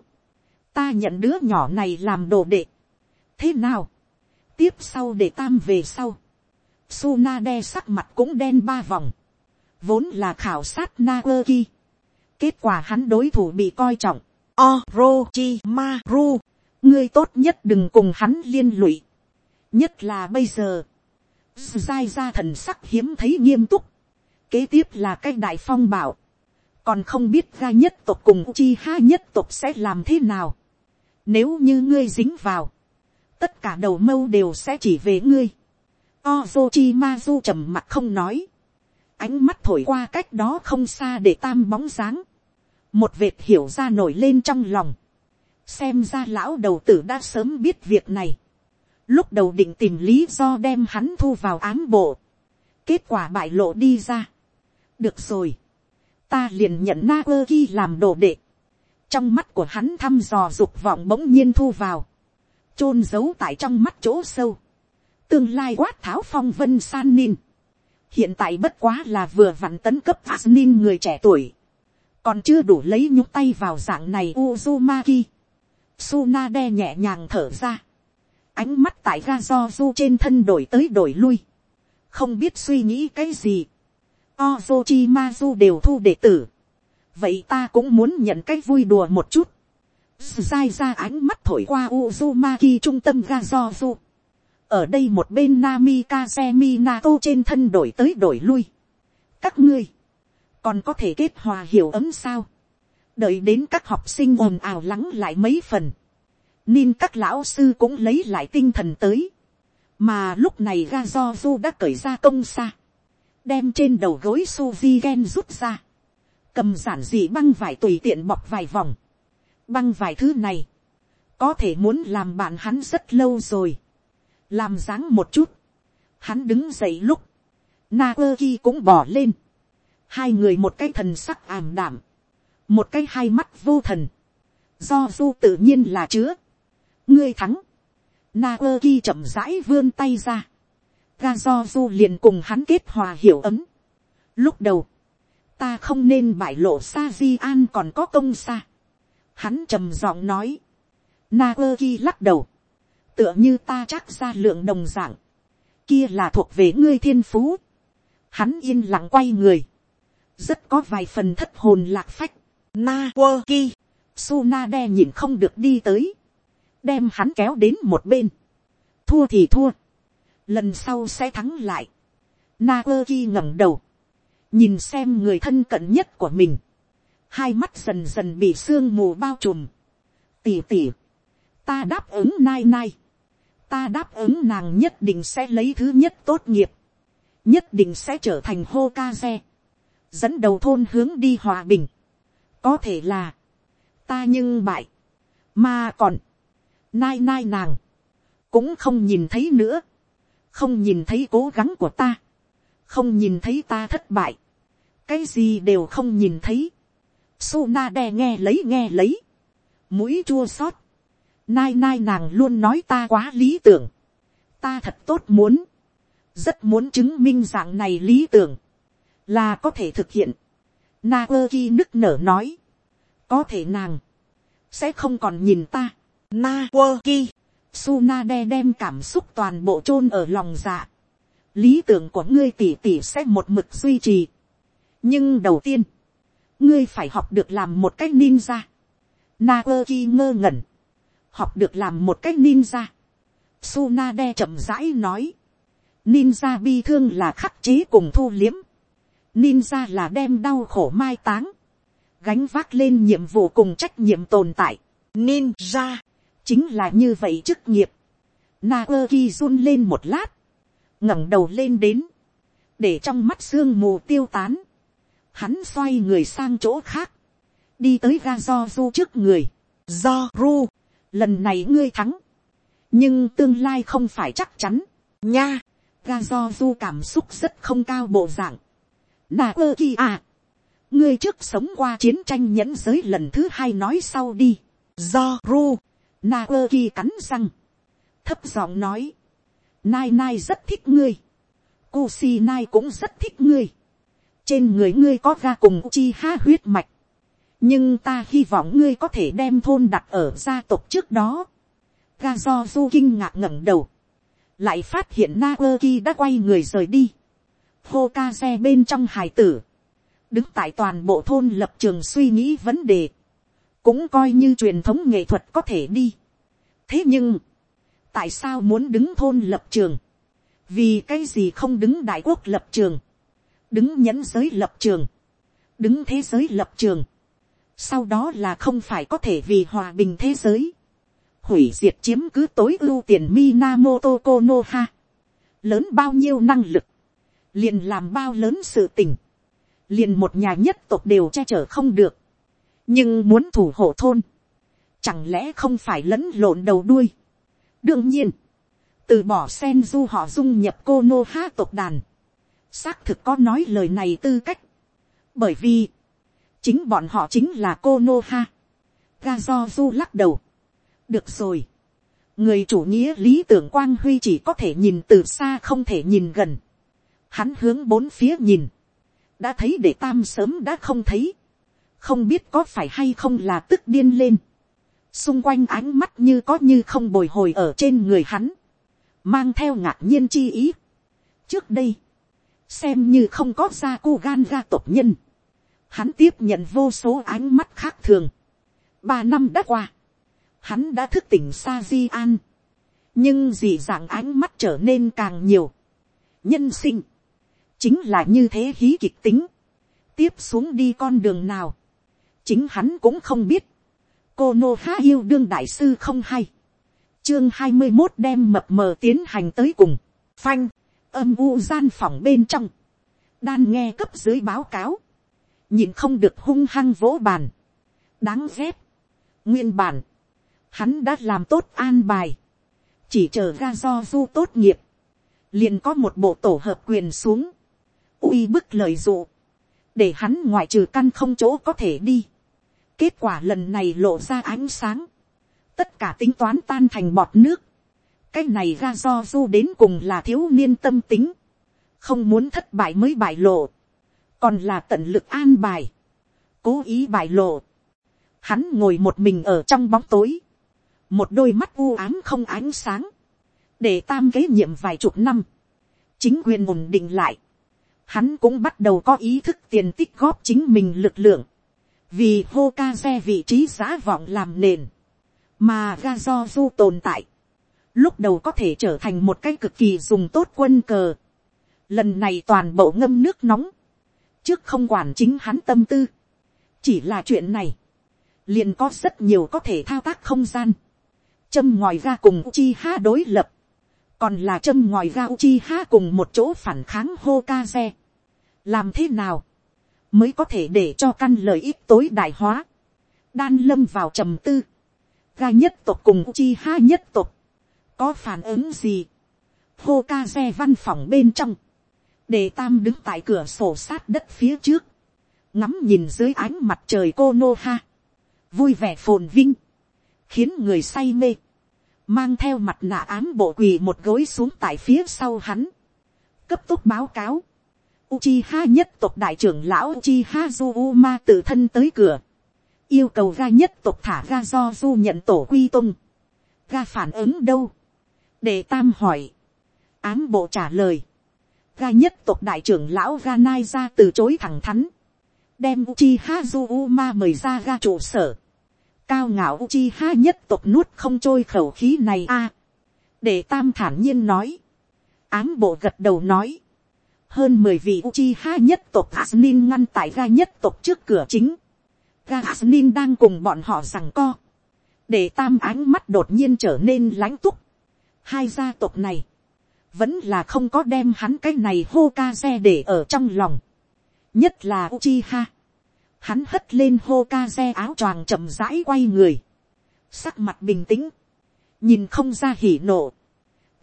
Ta nhận đứa nhỏ này làm đồ đệ. Thế nào? Tiếp sau để tam về sau. Suna đe sắc mặt cũng đen ba vòng. Vốn là khảo sát Naoki. Kết quả hắn đối thủ bị coi trọng. Orochimaru. Ngươi tốt nhất đừng cùng hắn liên lụy. Nhất là bây giờ. Giai ra thần sắc hiếm thấy nghiêm túc. Kế tiếp là cái đại phong bảo. Còn không biết ra nhất tộc cùng chi ha nhất tộc sẽ làm thế nào. Nếu như ngươi dính vào. Tất cả đầu mâu đều sẽ chỉ về ngươi. Ozochimazu trầm mặt không nói. Ánh mắt thổi qua cách đó không xa để tam bóng dáng. Một vệt hiểu ra nổi lên trong lòng. Xem ra lão đầu tử đã sớm biết việc này. Lúc đầu định tìm lý do đem hắn thu vào ám bộ. Kết quả bại lộ đi ra. Được rồi. Ta liền nhận na ơ ki làm đồ đệ. Trong mắt của hắn thăm dò dục vọng bỗng nhiên thu vào. chôn giấu tại trong mắt chỗ sâu tương lai quát tháo phong vân san nin, hiện tại bất quá là vừa vặn tấn cấp Asnin người trẻ tuổi, còn chưa đủ lấy nhúc tay vào dạng này Uzumaki. Tsunade nhẹ nhàng thở ra, ánh mắt tại ga do du trên thân đổi tới đổi lui, không biết suy nghĩ cái gì. Ozochimazu đều thu đệ tử, vậy ta cũng muốn nhận cái vui đùa một chút. Sai ra ánh mắt thổi qua Uzumaki trung tâm Gazozu. ở đây một bên Namikaze Minato trên thân đổi tới đổi lui. các ngươi, còn có thể kết hòa hiểu ấm sao. đợi đến các học sinh ồn ào lắng lại mấy phần. Nên các lão sư cũng lấy lại tinh thần tới. mà lúc này Gazozu đã cởi ra công xa. đem trên đầu gối suzy gen rút ra cầm giản dị băng vải tùy tiện bọc vài vòng. băng vải thứ này, có thể muốn làm bạn hắn rất lâu rồi. Làm dáng một chút, hắn đứng dậy lúc, na ơ ki cũng bỏ lên, hai người một cái thần sắc ảm đảm, một cái hai mắt vô thần, do du tự nhiên là chứa, ngươi thắng, na ơ ki chậm rãi vươn tay ra, ga do du liền cùng hắn kết hòa hiểu ấm. Lúc đầu, ta không nên bại lộ sa di an còn có công xa. Hắn trầm giọng nói, na ơ ki lắc đầu, tựa như ta chắc ra lượng đồng dạng, kia là thuộc về ngươi thiên phú. Hắn yên lặng quay người, rất có vài phần thất hồn lạc phách. Na quơ ki, su na đe nhìn không được đi tới, đem hắn kéo đến một bên, thua thì thua, lần sau sẽ thắng lại. Na quơ ki ngẩng đầu, nhìn xem người thân cận nhất của mình, hai mắt dần dần bị sương mù bao trùm, tỉ tỉ, ta đáp ứng nai nai, ta đáp ứng nàng nhất định sẽ lấy thứ nhất tốt nghiệp, nhất định sẽ trở thành hô ca xe, dẫn đầu thôn hướng đi hòa bình, có thể là, ta nhưng bại, mà còn, nai nai nàng, cũng không nhìn thấy nữa, không nhìn thấy cố gắng của ta, không nhìn thấy ta thất bại, cái gì đều không nhìn thấy, su na đe nghe lấy nghe lấy, mũi chua xót, Nai nai nàng luôn nói ta quá lý tưởng. Ta thật tốt muốn. Rất muốn chứng minh dạng này lý tưởng. Là có thể thực hiện. Na quơ ki nức nở nói. Có thể nàng. Sẽ không còn nhìn ta. Na quơ ki. Suna đe đem cảm xúc toàn bộ chôn ở lòng dạ. Lý tưởng của ngươi tỉ tỉ sẽ một mực duy trì. Nhưng đầu tiên. Ngươi phải học được làm một cách ninja. Na ơ ki ngơ ngẩn học được làm một cách ninja. Sunade chậm rãi nói. Ninja bi thương là khắc chế cùng thu liếm. Ninja là đem đau khổ mai táng. Gánh vác lên nhiệm vụ cùng trách nhiệm tồn tại. Ninja. Chính là như vậy chức nghiệp. Naoki run lên một lát ngẩng đầu lên đến. Để trong mắt sương mù tiêu tán. Hắn xoay người sang chỗ khác. Đi tới ga do du trước người. Do ru. Lần này ngươi thắng. Nhưng tương lai không phải chắc chắn. Nha, ga do du cảm xúc rất không cao bộ dạng. Nà ơ ki à. ngươi trước sống qua chiến tranh nhẫn giới lần thứ hai nói sau đi. Do ru. Na ơ ki cắn răng. Thấp giọng nói. Nai nai rất thích ngươi. Kusi nai cũng rất thích ngươi. Trên người ngươi có ga cùng chi ha huyết mạch. Nhưng ta hy vọng ngươi có thể đem thôn đặt ở gia tộc trước đó. Ga do du kinh ngạc ngẩng đầu lại phát hiện Naoki đã quay người rời đi. Hokage bên trong hài tử, đứng tại toàn bộ thôn lập trường suy nghĩ vấn đề, cũng coi như truyền thống nghệ thuật có thể đi. thế nhưng, tại sao muốn đứng thôn lập trường, vì cái gì không đứng đại quốc lập trường, đứng nhẫn giới lập trường, đứng thế giới lập trường, sau đó là không phải có thể vì hòa bình thế giới, hủy diệt chiếm cứ tối ưu tiền Minamoto Konoha. Lớn bao nhiêu năng lực. Liền làm bao lớn sự tình. Liền một nhà nhất tộc đều che chở không được. Nhưng muốn thủ hộ thôn. Chẳng lẽ không phải lẫn lộn đầu đuôi. Đương nhiên. Từ bỏ sen du họ dung nhập cô nô ha tộc đàn. Xác thực có nói lời này tư cách. Bởi vì. Chính bọn họ chính là cô nô ha Ga do du lắc đầu được rồi. người chủ nghĩa lý tưởng quang huy chỉ có thể nhìn từ xa không thể nhìn gần. hắn hướng bốn phía nhìn. đã thấy để tam sớm đã không thấy. không biết có phải hay không là tức điên lên xung quanh ánh mắt như có như không bồi hồi ở trên người hắn. mang theo ngạc nhiên chi ý. trước đây, xem như không có ra cô gan gia tộc nhân. Hắn tiếp nhận vô số ánh mắt khác thường. Ba năm đã qua hắn đã thức tỉnh sa di an, nhưng dị dạng ánh mắt trở nên càng nhiều. nhân sinh, chính là như thế hí kịch tính, tiếp xuống đi con đường nào, chính hắn cũng không biết, cô nô há yêu đương đại sư không hay, chương hai mươi một đem mập mờ tiến hành tới cùng, phanh, âm u gian phòng bên trong, đan nghe cấp dưới báo cáo, nhìn không được hung hăng vỗ bàn, đáng ghét, nguyên bản, hắn đã làm tốt an bài, chỉ chờ ga do du tốt nghiệp, liền có một bộ tổ hợp quyền xuống, uy bức lời dụ, để hắn ngoại trừ căn không chỗ có thể đi kết quả lần này lộ ra ánh sáng, tất cả tính toán tan thành bọt nước, cái này ra do du đến cùng là thiếu niên tâm tính, không muốn thất bại mới bại lộ, còn là tận lực an bài, cố ý bại lộ. Hắn ngồi một mình ở trong bóng tối, một đôi mắt u ám không ánh sáng, để tam kế nhiệm vài chục năm, chính quyền ổn định lại, hắn cũng bắt đầu có ý thức tiền tích góp chính mình lực lượng, vì hô ca xe vị trí giá vọng làm nền, mà ga do du tồn tại, lúc đầu có thể trở thành một cái cực kỳ dùng tốt quân cờ, lần này toàn bộ ngâm nước nóng, trước không quản chính hắn tâm tư, chỉ là chuyện này, liền có rất nhiều có thể thao tác không gian, châm ngòi ra cùng Uchiha đối lập, còn là châm ngòi ra Uchiha cùng một chỗ phản kháng Hokage. làm thế nào, mới có thể để cho căn lợi ích tối đại hóa, đan lâm vào trầm tư, ga nhất tộc cùng Uchiha nhất tộc, có phản ứng gì, Hokage văn phòng bên trong, để tam đứng tại cửa sổ sát đất phía trước, ngắm nhìn dưới ánh mặt trời cô nô ha, vui vẻ phồn vinh, khiến người say mê, mang theo mặt nạ ám bộ quỳ một gối xuống tại phía sau hắn, cấp tốc báo cáo, Uchiha nhất tộc đại trưởng lão Uchiha Zuma tự thân tới cửa, yêu cầu ra nhất tộc thả ra do du nhận tổ quy tung, Ra phản ứng đâu, để tam hỏi, ám bộ trả lời, Ra nhất tộc đại trưởng lão ga nai ra từ chối thẳng thắn, đem Uchiha Zuma mời ra ga trụ sở, cao ngạo Uchiha nhất tộc nuốt không trôi khẩu khí này a. để tam thản nhiên nói, ám bộ gật đầu nói, hơn mười vị Uchiha nhất tộc Asnin ngăn tại ga nhất tộc trước cửa chính. Ga Asnin đang cùng bọn họ rằng co. Để tam ánh mắt đột nhiên trở nên lãnh túc. Hai gia tộc này. Vẫn là không có đem hắn cái này Hokage để ở trong lòng. Nhất là Uchiha. Hắn hất lên Hokage áo choàng chậm rãi quay người. Sắc mặt bình tĩnh. Nhìn không ra hỉ nộ.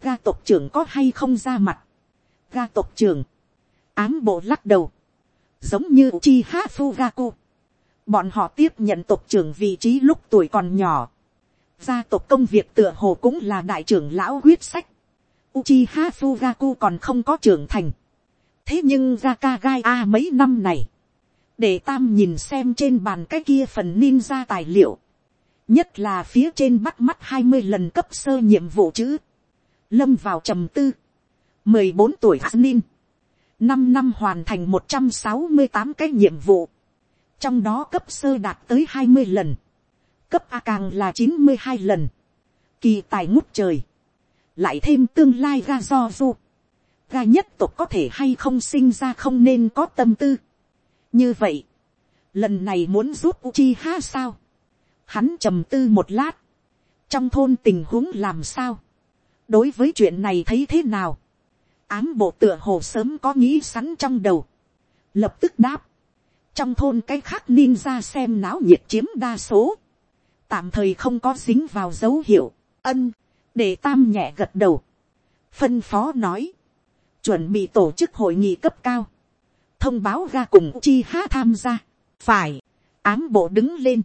Ga tộc trưởng có hay không ra mặt. Ga tộc trưởng ám bộ lắc đầu, giống như chi ha fugaku. Bọn họ tiếp nhận tộc trưởng vị trí lúc tuổi còn nhỏ. Gia tộc công việc tựa hồ cũng là đại trưởng lão quyết sách. Uchiha Fugaku còn không có trưởng thành. Thế nhưng Rakagai A mấy năm này. Để Tam nhìn xem trên bàn cái kia phần ninja tài liệu. Nhất là phía trên bắt mắt hai mươi lần cấp sơ nhiệm vụ chữ. Lâm vào trầm tư. mười bốn tuổi Nin năm năm hoàn thành một trăm sáu mươi tám cái nhiệm vụ, trong đó cấp sơ đạt tới hai mươi lần, cấp a càng là chín mươi hai lần, kỳ tài ngút trời, lại thêm tương lai ga do du, ga nhất tục có thể hay không sinh ra không nên có tâm tư. như vậy, lần này muốn giúp uchi ha sao, hắn trầm tư một lát, trong thôn tình huống làm sao, đối với chuyện này thấy thế nào, ám bộ tựa hồ sớm có nghĩ sẵn trong đầu. Lập tức đáp. Trong thôn cái khác ninja xem náo nhiệt chiếm đa số. Tạm thời không có dính vào dấu hiệu. Ân. Để tam nhẹ gật đầu. Phân phó nói. Chuẩn bị tổ chức hội nghị cấp cao. Thông báo ra cùng chi há tham gia. Phải. Ám bộ đứng lên.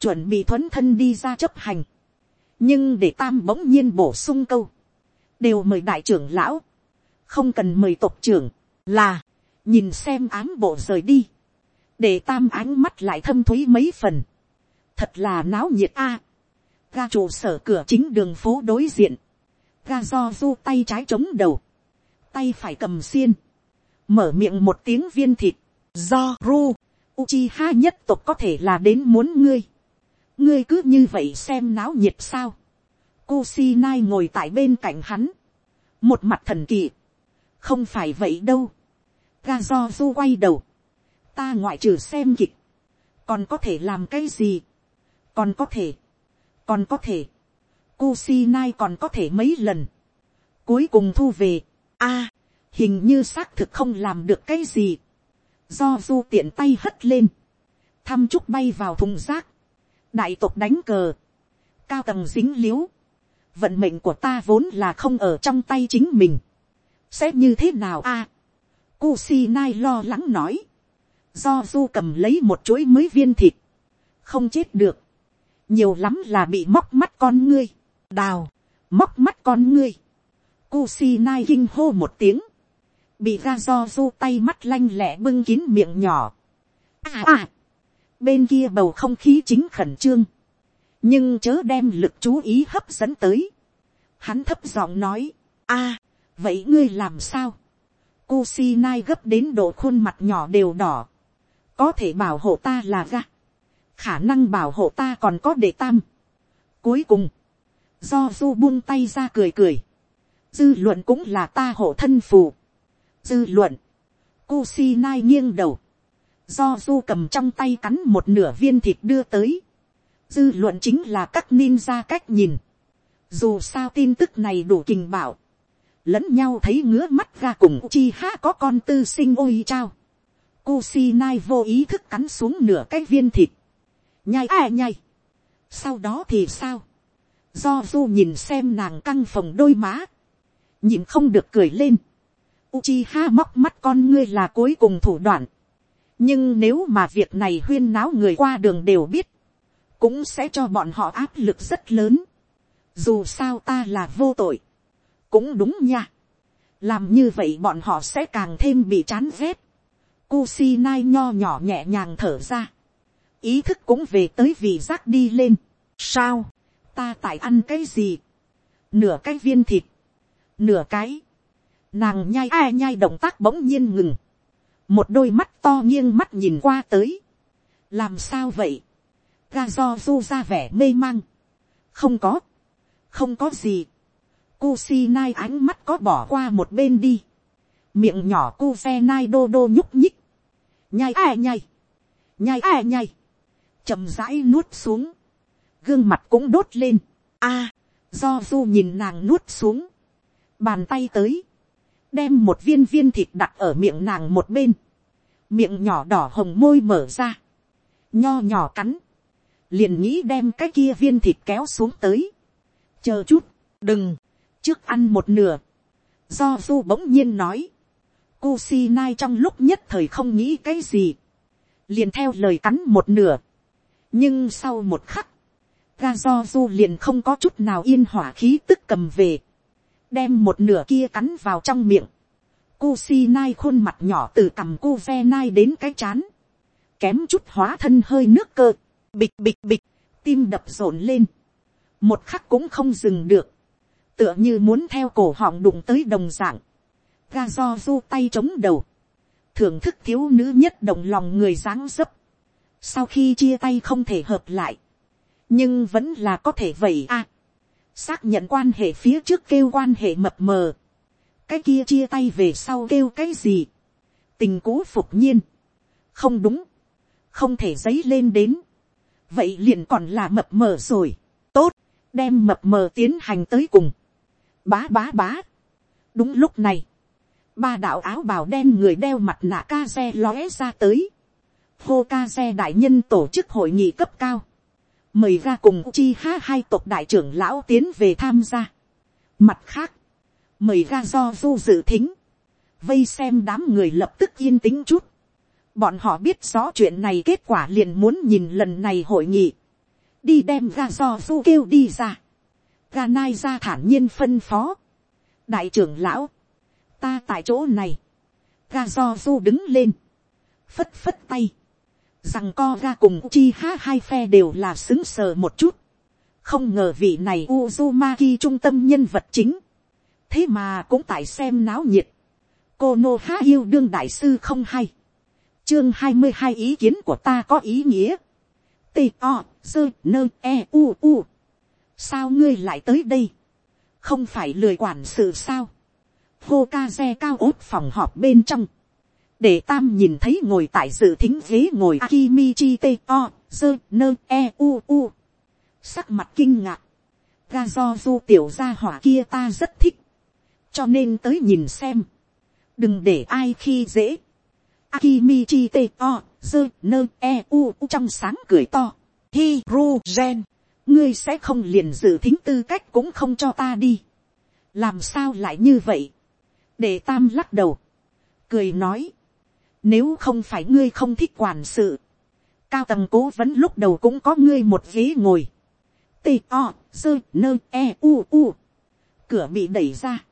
Chuẩn bị thuấn thân đi ra chấp hành. Nhưng để tam bỗng nhiên bổ sung câu. Đều mời đại trưởng lão không cần mời tộc trưởng, là, nhìn xem ám bộ rời đi, để tam ánh mắt lại thâm t h ú y mấy phần, thật là náo nhiệt a, ga trụ sở cửa chính đường phố đối diện, ga do du tay trái chống đầu, tay phải cầm xiên, mở miệng một tiếng viên thịt, do ru, uchi ha nhất tộc có thể là đến muốn ngươi, ngươi cứ như vậy xem náo nhiệt sao, Kusinai ngồi tại bên cạnh hắn, một mặt thần kỳ, không phải vậy đâu. ga do du quay đầu, ta ngoại trừ xem kịch, còn có thể làm cái gì, còn có thể, còn có thể, Kusinai còn có thể mấy lần, cuối cùng thu về, a, hình như xác thực không làm được cái gì, do du tiện tay hất lên, thăm chúc bay vào thùng rác, đại tộc đánh cờ, cao tầng dính l i ễ u vận mệnh của ta vốn là không ở trong tay chính mình, sẽ như thế nào a à, Kusinai lo lắng nói. Do du cầm lấy một chuỗi mới viên thịt. Không chết được. Nhiều lắm là bị móc mắt con ngươi. Đào. Móc mắt con ngươi. Kusinai kinh hô một tiếng. Bị ra do du tay mắt lanh lẹ bưng kín miệng nhỏ. À à. Bên kia bầu không khí chính khẩn trương. Nhưng chớ đem lực chú ý hấp dẫn tới. Hắn thấp giọng nói. a vậy ngươi làm sao, Kusinai gấp đến độ khuôn mặt nhỏ đều đỏ, có thể bảo hộ ta là ga, khả năng bảo hộ ta còn có để tam. Cuối cùng, do du buông tay ra cười cười, dư luận cũng là ta hộ thân phù. Dư luận, Kusinai nghiêng đầu, do du cầm trong tay cắn một nửa viên thịt đưa tới. Dư luận chính là các ninja cách nhìn. Dù sao tin tức này đủ kình bảo lẫn nhau thấy ngứa mắt ra cùng chi ha có con tư sinh ôi trao. Kusinai vô ý thức cắn xuống nửa cái viên thịt. Nhai à nhai. Sau đó thì sao? Do du nhìn xem nàng căng phòng đôi má. Nhìn không được cười lên. Uchiha móc mắt con ngươi là cuối cùng thủ đoạn. Nhưng nếu mà việc này huyên náo người qua đường đều biết. Cũng sẽ cho bọn họ áp lực rất lớn. Dù sao ta là vô tội cũng đúng nha. làm như vậy bọn họ sẽ càng thêm bị chán ghét. Kusinai nho nhỏ nhẹ nhàng thở ra. ý thức cũng về tới vị giác đi lên. sao, ta tại ăn cái gì. nửa cái viên thịt. nửa cái. nàng nhai ai nhai động tác bỗng nhiên ngừng. một đôi mắt to nghiêng mắt nhìn qua tới. làm sao vậy. ga do du ra vẻ mê mang. không có. không có gì Kusinai ánh mắt có bỏ qua một bên đi. Miệng nhỏ Kuzenai đô đô nhúc nhích. Nhai à nhai. Nhai à nhai. chậm rãi nuốt xuống. Gương mặt cũng đốt lên. a, do du nhìn nàng nuốt xuống. Bàn tay tới. Đem một viên viên thịt đặt ở miệng nàng một bên. Miệng nhỏ đỏ hồng môi mở ra. Nho nhỏ cắn. Liền nghĩ đem cái kia viên thịt kéo xuống tới. Chờ chút. Đừng. Trước ăn một nửa. Do du bỗng nhiên nói. Kusinai trong lúc nhất thời không nghĩ cái gì. Liền theo lời cắn một nửa. Nhưng sau một khắc. Ga do du liền không có chút nào yên hỏa khí tức cầm về. Đem một nửa kia cắn vào trong miệng. Kusinai khuôn mặt nhỏ từ cằm Nai đến cái chán. Kém chút hóa thân hơi nước cơ. Bịch bịch bịch. Tim đập rộn lên. Một khắc cũng không dừng được. Tựa như muốn theo cổ họng đụng tới đồng dạng. Ga do du tay chống đầu, thưởng thức thiếu nữ nhất đồng lòng người dáng dấp, sau khi chia tay không thể hợp lại, nhưng vẫn là có thể vậy a, xác nhận quan hệ phía trước kêu quan hệ mập mờ, cái kia chia tay về sau kêu cái gì, tình cũ phục nhiên, không đúng, không thể dấy lên đến, vậy liền còn là mập mờ rồi, tốt, đem mập mờ tiến hành tới cùng, bá bá bá, đúng lúc này, ba đạo áo bào đen người đeo mặt nạ ca xe lóe ra tới. hô ca xe đại nhân tổ chức hội nghị cấp cao. mời ra cùng chi ha hai tộc đại trưởng lão tiến về tham gia. mặt khác, mời ra do du dự thính. vây xem đám người lập tức yên tĩnh chút. bọn họ biết rõ chuyện này kết quả liền muốn nhìn lần này hội nghị. đi đem ra do du kêu đi ra ga nai ra thản nhiên phân phó. đại trưởng lão, ta tại chỗ này, ga do du đứng lên, phất phất tay, rằng co ga cùng chi ha hai phe đều là xứng sờ một chút, không ngờ vị này Uzumaki trung tâm nhân vật chính, thế mà cũng tại xem náo nhiệt, cô nô há yêu đương đại sư không hay, chương hai mươi hai ý kiến của ta có ý nghĩa, t o dơ nơ e u u, sao ngươi lại tới đây, không phải lười quản sự sao, hô ca xe cao ốt phòng họp bên trong, để tam nhìn thấy ngồi tại dự thính ghế ngồi Akimichi t o, dơ nơ e u u. Sắc mặt kinh ngạc, ga do du tiểu gia hỏa kia ta rất thích, cho nên tới nhìn xem, đừng để ai khi dễ. Akimichi t o, dơ nơ e u u trong sáng cười to, hi ru gen, ngươi sẽ không liền dự thính tư cách cũng không cho ta đi. làm sao lại như vậy để tam lắc đầu. Cười nói. Nếu không phải ngươi không thích quản sự. Cao tầng cố vấn lúc đầu cũng có ngươi một ghế ngồi. T o sơ nơ e u u. Cửa bị đẩy ra.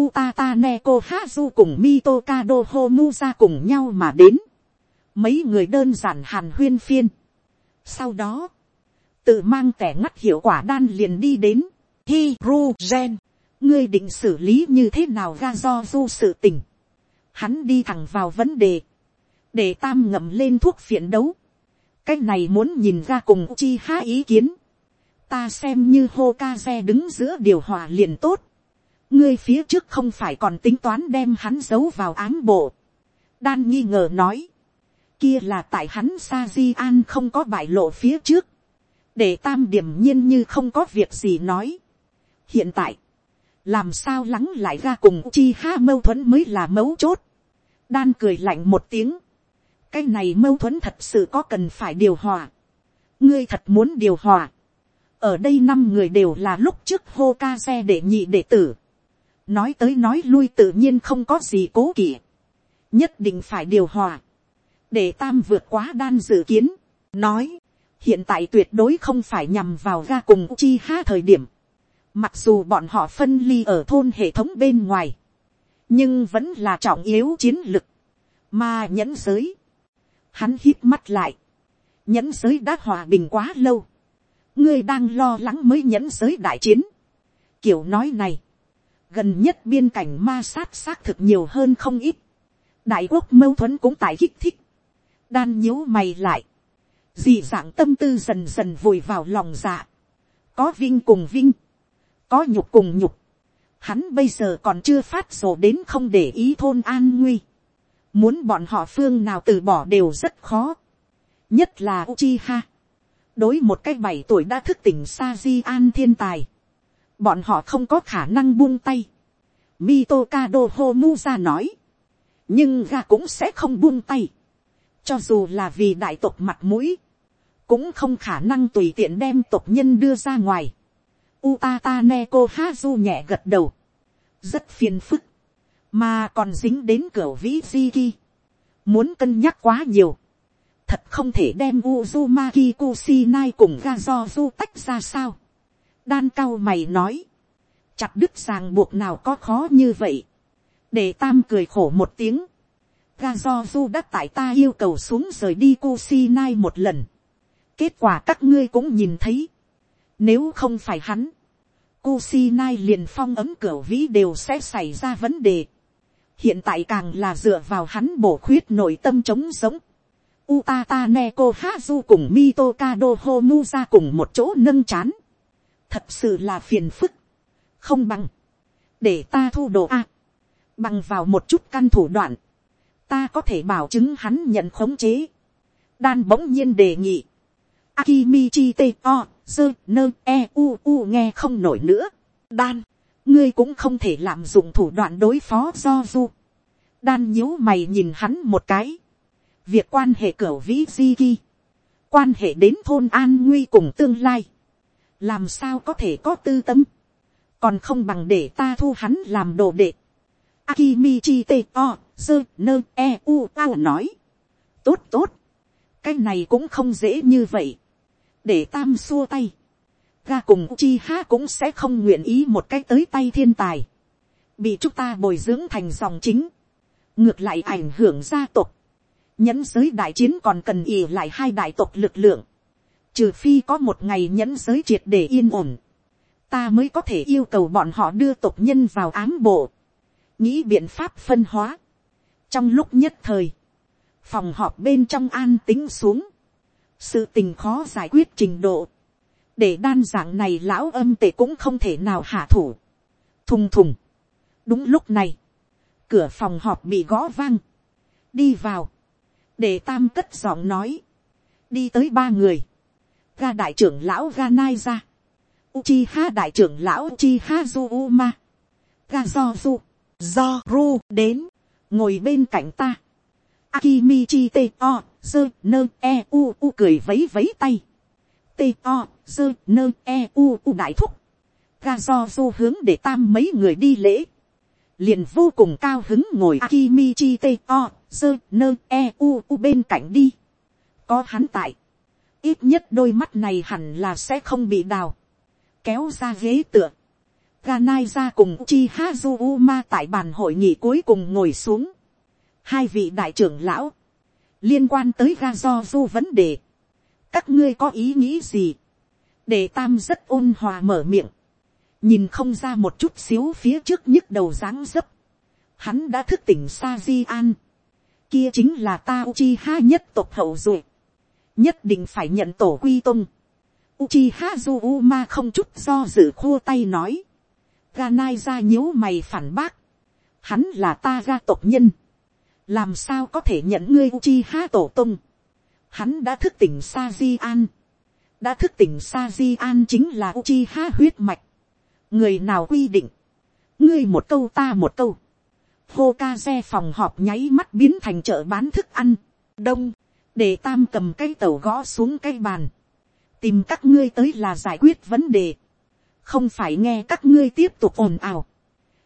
Utata Neko Hazu cùng Mitokado Homuza cùng nhau mà đến. Mấy người đơn giản hàn huyên phiên. Sau đó, tự mang tẻ ngắt hiệu quả đan liền đi đến. Hi Ru Gen ngươi định xử lý như thế nào ga do du sự tình. Hắn đi thẳng vào vấn đề, để tam ngậm lên thuốc phiện đấu. cái này muốn nhìn ra cùng chi há ý kiến. ta xem như hô ca xe đứng giữa điều hòa liền tốt. ngươi phía trước không phải còn tính toán đem hắn giấu vào ám bộ. đan nghi ngờ nói. kia là tại hắn sa di an không có bại lộ phía trước để tam điểm nhiên như không có việc gì nói. hiện tại, làm sao lắng lại ra cùng chi ha mâu thuẫn mới là mấu chốt. đan cười lạnh một tiếng. cái này mâu thuẫn thật sự có cần phải điều hòa. ngươi thật muốn điều hòa. ở đây năm người đều là lúc trước hô ca xe để nhị đệ tử. nói tới nói lui tự nhiên không có gì cố kỵ. nhất định phải điều hòa. để tam vượt quá đan dự kiến. nói, hiện tại tuyệt đối không phải nhằm vào ga cùng chi ha thời điểm Mặc dù bọn họ phân ly ở thôn hệ thống bên ngoài. Nhưng vẫn là trọng yếu chiến lực. Mà nhẫn giới. Hắn hít mắt lại. Nhẫn giới đã hòa bình quá lâu. Ngươi đang lo lắng mới nhẫn giới đại chiến. Kiểu nói này. Gần nhất biên cảnh ma sát xác thực nhiều hơn không ít. Đại quốc mâu thuẫn cũng tại kích thích. Đan nhíu mày lại. Dị dạng tâm tư dần dần vùi vào lòng dạ. Có vinh cùng vinh có nhục cùng nhục, Hắn bây giờ còn chưa phát sổ đến không để ý thôn an nguy. Muốn bọn họ phương nào từ bỏ đều rất khó. Nhất là Uchiha. Đối một cái bảy tuổi đã thức tỉnh Saji An thiên tài. Bọn họ không có khả năng buông tay. Mitokado Homuza nói. Nhưng ga cũng sẽ không buông tay. Cho dù là vì đại tộc mặt mũi. Cũng không khả năng tùy tiện đem tộc nhân đưa ra ngoài. Utata Neko Hazu nhẹ gật đầu. Rất phiền phức. Mà còn dính đến cửa vĩ Ziki. Muốn cân nhắc quá nhiều. Thật không thể đem Uzumaki Kusinai cùng Gazozu tách ra sao. Đan cao mày nói. Chặt đứt ràng buộc nào có khó như vậy. Để tam cười khổ một tiếng. Gazozu đã tại ta yêu cầu xuống rời đi Kusinai một lần. Kết quả các ngươi cũng nhìn thấy. Nếu không phải hắn. Kusinai liền phong ấm cửa vĩ đều sẽ xảy ra vấn đề. Hiện tại càng là dựa vào hắn bổ khuyết nội tâm chống giống. Utata Neko Hazu cùng Mitokado Homuza cùng một chỗ nâng chán. Thật sự là phiền phức. Không bằng. Để ta thu đồ A. Bằng vào một chút căn thủ đoạn. Ta có thể bảo chứng hắn nhận khống chế. Đan bỗng nhiên đề nghị. Akimichi T O dơ, nơ, e, u, u nghe không nổi nữa. Đan, ngươi cũng không thể lạm dụng thủ đoạn đối phó do du. Đan nhíu mày nhìn hắn một cái. Việc quan hệ cửa vĩ di ghi. Quan hệ đến thôn an nguy cùng tương lai. Làm sao có thể có tư tâm. Còn không bằng để ta thu hắn làm đồ đệ. Akimichi T O dơ, nơ, e, u, a nói. Tốt tốt. Cái này cũng không dễ như vậy để tam xua tay, ga cùng chi ha cũng sẽ không nguyện ý một cách tới tay thiên tài, bị chúng ta bồi dưỡng thành dòng chính, ngược lại ảnh hưởng gia tộc, nhẫn giới đại chiến còn cần ỉ lại hai đại tộc lực lượng, trừ phi có một ngày nhẫn giới triệt để yên ổn, ta mới có thể yêu cầu bọn họ đưa tộc nhân vào ám bộ, nghĩ biện pháp phân hóa. trong lúc nhất thời, phòng họp bên trong an tính xuống, sự tình khó giải quyết trình độ, để đan dạng này lão âm tể cũng không thể nào hạ thủ, thùng thùng. đúng lúc này, cửa phòng họp bị gõ vang, đi vào, để tam cất giọng nói, đi tới ba người, ga đại trưởng lão ga nai ra, uchi ha đại trưởng lão uchi ha du u ma, ga do du, do ru đến, ngồi bên cạnh ta, akimichi te o, dơ nơ e u u cười vấy vấy tay. T, o dơ nơ e u u đại thúc. Ga, do, du hướng để tam mấy người đi lễ. Liền vô cùng cao hứng ngồi Akimichi, t, o dơ nơ e u u bên cạnh đi. Có hắn tại. Ít nhất đôi mắt này hẳn là sẽ không bị đào. Kéo ra ghế tựa. Ganai ra cùng Chi Hazu Ma tại bàn hội nghị cuối cùng ngồi xuống. Hai vị đại trưởng lão liên quan tới ga do du vấn đề, các ngươi có ý nghĩ gì, để tam rất ôn hòa mở miệng, nhìn không ra một chút xíu phía trước nhức đầu dáng dấp, hắn đã thức tỉnh sa di an, kia chính là ta uchi ha nhất tộc hậu duệ, nhất định phải nhận tổ quy tôn, uchi ha du u ma không chút do dự khô tay nói, ga nai ra nhíu mày phản bác, hắn là ta gia tộc nhân, làm sao có thể nhận ngươi chi há tổ tung. Hắn đã thức tỉnh sa di an. đã thức tỉnh sa di an chính là chi há huyết mạch. người nào quy định. ngươi một câu ta một câu. hô ca xe phòng họp nháy mắt biến thành chợ bán thức ăn. đông, để tam cầm cái tàu gõ xuống cái bàn. tìm các ngươi tới là giải quyết vấn đề. không phải nghe các ngươi tiếp tục ồn ào.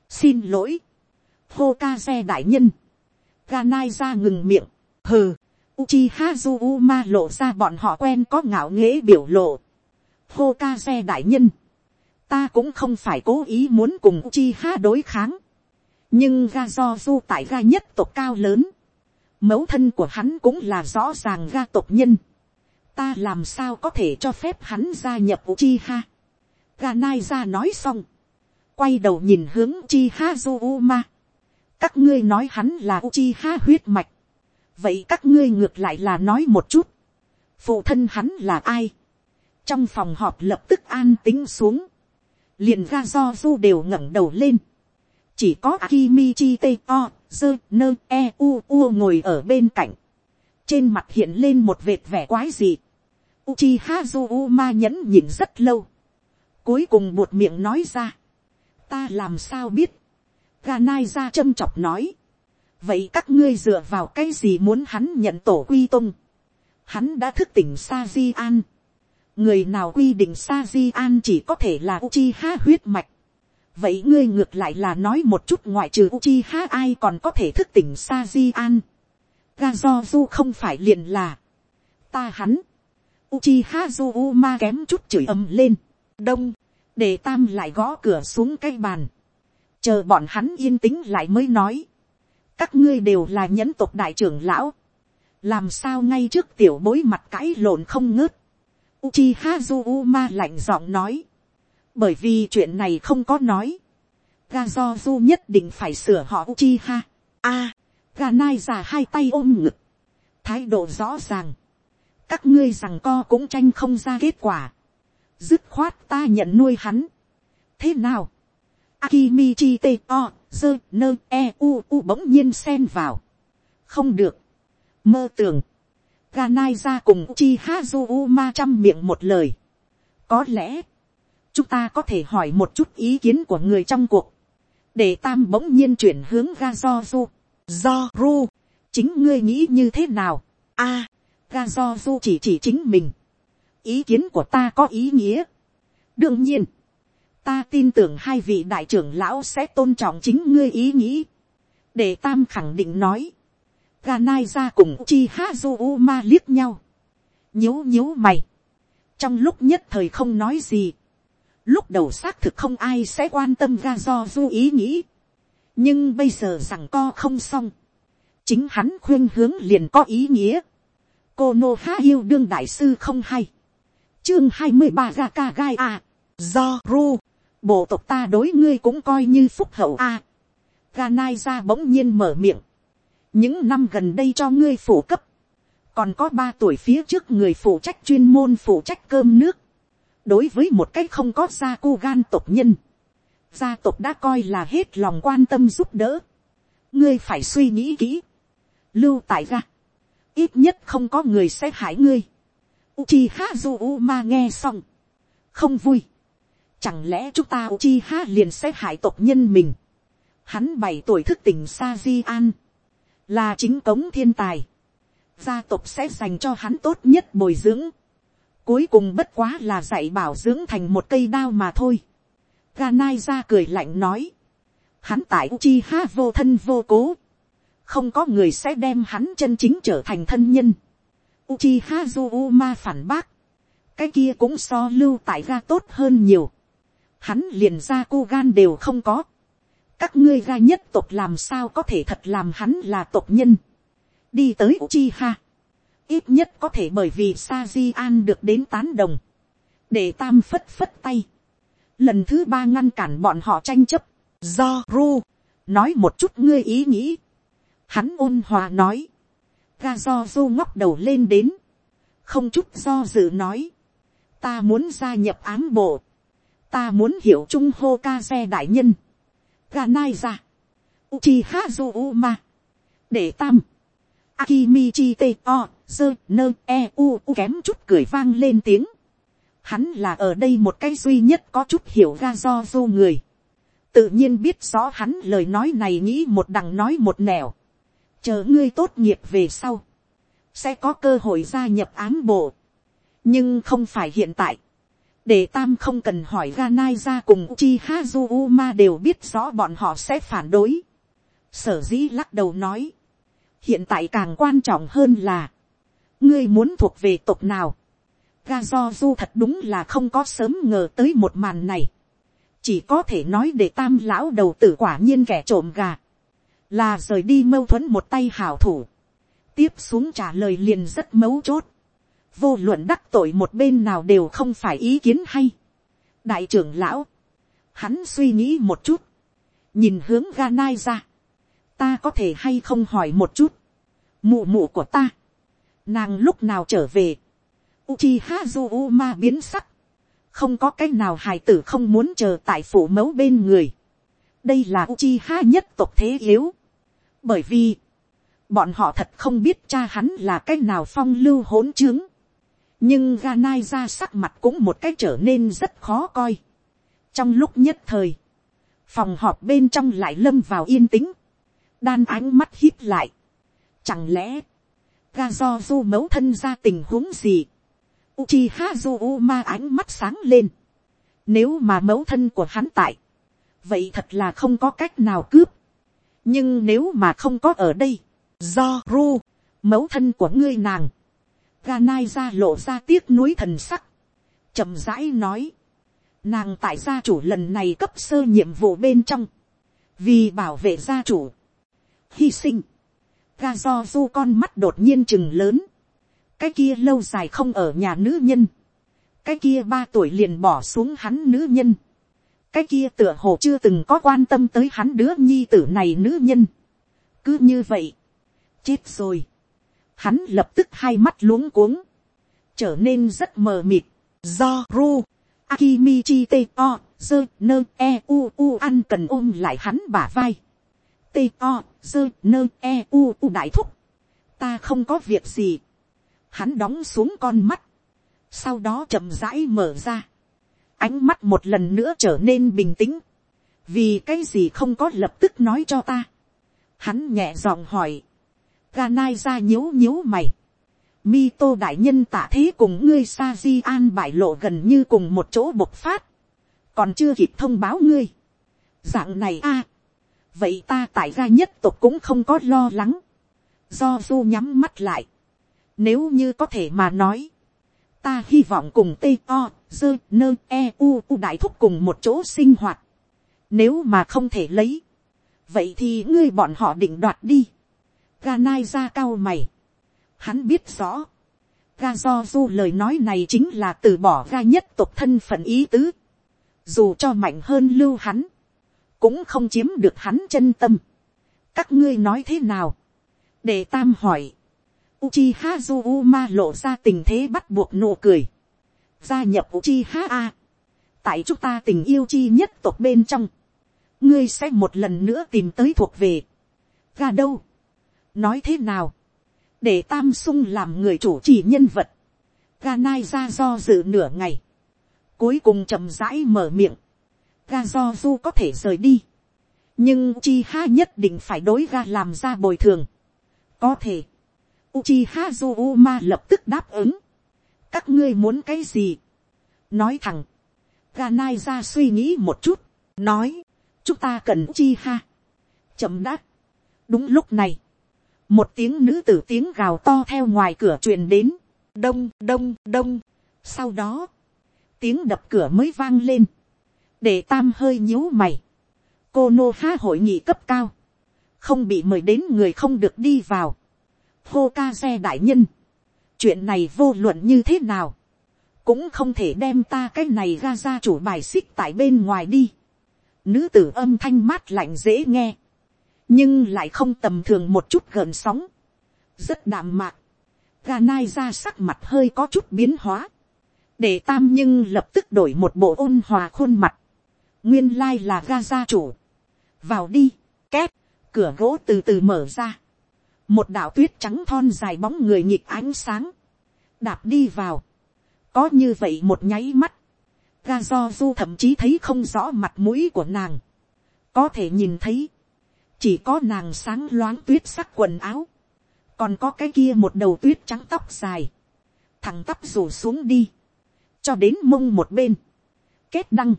xin lỗi. hô ca xe đại nhân Ganai ra ngừng miệng, hừ, Uchiha Zuma lộ ra bọn họ quen có ngạo nghễ biểu lộ. Hokage đại nhân, ta cũng không phải cố ý muốn cùng Uchiha đối kháng. Nhưng ga do du tại ga nhất tộc cao lớn. Mẫu thân của hắn cũng là rõ ràng ga tộc nhân. Ta làm sao có thể cho phép hắn gia nhập Uchiha. Ganai ra nói xong. Quay đầu nhìn hướng Uchiha Zuma các ngươi nói hắn là Uchiha huyết mạch. vậy các ngươi ngược lại là nói một chút. phụ thân hắn là ai. trong phòng họp lập tức an tính xuống. liền ga do du đều ngẩng đầu lên, chỉ có Akimichi te o, dơ nơ e u u ngồi ở bên cạnh, trên mặt hiện lên một vệt vẻ quái dị, Uchiha Zuma nhẫn nhịn rất lâu, cuối cùng buột miệng nói ra, ta làm sao biết, Ganai ra châm chọc nói, vậy các ngươi dựa vào cái gì muốn hắn nhận tổ quy tung, hắn đã thức tỉnh sa di an, người nào quy định sa di an chỉ có thể là Uchiha huyết mạch, vậy ngươi ngược lại là nói một chút ngoại trừ Uchiha ai còn có thể thức tỉnh sa di an, ga không phải liền là, ta hắn, Uchiha Zuma kém chút chửi ầm lên. Đông, để tam lại gõ cửa xuống cái bàn. Chờ bọn hắn yên tĩnh lại mới nói. Các ngươi đều là nhẫn tộc đại trưởng lão. Làm sao ngay trước tiểu bối mặt cãi lộn không ngớt. Uchiha Zuma lạnh giọng nói. Bởi vì chuyện này không có nói. Gazozu nhất định phải sửa họ Uchiha. A, à, Ganai già hai tay ôm ngực. Thái độ rõ ràng các ngươi rằng co cũng tranh không ra kết quả, dứt khoát ta nhận nuôi hắn. thế nào, Akimichi te o, dơ nơ e u u bỗng nhiên xen vào. không được, mơ tưởng, Ganai ra cùng chi hazu ma trăm miệng một lời. có lẽ, chúng ta có thể hỏi một chút ý kiến của người trong cuộc, để tam bỗng nhiên chuyển hướng ga do du, do ru, chính ngươi nghĩ như thế nào, a, ga do du chỉ chỉ chính mình. ý kiến của ta có ý nghĩa. đương nhiên, ta tin tưởng hai vị đại trưởng lão sẽ tôn trọng chính ngươi ý nghĩ. để tam khẳng định nói. ga nai ra cùng chi ha du u ma liếc nhau. nhíu nhíu mày. trong lúc nhất thời không nói gì. lúc đầu xác thực không ai sẽ quan tâm ga do du ý nghĩ. nhưng bây giờ rằng co không xong. chính hắn khuyên hướng liền có ý nghĩa cô nô há yêu đương đại sư không hay. chương hai mươi ba ga ca gai a. do ru bộ tộc ta đối ngươi cũng coi như phúc hậu a. À. Ganai ra bỗng nhiên mở miệng. những năm gần đây cho ngươi phổ cấp. còn có ba tuổi phía trước người phụ trách chuyên môn phụ trách cơm nước. đối với một cách không có gia cu gan tộc nhân. gia tộc đã coi là hết lòng quan tâm giúp đỡ. ngươi phải suy nghĩ kỹ. lưu tại ra ít nhất không có người sẽ hại ngươi. Uchiha Zuma nghe xong, không vui. Chẳng lẽ chúng ta Uchiha liền sẽ hại tộc nhân mình. Hắn bảy tuổi thức tỉnh Sa Di An, là chính cống thiên tài. Gia tộc sẽ dành cho hắn tốt nhất bồi dưỡng. Cuối cùng bất quá là dạy bảo dưỡng thành một cây đao mà thôi. Ganai ra cười lạnh nói. Hắn tại Uchiha vô thân vô cố không có người sẽ đem hắn chân chính trở thành thân nhân. Uchiha Zuma phản bác, cái kia cũng so lưu tại ga tốt hơn nhiều. Hắn liền ra cô gan đều không có. các ngươi ra nhất tộc làm sao có thể thật làm hắn là tộc nhân. đi tới Uchiha, ít nhất có thể bởi vì sa di an được đến tán đồng, để tam phất phất tay. lần thứ ba ngăn cản bọn họ tranh chấp, do ru, nói một chút ngươi ý nghĩ Hắn ôn hòa nói. Ga do du ngóc đầu lên đến. Không chút do dự nói. Ta muốn gia nhập ám bộ. Ta muốn hiểu trung hô ca xe đại nhân. Ga nai ra. Uchiha Zuma. Để tam. Akimichi te o. Dơ nơ e u u kém chút cười vang lên tiếng. Hắn là ở đây một cái duy nhất có chút hiểu ga do du người tự nhiên biết rõ hắn lời nói này nghĩ một đằng nói một nẻo chờ ngươi tốt nghiệp về sau, sẽ có cơ hội gia nhập ám bộ, nhưng không phải hiện tại, để tam không cần hỏi Ganai ra cùng chi Hazu Ma đều biết rõ bọn họ sẽ phản đối. Sở dĩ lắc đầu nói, hiện tại càng quan trọng hơn là, ngươi muốn thuộc về tộc nào. Ga do du thật đúng là không có sớm ngờ tới một màn này. chỉ có thể nói để tam lão đầu tử quả nhiên kẻ trộm gà là rời đi mâu thuẫn một tay hảo thủ, tiếp xuống trả lời liền rất mấu chốt, vô luận đắc tội một bên nào đều không phải ý kiến hay. đại trưởng lão, hắn suy nghĩ một chút, nhìn hướng ga nai ra, ta có thể hay không hỏi một chút, mụ mụ của ta, nàng lúc nào trở về, Uchiha Zuma biến sắc, không có cái nào hài tử không muốn chờ tại phủ mẫu bên người. đây là Uchiha nhất tộc thế yếu. bởi vì, bọn họ thật không biết cha hắn là cái nào phong lưu hỗn trướng nhưng Ganai ra sắc mặt cũng một cách trở nên rất khó coi. trong lúc nhất thời, phòng họp bên trong lại lâm vào yên tĩnh, đan ánh mắt hít lại. chẳng lẽ, ga do du mẫu thân ra tình huống gì. Uchiha Zuma ánh mắt sáng lên. Nếu mà mẫu thân của hắn tại. Vậy thật là không có cách nào cướp. Nhưng nếu mà không có ở đây. Do Ru. Mẫu thân của ngươi nàng. Ganai ra lộ ra tiếc nuối thần sắc. chậm rãi nói. Nàng tại gia chủ lần này cấp sơ nhiệm vụ bên trong. Vì bảo vệ gia chủ. Hy sinh ga do du con mắt đột nhiên chừng lớn, cái kia lâu dài không ở nhà nữ nhân, cái kia ba tuổi liền bỏ xuống hắn nữ nhân, cái kia tựa hồ chưa từng có quan tâm tới hắn đứa nhi tử này nữ nhân, cứ như vậy, chết rồi, hắn lập tức hai mắt luống cuống, trở nên rất mờ mịt, do ru, akimichi t o, dơ nơ e u u ăn cần ôm lại hắn bả vai, t o dơ nơ e u u đại thúc, ta không có việc gì, hắn đóng xuống con mắt, sau đó chậm rãi mở ra, ánh mắt một lần nữa trở nên bình tĩnh, vì cái gì không có lập tức nói cho ta, hắn nhẹ giọng hỏi, Ganai ra nhíu nhíu mày. Mi tô đại nhân tạ thế cùng ngươi sa di an bại lộ gần như cùng một chỗ bộc phát. Còn chưa kịp thông báo ngươi. Dạng này a. Vậy ta tại gia nhất tộc cũng không có lo lắng, do du nhắm mắt lại, nếu như có thể mà nói, ta hy vọng cùng t o D, N, e u u đại thúc cùng một chỗ sinh hoạt, nếu mà không thể lấy, vậy thì ngươi bọn họ định đoạt đi, ga nai ra cao mày, hắn biết rõ, ga do du lời nói này chính là từ bỏ ga nhất tộc thân phận ý tứ, dù cho mạnh hơn lưu hắn, cũng không chiếm được hắn chân tâm. các ngươi nói thế nào. để tam hỏi. Uchiha Zuma lộ ra tình thế bắt buộc nụ cười. gia nhập Uchiha A. tại chúng ta tình yêu chi nhất tộc bên trong. ngươi sẽ một lần nữa tìm tới thuộc về. ga đâu nói thế nào. để tam sung làm người chủ trì nhân vật. ga nai ra do dự nửa ngày. cuối cùng chậm rãi mở miệng ga do du có thể rời đi. nhưng chi ha nhất định phải đối ga làm ra bồi thường. có thể. Uchiha Zuma lập tức đáp ứng. các ngươi muốn cái gì. nói thẳng. ga nai ra suy nghĩ một chút. nói. chúng ta cần Uchiha. chậm đáp. đúng lúc này một tiếng nữ tử tiếng gào to theo ngoài cửa truyền đến. đông đông đông. sau đó, tiếng đập cửa mới vang lên. Để tam hơi nhíu mày, cô nô phá hội nghị cấp cao, không bị mời đến người không được đi vào, hô ca xe đại nhân, chuyện này vô luận như thế nào, cũng không thể đem ta cái này ra ra chủ bài xích tại bên ngoài đi. Nữ tử âm thanh mát lạnh dễ nghe, nhưng lại không tầm thường một chút gợn sóng, rất đạm mạc, ga nai ra sắc mặt hơi có chút biến hóa, để tam nhưng lập tức đổi một bộ ôn hòa khuôn mặt, nguyên lai là ga gia chủ, vào đi, két, cửa gỗ từ từ mở ra, một đạo tuyết trắng thon dài bóng người nhịp ánh sáng, đạp đi vào, có như vậy một nháy mắt, ga do du thậm chí thấy không rõ mặt mũi của nàng, có thể nhìn thấy, chỉ có nàng sáng loáng tuyết sắc quần áo, còn có cái kia một đầu tuyết trắng tóc dài, thằng tắp rủ xuống đi, cho đến mông một bên, kết đăng,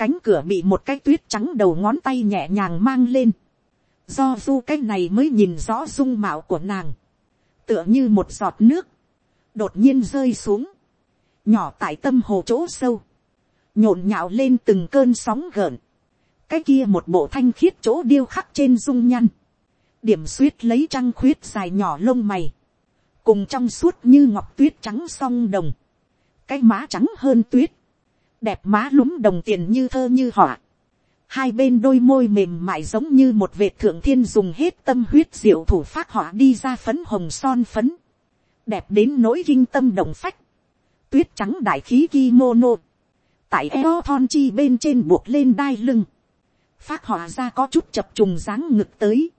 cánh cửa bị một cái tuyết trắng đầu ngón tay nhẹ nhàng mang lên. Do du cái này mới nhìn rõ dung mạo của nàng. Tựa như một giọt nước. Đột nhiên rơi xuống. Nhỏ tại tâm hồ chỗ sâu. Nhộn nhạo lên từng cơn sóng gợn. Cái kia một bộ thanh khiết chỗ điêu khắc trên dung nhăn. Điểm suýt lấy trăng khuyết dài nhỏ lông mày. Cùng trong suốt như ngọc tuyết trắng song đồng. Cái má trắng hơn tuyết đẹp má lúm đồng tiền như thơ như họa. Hai bên đôi môi mềm mại giống như một vệt thượng thiên dùng hết tâm huyết diệu thủ phát họa đi ra phấn hồng son phấn. Đẹp đến nỗi kinh tâm động phách. Tuyết trắng đại khí kimono. tại eo thon chi bên trên buộc lên đai lưng, phát họa ra có chút chập trùng dáng ngực tới,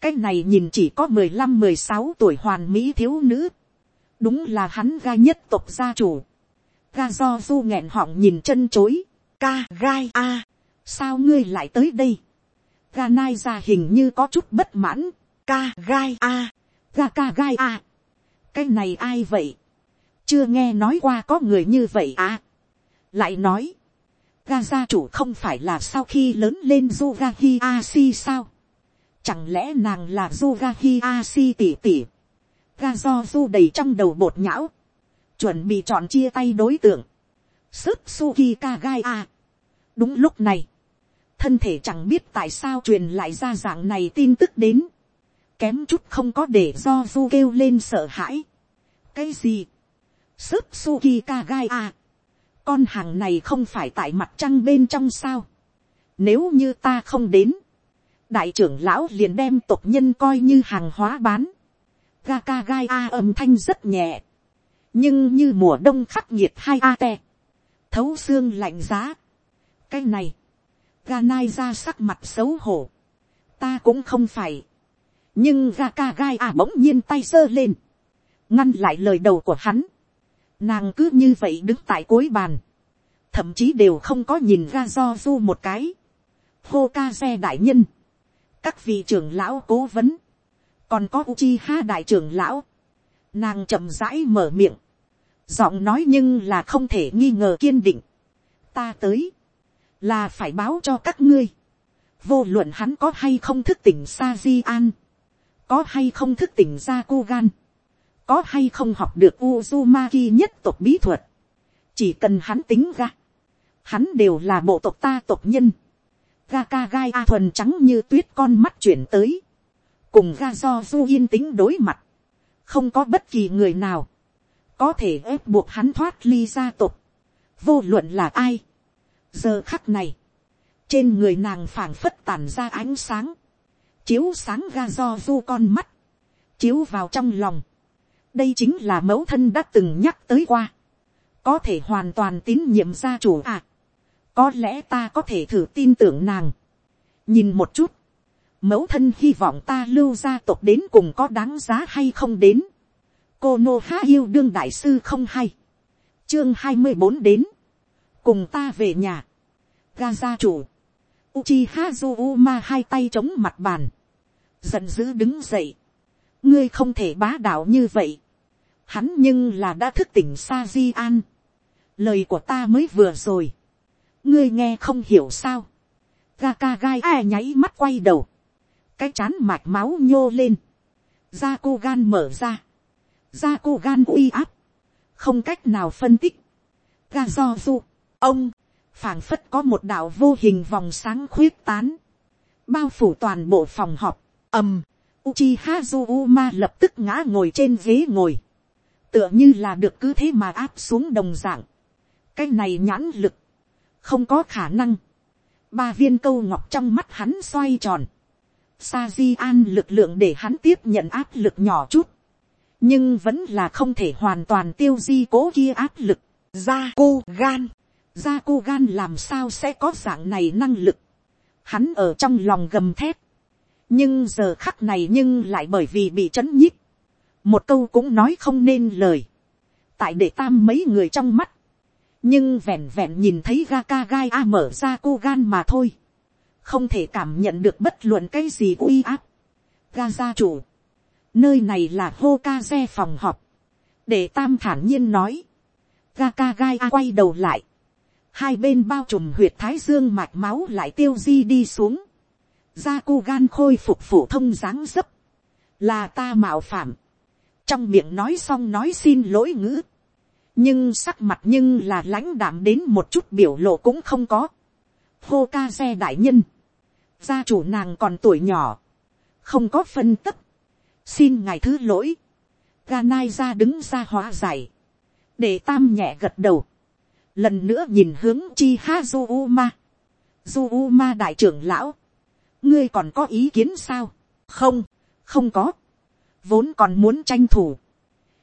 cái này nhìn chỉ có mười lăm mười sáu tuổi hoàn mỹ thiếu nữ, đúng là hắn ga nhất tộc gia chủ, ga do du nghẹn họng nhìn chân chối, ca gai a, sao ngươi lại tới đây, ga nai ra hình như có chút bất mãn, ca gai a, ga ca gai a, cái này ai vậy, chưa nghe nói qua có người như vậy à, lại nói, ga gia chủ không phải là sau khi lớn lên Yuga Asi sao? Chẳng lẽ nàng là Yuga Asi tỉ tỉ? Ga do du đầy trong đầu bột nhão. Chuẩn bị chọn chia tay đối tượng. Sức Suki Kagai a. Đúng lúc này. Thân thể chẳng biết tại sao truyền lại ra dạng này tin tức đến. Kém chút không có để do du kêu lên sợ hãi. Cái gì? Sức Suki Kagai a con hàng này không phải tại mặt trăng bên trong sao. Nếu như ta không đến, đại trưởng lão liền đem tộc nhân coi như hàng hóa bán. Gaka gai a âm thanh rất nhẹ. Nhưng như mùa đông khắc nghiệt hai a te. Thấu xương lạnh giá. Cái này. Ganai ra sắc mặt xấu hổ. Ta cũng không phải. Nhưng Gaka gai a bỗng nhiên tay giơ lên. Ngăn lại lời đầu của hắn Nàng cứ như vậy đứng tại cuối bàn. Thậm chí đều không có nhìn ra do du một cái. Hô ca xe đại nhân. Các vị trưởng lão cố vấn. Còn có Uchiha đại trưởng lão. Nàng chậm rãi mở miệng. Giọng nói nhưng là không thể nghi ngờ kiên định. Ta tới. Là phải báo cho các ngươi. Vô luận hắn có hay không thức tỉnh Sa Di An. Có hay không thức tỉnh ra cô gan có hay không học được Uzumaki nhất tộc bí thuật, chỉ cần hắn tính ra, hắn đều là bộ tộc ta tộc nhân, Gaka gai a thuần trắng như tuyết con mắt chuyển tới, cùng ga do du yên tĩnh đối mặt, không có bất kỳ người nào, có thể ép buộc hắn thoát ly gia tộc, vô luận là ai. giờ khắc này, trên người nàng phảng phất tàn ra ánh sáng, chiếu sáng ga do du con mắt, chiếu vào trong lòng, đây chính là mẫu thân đã từng nhắc tới qua, có thể hoàn toàn tín nhiệm gia chủ à. có lẽ ta có thể thử tin tưởng nàng. nhìn một chút, mẫu thân hy vọng ta lưu gia tộc đến cùng có đáng giá hay không đến. cô nô há yêu đương đại sư không hay. chương hai mươi bốn đến, cùng ta về nhà. ga gia chủ, Uchiha Zuma hai tay chống mặt bàn, giận dữ đứng dậy ngươi không thể bá đạo như vậy. hắn nhưng là đã thức tỉnh sa di an. lời của ta mới vừa rồi. ngươi nghe không hiểu sao. Gaka gai ai nháy mắt quay đầu. cái chán mạch máu nhô lên. da cô gan mở ra. da cô gan uy áp. không cách nào phân tích. ga do du. ông, phảng phất có một đạo vô hình vòng sáng khuyết tán. bao phủ toàn bộ phòng họp. ầm Uchiha Zuma lập tức ngã ngồi trên ghế ngồi. Tựa như là được cứ thế mà áp xuống đồng dạng. Cái này nhãn lực. Không có khả năng. Ba viên câu ngọc trong mắt hắn xoay tròn. Sa Di An lực lượng để hắn tiếp nhận áp lực nhỏ chút. Nhưng vẫn là không thể hoàn toàn tiêu di cố kia áp lực. Ra cô gan. Ra cô gan làm sao sẽ có dạng này năng lực. Hắn ở trong lòng gầm thép nhưng giờ khắc này nhưng lại bởi vì bị trấn nhích, một câu cũng nói không nên lời, tại để tam mấy người trong mắt, nhưng vẹn vẹn nhìn thấy ga ca gai a mở ra cô gan mà thôi, không thể cảm nhận được bất luận cái gì uy áp. Ga gia chủ, nơi này là hô ca xe phòng họp, để tam thản nhiên nói, ga ca gai a quay đầu lại, hai bên bao trùm huyệt thái dương mạch máu lại tiêu di đi xuống, gia cô gan khôi phục phổ thông dáng dấp, là ta mạo phạm, trong miệng nói xong nói xin lỗi ngữ, nhưng sắc mặt nhưng là lãnh đạm đến một chút biểu lộ cũng không có. hô ca xe đại nhân, gia chủ nàng còn tuổi nhỏ, không có phân tất, xin ngài thứ lỗi, ga nai ra đứng ra hóa giải, để tam nhẹ gật đầu, lần nữa nhìn hướng chi ha du ma, du ma đại trưởng lão, ngươi còn có ý kiến sao, không, không có, vốn còn muốn tranh thủ,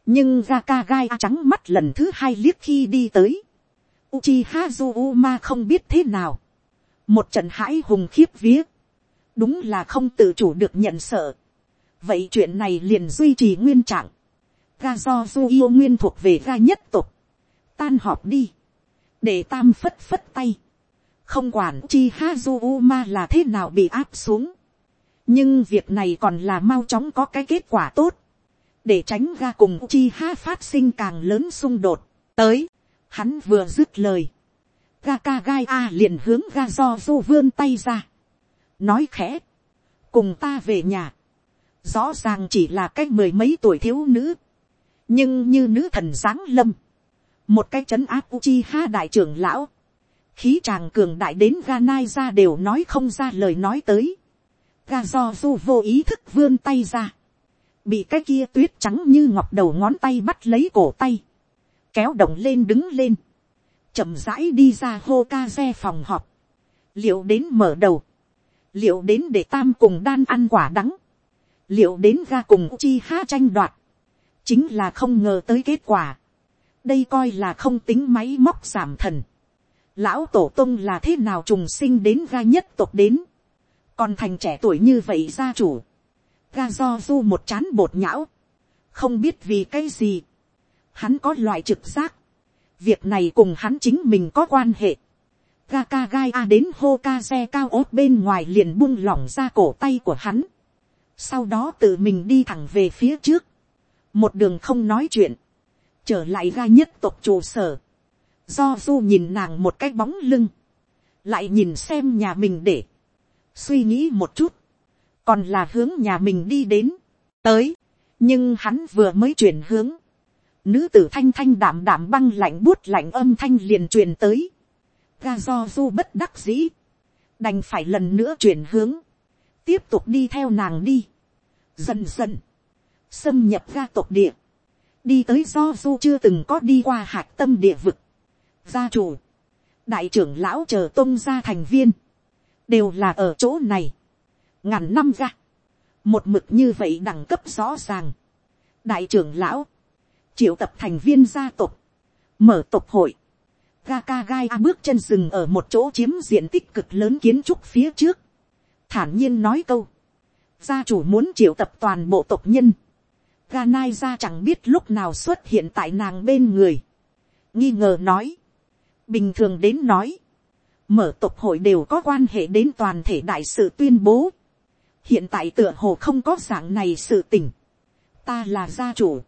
nhưng Gaka gai trắng mắt lần thứ hai liếc khi đi tới, Uchiha Zuma không biết thế nào. Một trận hãi hùng khiếp vía. Đúng là không tự chủ được nhận sợ. Vậy chuyện này liền duy trì nguyên trạng. Ga do du yêu nguyên thuộc về ga nhất tục. Tan họp đi. Để tam phất phất tay. Không quản chi ha du ma là thế nào bị áp xuống. Nhưng việc này còn là mau chóng có cái kết quả tốt. Để tránh ga cùng chi ha phát sinh càng lớn xung đột. Tới. Hắn vừa dứt lời. Ga ca gai a liền hướng ga do du vươn tay ra. Nói khẽ. Cùng ta về nhà. Rõ ràng chỉ là cái mười mấy tuổi thiếu nữ. Nhưng như nữ thần giáng lâm. Một cái chấn áp Uchiha đại trưởng lão. Khí tràng cường đại đến ga nai ra đều nói không ra lời nói tới. Ga do du vô ý thức vươn tay ra. Bị cái kia tuyết trắng như ngọc đầu ngón tay bắt lấy cổ tay. Kéo động lên đứng lên. chậm rãi đi ra hô ca xe phòng họp. Liệu đến mở đầu. Liệu đến để tam cùng đan ăn quả đắng liệu đến ga cùng chi ha tranh đoạt, chính là không ngờ tới kết quả. đây coi là không tính máy móc giảm thần lão tổ tông là thế nào trùng sinh đến ga nhất tộc đến, còn thành trẻ tuổi như vậy gia chủ, ga do du một chán bột nhão, không biết vì cái gì, hắn có loại trực giác, việc này cùng hắn chính mình có quan hệ, ga ca gai a đến hô ca xe cao ốt bên ngoài liền bung lỏng ra cổ tay của hắn, sau đó tự mình đi thẳng về phía trước, một đường không nói chuyện, trở lại ga nhất tộc trụ sở, do du nhìn nàng một cái bóng lưng, lại nhìn xem nhà mình để, suy nghĩ một chút, còn là hướng nhà mình đi đến, tới, nhưng hắn vừa mới chuyển hướng, nữ tử thanh thanh đảm đảm băng lạnh bút lạnh âm thanh liền truyền tới, ga do du bất đắc dĩ, đành phải lần nữa chuyển hướng, tiếp tục đi theo nàng đi, dần dần, xâm nhập ga tộc địa, đi tới do du chưa từng có đi qua hạt tâm địa vực, gia chủ, đại trưởng lão chờ tôn gia thành viên, đều là ở chỗ này, ngàn năm ra, một mực như vậy đẳng cấp rõ ràng, đại trưởng lão, triệu tập thành viên gia tộc, mở tộc hội, Gaka gai bước chân rừng ở một chỗ chiếm diện tích cực lớn kiến trúc phía trước. Thản nhiên nói câu. Gia chủ muốn triệu tập toàn bộ tộc nhân. Ganai gia chẳng biết lúc nào xuất hiện tại nàng bên người. Nghi ngờ nói. Bình thường đến nói. Mở tộc hội đều có quan hệ đến toàn thể đại sự tuyên bố. Hiện tại tựa hồ không có dạng này sự tình. Ta là gia chủ.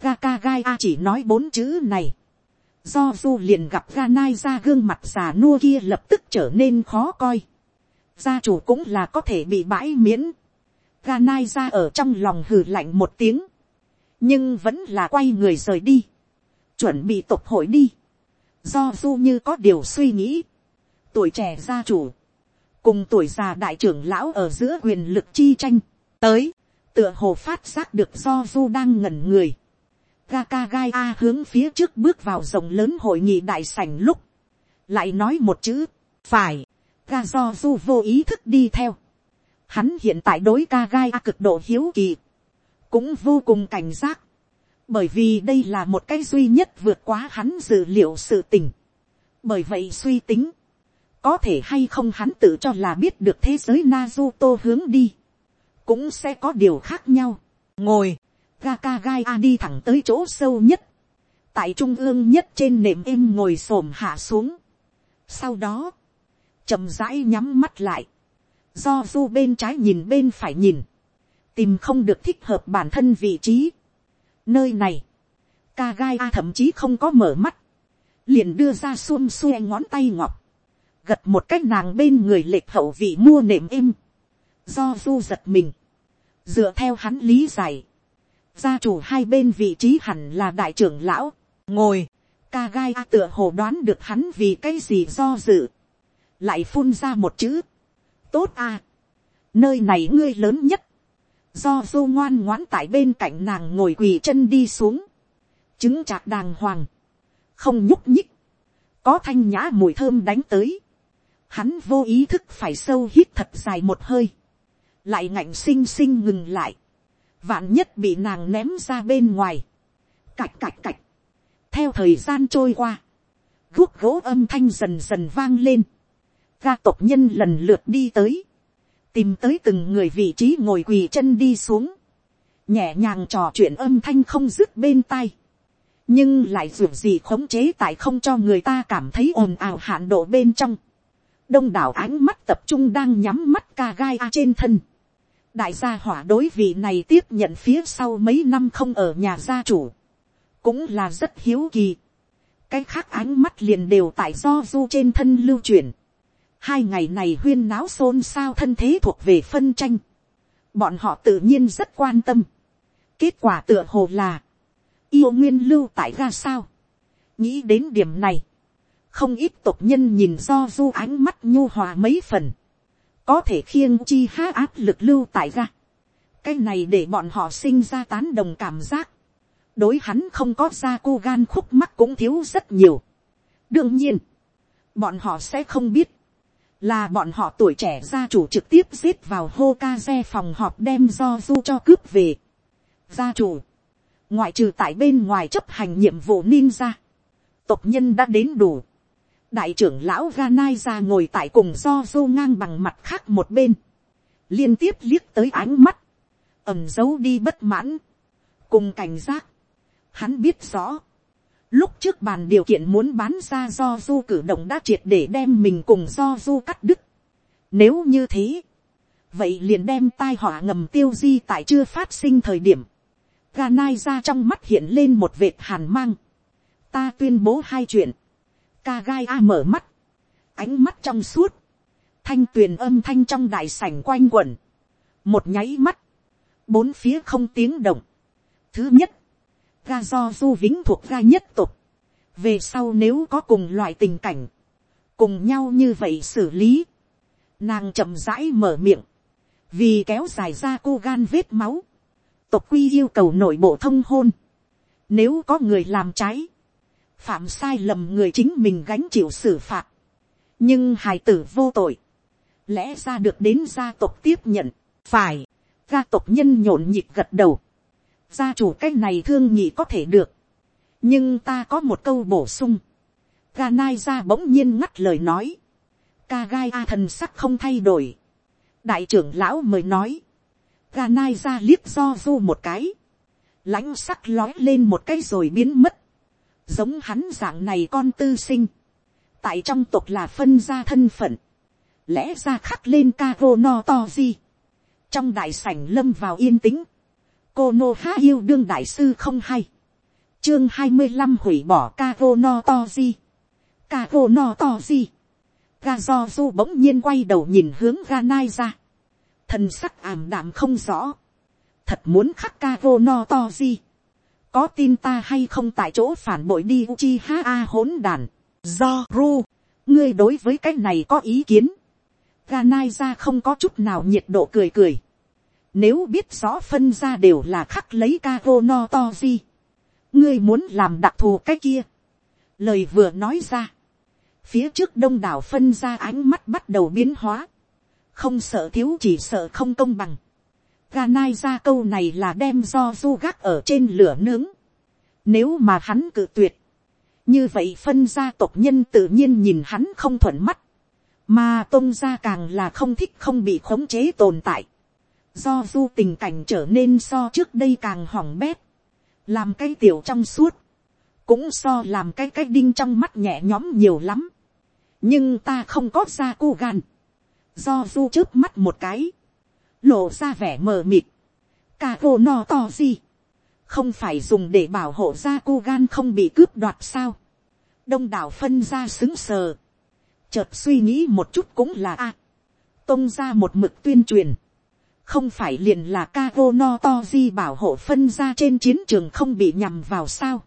Gaka gai a chỉ nói bốn chữ này do du liền gặp ga nai ra gương mặt già nua kia lập tức trở nên khó coi. gia chủ cũng là có thể bị bãi miễn. ga nai ra ở trong lòng hừ lạnh một tiếng. nhưng vẫn là quay người rời đi. chuẩn bị tục hội đi do du như có điều suy nghĩ. tuổi trẻ gia chủ. cùng tuổi già đại trưởng lão ở giữa quyền lực chi tranh. tới, tựa hồ phát giác được do du đang ngẩn người Gaka gai a hướng phía trước bước vào rộng lớn hội nghị đại sảnh lúc. Lại nói một chữ, phải, ga do du vô ý thức đi theo. Hắn hiện tại đối ca gai a cực độ hiếu kỳ. Cũng vô cùng cảnh giác. Bởi vì đây là một cái duy nhất vượt quá hắn dự liệu sự tình. Bởi vậy suy tính. Có thể hay không hắn tự cho là biết được thế giới Naruto hướng đi. Cũng sẽ có điều khác nhau. Ngồi Gaka gai a đi thẳng tới chỗ sâu nhất. Tại trung ương nhất trên nệm êm ngồi xổm hạ xuống. Sau đó, chậm rãi nhắm mắt lại. Do du bên trái nhìn bên phải nhìn. Tìm không được thích hợp bản thân vị trí. Nơi này, ca gai a thậm chí không có mở mắt. Liền đưa ra xuông xuê ngón tay ngọc. Gật một cách nàng bên người lệch hậu vị mua nệm êm. Do du giật mình. Dựa theo hắn lý giải gia chủ hai bên vị trí hẳn là đại trưởng lão, ngồi, ca gai a tựa hồ đoán được hắn vì cái gì do dự, lại phun ra một chữ, tốt a, nơi này ngươi lớn nhất, do dô ngoan ngoãn tại bên cạnh nàng ngồi quỳ chân đi xuống, chứng chạc đàng hoàng, không nhúc nhích, có thanh nhã mùi thơm đánh tới, hắn vô ý thức phải sâu hít thật dài một hơi, lại ngạnh xinh xinh ngừng lại, vạn nhất bị nàng ném ra bên ngoài, cạch cạch cạch, theo thời gian trôi qua, guốc gỗ âm thanh dần dần vang lên, ga tộc nhân lần lượt đi tới, tìm tới từng người vị trí ngồi quỳ chân đi xuống, nhẹ nhàng trò chuyện âm thanh không dứt bên tai, nhưng lại dù gì khống chế tại không cho người ta cảm thấy ồn ào hạn độ bên trong, đông đảo ánh mắt tập trung đang nhắm mắt ca gai a trên thân, đại gia hỏa đối vị này tiếp nhận phía sau mấy năm không ở nhà gia chủ, cũng là rất hiếu kỳ. cái khác ánh mắt liền đều tại do du trên thân lưu truyền hai ngày này huyên náo xôn xao thân thế thuộc về phân tranh. bọn họ tự nhiên rất quan tâm. kết quả tựa hồ là, yêu nguyên lưu tại ra sao. nghĩ đến điểm này, không ít tộc nhân nhìn do du ánh mắt nhu hòa mấy phần có thể khiêng chi há áp lực lưu tại ra. cái này để bọn họ sinh ra tán đồng cảm giác. đối hắn không có ra cô gan khúc mắc cũng thiếu rất nhiều. đương nhiên, bọn họ sẽ không biết, là bọn họ tuổi trẻ gia chủ trực tiếp giết vào hô ca xe phòng họp đem do du cho cướp về. gia chủ, ngoại trừ tại bên ngoài chấp hành nhiệm vụ ninja, tộc nhân đã đến đủ. Đại trưởng lão Ganai ra ngồi tại cùng do du ngang bằng mặt khác một bên, liên tiếp liếc tới ánh mắt, ẩm giấu đi bất mãn, cùng cảnh giác, hắn biết rõ, lúc trước bàn điều kiện muốn bán ra do du cử động đã triệt để đem mình cùng do du cắt đứt. Nếu như thế, vậy liền đem tai họa ngầm tiêu di tại chưa phát sinh thời điểm. Ganai ra trong mắt hiện lên một vệt hàn mang. Ta tuyên bố hai chuyện Kagai a mở mắt, ánh mắt trong suốt, thanh tuyền âm thanh trong đại sảnh quanh quẩn, một nháy mắt, bốn phía không tiếng động. Thứ nhất, ga do du vĩnh thuộc ga nhất tục, về sau nếu có cùng loại tình cảnh, cùng nhau như vậy xử lý, nàng chậm rãi mở miệng, vì kéo dài ra cô gan vết máu, tộc quy yêu cầu nội bộ thông hôn, nếu có người làm trái, phạm sai lầm người chính mình gánh chịu xử phạt, nhưng hài tử vô tội, lẽ ra được đến gia tộc tiếp nhận, phải, gia tộc nhân nhộn nhịp gật đầu, gia chủ cái này thương nhị có thể được, nhưng ta có một câu bổ sung, ga nai ra bỗng nhiên ngắt lời nói, ca gai a thần sắc không thay đổi, đại trưởng lão mời nói, ga nai ra liếc do du một cái, lãnh sắc lói lên một cái rồi biến mất, giống hắn dạng này con tư sinh, tại trong tộc là phân ra thân phận, lẽ ra khắc lên ca vô no to di, trong đại sảnh lâm vào yên tĩnh, cô nô há yêu đương đại sư không hay, chương hai mươi năm hủy bỏ ca vô no to di, ca vô no to di, ga do du bỗng nhiên quay đầu nhìn hướng ga nai ra, thần sắc ảm đạm không rõ, thật muốn khắc ca vô no to di, có tin ta hay không tại chỗ phản bội đi uchi ha a hỗn đàn, do ru, ngươi đối với cái này có ý kiến, Ganai ra không có chút nào nhiệt độ cười cười, nếu biết rõ phân ra đều là khắc lấy ca vô no to di, ngươi muốn làm đặc thù cái kia, lời vừa nói ra, phía trước đông đảo phân ra ánh mắt bắt đầu biến hóa, không sợ thiếu chỉ sợ không công bằng, Ganai ra câu này là đem do du gác ở trên lửa nướng. Nếu mà hắn cự tuyệt. Như vậy phân gia tộc nhân tự nhiên nhìn hắn không thuận mắt. Mà tôn gia càng là không thích không bị khống chế tồn tại. Do du tình cảnh trở nên so trước đây càng hỏng bét. Làm cái tiểu trong suốt. Cũng so làm cái cái đinh trong mắt nhẹ nhõm nhiều lắm. Nhưng ta không có ra cô gan. Do du trước mắt một cái lộ ra vẻ mờ mịt, ca vô no to gì, không phải dùng để bảo hộ ra cô gan không bị cướp đoạt sao, đông đảo phân ra xứng sờ, chợt suy nghĩ một chút cũng là a, tông ra một mực tuyên truyền, không phải liền là ca vô no to di bảo hộ phân ra trên chiến trường không bị nhằm vào sao,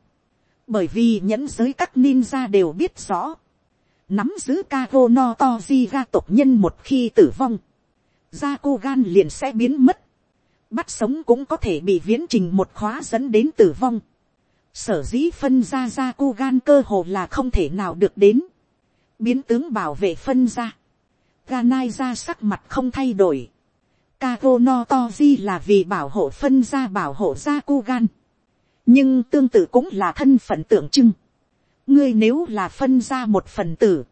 bởi vì nhẫn giới các ninja đều biết rõ, nắm giữ ca vô no to di tộc nhân một khi tử vong, gia cô gan liền sẽ biến mất, bắt sống cũng có thể bị viễn trình một khóa dẫn đến tử vong, sở dĩ phân ra gia cô gan cơ hồ là không thể nào được đến, biến tướng bảo vệ phân ra, ganai ra sắc mặt không thay đổi, Kago no toji là vì bảo hộ phân ra bảo hộ ra cô gan, nhưng tương tự cũng là thân phận tượng trưng, ngươi nếu là phân ra một phần tử,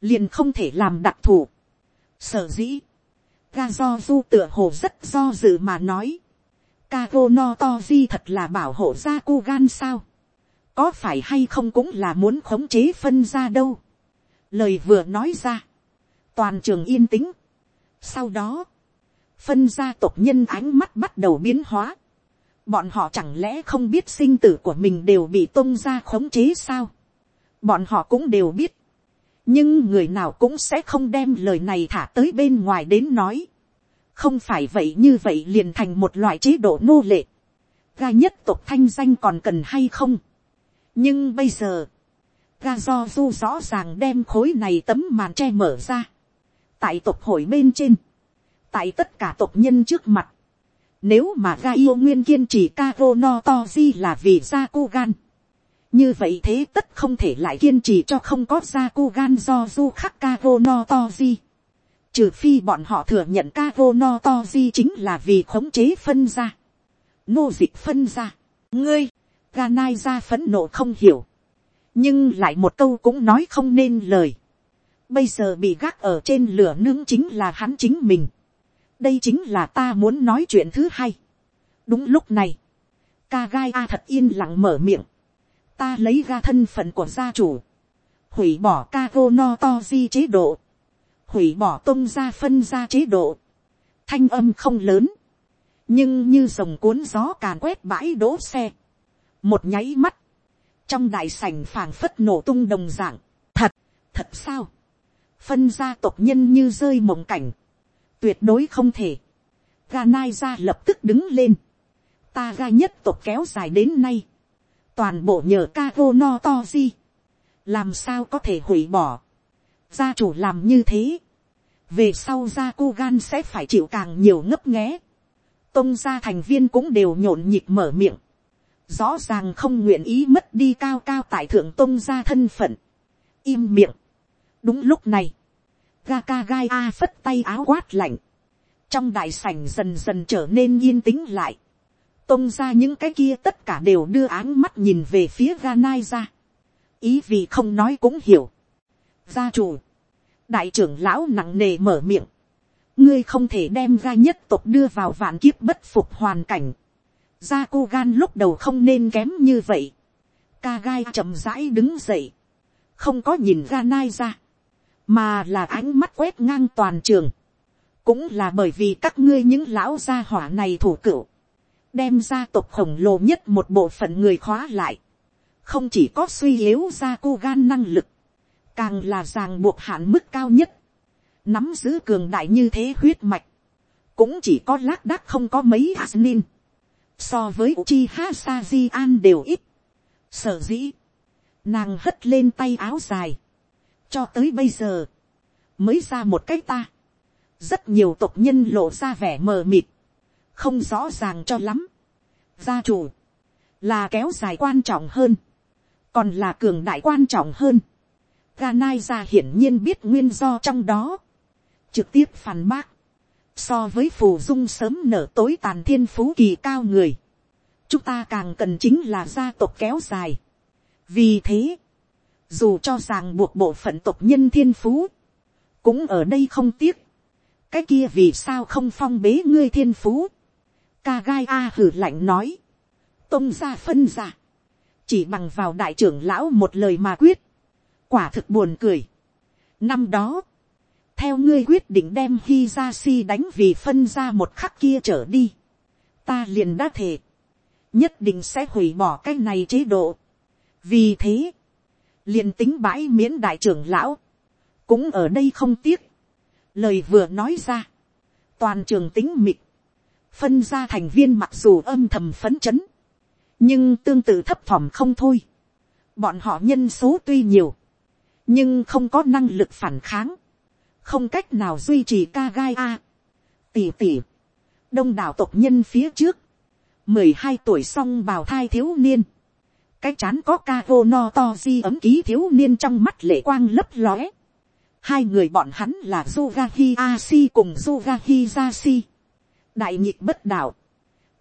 liền không thể làm đặc thù. sở dĩ, ga do du tựa hồ rất do dự mà nói, Kago no toji thật là bảo hộ ra cô gan sao, có phải hay không cũng là muốn khống chế phân ra đâu. lời vừa nói ra, toàn trường yên tĩnh. sau đó, phân gia tộc nhân ánh mắt bắt đầu biến hóa. bọn họ chẳng lẽ không biết sinh tử của mình đều bị tôn gia khống chế sao. bọn họ cũng đều biết. nhưng người nào cũng sẽ không đem lời này thả tới bên ngoài đến nói. không phải vậy như vậy liền thành một loại chế độ nô lệ. ga nhất tộc thanh danh còn cần hay không. nhưng bây giờ, ga do du rõ ràng đem khối này tấm màn che mở ra. tại tộc hội bên trên, tại tất cả tộc nhân trước mặt, nếu mà ga yêu nguyên kiên trì Kago no Toji là vì ra cô gan. Như vậy thế tất không thể lại kiên trì cho không có ra cô gan do du khắc Kago no Toji. Trừ phi bọn họ thừa nhận Kago no Toji chính là vì khống chế phân ra. Nô dịch phân ra. Ngươi, Ganai ra phẫn nộ không hiểu. Nhưng lại một câu cũng nói không nên lời. Bây giờ bị gác ở trên lửa nướng chính là hắn chính mình đây chính là ta muốn nói chuyện thứ hai. đúng lúc này, ca gai a thật yên lặng mở miệng, ta lấy ra thân phận của gia chủ, hủy bỏ ca vô no to di chế độ, hủy bỏ tôn gia phân gia chế độ, thanh âm không lớn, nhưng như dòng cuốn gió càn quét bãi đỗ xe, một nháy mắt, trong đại sảnh phảng phất nổ tung đồng dạng, thật, thật sao, phân gia tộc nhân như rơi mộng cảnh, tuyệt đối không thể. Ga nai ra lập tức đứng lên. Ta ga nhất tộc kéo dài đến nay. Toàn bộ nhờ Kago no to di. Làm sao có thể hủy bỏ. Gia chủ làm như thế. Về sau gia cô gan sẽ phải chịu càng nhiều ngấp nghé. Tông gia thành viên cũng đều nhộn nhịp mở miệng. Rõ ràng không nguyện ý mất đi cao cao tại thượng tông gia thân phận. Im miệng. Đúng lúc này Gaka gai a phất tay áo quát lạnh. Trong đại sảnh dần dần trở nên yên tĩnh lại. Tông ra những cái kia tất cả đều đưa áng mắt nhìn về phía Ganai ra. Ý vì không nói cũng hiểu. Gia chủ. Đại trưởng lão nặng nề mở miệng. Ngươi không thể đem ra nhất tộc đưa vào vạn kiếp bất phục hoàn cảnh. Gia cô gan lúc đầu không nên kém như vậy. Ca gai chậm rãi đứng dậy. Không có nhìn Ganai ra mà là ánh mắt quét ngang toàn trường, cũng là bởi vì các ngươi những lão gia hỏa này thủ cựu, đem gia tộc khổng lồ nhất một bộ phận người khóa lại, không chỉ có suy yếu ra cô gan năng lực, càng là ràng buộc hạn mức cao nhất, nắm giữ cường đại như thế huyết mạch, cũng chỉ có lác đác không có mấy Asnin, so với chi ha sa di An đều ít, sở dĩ, nàng hất lên tay áo dài, cho tới bây giờ, mới ra một cái ta. rất nhiều tộc nhân lộ ra vẻ mờ mịt, không rõ ràng cho lắm. gia chủ, là kéo dài quan trọng hơn, còn là cường đại quan trọng hơn. Ganai ra hiển nhiên biết nguyên do trong đó, trực tiếp phản bác, so với phù dung sớm nở tối tàn thiên phú kỳ cao người, chúng ta càng cần chính là gia tộc kéo dài. vì thế, dù cho ràng buộc bộ phận tộc nhân thiên phú, cũng ở đây không tiếc, cái kia vì sao không phong bế ngươi thiên phú, ca gai a hử lạnh nói, tông ra phân ra, chỉ bằng vào đại trưởng lão một lời mà quyết, quả thực buồn cười. năm đó, theo ngươi quyết định đem hi ra si đánh vì phân ra một khắc kia trở đi, ta liền đã thề, nhất định sẽ hủy bỏ cái này chế độ. vì thế, liền tính bãi miễn đại trưởng lão, cũng ở đây không tiếc. Lời vừa nói ra, toàn trường tính mịt, phân ra thành viên mặc dù âm thầm phấn chấn, nhưng tương tự thấp thỏm không thôi. Bọn họ nhân số tuy nhiều, nhưng không có năng lực phản kháng, không cách nào duy trì ca gai a. Tỉ tỉ, đông đảo tộc nhân phía trước, mười hai tuổi xong bào thai thiếu niên, cái chán có ca vô no to di ấm ký thiếu niên trong mắt lệ quang lấp lóe. Hai người bọn hắn là Zugahi Asi cùng Zugahi Jashi. Đại nhịp bất đạo.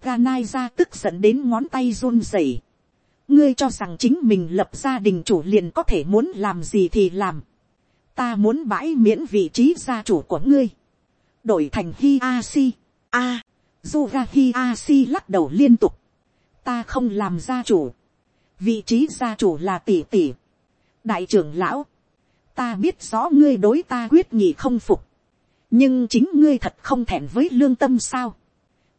Ganai ra tức giận đến ngón tay run rẩy. ngươi cho rằng chính mình lập gia đình chủ liền có thể muốn làm gì thì làm. ta muốn bãi miễn vị trí gia chủ của ngươi. đổi thành hi a si. a, Zuga hi si lắc đầu liên tục. ta không làm gia chủ vị trí gia chủ là tỷ tỷ. đại trưởng lão. ta biết rõ ngươi đối ta quyết nghị không phục. nhưng chính ngươi thật không thẹn với lương tâm sao.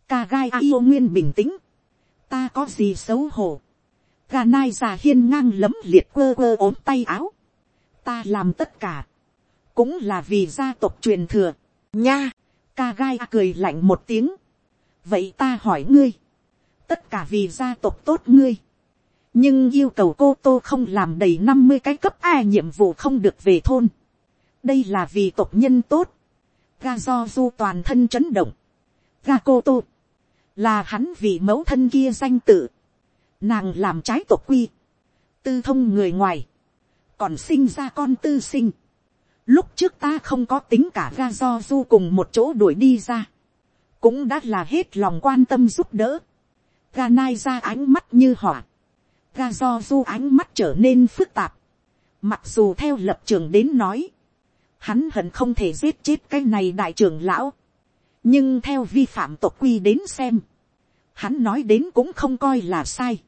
ca gai yêu nguyên bình tĩnh. ta có gì xấu hổ Gà nai già hiên ngang lấm liệt quơ quơ ốm tay áo. Ta làm tất cả. Cũng là vì gia tộc truyền thừa. Nha. Ca gai cười lạnh một tiếng. Vậy ta hỏi ngươi. Tất cả vì gia tộc tốt ngươi. Nhưng yêu cầu cô tô không làm đầy năm mươi cái cấp A nhiệm vụ không được về thôn. Đây là vì tộc nhân tốt. Ga do du toàn thân chấn động. Ga cô tô. Là hắn vì mẫu thân kia danh tự nàng làm trái tộc quy, tư thông người ngoài, còn sinh ra con tư sinh. Lúc trước ta không có tính cả ga do du cùng một chỗ đuổi đi ra, cũng đã là hết lòng quan tâm giúp đỡ. Ga nai ra ánh mắt như hỏa, ga do du ánh mắt trở nên phức tạp. Mặc dù theo lập trường đến nói, hắn hận không thể giết chết cái này đại trưởng lão, nhưng theo vi phạm tộc quy đến xem, hắn nói đến cũng không coi là sai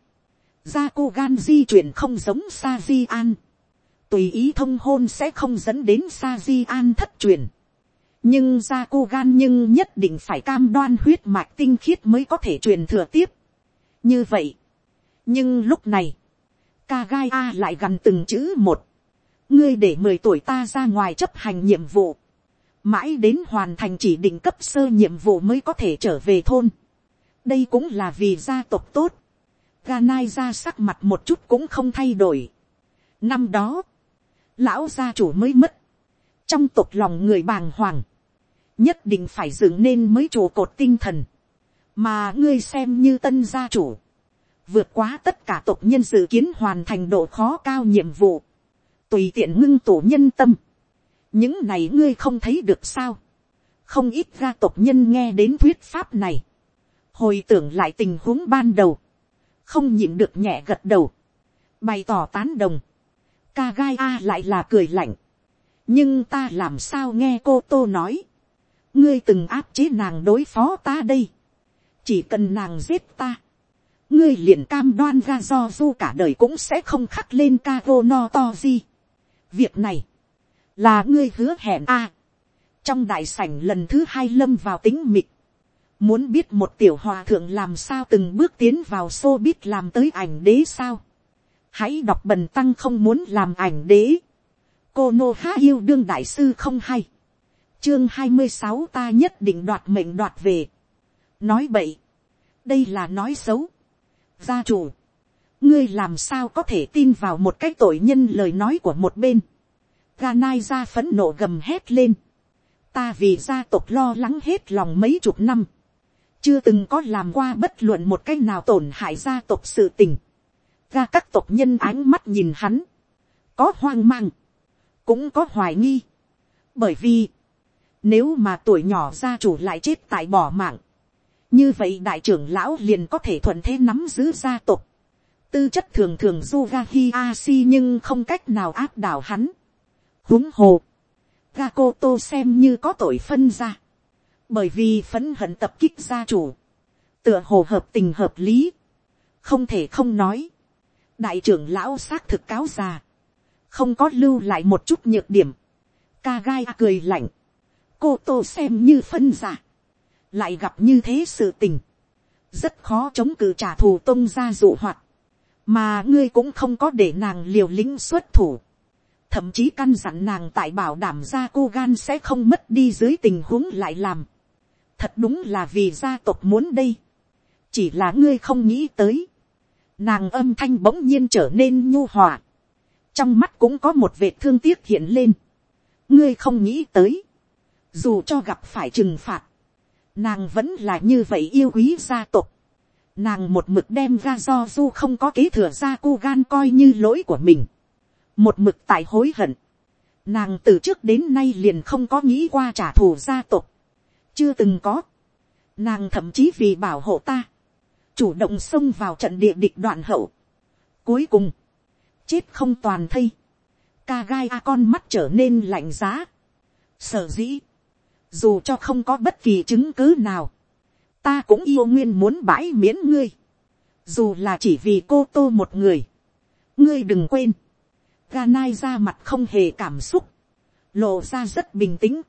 gia cô gan di chuyển không giống sa di an. tùy ý thông hôn sẽ không dẫn đến sa di an thất truyền. nhưng gia cô gan nhưng nhất định phải cam đoan huyết mạch tinh khiết mới có thể truyền thừa tiếp. như vậy nhưng lúc này, ca gai a lại gần từng chữ một. ngươi để mười tuổi ta ra ngoài chấp hành nhiệm vụ. mãi đến hoàn thành chỉ định cấp sơ nhiệm vụ mới có thể trở về thôn. đây cũng là vì gia tộc tốt Ganai ra sắc mặt một chút cũng không thay đổi. Năm đó, lão gia chủ mới mất. Trong tộc lòng người bàng hoàng, nhất định phải dựng nên mới trụ cột tinh thần. Mà ngươi xem như tân gia chủ, vượt quá tất cả tộc nhân dự kiến hoàn thành độ khó cao nhiệm vụ. Tùy tiện ngưng tổ nhân tâm. Những này ngươi không thấy được sao. Không ít gia tộc nhân nghe đến thuyết pháp này. Hồi tưởng lại tình huống ban đầu không nhịn được nhẹ gật đầu, bày tỏ tán đồng, ca gai a lại là cười lạnh, nhưng ta làm sao nghe cô tô nói, ngươi từng áp chế nàng đối phó ta đây, chỉ cần nàng giết ta, ngươi liền cam đoan ra do du cả đời cũng sẽ không khắc lên ca vô no to gì. việc này, là ngươi hứa hẹn a. trong đại sảnh lần thứ hai lâm vào tính mịt, Muốn biết một tiểu hòa thượng làm sao từng bước tiến vào xô biết làm tới ảnh đế sao. Hãy đọc bần tăng không muốn làm ảnh đế. Cô Nô Há yêu đương đại sư không hay. Chương hai mươi sáu ta nhất định đoạt mệnh đoạt về. Nói bậy. Đây là nói xấu. Gia chủ. Ngươi làm sao có thể tin vào một cái tội nhân lời nói của một bên. Ganai ra phấn nộ gầm hét lên. Ta vì gia tộc lo lắng hết lòng mấy chục năm chưa từng có làm qua bất luận một cách nào tổn hại gia tộc sự tình. Ra các tộc nhân ánh mắt nhìn hắn, có hoang mang, cũng có hoài nghi. Bởi vì, nếu mà tuổi nhỏ gia chủ lại chết tại bỏ mạng, như vậy đại trưởng lão liền có thể thuận thế nắm giữ gia tộc. Tư chất thường thường du gaki a si nhưng không cách nào áp đảo hắn. huống hồ, Gakoto xem như có tội phân ra. Bởi vì phấn hận tập kích gia chủ, tựa hồ hợp tình hợp lý, không thể không nói, đại trưởng lão xác thực cáo già, không có lưu lại một chút nhược điểm, ca gai cười lạnh, cô tô xem như phân giả, lại gặp như thế sự tình, rất khó chống cự trả thù tôn ra dụ hoạt, mà ngươi cũng không có để nàng liều lĩnh xuất thủ, thậm chí căn dặn nàng tại bảo đảm ra cô gan sẽ không mất đi dưới tình huống lại làm. Thật đúng là vì gia tộc muốn đây, chỉ là ngươi không nghĩ tới, nàng âm thanh bỗng nhiên trở nên nhu hòa, trong mắt cũng có một vệt thương tiếc hiện lên, ngươi không nghĩ tới, dù cho gặp phải trừng phạt, nàng vẫn là như vậy yêu quý gia tộc, nàng một mực đem ra do du không có kế thừa ra cu gan coi như lỗi của mình, một mực tại hối hận, nàng từ trước đến nay liền không có nghĩ qua trả thù gia tộc, chưa từng có. Nàng thậm chí vì bảo hộ ta, chủ động xông vào trận địa địch đoạn hậu, Cuối cùng, chết không toàn thây. Ca gai a con mắt trở nên lạnh giá. Sở dĩ, dù cho không có bất kỳ chứng cứ nào, ta cũng yêu nguyên muốn bãi miễn ngươi. Dù là chỉ vì cô tô một người. Ngươi đừng quên. Ganai ra mặt không hề cảm xúc. Lộ ra rất bình tĩnh.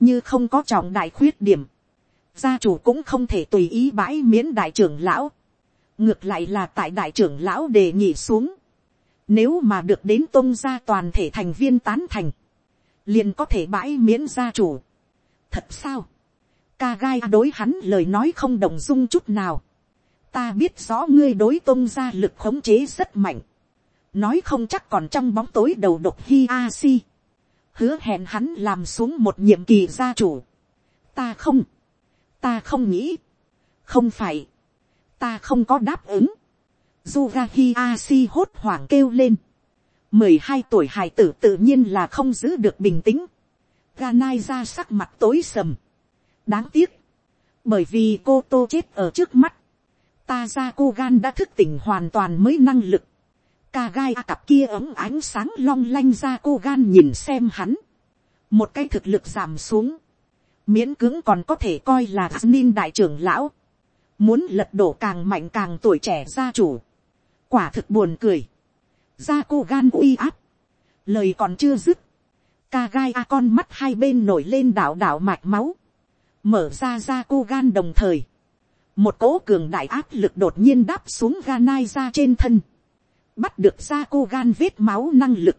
Như không có trọng đại khuyết điểm. Gia chủ cũng không thể tùy ý bãi miễn đại trưởng lão. Ngược lại là tại đại trưởng lão đề nghị xuống. Nếu mà được đến tôn gia toàn thể thành viên tán thành. Liền có thể bãi miễn gia chủ. Thật sao? Ca gai đối hắn lời nói không đồng dung chút nào. Ta biết rõ ngươi đối tôn gia lực khống chế rất mạnh. Nói không chắc còn trong bóng tối đầu độc hi a si. Hứa hẹn hắn làm xuống một nhiệm kỳ gia chủ. Ta không. Ta không nghĩ. Không phải. Ta không có đáp ứng. Zugahi Asi hốt hoảng kêu lên. mười hai tuổi hài tử tự nhiên là không giữ được bình tĩnh. Ganai ra sắc mặt tối sầm. Đáng tiếc. Bởi vì cô tô chết ở trước mắt. Ta ra cô gan đã thức tỉnh hoàn toàn mới năng lực. Ca gai cặp kia ấm ánh sáng long lanh ra cô gan nhìn xem hắn. Một cái thực lực giảm xuống. Miễn cứng còn có thể coi là Nin đại trưởng lão. Muốn lật đổ càng mạnh càng tuổi trẻ gia chủ. Quả thực buồn cười. Ra cô gan uy áp. Lời còn chưa dứt. Ca gai a con mắt hai bên nổi lên đảo đảo mạch máu. Mở ra ra cô gan đồng thời. Một cỗ cường đại áp lực đột nhiên đáp xuống ganai ra trên thân. Bắt được ra cô gan vết máu năng lực,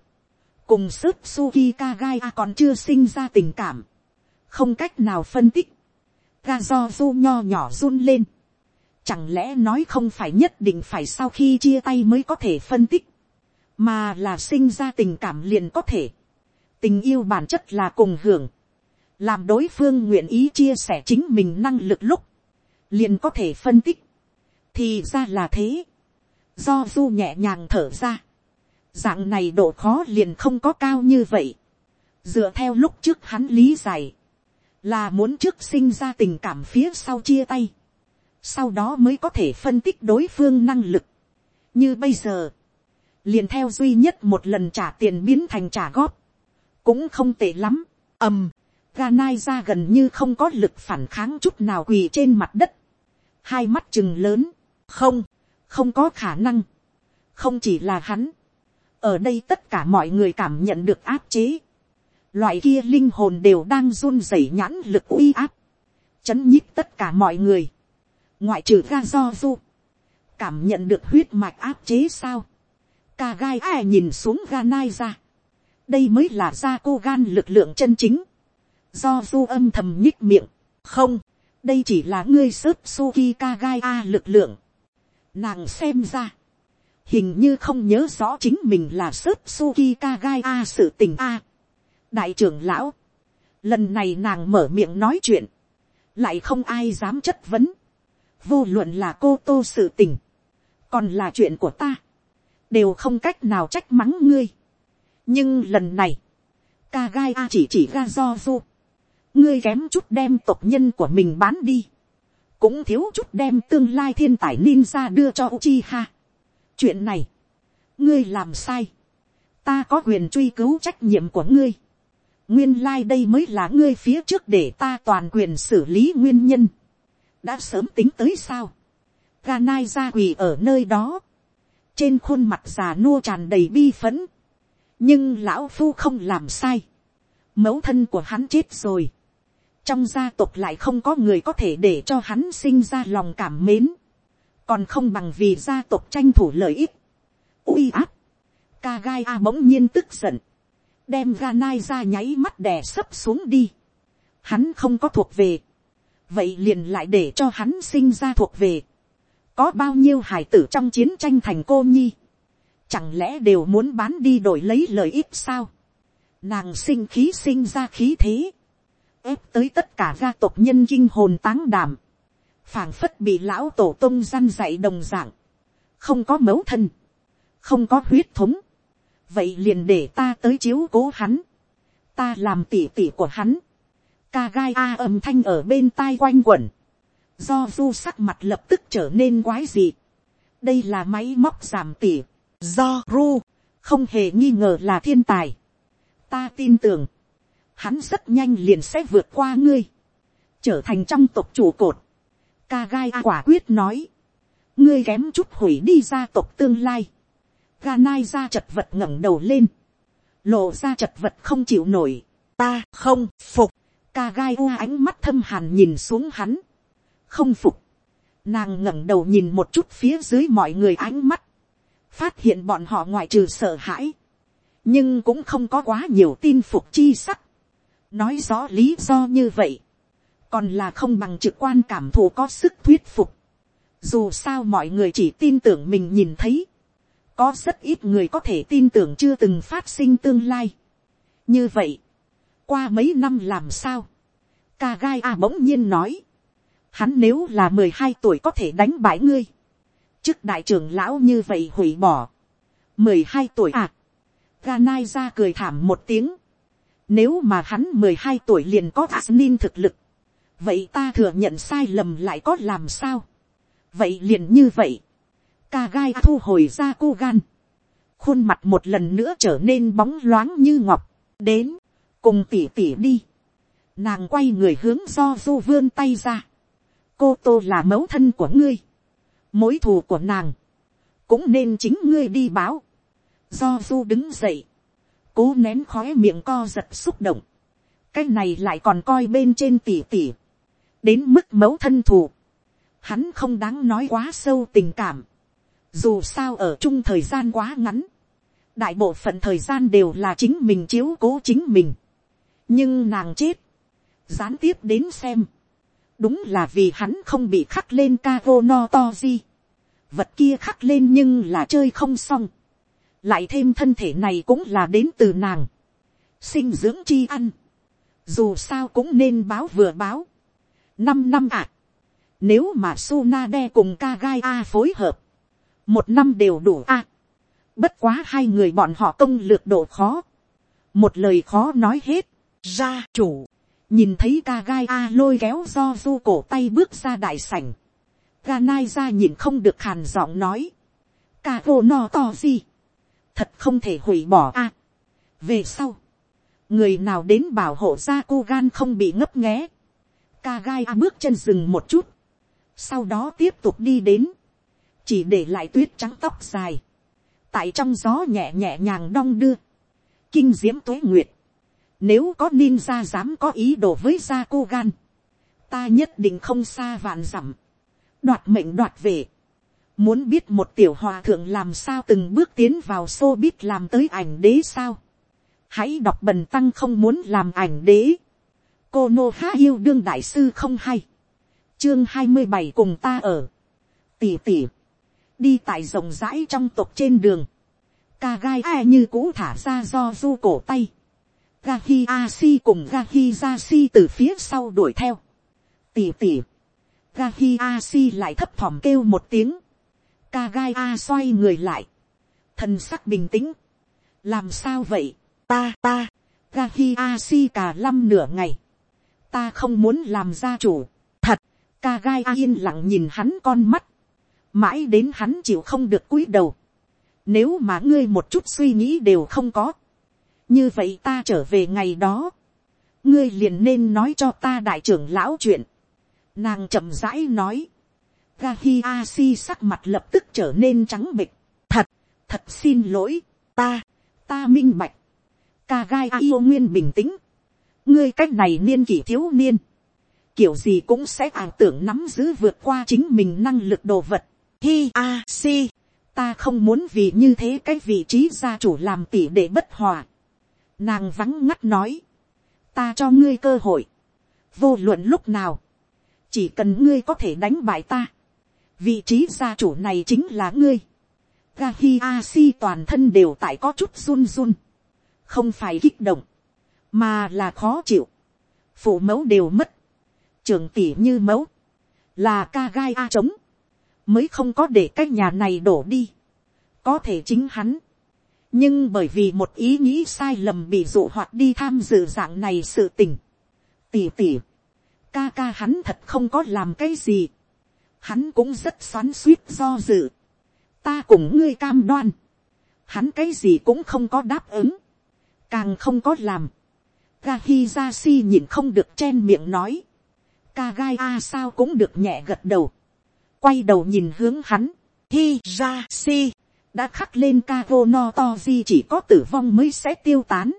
cùng sức suki kagai a còn chưa sinh ra tình cảm, không cách nào phân tích, ga do du nho nhỏ run lên, chẳng lẽ nói không phải nhất định phải sau khi chia tay mới có thể phân tích, mà là sinh ra tình cảm liền có thể, tình yêu bản chất là cùng hưởng, làm đối phương nguyện ý chia sẻ chính mình năng lực lúc, liền có thể phân tích, thì ra là thế, do du nhẹ nhàng thở ra, dạng này độ khó liền không có cao như vậy, dựa theo lúc trước hắn lý giải, là muốn trước sinh ra tình cảm phía sau chia tay, sau đó mới có thể phân tích đối phương năng lực. như bây giờ, liền theo duy nhất một lần trả tiền biến thành trả góp, cũng không tệ lắm, ầm, Ganai ra gần như không có lực phản kháng chút nào quỳ trên mặt đất, hai mắt chừng lớn, không, không có khả năng, không chỉ là hắn, ở đây tất cả mọi người cảm nhận được áp chế, loại kia linh hồn đều đang run rẩy nhãn lực uy áp, chấn nhích tất cả mọi người, ngoại trừ ga do du, cảm nhận được huyết mạch áp chế sao, ca gai ai nhìn xuống ga nai ra, đây mới là ra cô gan lực lượng chân chính, do du âm thầm nhích miệng, không, đây chỉ là ngươi sớt suki kagai a lực lượng, Nàng xem ra. Hình như không nhớ rõ chính mình là sớt Suki Kagai A sự tình A. Đại trưởng lão. Lần này nàng mở miệng nói chuyện. Lại không ai dám chất vấn. Vô luận là cô tô sự tình. Còn là chuyện của ta. Đều không cách nào trách mắng ngươi. Nhưng lần này. Kagai A chỉ chỉ ra do du. Ngươi kém chút đem tộc nhân của mình bán đi cũng thiếu chút đem tương lai thiên tài ninja đưa cho Uchiha. chuyện này, ngươi làm sai, ta có quyền truy cứu trách nhiệm của ngươi. nguyên lai đây mới là ngươi phía trước để ta toàn quyền xử lý nguyên nhân. đã sớm tính tới sao. Ganai ra quỳ ở nơi đó. trên khuôn mặt già nua tràn đầy bi phấn nhưng lão phu không làm sai. mẫu thân của hắn chết rồi. Trong gia tộc lại không có người có thể để cho hắn sinh ra lòng cảm mến, còn không bằng vì gia tộc tranh thủ lợi ích, uy áp, ca gai a bỗng nhiên tức giận, đem ga nai ra nháy mắt đè sấp xuống đi, hắn không có thuộc về, vậy liền lại để cho hắn sinh ra thuộc về, có bao nhiêu hải tử trong chiến tranh thành cô nhi, chẳng lẽ đều muốn bán đi đổi lấy lợi ích sao, nàng sinh khí sinh ra khí thế, ép tới tất cả gia tộc nhân kinh hồn táng đảm, phảng phất bị lão tổ tông gian dạy đồng dạng, không có mẫu thân, không có huyết thống, vậy liền để ta tới chiếu cố hắn, ta làm tỉ tỉ của hắn, ca gai a âm thanh ở bên tai quanh quẩn, do du sắc mặt lập tức trở nên quái dị, đây là máy móc giảm tỉ, do ru, không hề nghi ngờ là thiên tài. ta tin tưởng, hắn rất nhanh liền sẽ vượt qua ngươi, trở thành trong tộc chủ cột. Kagai quả quyết nói, ngươi kém chút hủy đi gia tộc tương lai. Ganai ra chật vật ngẩng đầu lên, lộ ra chật vật không chịu nổi, ta không phục, Kagai u ánh mắt thâm hàn nhìn xuống hắn, không phục, nàng ngẩng đầu nhìn một chút phía dưới mọi người ánh mắt, phát hiện bọn họ ngoại trừ sợ hãi, nhưng cũng không có quá nhiều tin phục chi sắc, nói rõ lý do như vậy, còn là không bằng trực quan cảm thụ có sức thuyết phục, dù sao mọi người chỉ tin tưởng mình nhìn thấy, có rất ít người có thể tin tưởng chưa từng phát sinh tương lai. như vậy, qua mấy năm làm sao, ca gai a bỗng nhiên nói, hắn nếu là mười hai tuổi có thể đánh bại ngươi, chức đại trưởng lão như vậy hủy bỏ, mười hai tuổi à, Ganai ra cười thảm một tiếng, nếu mà hắn mười hai tuổi liền có Asnin thực lực, vậy ta thừa nhận sai lầm lại có làm sao, vậy liền như vậy, ca gai thu hồi ra cô gan, khuôn mặt một lần nữa trở nên bóng loáng như ngọc, đến, cùng tỉ tỉ đi, nàng quay người hướng do du vươn tay ra, cô tô là mẫu thân của ngươi, mối thù của nàng, cũng nên chính ngươi đi báo, do du đứng dậy, cố nén khói miệng co giật xúc động, cái này lại còn coi bên trên tỉ tỉ, đến mức mẫu thân thù, hắn không đáng nói quá sâu tình cảm, dù sao ở chung thời gian quá ngắn, đại bộ phận thời gian đều là chính mình chiếu cố chính mình, nhưng nàng chết, gián tiếp đến xem, đúng là vì hắn không bị khắc lên kago no to di, vật kia khắc lên nhưng là chơi không xong, lại thêm thân thể này cũng là đến từ nàng, sinh dưỡng chi ăn, dù sao cũng nên báo vừa báo, năm năm ạ, à, nếu mà sunađe cùng ca gai a phối hợp, một năm đều đủ a, bất quá hai người bọn họ công lược độ khó, một lời khó nói hết, gia chủ, nhìn thấy ca gai a lôi kéo do du cổ tay bước ra đại sảnh, ga nai ra nhìn không được hàn giọng nói, ca vô no to gì, thật không thể hủy bỏ a. về sau, người nào đến bảo hộ ra cô gan không bị ngấp nghé, ca gai a bước chân dừng một chút, sau đó tiếp tục đi đến, chỉ để lại tuyết trắng tóc dài, tại trong gió nhẹ nhẹ nhàng đong đưa, kinh diễm tuế nguyệt, nếu có ninja dám có ý đồ với gia cô gan, ta nhất định không xa vạn dặm, đoạt mệnh đoạt về, muốn biết một tiểu hòa thượng làm sao từng bước tiến vào xô biết làm tới ảnh đế sao, hãy đọc bần tăng không muốn làm ảnh đế, cô nô há yêu đương đại sư không hay, chương hai mươi bảy cùng ta ở, tỉ tỉ, đi tại rộng rãi trong tộc trên đường, ca gai ai như cũ thả ra do du cổ tay, Gahi Asi cùng Gahi Jasi từ phía sau đuổi theo. Tỉ tỉ. Gahi Asi lại thấp thỏm kêu một tiếng. Kagai A xoay người lại. Thần sắc bình tĩnh. Làm sao vậy? Ta ta. Gahi Asi cả lăm nửa ngày. Ta không muốn làm gia chủ. Thật. Kagai A yên lặng nhìn hắn con mắt. Mãi đến hắn chịu không được cúi đầu. Nếu mà ngươi một chút suy nghĩ đều không có như vậy ta trở về ngày đó, ngươi liền nên nói cho ta đại trưởng lão chuyện. Nàng chậm rãi nói, Gahi Asi sắc mặt lập tức trở nên trắng bịch. Thật, thật xin lỗi, ta, ta minh bạch. Kagai yêu nguyên bình tĩnh. Ngươi cách này niên kỷ thiếu niên. Kiểu gì cũng sẽ ảo tưởng nắm giữ vượt qua chính mình năng lực đồ vật. Hi a si. Ta không muốn vì như thế cái vị trí gia chủ làm tỷ để bất hòa. Nàng vắng ngắt nói. Ta cho ngươi cơ hội. Vô luận lúc nào. Chỉ cần ngươi có thể đánh bại ta. Vị trí gia chủ này chính là ngươi. Gahi Asi toàn thân đều tại có chút run run. Không phải kích động. Mà là khó chịu. Phụ mẫu đều mất. Trường tỷ như mẫu. Là ca gai A trống. Mới không có để cái nhà này đổ đi. Có thể chính hắn nhưng bởi vì một ý nghĩ sai lầm bị dụ hoạt đi tham dự dạng này sự tình. tỉ tỉ, ca ca hắn thật không có làm cái gì. hắn cũng rất xoắn suýt do dự. ta cùng ngươi cam đoan. hắn cái gì cũng không có đáp ứng, càng không có làm. Gahizashi nhìn không được chen miệng nói, kagaya a sao cũng được nhẹ gật đầu, quay đầu nhìn hướng hắn, Hizashi, đã khắc lên Kago no to di chỉ có tử vong mới sẽ tiêu tán.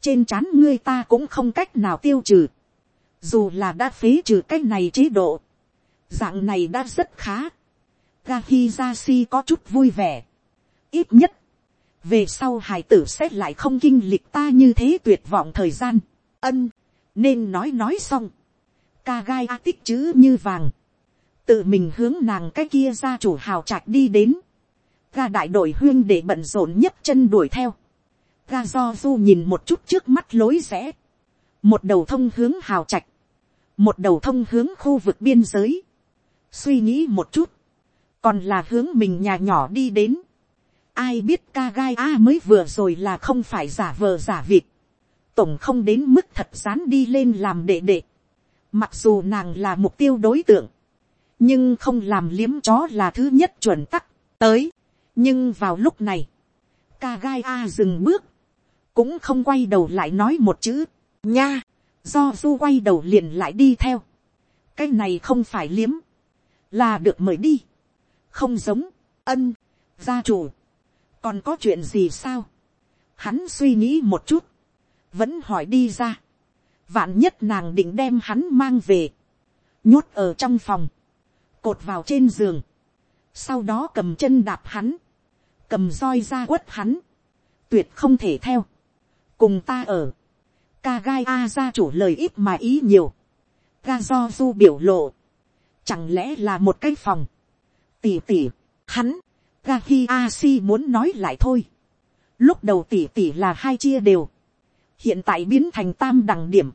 Trên trán ngươi ta cũng không cách nào tiêu trừ. Dù là đã phế trừ cái này chế độ. Dạng này đã rất khá. Gahizashi có chút vui vẻ. Ít nhất. Về sau hải tử sẽ lại không kinh lịch ta như thế tuyệt vọng thời gian. Ân. Nên nói nói xong. Kagai a tích chữ như vàng. Tự mình hướng nàng cái kia ra chủ hào trạch đi đến ga đại đội huyên để bận rộn nhất chân đuổi theo. Ga do du nhìn một chút trước mắt lối rẽ. Một đầu thông hướng hào trạch. Một đầu thông hướng khu vực biên giới. Suy nghĩ một chút. Còn là hướng mình nhà nhỏ đi đến. Ai biết ca gai a mới vừa rồi là không phải giả vờ giả vịt. Tổng không đến mức thật dán đi lên làm đệ đệ. Mặc dù nàng là mục tiêu đối tượng. Nhưng không làm liếm chó là thứ nhất chuẩn tắc. Tới nhưng vào lúc này, ca gai a dừng bước, cũng không quay đầu lại nói một chữ, nha, do du quay đầu liền lại đi theo, cái này không phải liếm, là được mời đi, không giống, ân, gia chủ, còn có chuyện gì sao, hắn suy nghĩ một chút, vẫn hỏi đi ra, vạn nhất nàng định đem hắn mang về, nhốt ở trong phòng, cột vào trên giường, sau đó cầm chân đạp hắn, cầm roi ra quất hắn, tuyệt không thể theo, cùng ta ở, ca gai a ra chủ lời ít mà ý nhiều, ga do du biểu lộ, chẳng lẽ là một cái phòng, tỉ tỉ, hắn, ga hi a si muốn nói lại thôi, lúc đầu tỉ tỉ là hai chia đều, hiện tại biến thành tam đẳng điểm,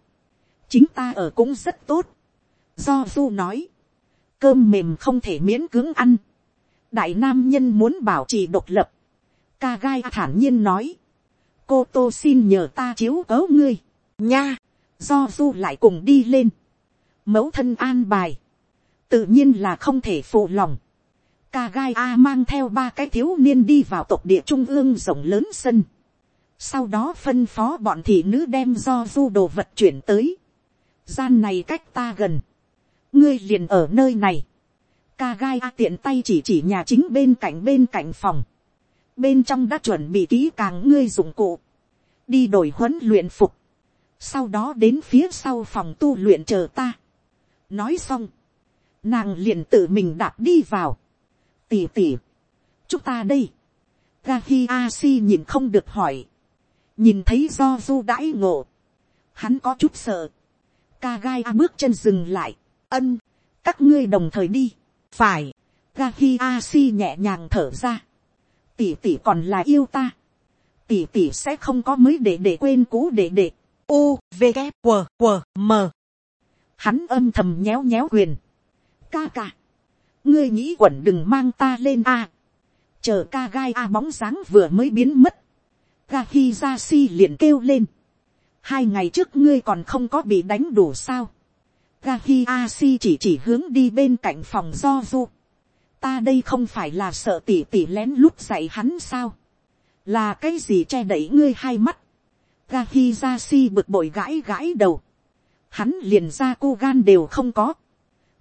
chính ta ở cũng rất tốt, do du nói, cơm mềm không thể miễn cưỡng ăn, đại nam nhân muốn bảo trì độc lập, ca gai thản nhiên nói, cô tô xin nhờ ta chiếu cấu ngươi, nha, do du lại cùng đi lên, mẫu thân an bài, tự nhiên là không thể phụ lòng, ca gai a mang theo ba cái thiếu niên đi vào tộc địa trung ương rộng lớn sân, sau đó phân phó bọn thị nữ đem do du đồ vật chuyển tới, gian này cách ta gần, ngươi liền ở nơi này, ca gai a tiện tay chỉ chỉ nhà chính bên cạnh bên cạnh phòng, bên trong đã chuẩn bị kỹ càng ngươi dụng cụ, đi đổi huấn luyện phục, sau đó đến phía sau phòng tu luyện chờ ta. nói xong, nàng liền tự mình đạp đi vào, tỉ tỉ, chúng ta đây, Gahi Asi nhìn không được hỏi, nhìn thấy do du đãi ngộ, hắn có chút sợ, Kagai a bước chân dừng lại, ân, các ngươi đồng thời đi, phải, Gahi Asi nhẹ nhàng thở ra, tỷ tỷ còn là yêu ta, tỷ tỷ sẽ không có mới để để quên cũ để để, u v g q q m. Hắn âm thầm nhéo nhéo quyền, ca ca, ngươi nghĩ quẩn đừng mang ta lên a, chờ ca gai a bóng dáng vừa mới biến mất, ga a ra si liền kêu lên, hai ngày trước ngươi còn không có bị đánh đủ sao, ga khi chỉ chỉ hướng đi bên cạnh phòng do du, ta đây không phải là sợ tỉ tỉ lén lút dạy hắn sao, là cái gì che đẩy ngươi hai mắt, ga hi bực bội gãi gãi đầu, hắn liền ra cô gan đều không có,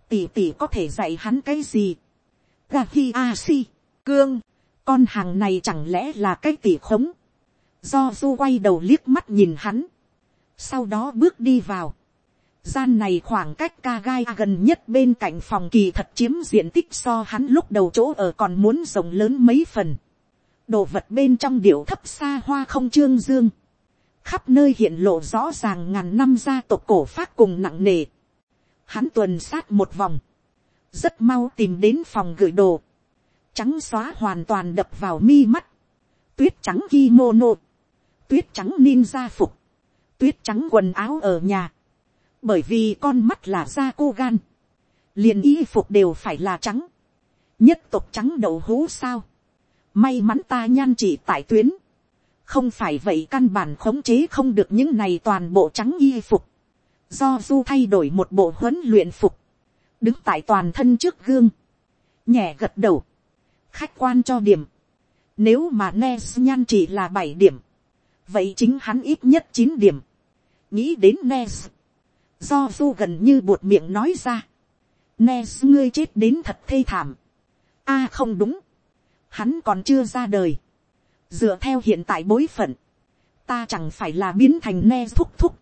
tỉ tỉ có thể dạy hắn cái gì, ga hi cương, con hàng này chẳng lẽ là cái tỉ khống, do du quay đầu liếc mắt nhìn hắn, sau đó bước đi vào, gian này khoảng cách ca gai gần nhất bên cạnh phòng kỳ thật chiếm diện tích so hắn lúc đầu chỗ ở còn muốn rộng lớn mấy phần. đồ vật bên trong điệu thấp xa hoa không trương dương. khắp nơi hiện lộ rõ ràng ngàn năm gia tộc cổ phát cùng nặng nề. hắn tuần sát một vòng. rất mau tìm đến phòng gửi đồ. trắng xóa hoàn toàn đập vào mi mắt. tuyết trắng kimono. tuyết trắng ninja phục. tuyết trắng quần áo ở nhà bởi vì con mắt là da cô gan, liền y phục đều phải là trắng, nhất tục trắng đậu hú sao, may mắn ta nhan chỉ tại tuyến, không phải vậy căn bản khống chế không được những này toàn bộ trắng y phục, do du thay đổi một bộ huấn luyện phục, đứng tại toàn thân trước gương, nhẹ gật đầu, khách quan cho điểm, Nếu mà Nes nhan chỉ là bảy điểm. Vậy chính hắn ít nhất chín điểm. Nghĩ đến Nes. Do du gần như buột miệng nói ra. Nes ngươi chết đến thật thê thảm. a, không đúng. Hắn còn chưa ra đời. Dựa theo hiện tại bối phận. Ta chẳng phải là biến thành Nes thúc thúc.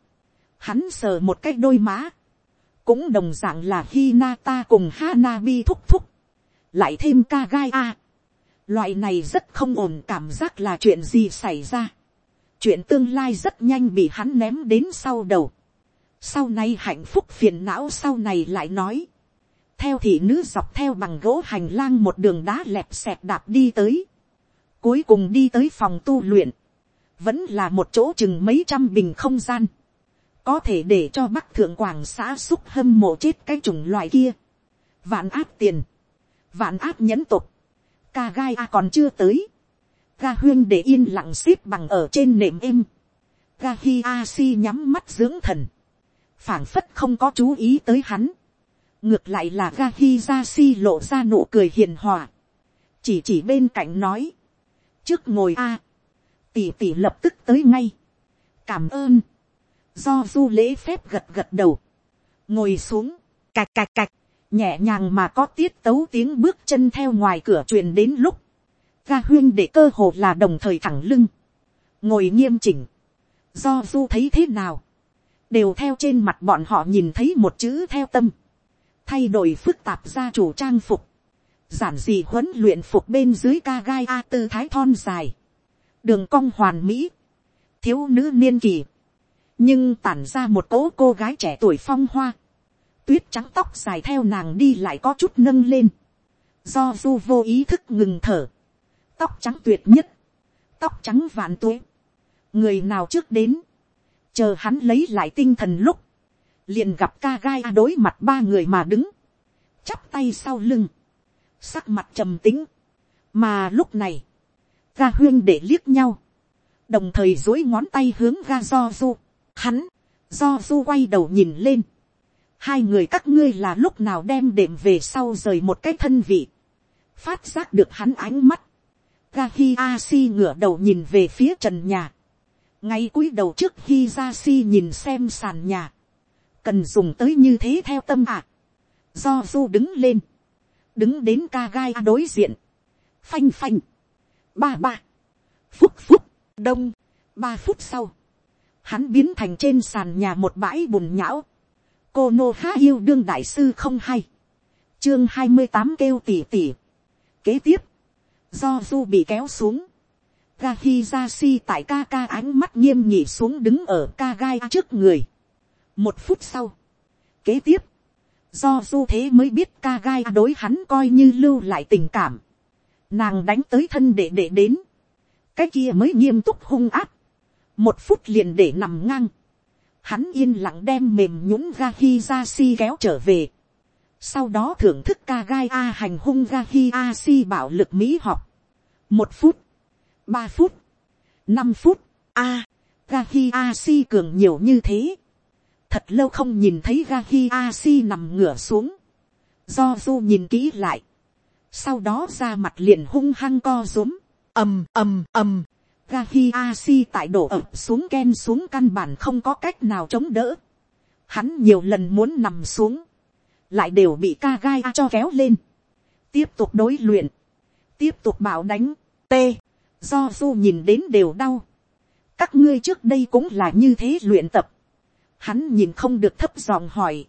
Hắn sờ một cái đôi má. Cũng đồng dạng là Hinata cùng Hanabi thúc thúc. Lại thêm ca gai a Loại này rất không ổn cảm giác là chuyện gì xảy ra. Chuyện tương lai rất nhanh bị hắn ném đến sau đầu. Sau này hạnh phúc phiền não sau này lại nói. Theo thị nữ dọc theo bằng gỗ hành lang một đường đá lẹp xẹp đạp đi tới. Cuối cùng đi tới phòng tu luyện. Vẫn là một chỗ chừng mấy trăm bình không gian. Có thể để cho bắc thượng quảng xã xúc hâm mộ chết cái chủng loại kia. Vạn áp tiền. Vạn áp nhẫn tục ca gai a còn chưa tới, ga huyên để yên lặng xếp bằng ở trên nệm êm, ga hi a si nhắm mắt dưỡng thần, phảng phất không có chú ý tới hắn, ngược lại là ga hi ra si lộ ra nụ cười hiền hòa, chỉ chỉ bên cạnh nói, trước ngồi a, tỷ tỷ lập tức tới ngay, cảm ơn, do du lễ phép gật gật đầu, ngồi xuống, cạch cạch cạch, nhẹ nhàng mà có tiết tấu tiếng bước chân theo ngoài cửa truyền đến lúc, ga huyên để cơ hồ là đồng thời thẳng lưng, ngồi nghiêm chỉnh, do du thấy thế nào, đều theo trên mặt bọn họ nhìn thấy một chữ theo tâm, thay đổi phức tạp ra chủ trang phục, giản dị huấn luyện phục bên dưới ca gai a tư thái thon dài, đường cong hoàn mỹ, thiếu nữ niên kỳ, nhưng tản ra một cỗ cô gái trẻ tuổi phong hoa, tuyết trắng tóc dài theo nàng đi lại có chút nâng lên, do du vô ý thức ngừng thở, tóc trắng tuyệt nhất, tóc trắng vạn tuế, người nào trước đến, chờ hắn lấy lại tinh thần lúc, liền gặp ca gai đối mặt ba người mà đứng, chắp tay sau lưng, sắc mặt trầm tính, mà lúc này, ga huyên để liếc nhau, đồng thời dối ngón tay hướng ga do du, hắn, do du quay đầu nhìn lên, hai người các ngươi là lúc nào đem đệm về sau rời một cái thân vị, phát giác được hắn ánh mắt, ga hia si ngửa đầu nhìn về phía trần nhà, ngay cúi đầu trước khi ra si nhìn xem sàn nhà, cần dùng tới như thế theo tâm ạ, do du đứng lên, đứng đến ca gai đối diện, phanh phanh, ba ba, phúc phúc, đông, ba phút sau, hắn biến thành trên sàn nhà một bãi bùn nhão, cô nô há yêu đương đại sư không hay. chương hai mươi tám kêu tỉ tỉ. kế tiếp, do du bị kéo xuống. Kahizashi tại ca ca ánh mắt nghiêm nhị xuống đứng ở ca gai trước người. một phút sau, kế tiếp, do du thế mới biết ca gai đối hắn coi như lưu lại tình cảm. nàng đánh tới thân để để đến. cái kia mới nghiêm túc hung áp. một phút liền để nằm ngang hắn yên lặng đem mềm nhũng ga kéo trở về. sau đó thưởng thức ca gai a hành hung ga bạo lực mỹ học. một phút, ba phút, năm phút, a, ga hi a si cường nhiều như thế. thật lâu không nhìn thấy gahi a si nằm ngửa xuống. do du nhìn kỹ lại. sau đó ra mặt liền hung hăng co rúm. ầm ầm ầm Gahi Asi tại đổ ập xuống ken xuống căn bản không có cách nào chống đỡ. Hắn nhiều lần muốn nằm xuống. Lại đều bị ca gai cho kéo lên. Tiếp tục đối luyện. Tiếp tục bảo đánh. T. Do du nhìn đến đều đau. Các ngươi trước đây cũng là như thế luyện tập. Hắn nhìn không được thấp giọng hỏi.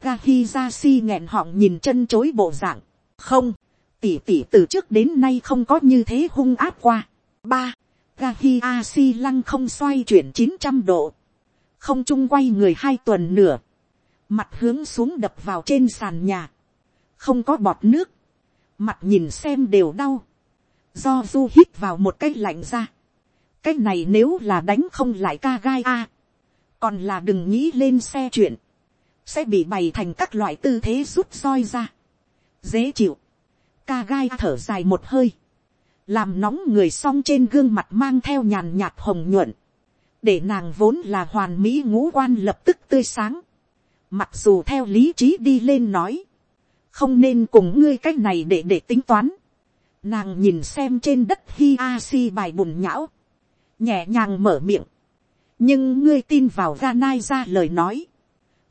Gahi Jasi nghẹn họng nhìn chân chối bộ dạng. Không. Tỷ tỷ từ trước đến nay không có như thế hung áp qua. Ba Gahi a si lăng không xoay chuyển 900 độ. Không trung quay người hai tuần nửa. Mặt hướng xuống đập vào trên sàn nhà. Không có bọt nước. Mặt nhìn xem đều đau. Do du hít vào một cái lạnh ra. Cái này nếu là đánh không lại ca gai a. Còn là đừng nghĩ lên xe chuyện. Sẽ bị bày thành các loại tư thế rút roi ra. Dễ chịu. Ca gai thở dài một hơi làm nóng người song trên gương mặt mang theo nhàn nhạt hồng nhuận, để nàng vốn là hoàn mỹ ngũ quan lập tức tươi sáng, mặc dù theo lý trí đi lên nói, không nên cùng ngươi cách này để để tính toán, Nàng nhìn xem trên đất hi a si bài bùn nhão. Nhẹ nhàng mở miệng. Nhưng ngươi tin vào Ganai ra lời nói.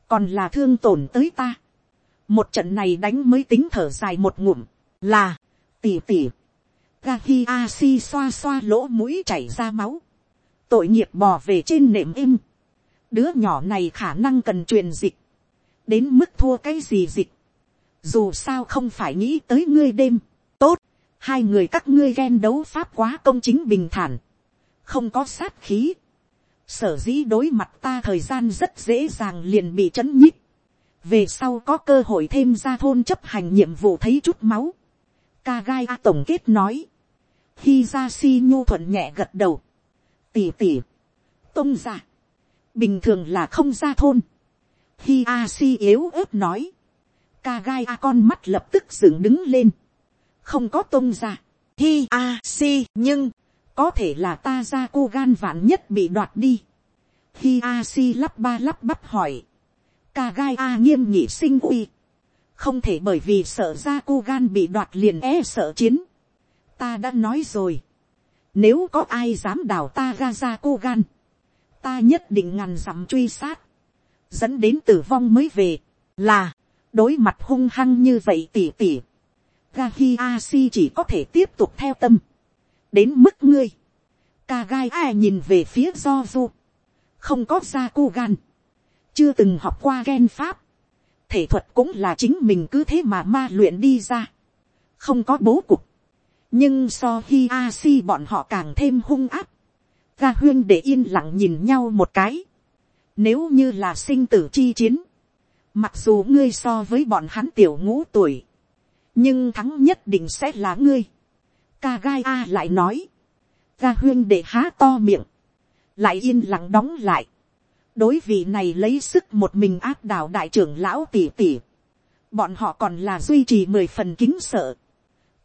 Còn là thương tổn tới ta. Một trận này đánh mới tính thở dài một ngụm. Là. Tỉ tỉ. Ga hi a si xoa xoa lỗ mũi chảy ra máu. Tội nghiệp bò về trên nệm im. Đứa nhỏ này khả năng cần truyền dịch. Đến mức thua cái gì dịch. Dù sao không phải nghĩ tới ngươi đêm. Tốt hai người các ngươi ghen đấu pháp quá công chính bình thản, không có sát khí, sở dĩ đối mặt ta thời gian rất dễ dàng liền bị chấn nhích, về sau có cơ hội thêm ra thôn chấp hành nhiệm vụ thấy chút máu, ca gai a tổng kết nói, khi ra si nhu thuận nhẹ gật đầu, tỉ tỉ, tông ra, bình thường là không ra thôn, khi a si yếu ớt nói, ca gai a con mắt lập tức dựng đứng lên, không có tôn giả, Hi a si nhưng có thể là ta ra cô gan vạn nhất bị đoạt đi. Hi a si lắp ba lắp bắp hỏi. Ca gai a nghiêm nhị sinh uy. Không thể bởi vì sợ ra cô gan bị đoạt liền e sợ chiến. Ta đã nói rồi. Nếu có ai dám đào ta ra ra cô gan. Ta nhất định ngàn dặm truy sát. Dẫn đến tử vong mới về. Là. Đối mặt hung hăng như vậy tỉ tỉ Gahi Asi chỉ có thể tiếp tục theo tâm. Đến mức ngươi. Kagai ai nhìn về phía do du. Không có ra cô gan. Chưa từng học qua gen pháp. Thể thuật cũng là chính mình cứ thế mà ma luyện đi ra. Không có bố cục. Nhưng so hi Asi bọn họ càng thêm hung áp. Ga huyên để yên lặng nhìn nhau một cái. Nếu như là sinh tử chi chiến. Mặc dù ngươi so với bọn hắn tiểu ngũ tuổi nhưng thắng nhất định sẽ là ngươi. ca gai a lại nói, ca huyên để há to miệng, lại yên lặng đóng lại. đối vị này lấy sức một mình áp đảo đại trưởng lão tỉ tỉ. bọn họ còn là duy trì mười phần kính sợ.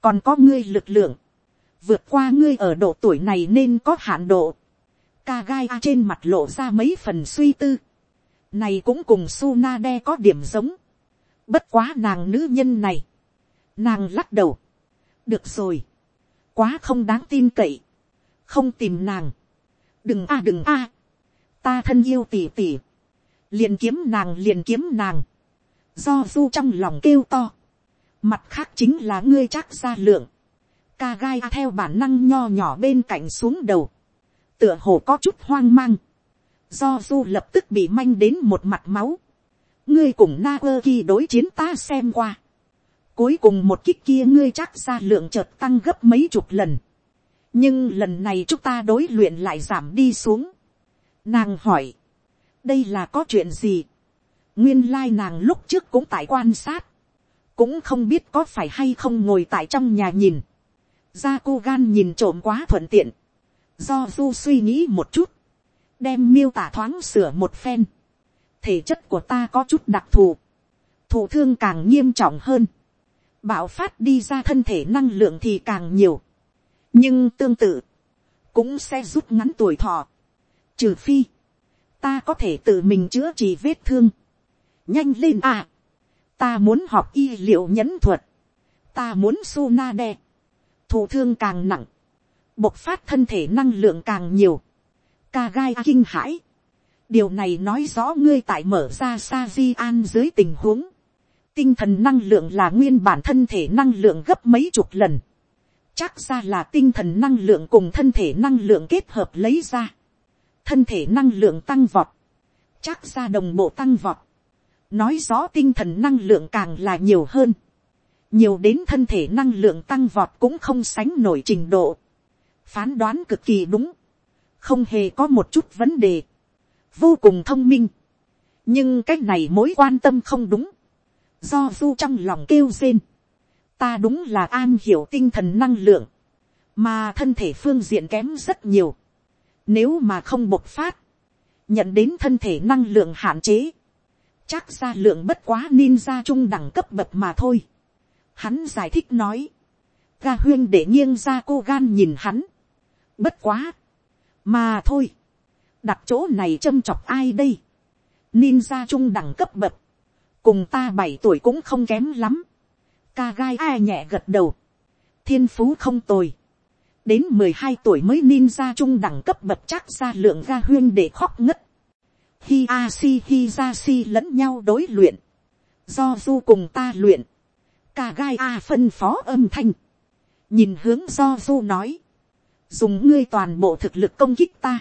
còn có ngươi lực lượng, vượt qua ngươi ở độ tuổi này nên có hạn độ. ca gai a trên mặt lộ ra mấy phần suy tư. này cũng cùng su na đe có điểm giống. bất quá nàng nữ nhân này Nàng lắc đầu. Được rồi. Quá không đáng tin cậy. Không tìm nàng. Đừng a đừng a. Ta thân yêu tỉ tỉ. Liền kiếm nàng, liền kiếm nàng. Do du trong lòng kêu to. Mặt khác chính là ngươi chắc ra lượng. Ca gai theo bản năng nho nhỏ bên cạnh xuống đầu. Tựa hồ có chút hoang mang. Do du lập tức bị manh đến một mặt máu. Ngươi cùng na ơ kỳ đối chiến ta xem qua Cuối cùng một kích kia ngươi chắc ra lượng chợt tăng gấp mấy chục lần. Nhưng lần này chúng ta đối luyện lại giảm đi xuống. Nàng hỏi. Đây là có chuyện gì? Nguyên lai nàng lúc trước cũng tại quan sát. Cũng không biết có phải hay không ngồi tại trong nhà nhìn. gia cô gan nhìn trộm quá thuận tiện. Do du suy nghĩ một chút. Đem miêu tả thoáng sửa một phen. Thể chất của ta có chút đặc thù. Thủ thương càng nghiêm trọng hơn bạo phát đi ra thân thể năng lượng thì càng nhiều. nhưng tương tự, cũng sẽ rút ngắn tuổi thọ. trừ phi, ta có thể tự mình chữa trị vết thương. nhanh lên à. ta muốn học y liệu nhẫn thuật. ta muốn su na đe. thụ thương càng nặng. bộc phát thân thể năng lượng càng nhiều. ca gai kinh hãi. điều này nói rõ ngươi tại mở ra sa di an dưới tình huống tinh thần năng lượng là nguyên bản thân thể năng lượng gấp mấy chục lần. Chắc ra là tinh thần năng lượng cùng thân thể năng lượng kết hợp lấy ra. Thân thể năng lượng tăng vọt. Chắc ra đồng bộ tăng vọt. Nói rõ tinh thần năng lượng càng là nhiều hơn. Nhiều đến thân thể năng lượng tăng vọt cũng không sánh nổi trình độ. Phán đoán cực kỳ đúng. Không hề có một chút vấn đề. Vô cùng thông minh. Nhưng cái này mối quan tâm không đúng do du trong lòng kêu rên, ta đúng là an hiểu tinh thần năng lượng, mà thân thể phương diện kém rất nhiều, nếu mà không bộc phát, nhận đến thân thể năng lượng hạn chế, chắc ra lượng bất quá ninja trung đẳng cấp bậc mà thôi. Hắn giải thích nói, ga huyên để nghiêng ra cô gan nhìn hắn, bất quá, mà thôi, đặt chỗ này châm chọc ai đây, ninja trung đẳng cấp bậc, cùng ta bảy tuổi cũng không kém lắm. ca gai ai nhẹ gật đầu. thiên phú không tồi. đến mười hai tuổi mới ninja trung đẳng cấp bậc chắc ra lượng ga huyên để khóc ngất. hi a si hi ra si lẫn nhau đối luyện. do du cùng ta luyện. ca gai a phân phó âm thanh. nhìn hướng do du nói. dùng ngươi toàn bộ thực lực công kích ta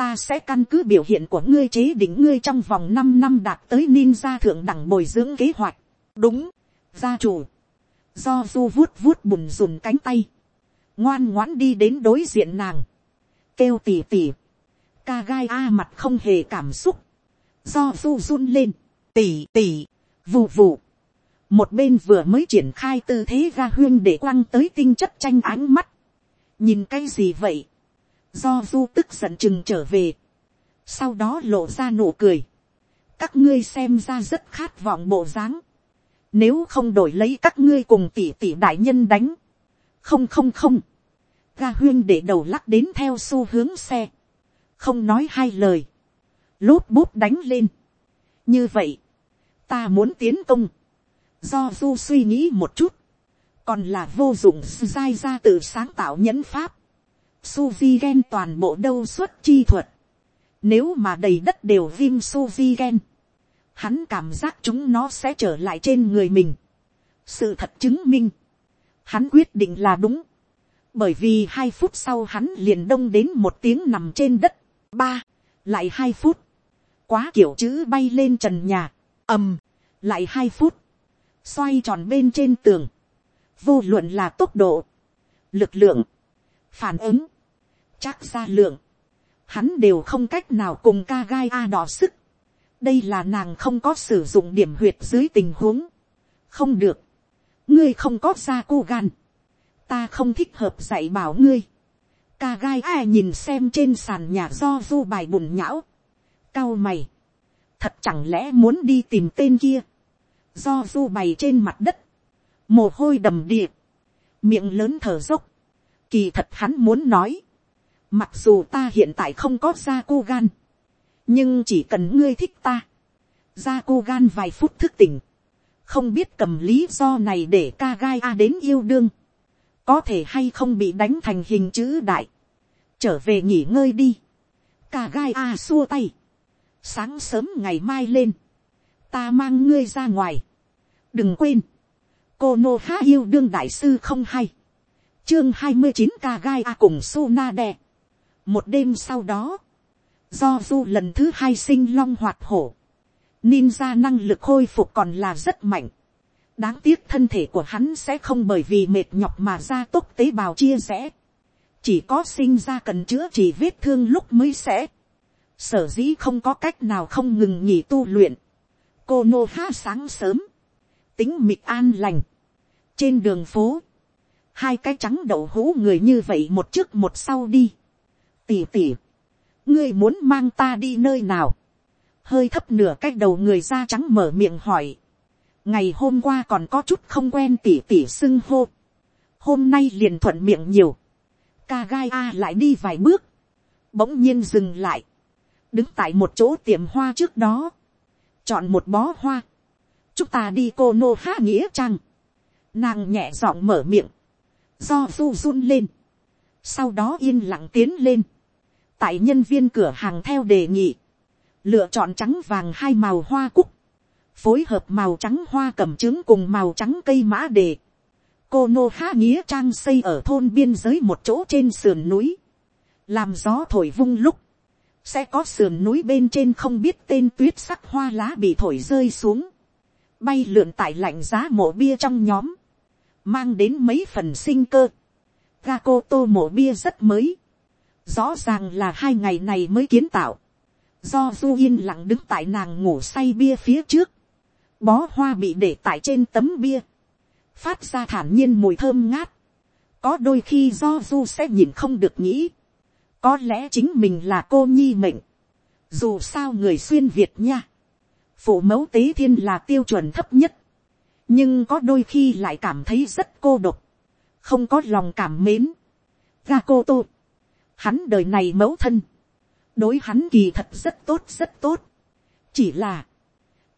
ta sẽ căn cứ biểu hiện của ngươi chế định ngươi trong vòng năm năm đạt tới ninja thượng đẳng bồi dưỡng kế hoạch. đúng, gia chủ. do du vuốt vuốt bùn rùn cánh tay. ngoan ngoãn đi đến đối diện nàng. kêu tỉ tỉ. ca gai a mặt không hề cảm xúc. do du run lên. tỉ tỉ. vù vù. một bên vừa mới triển khai tư thế ra huyên để quăng tới tinh chất tranh ánh mắt. nhìn cái gì vậy do du tức giận chừng trở về, sau đó lộ ra nụ cười, các ngươi xem ra rất khát vọng bộ dáng, nếu không đổi lấy các ngươi cùng tỷ tỷ đại nhân đánh, không không không, ga huyên để đầu lắc đến theo xu hướng xe, không nói hai lời, lốp bút đánh lên, như vậy, ta muốn tiến công, do du suy nghĩ một chút, còn là vô dụng dai ra tự sáng tạo nhẫn pháp, Suzy gen toàn bộ đâu suốt chi thuật. Nếu mà đầy đất đều viêm Suzy gen. Hắn cảm giác chúng nó sẽ trở lại trên người mình. Sự thật chứng minh. Hắn quyết định là đúng. Bởi vì hai phút sau hắn liền đông đến một tiếng nằm trên đất. Ba. Lại hai phút. Quá kiểu chữ bay lên trần nhà. ầm. Lại hai phút. Xoay tròn bên trên tường. Vô luận là tốc độ. Lực lượng phản ứng, chắc ra lượng, hắn đều không cách nào cùng ca gai a đỏ sức. đây là nàng không có sử dụng điểm huyệt dưới tình huống. không được, ngươi không có ra cô gan, ta không thích hợp dạy bảo ngươi. ca gai a nhìn xem trên sàn nhà do du bài bùn nhão, cao mày, thật chẳng lẽ muốn đi tìm tên kia, do du bày trên mặt đất, mồ hôi đầm đìa, miệng lớn thở dốc, Kỳ thật hắn muốn nói. Mặc dù ta hiện tại không có ra cô gan. Nhưng chỉ cần ngươi thích ta. Ra cô gan vài phút thức tỉnh. Không biết cầm lý do này để ca gai a đến yêu đương. Có thể hay không bị đánh thành hình chữ đại. Trở về nghỉ ngơi đi. Ca gai a xua tay. Sáng sớm ngày mai lên. Ta mang ngươi ra ngoài. Đừng quên. Cô Nô Há yêu đương đại sư không hay chương hai mươi chín ca gai a cùng su na đè. một đêm sau đó, do du lần thứ hai sinh long hoạt hổ, ninja năng lực khôi phục còn là rất mạnh. đáng tiếc thân thể của hắn sẽ không bởi vì mệt nhọc mà ra tốc tế bào chia rẽ. chỉ có sinh ra cần chữa chỉ vết thương lúc mới sẽ. sở dĩ không có cách nào không ngừng nghỉ tu luyện. cô nô ha sáng sớm, tính mịt an lành. trên đường phố, hai cái trắng đậu hũ người như vậy một trước một sau đi. tỉ tỉ, ngươi muốn mang ta đi nơi nào, hơi thấp nửa cái đầu người da trắng mở miệng hỏi. ngày hôm qua còn có chút không quen tỉ tỉ xưng hô, hôm nay liền thuận miệng nhiều, ca gai a lại đi vài bước, bỗng nhiên dừng lại, đứng tại một chỗ tiệm hoa trước đó, chọn một bó hoa, chúng ta đi cô nô há nghĩa trang, nàng nhẹ giọng mở miệng, do du run lên, sau đó yên lặng tiến lên, tại nhân viên cửa hàng theo đề nghị, lựa chọn trắng vàng hai màu hoa cúc, phối hợp màu trắng hoa cẩm trứng cùng màu trắng cây mã đề. cô nô há nghĩa trang xây ở thôn biên giới một chỗ trên sườn núi, làm gió thổi vung lúc, sẽ có sườn núi bên trên không biết tên tuyết sắc hoa lá bị thổi rơi xuống, bay lượn tại lạnh giá mộ bia trong nhóm, mang đến mấy phần sinh cơ. Gaco tô mổ bia rất mới. Rõ ràng là hai ngày này mới kiến tạo. Do du yên lặng đứng tại nàng ngủ say bia phía trước. Bó hoa bị để tại trên tấm bia. Phát ra thản nhiên mùi thơm ngát. Có đôi khi do du sẽ nhìn không được nghĩ. Có lẽ chính mình là cô nhi mệnh. Dù sao người xuyên Việt nha. Phụ mẫu tế thiên là tiêu chuẩn thấp nhất nhưng có đôi khi lại cảm thấy rất cô độc, không có lòng cảm mến. ga cô tô, hắn đời này mẫu thân, đối hắn kỳ thật rất tốt rất tốt, chỉ là,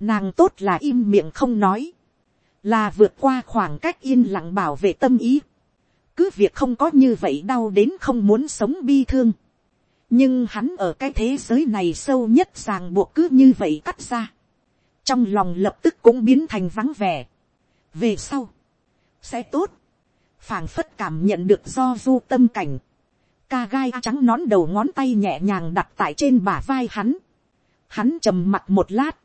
nàng tốt là im miệng không nói, là vượt qua khoảng cách yên lặng bảo vệ tâm ý, cứ việc không có như vậy đau đến không muốn sống bi thương, nhưng hắn ở cái thế giới này sâu nhất ràng buộc cứ như vậy cắt ra, trong lòng lập tức cũng biến thành vắng vẻ, về sau, sẽ tốt, phảng phất cảm nhận được do du tâm cảnh, ca gai trắng nón đầu ngón tay nhẹ nhàng đặt tại trên bả vai hắn, hắn trầm mặt một lát,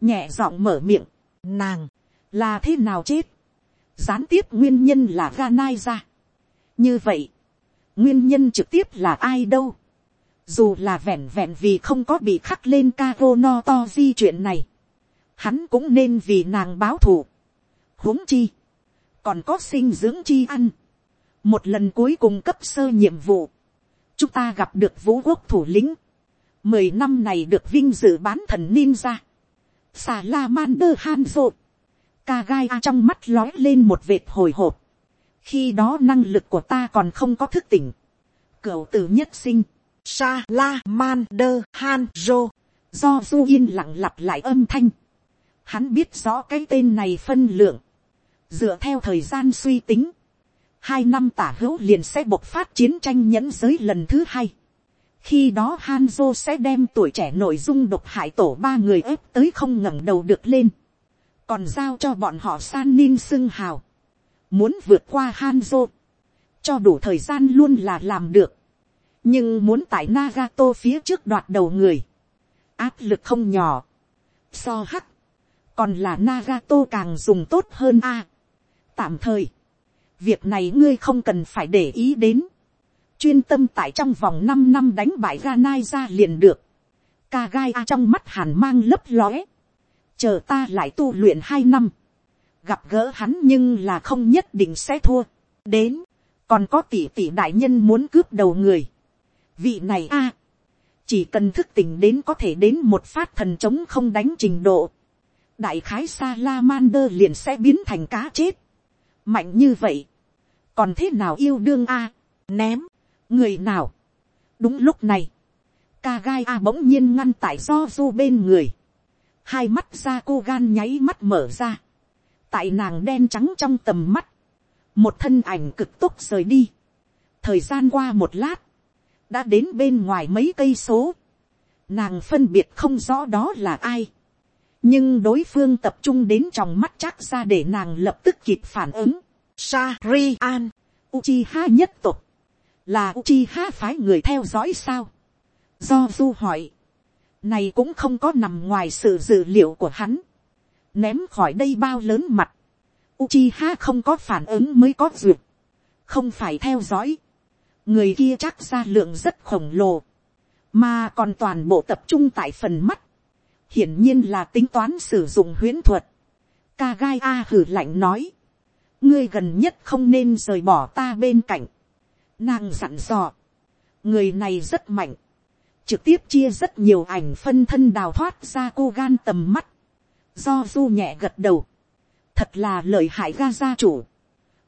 nhẹ giọng mở miệng, nàng, là thế nào chết, gián tiếp nguyên nhân là Ganai ra. như vậy, nguyên nhân trực tiếp là ai đâu, dù là vẹn vẹn vì không có bị khắc lên Kago no to di chuyện này, hắn cũng nên vì nàng báo thù, huống chi, còn có sinh dưỡng chi ăn, một lần cuối cùng cấp sơ nhiệm vụ, chúng ta gặp được vũ quốc thủ lĩnh, mười năm này được vinh dự bán thần ninja, xà la man đơ han rộn, ca gai a trong mắt lói lên một vệt hồi hộp, khi đó năng lực của ta còn không có thức tỉnh, cửu tử nhất sinh, sa la man đơ han rô, do du yên lặng lặp lại âm thanh, hắn biết rõ cái tên này phân lượng, dựa theo thời gian suy tính, hai năm tả hữu liền sẽ bộc phát chiến tranh nhẫn giới lần thứ hai. khi đó Hanzo sẽ đem tuổi trẻ nội dung độc hại tổ ba người ép tới không ngẩng đầu được lên, còn giao cho bọn họ san ninh xưng hào, muốn vượt qua Hanzo, cho đủ thời gian luôn là làm được, nhưng muốn tại Nagato phía trước đoạt đầu người, áp lực không nhỏ, so hắc, còn là Nagato càng dùng tốt hơn a tạm thời, việc này ngươi không cần phải để ý đến, chuyên tâm tại trong vòng năm năm đánh bại ra nai ra liền được, ca gai a trong mắt hàn mang lấp lóe, chờ ta lại tu luyện hai năm, gặp gỡ hắn nhưng là không nhất định sẽ thua, đến, còn có tỷ tỷ đại nhân muốn cướp đầu người, vị này a, chỉ cần thức tỉnh đến có thể đến một phát thần chống không đánh trình độ, đại khái Salamander liền sẽ biến thành cá chết. Mạnh như vậy, còn thế nào yêu đương a, ném, người nào. đúng lúc này, ca gai a bỗng nhiên ngăn tại do du bên người, hai mắt ra cô gan nháy mắt mở ra, tại nàng đen trắng trong tầm mắt, một thân ảnh cực tốc rời đi, thời gian qua một lát, đã đến bên ngoài mấy cây số, nàng phân biệt không rõ đó là ai, nhưng đối phương tập trung đến trong mắt chắc ra để nàng lập tức kịp phản ứng. Shari an, Uchiha nhất tục, là Uchiha phái người theo dõi sao. Do du hỏi, này cũng không có nằm ngoài sự dự liệu của hắn. Ném khỏi đây bao lớn mặt, Uchiha không có phản ứng mới có duyệt, không phải theo dõi. người kia chắc ra lượng rất khổng lồ, mà còn toàn bộ tập trung tại phần mắt hiển nhiên là tính toán sử dụng huyễn thuật. Ca gai A hử lạnh nói, ngươi gần nhất không nên rời bỏ ta bên cạnh. Nàng dặn dò, người này rất mạnh, trực tiếp chia rất nhiều ảnh phân thân đào thoát ra cô gan tầm mắt. Do du nhẹ gật đầu, thật là lợi hại ga gia chủ.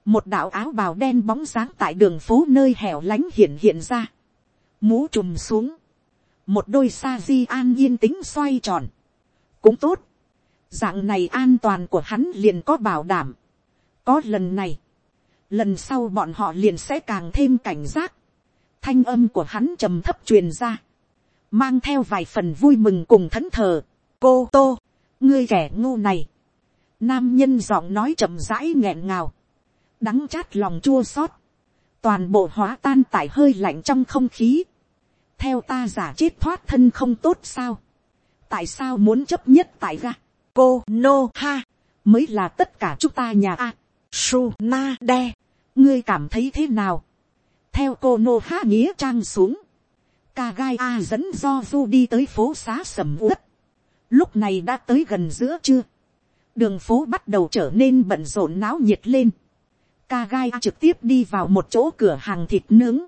Một đạo áo bào đen bóng sáng tại đường phố nơi hẻo lánh hiện hiện ra. Mũ trùm xuống. Một đôi sa di an yên tĩnh xoay tròn cũng tốt. Dạng này an toàn của hắn liền có bảo đảm. Có lần này. Lần sau bọn họ liền sẽ càng thêm cảnh giác. Thanh âm của hắn trầm thấp truyền ra. Mang theo vài phần vui mừng cùng thẫn thờ. Cô Tô. Ngươi kẻ ngu này. Nam nhân giọng nói chậm rãi nghẹn ngào. Đắng chát lòng chua xót. Toàn bộ hóa tan tại hơi lạnh trong không khí. Theo ta giả chết thoát thân không tốt sao tại sao muốn chấp nhất tại ga, cô no ha, mới là tất cả chúng ta nhà a, su na de, ngươi cảm thấy thế nào, theo cô no ha nghĩa trang xuống, ca gai a dẫn do du đi tới phố xá sầm uất, lúc này đã tới gần giữa trưa, đường phố bắt đầu trở nên bận rộn náo nhiệt lên, ca gai a trực tiếp đi vào một chỗ cửa hàng thịt nướng,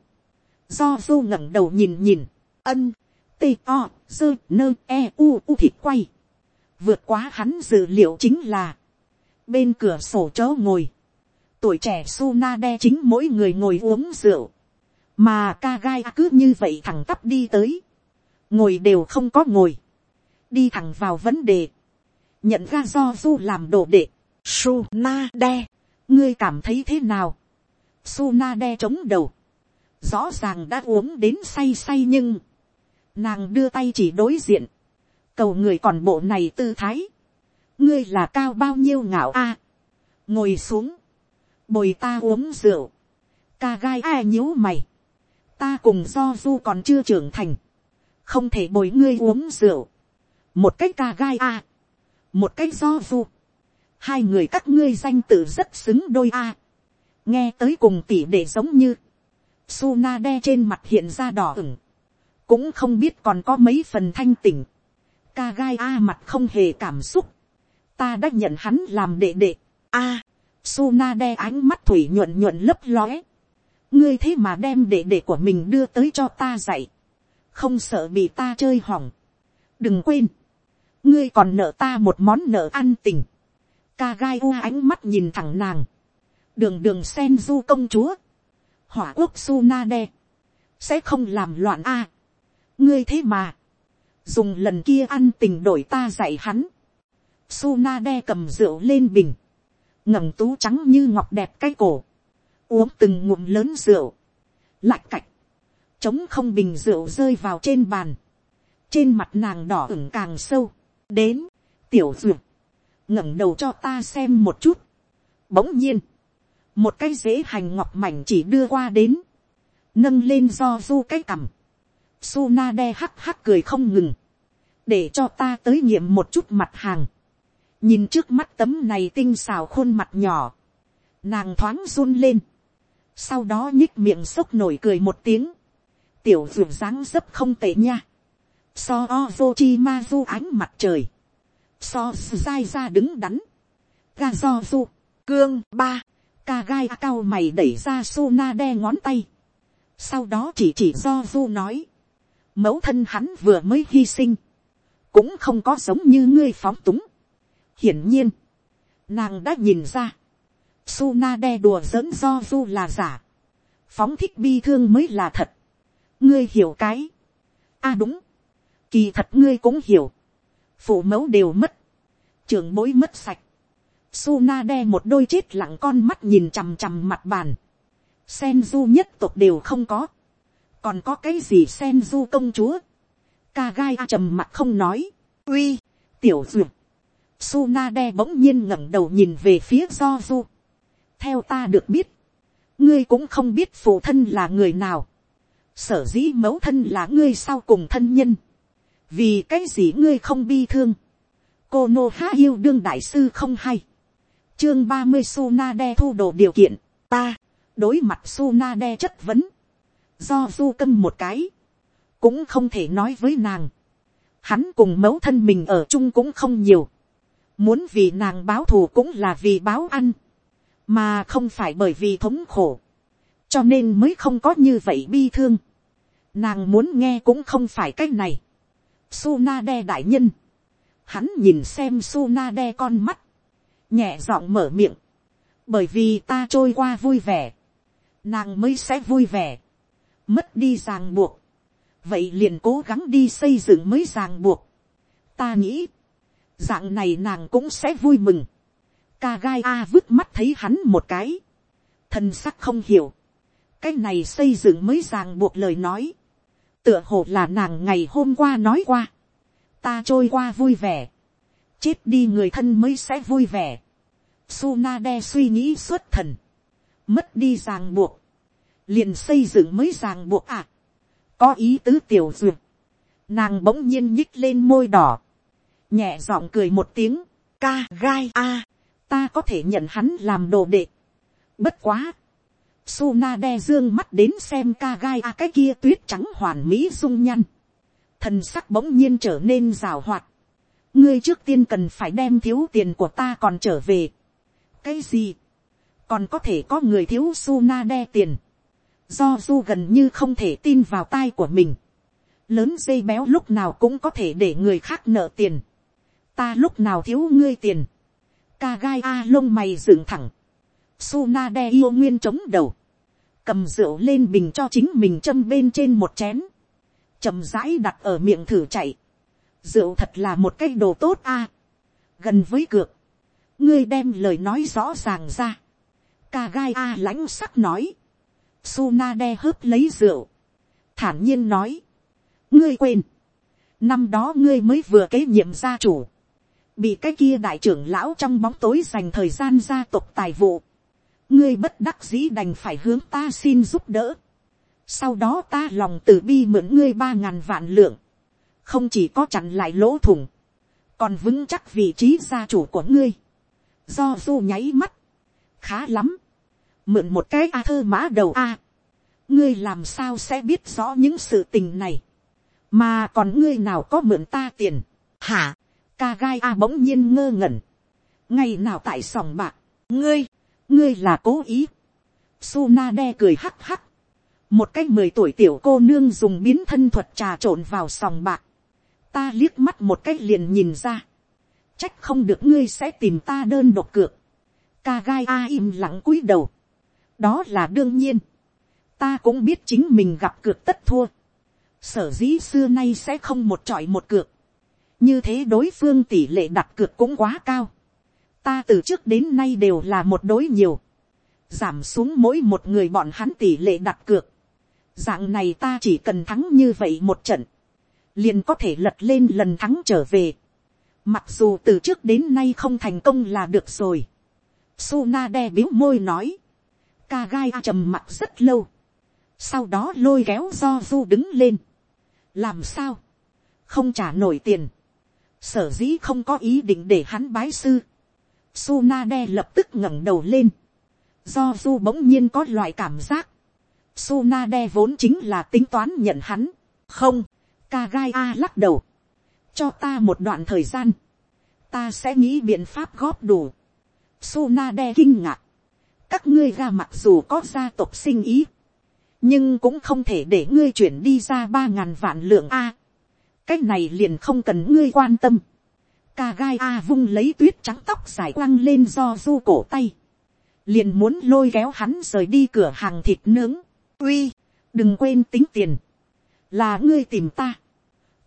do du ngẩng đầu nhìn nhìn, ân, t o dơ nơ e u u thịt quay. vượt quá hắn dự liệu chính là, bên cửa sổ chớ ngồi, tuổi trẻ Suna đe chính mỗi người ngồi uống rượu, mà ca gai cứ như vậy thẳng tắp đi tới, ngồi đều không có ngồi, đi thẳng vào vấn đề, nhận ra do du làm đồ đệ, Suna đe, ngươi cảm thấy thế nào, Suna đe chống đầu. Rõ ràng đã uống đến say say nhưng. Nàng đưa tay chỉ đối diện. Cầu người còn bộ này tư thái. Ngươi là cao bao nhiêu ngạo a Ngồi xuống. Bồi ta uống rượu. Ca gai ai nhíu mày. Ta cùng do du còn chưa trưởng thành. Không thể bồi ngươi uống rượu. Một cách ca gai a Một cách do du. Hai người các ngươi danh tự rất xứng đôi a nghe tới cùng tỷ để giống như, Suna đe trên mặt hiện ra đỏ ửng, cũng không biết còn có mấy phần thanh tỉnh, ca gai a mặt không hề cảm xúc, ta đã nhận hắn làm đệ đệ, a, Suna đe ánh mắt thủy nhuận nhuận lấp lóe, ngươi thế mà đem đệ đệ của mình đưa tới cho ta dạy, không sợ bị ta chơi hỏng, đừng quên, ngươi còn nợ ta một món nợ ăn tình, ca gai u ánh mắt nhìn thẳng nàng, đường đường sen du công chúa, hỏa quốc su na đe, sẽ không làm loạn a ngươi thế mà, dùng lần kia ăn tình đổi ta dạy hắn, su na đe cầm rượu lên bình, ngẩng tú trắng như ngọc đẹp cái cổ, uống từng ngụm lớn rượu, lạch cạch, chống không bình rượu rơi vào trên bàn, trên mặt nàng đỏ ửng càng sâu, đến, tiểu duyệt, ngẩng đầu cho ta xem một chút, bỗng nhiên, một cái dễ hành ngọc mảnh chỉ đưa qua đến, nâng lên do du cái cằm, Suna đe hắc hắc cười không ngừng, để cho ta tới nghiệm một chút mặt hàng, nhìn trước mắt tấm này tinh xào khuôn mặt nhỏ, nàng thoáng run lên, sau đó nhích miệng sốc nổi cười một tiếng, tiểu dù dáng dấp không tệ nha, so o chi ma du ánh mặt trời, so dai ra đứng đắn, ga do du, cương ba, ca gai cao mày đẩy ra su na đe ngón tay. sau đó chỉ chỉ do du nói mẫu thân hắn vừa mới hy sinh. cũng không có giống như ngươi phóng túng. hiển nhiên, nàng đã nhìn ra. su na đe đùa giỡn do du là giả. phóng thích bi thương mới là thật. ngươi hiểu cái. a à đúng. kỳ thật ngươi cũng hiểu. phụ mẫu đều mất. trường mối mất sạch Suna đe một đôi chết lặng con mắt nhìn chằm chằm mặt bàn. sen du nhất tộc đều không có. Còn có cái gì Senju công chúa? ca gai trầm mặt không nói. Uy, tiểu duyệt. Suna đe bỗng nhiên ngẩng đầu nhìn về phía do du. Theo ta được biết. Ngươi cũng không biết phụ thân là người nào. Sở dĩ mẫu thân là ngươi sau cùng thân nhân. Vì cái gì ngươi không bi thương. Cô Nô Há yêu đương đại sư không hay chương ba mươi Suna đe thu đồ điều kiện, ta, đối mặt Suna đe chất vấn, do du câm một cái, cũng không thể nói với nàng, hắn cùng mẫu thân mình ở chung cũng không nhiều, muốn vì nàng báo thù cũng là vì báo ăn, mà không phải bởi vì thống khổ, cho nên mới không có như vậy bi thương, nàng muốn nghe cũng không phải cách này, Suna de đại nhân, hắn nhìn xem Suna de con mắt, nhẹ giọng mở miệng, bởi vì ta trôi qua vui vẻ, nàng mới sẽ vui vẻ, mất đi ràng buộc, vậy liền cố gắng đi xây dựng mới ràng buộc, ta nghĩ, dạng này nàng cũng sẽ vui mừng, ca gai a vứt mắt thấy hắn một cái, thân sắc không hiểu, cái này xây dựng mới ràng buộc lời nói, tựa hồ là nàng ngày hôm qua nói qua, ta trôi qua vui vẻ, chết đi người thân mới sẽ vui vẻ. Suna đe suy nghĩ xuất thần, mất đi ràng buộc, liền xây dựng mới ràng buộc à. có ý tứ tiểu duyệt, nàng bỗng nhiên nhích lên môi đỏ, nhẹ giọng cười một tiếng, ca gai a, ta có thể nhận hắn làm đồ đệ. bất quá, Suna đe dương mắt đến xem ca gai a cái kia tuyết trắng hoàn mỹ dung nhăn. Thần sắc bỗng nhiên trở nên rào hoạt ngươi trước tiên cần phải đem thiếu tiền của ta còn trở về. cái gì, còn có thể có người thiếu suna đe tiền, do du gần như không thể tin vào tai của mình, lớn dây béo lúc nào cũng có thể để người khác nợ tiền, ta lúc nào thiếu ngươi tiền, ca gai a lông mày dựng thẳng, suna đe yêu nguyên chống đầu, cầm rượu lên bình cho chính mình châm bên trên một chén, chầm rãi đặt ở miệng thử chạy, rượu thật là một cái đồ tốt a. gần với cược, ngươi đem lời nói rõ ràng ra. ca gai a lãnh sắc nói, Suna đe hớp lấy rượu, thản nhiên nói, ngươi quên, năm đó ngươi mới vừa kế nhiệm gia chủ, bị cái kia đại trưởng lão trong bóng tối dành thời gian gia tộc tài vụ, ngươi bất đắc dĩ đành phải hướng ta xin giúp đỡ, sau đó ta lòng từ bi mượn ngươi ba ngàn vạn lượng, không chỉ có chặn lại lỗ thủng, còn vững chắc vị trí gia chủ của ngươi, do du nháy mắt, khá lắm, mượn một cái a thơ mã đầu a, ngươi làm sao sẽ biết rõ những sự tình này, mà còn ngươi nào có mượn ta tiền, hả, ca gai a bỗng nhiên ngơ ngẩn, ngày nào tại sòng bạc, ngươi, ngươi là cố ý, Suna đe cười hắc hắc, một cái mười tuổi tiểu cô nương dùng biến thân thuật trà trộn vào sòng bạc, ta liếc mắt một cái liền nhìn ra, trách không được ngươi sẽ tìm ta đơn độc cược, ca gai a im lặng cúi đầu, đó là đương nhiên, ta cũng biết chính mình gặp cược tất thua, sở dĩ xưa nay sẽ không một trọi một cược, như thế đối phương tỷ lệ đặt cược cũng quá cao, ta từ trước đến nay đều là một đối nhiều, giảm xuống mỗi một người bọn hắn tỷ lệ đặt cược, dạng này ta chỉ cần thắng như vậy một trận, liền có thể lật lên lần thắng trở về, mặc dù từ trước đến nay không thành công là được rồi, Suna đe biếu môi nói, ca gai trầm mặt rất lâu, sau đó lôi kéo do du đứng lên, làm sao, không trả nổi tiền, sở dĩ không có ý định để hắn bái sư, Sunade lập tức ngẩng đầu lên, do du bỗng nhiên có loại cảm giác, Sunade vốn chính là tính toán nhận hắn, không, Kagai a lắc đầu, cho ta một đoạn thời gian, ta sẽ nghĩ biện pháp góp đủ, Sunade kinh ngạc, các ngươi ra mặc dù có gia tộc sinh ý, nhưng cũng không thể để ngươi chuyển đi ra ba ngàn vạn lượng a. cái này liền không cần ngươi quan tâm. ca gai a vung lấy tuyết trắng tóc dài quăng lên do du cổ tay. liền muốn lôi kéo hắn rời đi cửa hàng thịt nướng. uy, đừng quên tính tiền. là ngươi tìm ta.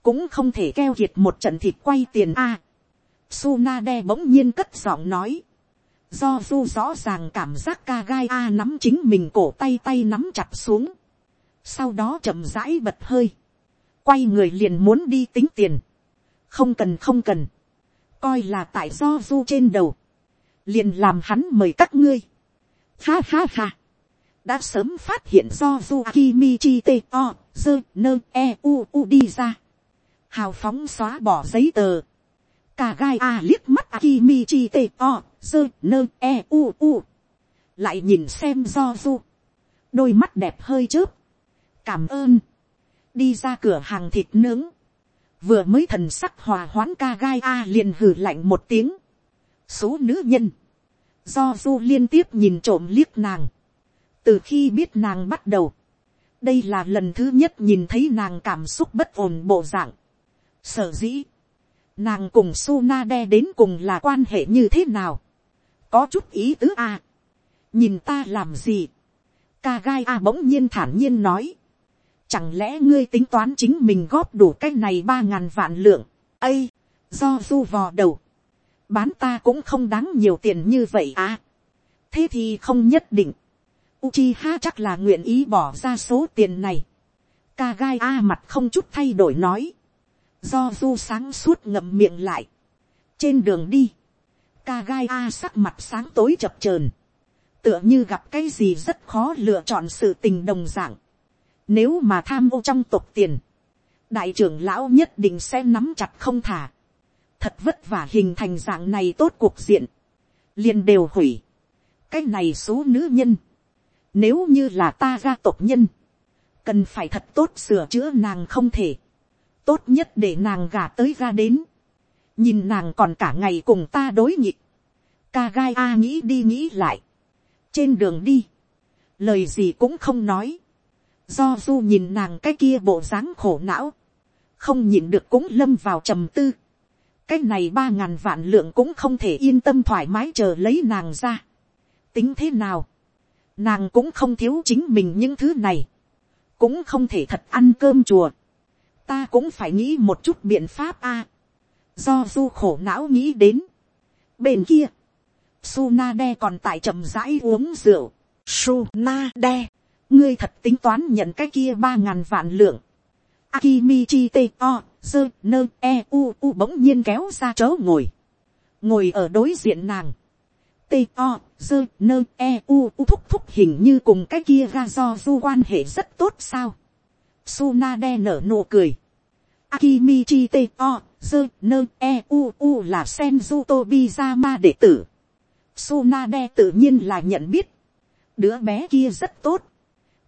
cũng không thể keo kiệt một trận thịt quay tiền a. Suna đe bỗng nhiên cất giọng nói do du rõ ràng cảm giác ca gai a nắm chính mình cổ tay tay nắm chặt xuống, sau đó chậm rãi bật hơi, quay người liền muốn đi tính tiền, không cần không cần, coi là tại do du trên đầu, liền làm hắn mời các ngươi, ha ha ha, đã sớm phát hiện do du akimi chi o Z, nơ e u u đi ra, hào phóng xóa bỏ giấy tờ, cả gai a liếc mắt Akimichi chi o dơ nơ e u u. lại nhìn xem do du. đôi mắt đẹp hơi chớp. cảm ơn. đi ra cửa hàng thịt nướng. vừa mới thần sắc hòa hoãn ca gai a liền hử lạnh một tiếng. số nữ nhân. do du liên tiếp nhìn trộm liếc nàng. từ khi biết nàng bắt đầu. đây là lần thứ nhất nhìn thấy nàng cảm xúc bất ổn bộ dạng. sở dĩ nàng cùng su na đe đến cùng là quan hệ như thế nào có chút ý tứ a. nhìn ta làm gì. ca gai a bỗng nhiên thản nhiên nói. chẳng lẽ ngươi tính toán chính mình góp đủ cái này ba ngàn vạn lượng. ây, do du vò đầu. bán ta cũng không đáng nhiều tiền như vậy à. thế thì không nhất định. Uchiha chắc là nguyện ý bỏ ra số tiền này. Ca gai a mặt không chút thay đổi nói. Do du sáng suốt ngậm miệng lại. Trên đường đi ca gai a sắc mặt sáng tối chập chờn tựa như gặp cái gì rất khó lựa chọn sự tình đồng dạng. Nếu mà tham ô trong tộc tiền, đại trưởng lão nhất định sẽ nắm chặt không thả. Thật vất vả hình thành dạng này tốt cuộc diện. liền đều hủy. Cái này số nữ nhân. Nếu như là ta gia tộc nhân. Cần phải thật tốt sửa chữa nàng không thể. Tốt nhất để nàng gả tới ra đến nhìn nàng còn cả ngày cùng ta đối nhịp, ca gai a nghĩ đi nghĩ lại, trên đường đi, lời gì cũng không nói, do du nhìn nàng cái kia bộ dáng khổ não, không nhìn được cũng lâm vào trầm tư, cái này ba ngàn vạn lượng cũng không thể yên tâm thoải mái chờ lấy nàng ra, tính thế nào, nàng cũng không thiếu chính mình những thứ này, cũng không thể thật ăn cơm chùa, ta cũng phải nghĩ một chút biện pháp a, do du khổ não nghĩ đến. Bên kia, Sunade còn tại chậm rãi uống rượu. Sunade, ngươi thật tính toán nhận cái kia ba ngàn vạn lượng. Akimichi te o, dơ, nơ, e, u, u bỗng nhiên kéo ra chỗ ngồi. Ngồi ở đối diện nàng. T, o, dơ, nơ, e, u, u thúc thúc hình như cùng cái kia ra do du quan hệ rất tốt sao. Sunade nở nụ cười. Akimichi te o, dơ, nơ, e, u, u là Senju Tobizama đệ tử. Sunade tự nhiên là nhận biết. Đứa bé kia rất tốt.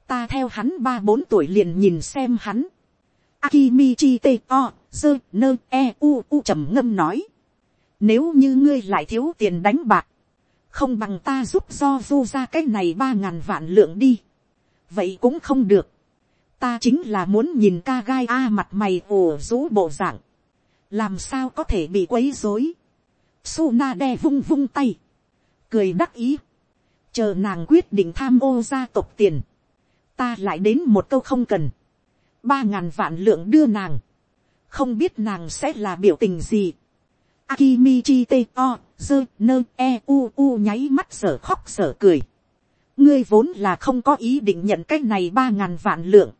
Ta theo hắn ba bốn tuổi liền nhìn xem hắn. Akimichi te o, dơ, nơ, e, u, u trầm ngâm nói. Nếu như ngươi lại thiếu tiền đánh bạc. Không bằng ta giúp do du ra cái này ba ngàn vạn lượng đi. Vậy cũng không được. Ta chính là muốn nhìn ca gai a mặt mày ồ rũ bộ dạng. Làm sao có thể bị quấy rối. Suna đe vung vung tay. Cười đắc ý. Chờ nàng quyết định tham ô gia tộc tiền. Ta lại đến một câu không cần. Ba ngàn vạn lượng đưa nàng. Không biết nàng sẽ là biểu tình gì. Akimichi t o, dơ, nơ, e, u, u nháy mắt sở khóc sở cười. Ngươi vốn là không có ý định nhận cái này ba ngàn vạn lượng.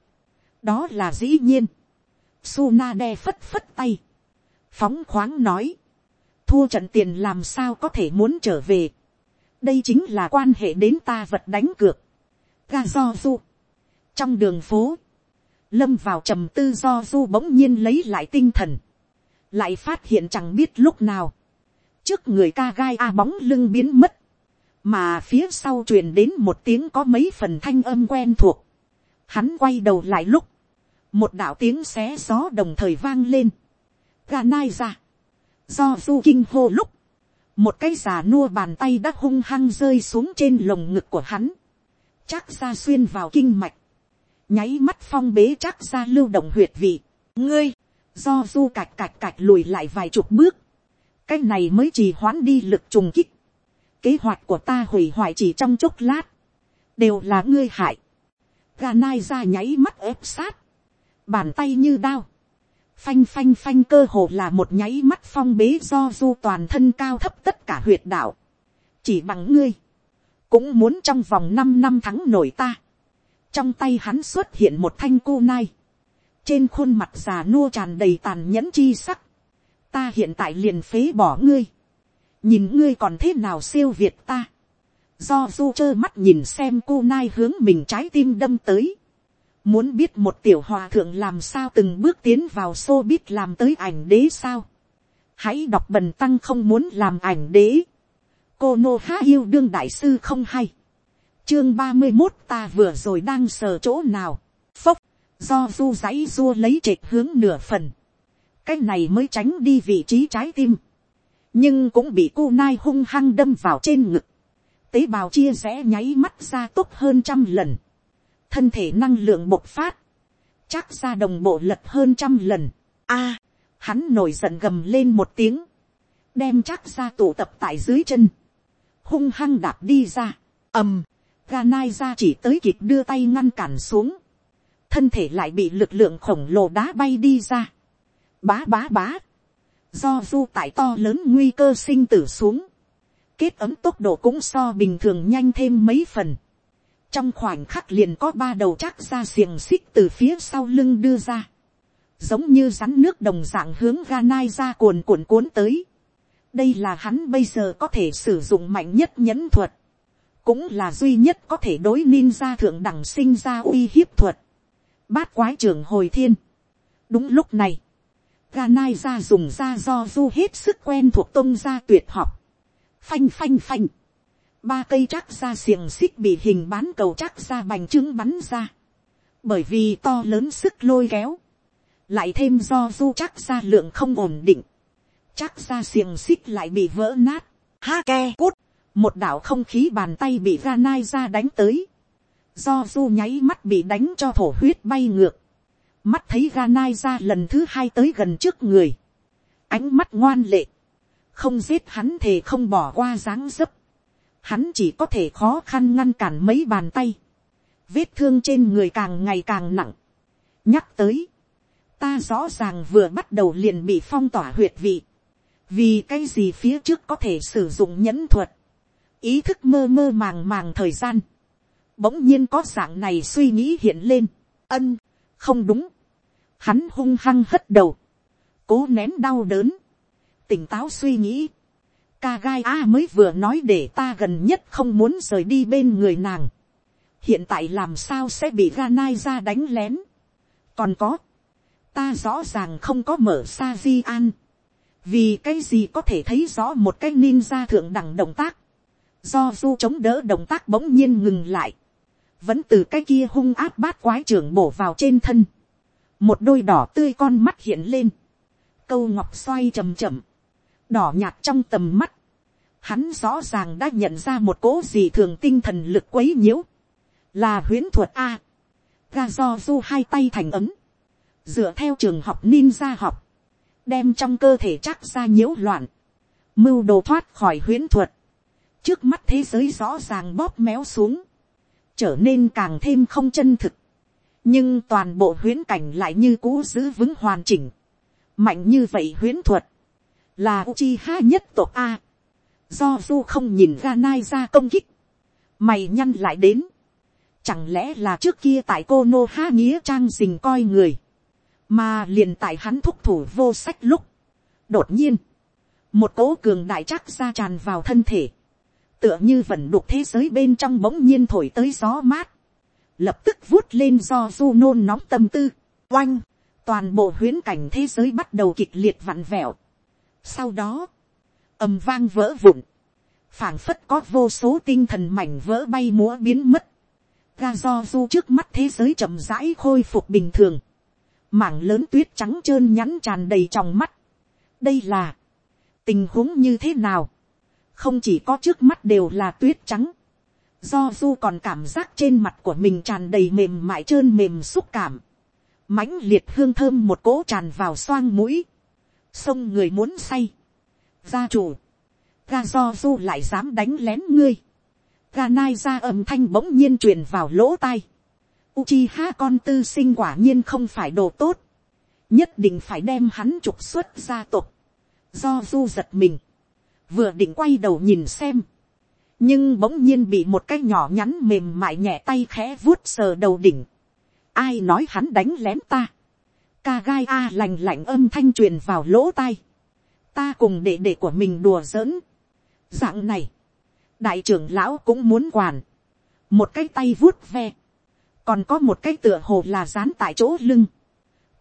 Đó là dĩ nhiên. Suna đe phất phất tay. Phóng khoáng nói. Thua trận tiền làm sao có thể muốn trở về. Đây chính là quan hệ đến ta vật đánh cược. Ga do du. Trong đường phố. Lâm vào trầm tư do du bỗng nhiên lấy lại tinh thần lại phát hiện chẳng biết lúc nào, trước người ca gai a bóng lưng biến mất, mà phía sau truyền đến một tiếng có mấy phần thanh âm quen thuộc, hắn quay đầu lại lúc, một đạo tiếng xé gió đồng thời vang lên, Ganai ra, do du kinh hô lúc, một cái già nua bàn tay đã hung hăng rơi xuống trên lồng ngực của hắn, chắc ra xuyên vào kinh mạch, nháy mắt phong bế chắc ra lưu động huyệt vị, ngươi, do du cạch cạch cạch lùi lại vài chục bước, cái này mới chỉ hoãn đi lực trùng kích, kế hoạch của ta hủy hoại chỉ trong chốc lát, đều là ngươi hại, gà nai ra nháy mắt ép sát, bàn tay như đao, phanh phanh phanh cơ hồ là một nháy mắt phong bế do du toàn thân cao thấp tất cả huyệt đạo, chỉ bằng ngươi, cũng muốn trong vòng năm năm thắng nổi ta, trong tay hắn xuất hiện một thanh cô nai, trên khuôn mặt già nua tràn đầy tàn nhẫn chi sắc, ta hiện tại liền phế bỏ ngươi, nhìn ngươi còn thế nào siêu việt ta, do du trơ mắt nhìn xem cô nai hướng mình trái tim đâm tới, muốn biết một tiểu hòa thượng làm sao từng bước tiến vào xô biết làm tới ảnh đế sao, hãy đọc bần tăng không muốn làm ảnh đế, cô nô há yêu đương đại sư không hay, chương ba mươi một ta vừa rồi đang sờ chỗ nào, phốc, do du dãy rua lấy trệt hướng nửa phần, cái này mới tránh đi vị trí trái tim, nhưng cũng bị cô nai hung hăng đâm vào trên ngực, tế bào chia rẽ nháy mắt ra tốt hơn trăm lần, thân thể năng lượng bộc phát, chắc ra đồng bộ lật hơn trăm lần, a, hắn nổi giận gầm lên một tiếng, đem chắc ra tụ tập tại dưới chân, hung hăng đạp đi ra, ầm, ga nai ra chỉ tới kịp đưa tay ngăn cản xuống, thân thể lại bị lực lượng khổng lồ đá bay đi ra. Bá bá bá. Do du tại to lớn nguy cơ sinh tử xuống. Kết ấm tốc độ cũng so bình thường nhanh thêm mấy phần. Trong khoảnh khắc liền có ba đầu chắc ra xiềng xích từ phía sau lưng đưa ra. Giống như rắn nước đồng dạng hướng Ganai ra cuồn cuộn cuốn tới. Đây là hắn bây giờ có thể sử dụng mạnh nhất nhẫn thuật. Cũng là duy nhất có thể đối ninja thượng đẳng sinh ra uy hiếp thuật bát quái trưởng hồi thiên. đúng lúc này, ga nai ra dùng ra do du hết sức quen thuộc tôn gia tuyệt học. phanh phanh phanh ba cây chắc ra xiềng xích bị hình bán cầu chắc ra bành trướng bắn ra. bởi vì to lớn sức lôi kéo. lại thêm do du chắc ra lượng không ổn định. chắc ra xiềng xích lại bị vỡ nát. ha ke cút. một đảo không khí bàn tay bị ra nai ra đánh tới do du nháy mắt bị đánh cho thổ huyết bay ngược, mắt thấy ra nai ra lần thứ hai tới gần trước người, ánh mắt ngoan lệ, không giết hắn thề không bỏ qua dáng dấp, hắn chỉ có thể khó khăn ngăn cản mấy bàn tay, vết thương trên người càng ngày càng nặng, nhắc tới, ta rõ ràng vừa bắt đầu liền bị phong tỏa huyệt vị, vì cái gì phía trước có thể sử dụng nhẫn thuật, ý thức mơ mơ màng màng thời gian, bỗng nhiên có dạng này suy nghĩ hiện lên, ân, không đúng, hắn hung hăng hất đầu, cố nén đau đớn, tỉnh táo suy nghĩ, ca gai a mới vừa nói để ta gần nhất không muốn rời đi bên người nàng, hiện tại làm sao sẽ bị ga nai ra đánh lén, còn có, ta rõ ràng không có mở sa di an, vì cái gì có thể thấy rõ một cái ninja thượng đẳng động tác, do du chống đỡ động tác bỗng nhiên ngừng lại, vẫn từ cái kia hung áp bát quái trưởng bổ vào trên thân, một đôi đỏ tươi con mắt hiện lên, câu ngọc xoay chầm chậm, đỏ nhạt trong tầm mắt, hắn rõ ràng đã nhận ra một cố gì thường tinh thần lực quấy nhiễu, là huyễn thuật a, ga do du hai tay thành ấm, dựa theo trường học ninja học, đem trong cơ thể chắc ra nhiễu loạn, mưu đồ thoát khỏi huyễn thuật, trước mắt thế giới rõ ràng bóp méo xuống, trở nên càng thêm không chân thực, nhưng toàn bộ huyễn cảnh lại như cũ giữ vững hoàn chỉnh, mạnh như vậy huyễn thuật, là Uchiha nhất tộc A, do du không nhìn ra nai ra công kích, mày nhăn lại đến, chẳng lẽ là trước kia tại cô nô ha nghĩa trang dình coi người, mà liền tại hắn thúc thủ vô sách lúc, đột nhiên, một cố cường đại chắc ra tràn vào thân thể, tựa như vẫn đục thế giới bên trong bỗng nhiên thổi tới gió mát, lập tức vuốt lên do du nôn nóng tâm tư, oanh, toàn bộ huyễn cảnh thế giới bắt đầu kịch liệt vặn vẹo. Sau đó, ầm vang vỡ vụn, phảng phất có vô số tinh thần mảnh vỡ bay múa biến mất, ga do du trước mắt thế giới chậm rãi khôi phục bình thường, mảng lớn tuyết trắng trơn nhắn tràn đầy trong mắt. đây là, tình huống như thế nào, không chỉ có trước mắt đều là tuyết trắng, do du còn cảm giác trên mặt của mình tràn đầy mềm mại trơn mềm xúc cảm, mãnh liệt hương thơm một cỗ tràn vào xoang mũi, sông người muốn say, gia chủ, ga do du lại dám đánh lén ngươi, ga nai ra âm thanh bỗng nhiên truyền vào lỗ tai, Uchiha con tư sinh quả nhiên không phải đồ tốt. Nhất định phải đem hắn trục xuất gia tộc. Do du giật mình. Vừa định quay đầu nhìn xem. Nhưng bỗng nhiên bị một cái nhỏ nhắn mềm mại nhẹ tay khẽ vuốt sờ đầu đỉnh. Ai nói hắn đánh lén ta. Ca gai a lành lạnh âm thanh truyền vào lỗ tai. Ta cùng đệ đệ của mình đùa giỡn. Dạng này. Đại trưởng lão cũng muốn quản. Một cái tay vuốt ve còn có một cái tựa hồ là dán tại chỗ lưng,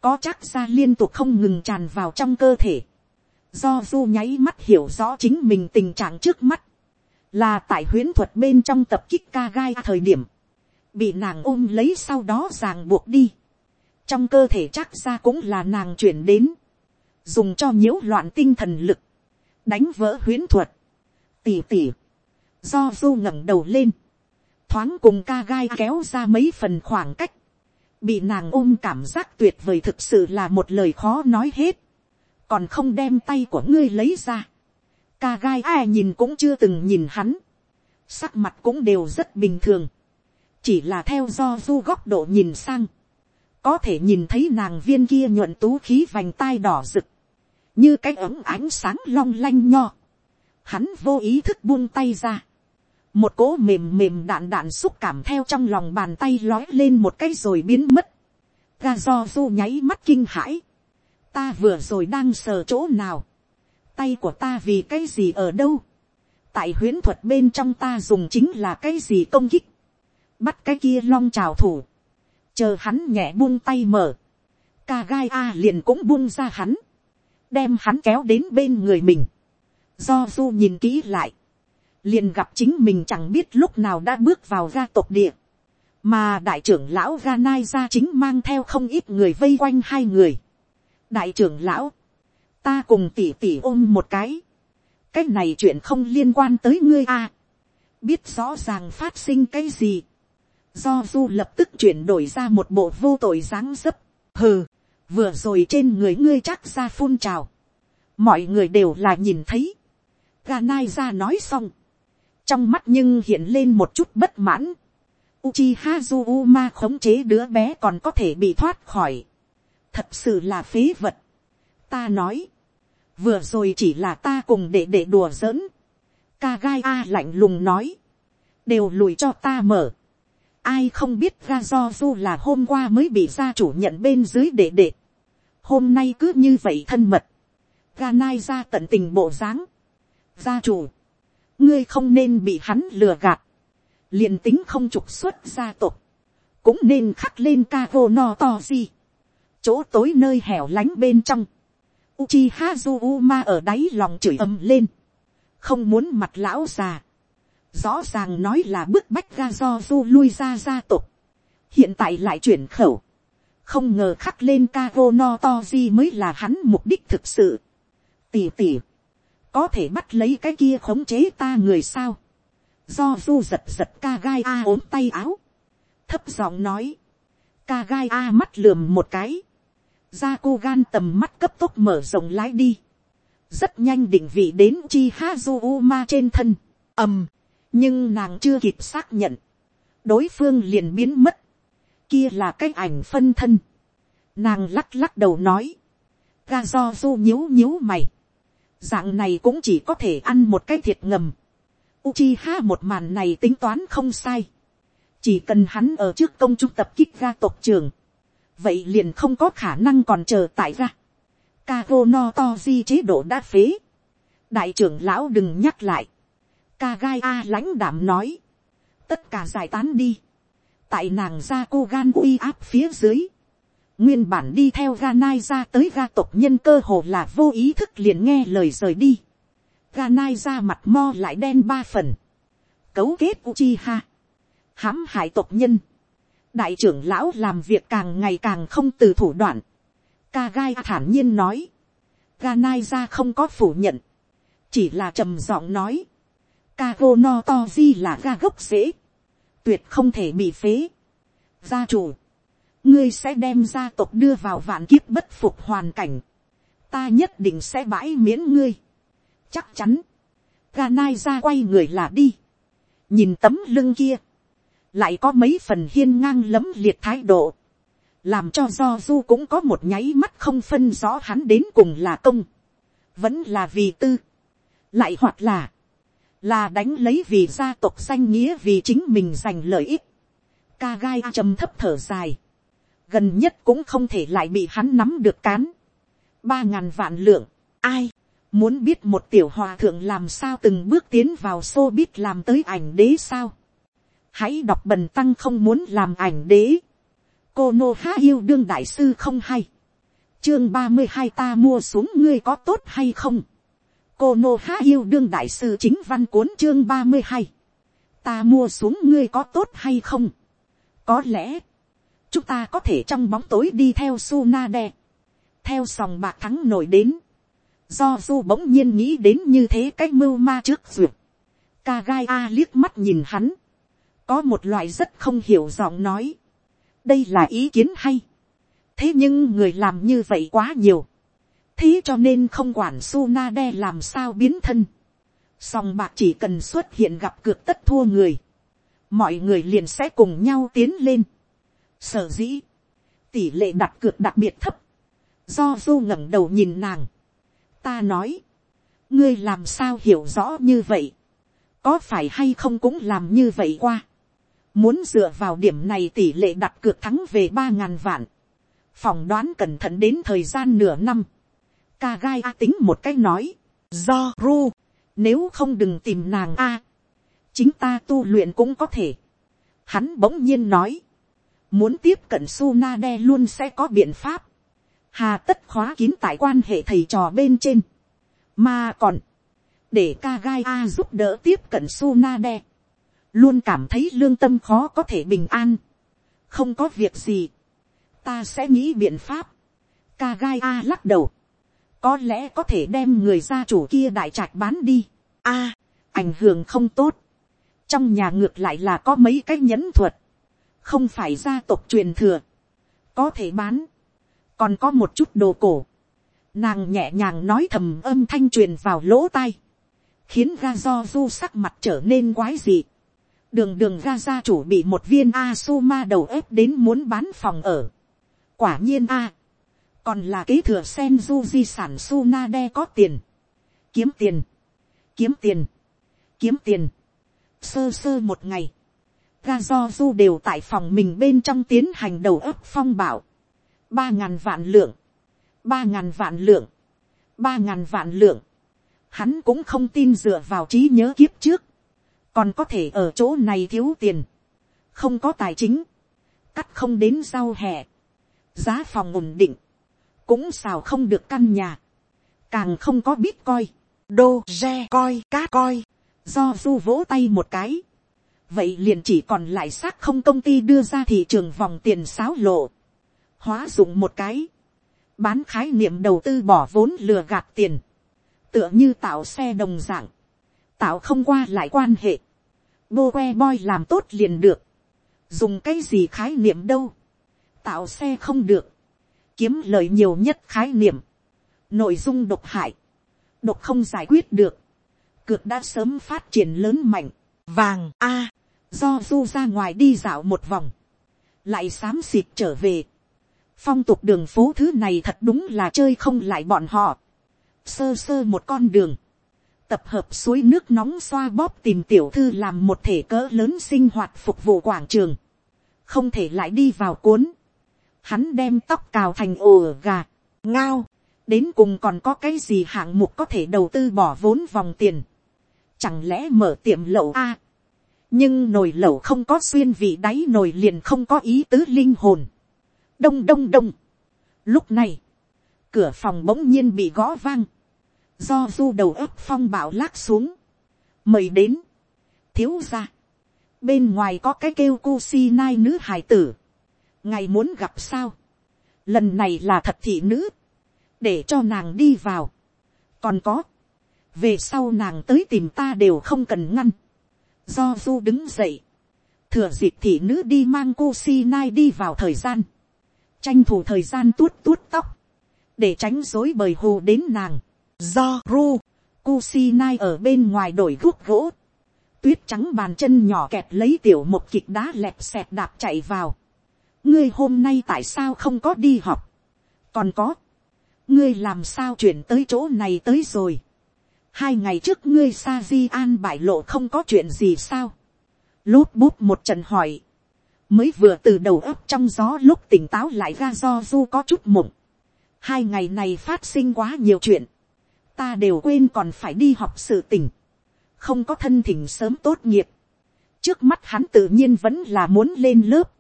có chắc ra liên tục không ngừng tràn vào trong cơ thể, do du nháy mắt hiểu rõ chính mình tình trạng trước mắt, là tại huyễn thuật bên trong tập kích ca gai thời điểm, bị nàng ôm lấy sau đó ràng buộc đi, trong cơ thể chắc ra cũng là nàng chuyển đến, dùng cho nhiễu loạn tinh thần lực, đánh vỡ huyễn thuật, tỉ tỉ, do du ngẩng đầu lên, thoáng cùng ca gai kéo ra mấy phần khoảng cách, bị nàng ôm cảm giác tuyệt vời thực sự là một lời khó nói hết, còn không đem tay của ngươi lấy ra, ca gai ai nhìn cũng chưa từng nhìn hắn, sắc mặt cũng đều rất bình thường, chỉ là theo do du góc độ nhìn sang, có thể nhìn thấy nàng viên kia nhuận tú khí vành tai đỏ rực, như cái ống ánh sáng long lanh nho, hắn vô ý thức buông tay ra, một cỗ mềm mềm đạn đạn xúc cảm theo trong lòng bàn tay lói lên một cái rồi biến mất. ga do du nháy mắt kinh hãi. ta vừa rồi đang sờ chỗ nào. tay của ta vì cái gì ở đâu. tại huyễn thuật bên trong ta dùng chính là cái gì công kích. bắt cái kia long trào thủ chờ hắn nhẹ buông tay mở. ca gai a liền cũng buông ra hắn. đem hắn kéo đến bên người mình. do du nhìn kỹ lại liền gặp chính mình chẳng biết lúc nào đã bước vào gia tộc địa, mà đại trưởng lão ga nai ra chính mang theo không ít người vây quanh hai người. đại trưởng lão, ta cùng tỉ tỉ ôm một cái, cái này chuyện không liên quan tới ngươi a, biết rõ ràng phát sinh cái gì, do du lập tức chuyển đổi ra một bộ vô tội dáng dấp, hừ, vừa rồi trên người ngươi chắc ra phun trào, mọi người đều là nhìn thấy, ganai ra nói xong, trong mắt nhưng hiện lên một chút bất mãn. Uchiha Zuma khống chế đứa bé còn có thể bị thoát khỏi. Thật sự là phế vật. Ta nói. Vừa rồi chỉ là ta cùng để để đùa giỡn. Kagai a lạnh lùng nói, đều lùi cho ta mở, ai không biết ra do du là hôm qua mới bị gia chủ nhận bên dưới để đệ, hôm nay cứ như vậy thân mật, ga nai ra tận tình bộ dáng, gia chủ, ngươi không nên bị hắn lừa gạt, liền tính không trục xuất gia tộc, cũng nên khắc lên ca vô no to gì, chỗ tối nơi hẻo lánh bên trong, Uchiha Zuma ở đáy lòng chửi ầm lên. Không muốn mặt lão già. Rõ ràng nói là bức bách ga do du lui ra gia tộc. Hiện tại lại chuyển khẩu. Không ngờ khắc lên Kago no Toji mới là hắn mục đích thực sự. Tỉ tỉ. Có thể bắt lấy cái kia khống chế ta người sao. Do du giật giật ca gai a ốm tay áo. Thấp giọng nói. Ca gai a mắt lườm một cái ra cô gan tầm mắt cấp tốc mở rộng lái đi, rất nhanh định vị đến chi ha du ma trên thân, ầm, nhưng nàng chưa kịp xác nhận, đối phương liền biến mất, kia là cái ảnh phân thân, nàng lắc lắc đầu nói, ga do du nhíu nhíu mày, dạng này cũng chỉ có thể ăn một cái thiệt ngầm, uchi ha một màn này tính toán không sai. Chỉ cần hắn ở trước công chúng tập kích ra tộc trường vậy liền không có khả năng còn chờ tại ra. Kago no to di chế độ đã phế. đại trưởng lão đừng nhắc lại. Kagai a lãnh đảm nói. tất cả giải tán đi. tại nàng ra cô gan uy áp phía dưới. nguyên bản đi theo ga nai ra tới ga tộc nhân cơ hồ là vô ý thức liền nghe lời rời đi. ga nai ra mặt mo lại đen ba phần. cấu kết Uchiha. hãm hại tộc nhân đại trưởng lão làm việc càng ngày càng không từ thủ đoạn. ca gai thản nhiên nói, ga nai ra không có phủ nhận, chỉ là trầm giọng nói, Kago no to di là ga gốc rễ, tuyệt không thể bị phế. gia chủ, ngươi sẽ đem gia tộc đưa vào vạn kiếp bất phục hoàn cảnh, ta nhất định sẽ bãi miễn ngươi. chắc chắn, ga nai ra quay người là đi, nhìn tấm lưng kia, lại có mấy phần hiên ngang lấm liệt thái độ, làm cho do du cũng có một nháy mắt không phân rõ hắn đến cùng là công, vẫn là vì tư, lại hoặc là, là đánh lấy vì gia tộc danh nghĩa vì chính mình giành lợi ích, ca gai trầm thấp thở dài, gần nhất cũng không thể lại bị hắn nắm được cán, ba ngàn vạn lượng, ai, muốn biết một tiểu hòa thượng làm sao từng bước tiến vào xô biết làm tới ảnh đế sao, hãy đọc bần tăng không muốn làm ảnh đế. cô nô há yêu đương đại sư không hay. chương ba mươi hai ta mua xuống ngươi có tốt hay không cô nô há yêu đương đại sư chính văn cuốn chương ba mươi hai. ta mua xuống ngươi có tốt hay không. có lẽ, chúng ta có thể trong bóng tối đi theo su na đe. theo sòng bạc thắng nổi đến. do du bỗng nhiên nghĩ đến như thế cái mưu ma trước duyệt. ca gai a liếc mắt nhìn hắn có một loại rất không hiểu giọng nói. đây là ý kiến hay. thế nhưng người làm như vậy quá nhiều thế cho nên không quản su na đe làm sao biến thân. song bạc chỉ cần xuất hiện gặp cược tất thua người. mọi người liền sẽ cùng nhau tiến lên. sở dĩ, tỷ lệ đặt cược đặc biệt thấp. do du ngẩng đầu nhìn nàng. ta nói, ngươi làm sao hiểu rõ như vậy có phải hay không cũng làm như vậy qua. Muốn dựa vào điểm này tỷ lệ đặt cược thắng về ba ngàn vạn. Phỏng đoán cẩn thận đến thời gian nửa năm. Ca gai A tính một cách nói. Do ru. Nếu không đừng tìm nàng A. Chính ta tu luyện cũng có thể. Hắn bỗng nhiên nói. Muốn tiếp cận su na đe luôn sẽ có biện pháp. Hà tất khóa kín tại quan hệ thầy trò bên trên. Mà còn. Để ca gai A giúp đỡ tiếp cận su na đe luôn cảm thấy lương tâm khó có thể bình an, không có việc gì, ta sẽ nghĩ biện pháp, ca gai a lắc đầu, có lẽ có thể đem người gia chủ kia đại trạch bán đi, a, ảnh hưởng không tốt, trong nhà ngược lại là có mấy cái nhẫn thuật, không phải gia tộc truyền thừa, có thể bán, còn có một chút đồ cổ, nàng nhẹ nhàng nói thầm âm thanh truyền vào lỗ tai, khiến ga do du sắc mặt trở nên quái dị. Đường đường ra gia chủ bị một viên a su ma đầu ép đến muốn bán phòng ở. quả nhiên a, còn là kế thừa sen du di sản su na đe có tiền, kiếm tiền, kiếm tiền, kiếm tiền, sơ sơ một ngày, ga do du đều tại phòng mình bên trong tiến hành đầu ấp phong bảo, ba ngàn vạn lượng, ba ngàn vạn lượng, ba ngàn vạn lượng, hắn cũng không tin dựa vào trí nhớ kiếp trước, còn có thể ở chỗ này thiếu tiền, không có tài chính, cắt không đến rau hè, giá phòng ổn định, cũng xào không được căn nhà, càng không có biết coi, đô re coi cát coi, do du vỗ tay một cái, vậy liền chỉ còn lại xác không công ty đưa ra thị trường vòng tiền sáo lộ, hóa dụng một cái, bán khái niệm đầu tư bỏ vốn lừa gạt tiền, tựa như tạo xe đồng dạng, tạo không qua lại quan hệ, bô que boy làm tốt liền được, dùng cái gì khái niệm đâu, tạo xe không được, kiếm lời nhiều nhất khái niệm, nội dung độc hại, độc không giải quyết được, cược đã sớm phát triển lớn mạnh, vàng a, do du ra ngoài đi dạo một vòng, lại xám xịt trở về, phong tục đường phố thứ này thật đúng là chơi không lại bọn họ, sơ sơ một con đường, tập hợp suối nước nóng xoa bóp tìm tiểu thư làm một thể cỡ lớn sinh hoạt phục vụ quảng trường, không thể lại đi vào cuốn, hắn đem tóc cào thành ồ gà, ngao, đến cùng còn có cái gì hạng mục có thể đầu tư bỏ vốn vòng tiền, chẳng lẽ mở tiệm lẩu a, nhưng nồi lẩu không có xuyên vị đáy nồi liền không có ý tứ linh hồn, đông đông đông, lúc này, cửa phòng bỗng nhiên bị gõ vang, do du đầu ấp phong bảo lác xuống, mời đến, thiếu ra, bên ngoài có cái kêu cu si nai nữ hải tử, ngày muốn gặp sao, lần này là thật thị nữ, để cho nàng đi vào, còn có, về sau nàng tới tìm ta đều không cần ngăn, do du đứng dậy, thừa dịp thị nữ đi mang cô si nai đi vào thời gian, tranh thủ thời gian tuốt tuốt tóc, để tránh dối bời hù đến nàng, do ru, ku si nai ở bên ngoài đổi guốc gỗ. Tuyết trắng bàn chân nhỏ kẹt lấy tiểu một kịch đá lẹp xẹp đạp chạy vào. Ngươi hôm nay tại sao không có đi học? Còn có. Ngươi làm sao chuyển tới chỗ này tới rồi? Hai ngày trước ngươi sa di an bại lộ không có chuyện gì sao? Lút bút một trận hỏi. Mới vừa từ đầu ấp trong gió lúc tỉnh táo lại ra do du có chút mộng. Hai ngày này phát sinh quá nhiều chuyện ta đều quên còn phải đi học sự tình, không có thân thỉnh sớm tốt nghiệp, trước mắt hắn tự nhiên vẫn là muốn lên lớp,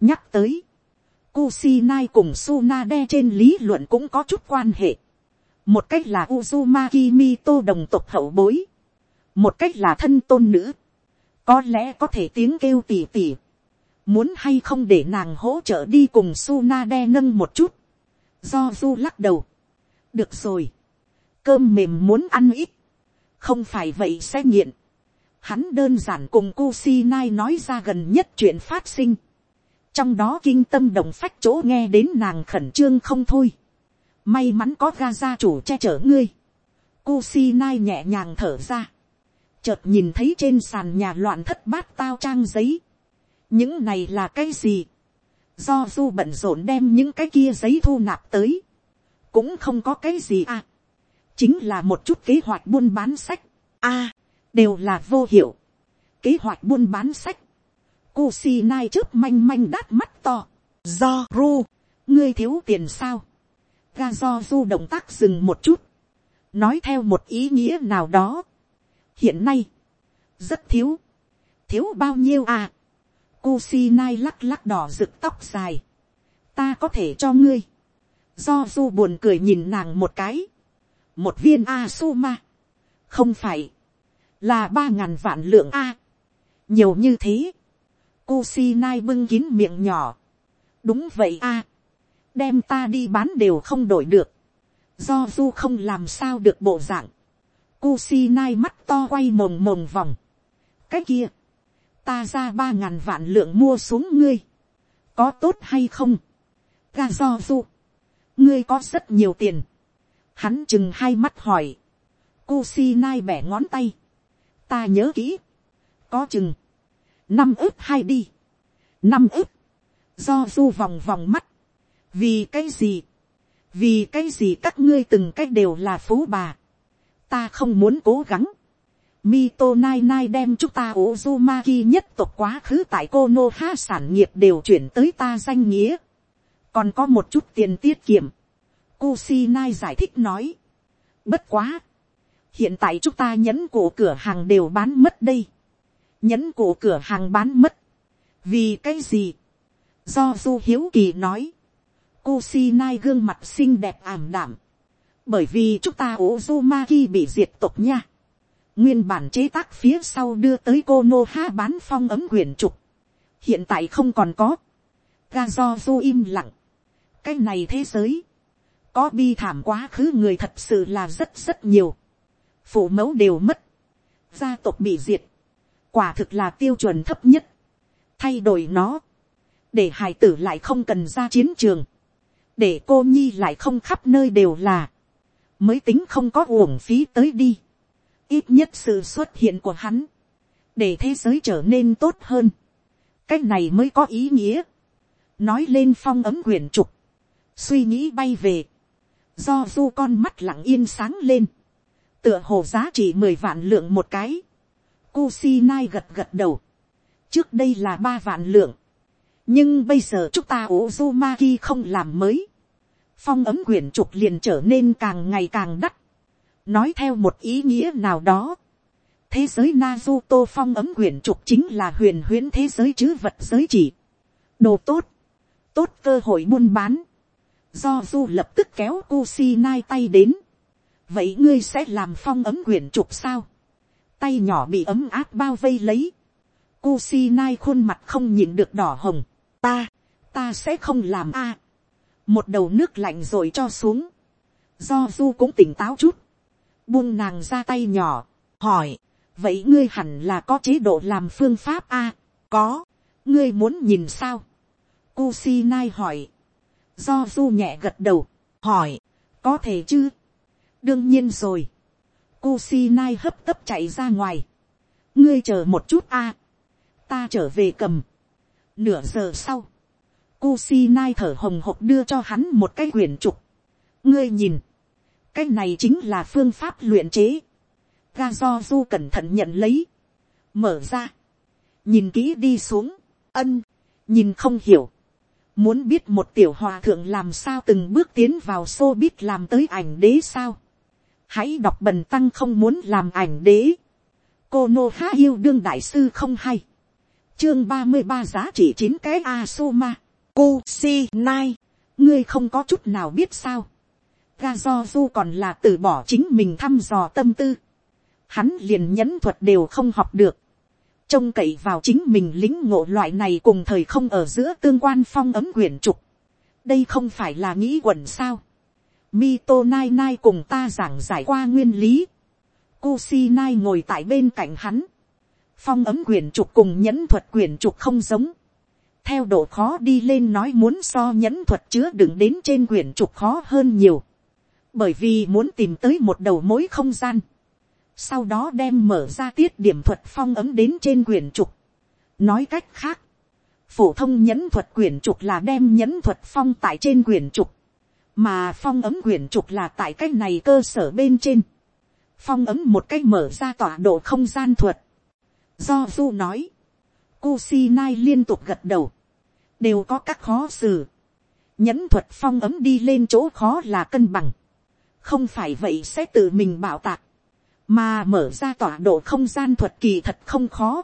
nhắc tới, Kusinai cùng Sunade trên lý luận cũng có chút quan hệ. Một cách là Uzumaki Mito đồng tộc hậu bối. Một cách là thân tôn nữ. Có lẽ có thể tiếng kêu tỉ tỉ. Muốn hay không để nàng hỗ trợ đi cùng Sunade nâng một chút. Do Du lắc đầu. Được rồi cơm mềm muốn ăn ít, không phải vậy sẽ nghiện. Hắn đơn giản cùng Kusinai nói ra gần nhất chuyện phát sinh. Trong đó kinh tâm động phách chỗ nghe đến nàng khẩn trương không thôi. May mắn có ga gia chủ che chở ngươi. Kusinai nhẹ nhàng thở ra. Chợt nhìn thấy trên sàn nhà loạn thất bát tao trang giấy. Những này là cái gì? Do du bận rộn đem những cái kia giấy thu nạp tới. Cũng không có cái gì à chính là một chút kế hoạch buôn bán sách, a, đều là vô hiệu, kế hoạch buôn bán sách, Kusi nai trước manh manh đát mắt to, do ru, ngươi thiếu tiền sao, ga do du động tác dừng một chút, nói theo một ý nghĩa nào đó, hiện nay, rất thiếu, thiếu bao nhiêu à, Kusi nai lắc lắc đỏ rực tóc dài, ta có thể cho ngươi, do du buồn cười nhìn nàng một cái, một viên a suma, không phải, là ba ngàn vạn lượng a, nhiều như thế, Kusinai bưng kín miệng nhỏ, đúng vậy a, đem ta đi bán đều không đổi được, do du không làm sao được bộ dạng, Kusinai mắt to quay mồng mồng vòng, cái kia, ta ra ba ngàn vạn lượng mua xuống ngươi, có tốt hay không, ga do du, ngươi có rất nhiều tiền, Hắn chừng hai mắt hỏi. Kusinai bẻ ngón tay. Ta nhớ kỹ. Có chừng. Năm ức hai đi. Năm ức. Do du vòng vòng mắt. Vì cái gì? Vì cái gì các ngươi từng cách đều là phú bà. Ta không muốn cố gắng. Mito Nai Nai đem chúng ta Uzumaki nhất tộc quá khứ tại Konoha sản nghiệp đều chuyển tới ta danh nghĩa. Còn có một chút tiền tiết kiệm. Kusinai giải thích nói. Bất quá. Hiện tại chúng ta nhẫn cổ cửa hàng đều bán mất đây. Nhẫn cổ cửa hàng bán mất. Vì cái gì? Do Du Hiếu Kỳ nói. Kusinai gương mặt xinh đẹp ảm đạm. Bởi vì chúng ta Uzumaki bị diệt tộc nha nguyên bản chế tác phía sau đưa tới cô nô ha bán phong ấm quyển trục, hiện tại không còn có, ga do du im lặng, cái này thế giới, có bi thảm quá khứ người thật sự là rất rất nhiều, phụ mẫu đều mất, gia tộc bị diệt, quả thực là tiêu chuẩn thấp nhất, thay đổi nó, để hài tử lại không cần ra chiến trường, để cô nhi lại không khắp nơi đều là, mới tính không có uổng phí tới đi. Ít nhất sự xuất hiện của hắn, để thế giới trở nên tốt hơn, cái này mới có ý nghĩa, nói lên phong ấm quyển trục, suy nghĩ bay về, do du con mắt lặng yên sáng lên, tựa hồ giá trị mười vạn lượng một cái, Kusinai gật gật đầu, trước đây là ba vạn lượng, nhưng bây giờ chúng ta Uzumaki không làm mới, phong ấm quyển trục liền trở nên càng ngày càng đắt, nói theo một ý nghĩa nào đó, thế giới Naruto phong ấm quyển trục chính là huyền huyễn thế giới chứ vật giới chỉ. đồ tốt, tốt cơ hội buôn bán, do du lập tức kéo Kusinai tay đến, vậy ngươi sẽ làm phong ấm quyển trục sao, tay nhỏ bị ấm áp bao vây lấy, Kusinai khuôn mặt không nhìn được đỏ hồng, ta, ta sẽ không làm a, một đầu nước lạnh rồi cho xuống, do du cũng tỉnh táo chút, buông nàng ra tay nhỏ, hỏi, vậy ngươi hẳn là có chế độ làm phương pháp a, có, ngươi muốn nhìn sao, Kusinai hỏi, do du nhẹ gật đầu, hỏi, có thể chứ, đương nhiên rồi, Kusinai hấp tấp chạy ra ngoài, ngươi chờ một chút a, ta trở về cầm, nửa giờ sau, Kusinai thở hồng hộc đưa cho hắn một cái quyển trục, ngươi nhìn, cái này chính là phương pháp luyện chế. ga do du cẩn thận nhận lấy, mở ra, nhìn kỹ đi xuống, ân, nhìn không hiểu, muốn biết một tiểu hòa thượng làm sao từng bước tiến vào xô biết làm tới ảnh đế sao, hãy đọc bần tăng không muốn làm ảnh đế, cô nô há yêu đương đại sư không hay, chương ba mươi ba giá trị chín cái a soma, cô si nai, ngươi không có chút nào biết sao, ga do du còn là từ bỏ chính mình thăm dò tâm tư. Hắn liền nhẫn thuật đều không học được. Trông cậy vào chính mình lính ngộ loại này cùng thời không ở giữa tương quan phong ấm quyển trục. Đây không phải là nghĩ quẩn sao. Mito Nai Nai cùng ta giảng giải qua nguyên lý. Kusi Nai ngồi tại bên cạnh hắn. Phong ấm quyển trục cùng nhẫn thuật quyển trục không giống. Theo độ khó đi lên nói muốn so nhẫn thuật chứa đựng đến trên quyển trục khó hơn nhiều bởi vì muốn tìm tới một đầu mối không gian, sau đó đem mở ra tiết điểm thuật phong ấm đến trên quyển trục. nói cách khác, phổ thông nhẫn thuật quyển trục là đem nhẫn thuật phong tại trên quyển trục, mà phong ấm quyển trục là tại cái này cơ sở bên trên, phong ấm một cái mở ra tọa độ không gian thuật. do du nói, Kusinai liên tục gật đầu, đều có các khó xử. nhẫn thuật phong ấm đi lên chỗ khó là cân bằng. Không phải vậy sẽ tự mình bảo tạc, mà mở ra tọa độ không gian thuật kỳ thật không khó,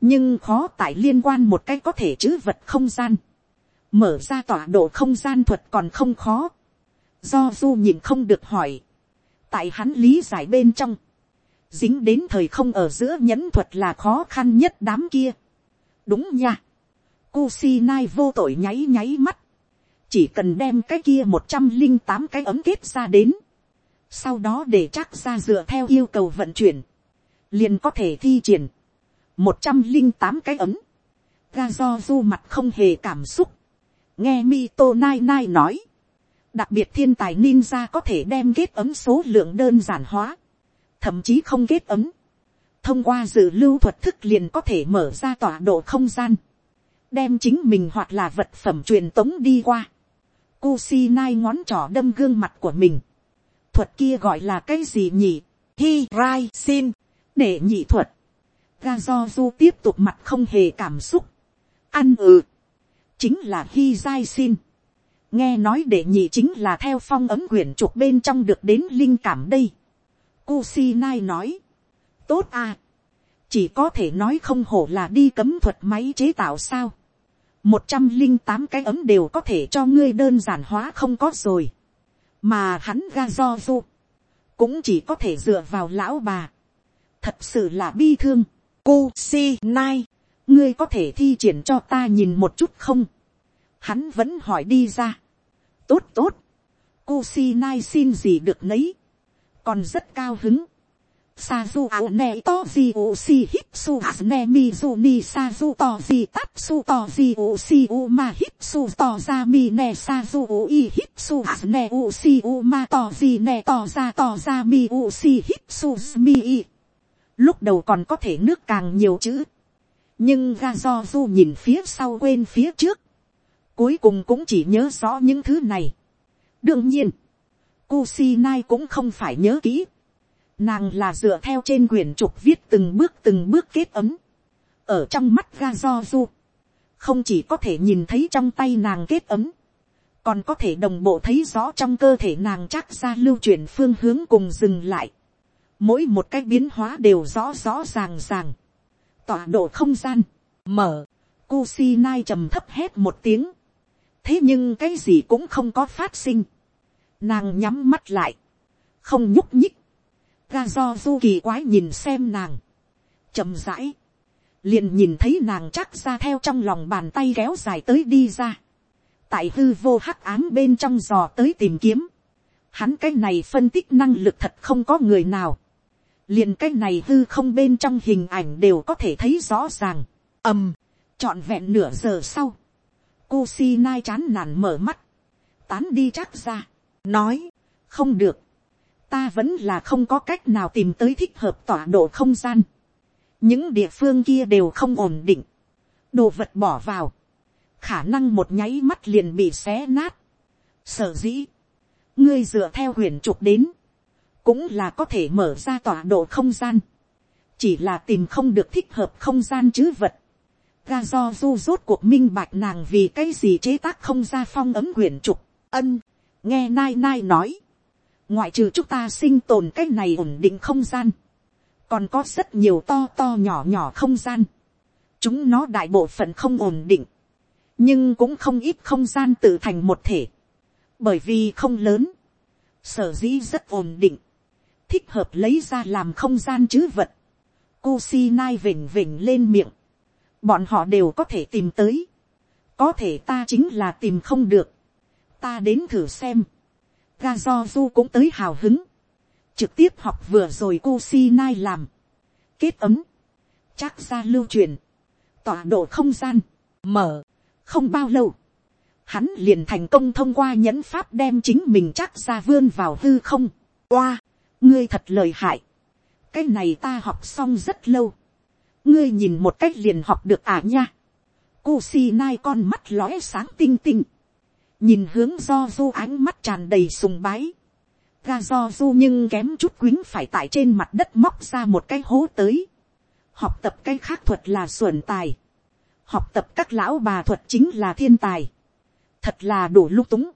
nhưng khó tại liên quan một cái có thể chữ vật không gian, mở ra tọa độ không gian thuật còn không khó, do du nhìn không được hỏi, tại hắn lý giải bên trong, dính đến thời không ở giữa nhẫn thuật là khó khăn nhất đám kia. đúng nha, Kusinai vô tội nháy nháy mắt, chỉ cần đem cái kia một trăm linh tám cái ấm kết ra đến, sau đó để chắc ra dựa theo yêu cầu vận chuyển, liền có thể thi triển. một trăm linh tám cái ấm, ga do du mặt không hề cảm xúc, nghe Mito Nai Nai nói, đặc biệt thiên tài ninja có thể đem kết ấm số lượng đơn giản hóa, thậm chí không kết ấm, thông qua dự lưu thuật thức liền có thể mở ra tọa độ không gian, đem chính mình hoặc là vật phẩm truyền tống đi qua, Kusinai ngón trỏ đâm gương mặt của mình. Thuật kia gọi là cái gì nhỉ? Hi Rai Sin. để nhị thuật, ga do du tiếp tục mặt không hề cảm xúc, ăn ừ, chính là khi giai xin, nghe nói đệ nhị chính là theo phong ấm quyển trục bên trong được đến linh cảm đây. Kusinai nói, tốt à, chỉ có thể nói không hổ là đi cấm thuật máy chế tạo sao. một trăm linh tám cái ấm đều có thể cho ngươi đơn giản hóa không có rồi. mà hắn ga do du, cũng chỉ có thể dựa vào lão bà. thật sự là bi thương. Kusinai, ngươi có thể thi triển cho ta nhìn một chút không. hắn vẫn hỏi đi ra tốt tốt, cô si nai xin gì được nấy, còn rất cao hứng. Sazu ao ne to gì u si hip su as ne mi zu ni sazu to gì tap su to gì u si u ma hip su to ra mi ne sazu u i hip su as ne u si u ma to gì ne to ra to ra mi u si hip su mi i. Lúc đầu còn có thể nước càng nhiều chữ. Nhưng ga do du nhìn phía sau quên phía trước cuối cùng cũng chỉ nhớ rõ những thứ này. đương nhiên, Kusinai cũng không phải nhớ kỹ. Nàng là dựa theo trên quyển trục viết từng bước từng bước kết ấm. ở trong mắt ga do du, không chỉ có thể nhìn thấy trong tay nàng kết ấm, còn có thể đồng bộ thấy rõ trong cơ thể nàng chắc ra lưu chuyển phương hướng cùng dừng lại. mỗi một cái biến hóa đều rõ rõ ràng ràng tọa độ không gian, mở, Kusinai trầm thấp hét một tiếng. Thế nhưng cái gì cũng không có phát sinh. nàng nhắm mắt lại, không nhúc nhích, ga do du kỳ quái nhìn xem nàng, chậm rãi, liền nhìn thấy nàng chắc ra theo trong lòng bàn tay kéo dài tới đi ra, tại hư vô hắc ám bên trong giò tới tìm kiếm, hắn cái này phân tích năng lực thật không có người nào, liền cái này hư không bên trong hình ảnh đều có thể thấy rõ ràng, ầm, trọn vẹn nửa giờ sau, Kusinai chán nản mở mắt. Tán đi chắc ra. Nói. Không được. Ta vẫn là không có cách nào tìm tới thích hợp tọa độ không gian. Những địa phương kia đều không ổn định. Đồ vật bỏ vào. Khả năng một nháy mắt liền bị xé nát. Sở dĩ. Ngươi dựa theo huyền trục đến. Cũng là có thể mở ra tọa độ không gian. Chỉ là tìm không được thích hợp không gian chứ vật. Ga do du rốt cuộc minh bạch nàng vì cái gì chế tác không ra phong ấm quyển trục, ân, nghe nai nai nói, ngoại trừ chúng ta sinh tồn cái này ổn định không gian, còn có rất nhiều to to nhỏ nhỏ không gian, chúng nó đại bộ phận không ổn định, nhưng cũng không ít không gian tự thành một thể, bởi vì không lớn, sở dĩ rất ổn định, thích hợp lấy ra làm không gian chứ vật, Kusinai vỉnh vỉnh lên miệng, bọn họ đều có thể tìm tới, có thể ta chính là tìm không được, ta đến thử xem, ga do du cũng tới hào hứng, trực tiếp học vừa rồi cô si nai làm, kết ấm, chắc ra lưu truyền, tọa độ không gian, mở, không bao lâu, hắn liền thành công thông qua nhẫn pháp đem chính mình chắc ra vươn vào hư không, oa, ngươi thật lời hại, cái này ta học xong rất lâu, ngươi nhìn một cách liền học được à nha. Kusinai con mắt lóe sáng tinh tinh. Nhìn hướng do du ánh mắt tràn đầy sùng bái. Ga do du nhưng kém chút quýnh phải tại trên mặt đất móc ra một cái hố tới. Học tập cái khác thuật là xuẩn tài. Học tập các lão bà thuật chính là thiên tài. Thật là đủ lung túng.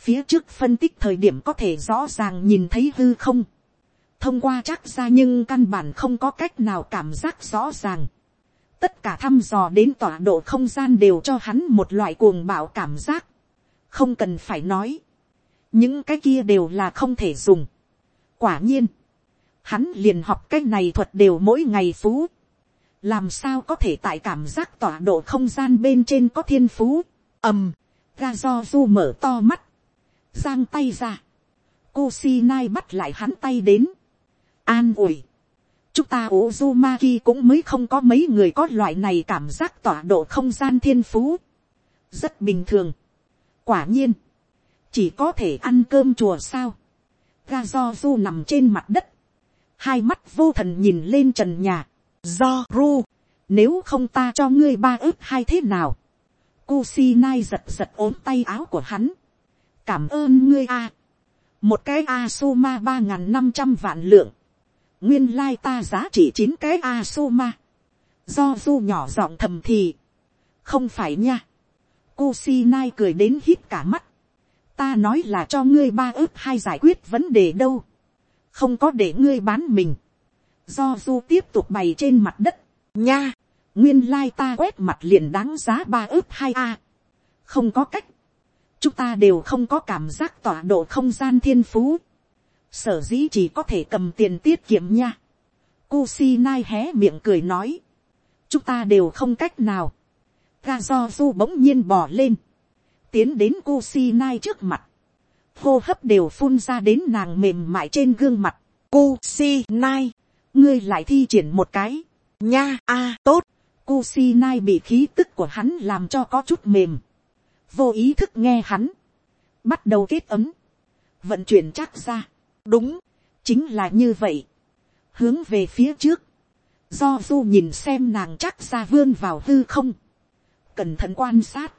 Phía trước phân tích thời điểm có thể rõ ràng nhìn thấy hư không thông qua chắc ra nhưng căn bản không có cách nào cảm giác rõ ràng. tất cả thăm dò đến tọa độ không gian đều cho hắn một loại cuồng bạo cảm giác. không cần phải nói. những cái kia đều là không thể dùng. quả nhiên, hắn liền học cái này thuật đều mỗi ngày phú. làm sao có thể tại cảm giác tọa độ không gian bên trên có thiên phú. ầm, ra do du mở to mắt, giang tay ra. Kusinai bắt lại hắn tay đến an ủi. chúng ta Uzumaki cũng mới không có mấy người có loại này cảm giác tỏa độ không gian thiên phú. rất bình thường. quả nhiên, chỉ có thể ăn cơm chùa sao. ga do du nằm trên mặt đất, hai mắt vô thần nhìn lên trần nhà. do ru, nếu không ta cho ngươi ba ước hay thế nào. Kusinai giật giật ốm tay áo của hắn cảm ơn ngươi a. một cái a su ma ba n năm trăm vạn lượng nguyên lai ta giá trị chín cái a su ma Do du nhỏ giọng thầm thì. Không phải nha. Kusinai cười đến hít cả mắt. Ta nói là cho ngươi ba ước hai giải quyết vấn đề đâu. Không có để ngươi bán mình. Do du tiếp tục bày trên mặt đất. Nha. Nguyên lai ta quét mặt liền đáng giá ba ước hai a. Không có cách. Chúng ta đều không có cảm giác tọa độ không gian thiên phú sở dĩ chỉ có thể cầm tiền tiết kiệm nha. Kusinai hé miệng cười nói, chúng ta đều không cách nào. Ga do du bỗng nhiên bò lên, tiến đến Kusinai trước mặt, hô hấp đều phun ra đến nàng mềm mại trên gương mặt. Kusinai, ngươi lại thi triển một cái, nha a tốt. Kusinai bị khí tức của hắn làm cho có chút mềm, vô ý thức nghe hắn, bắt đầu kết ấm, vận chuyển chắc ra. Đúng, chính là như vậy, hướng về phía trước, do du nhìn xem nàng chắc ra vươn vào hư không, cẩn thận quan sát,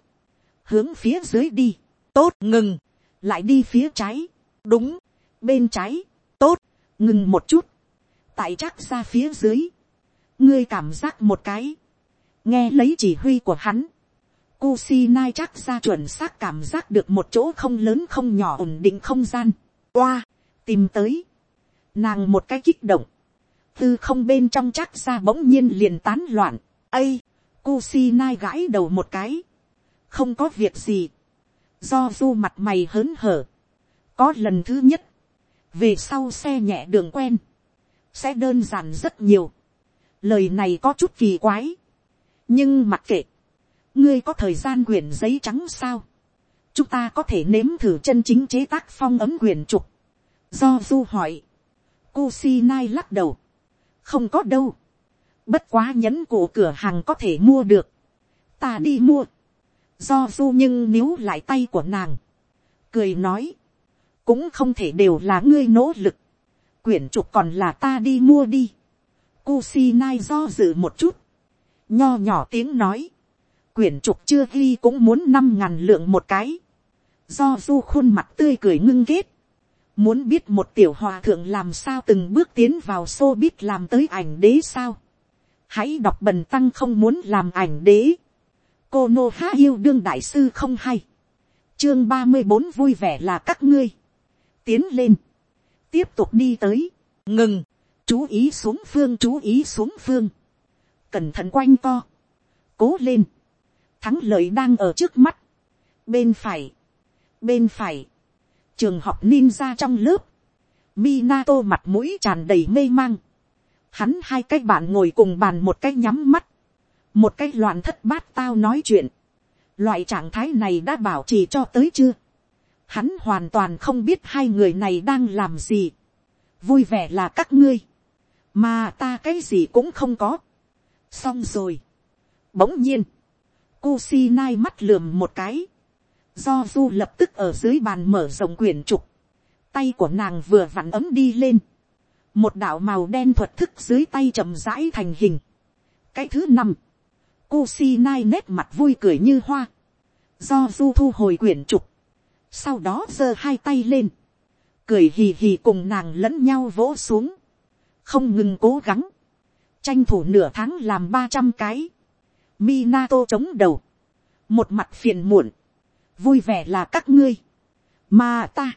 hướng phía dưới đi, tốt ngừng, lại đi phía trái, đúng, bên trái, tốt, ngừng một chút, tại chắc ra phía dưới, ngươi cảm giác một cái, nghe lấy chỉ huy của hắn, Kusinai chắc ra chuẩn xác cảm giác được một chỗ không lớn không nhỏ ổn định không gian. Oa, tìm tới, nàng một cái kích động, tư không bên trong chắc ra bỗng nhiên liền tán loạn, ây, Kusinai gãi đầu một cái, không có việc gì, do du mặt mày hớn hở, có lần thứ nhất, về sau xe nhẹ đường quen, sẽ đơn giản rất nhiều, lời này có chút kỳ quái, nhưng mặc kệ, ngươi có thời gian quyển giấy trắng sao, chúng ta có thể nếm thử chân chính chế tác phong ấm quyển trục, Do du hỏi. Kusinai lắc đầu. Không có đâu. Bất quá nhẫn cổ cửa hàng có thể mua được. Ta đi mua. Do du nhưng níu lại tay của nàng. Cười nói. Cũng không thể đều là ngươi nỗ lực. Quyển trục còn là ta đi mua đi. Kusinai do dự một chút. Nho nhỏ tiếng nói. Quyển trục chưa ghi cũng muốn năm ngàn lượng một cái. Do du khuôn mặt tươi cười ngưng ghét Muốn biết một tiểu hòa thượng làm sao từng bước tiến vào xô biết làm tới ảnh đế sao. Hãy đọc bần tăng không muốn làm ảnh đế. Cô Nô Há yêu đương đại sư không hay. Chương ba mươi bốn vui vẻ là các ngươi. Tiến lên. Tiếp tục đi tới. Ngừng. Chú ý xuống phương, chú ý xuống phương. Cẩn thận quanh co. Cố lên. Thắng lợi đang ở trước mắt. Bên phải. Bên phải trường học ninja trong lớp, Minato mặt mũi tràn đầy mê mang. Hắn hai cái bạn ngồi cùng bàn một cái nhắm mắt. Một cái loạn thất bát tao nói chuyện. Loại trạng thái này đã bảo trì cho tới chưa? Hắn hoàn toàn không biết hai người này đang làm gì. Vui vẻ là các ngươi. Mà ta cái gì cũng không có. Xong rồi. Bỗng nhiên. Kusinai mắt lườm một cái. Do du lập tức ở dưới bàn mở rộng quyển trục, tay của nàng vừa vặn ấm đi lên, một đạo màu đen thuật thức dưới tay chậm rãi thành hình. cái thứ năm, Kusinai nét mặt vui cười như hoa, do du thu hồi quyển trục, sau đó giơ hai tay lên, cười hì hì cùng nàng lẫn nhau vỗ xuống, không ngừng cố gắng, tranh thủ nửa tháng làm ba trăm cái, Minato chống đầu, một mặt phiền muộn, vui vẻ là các ngươi, mà ta,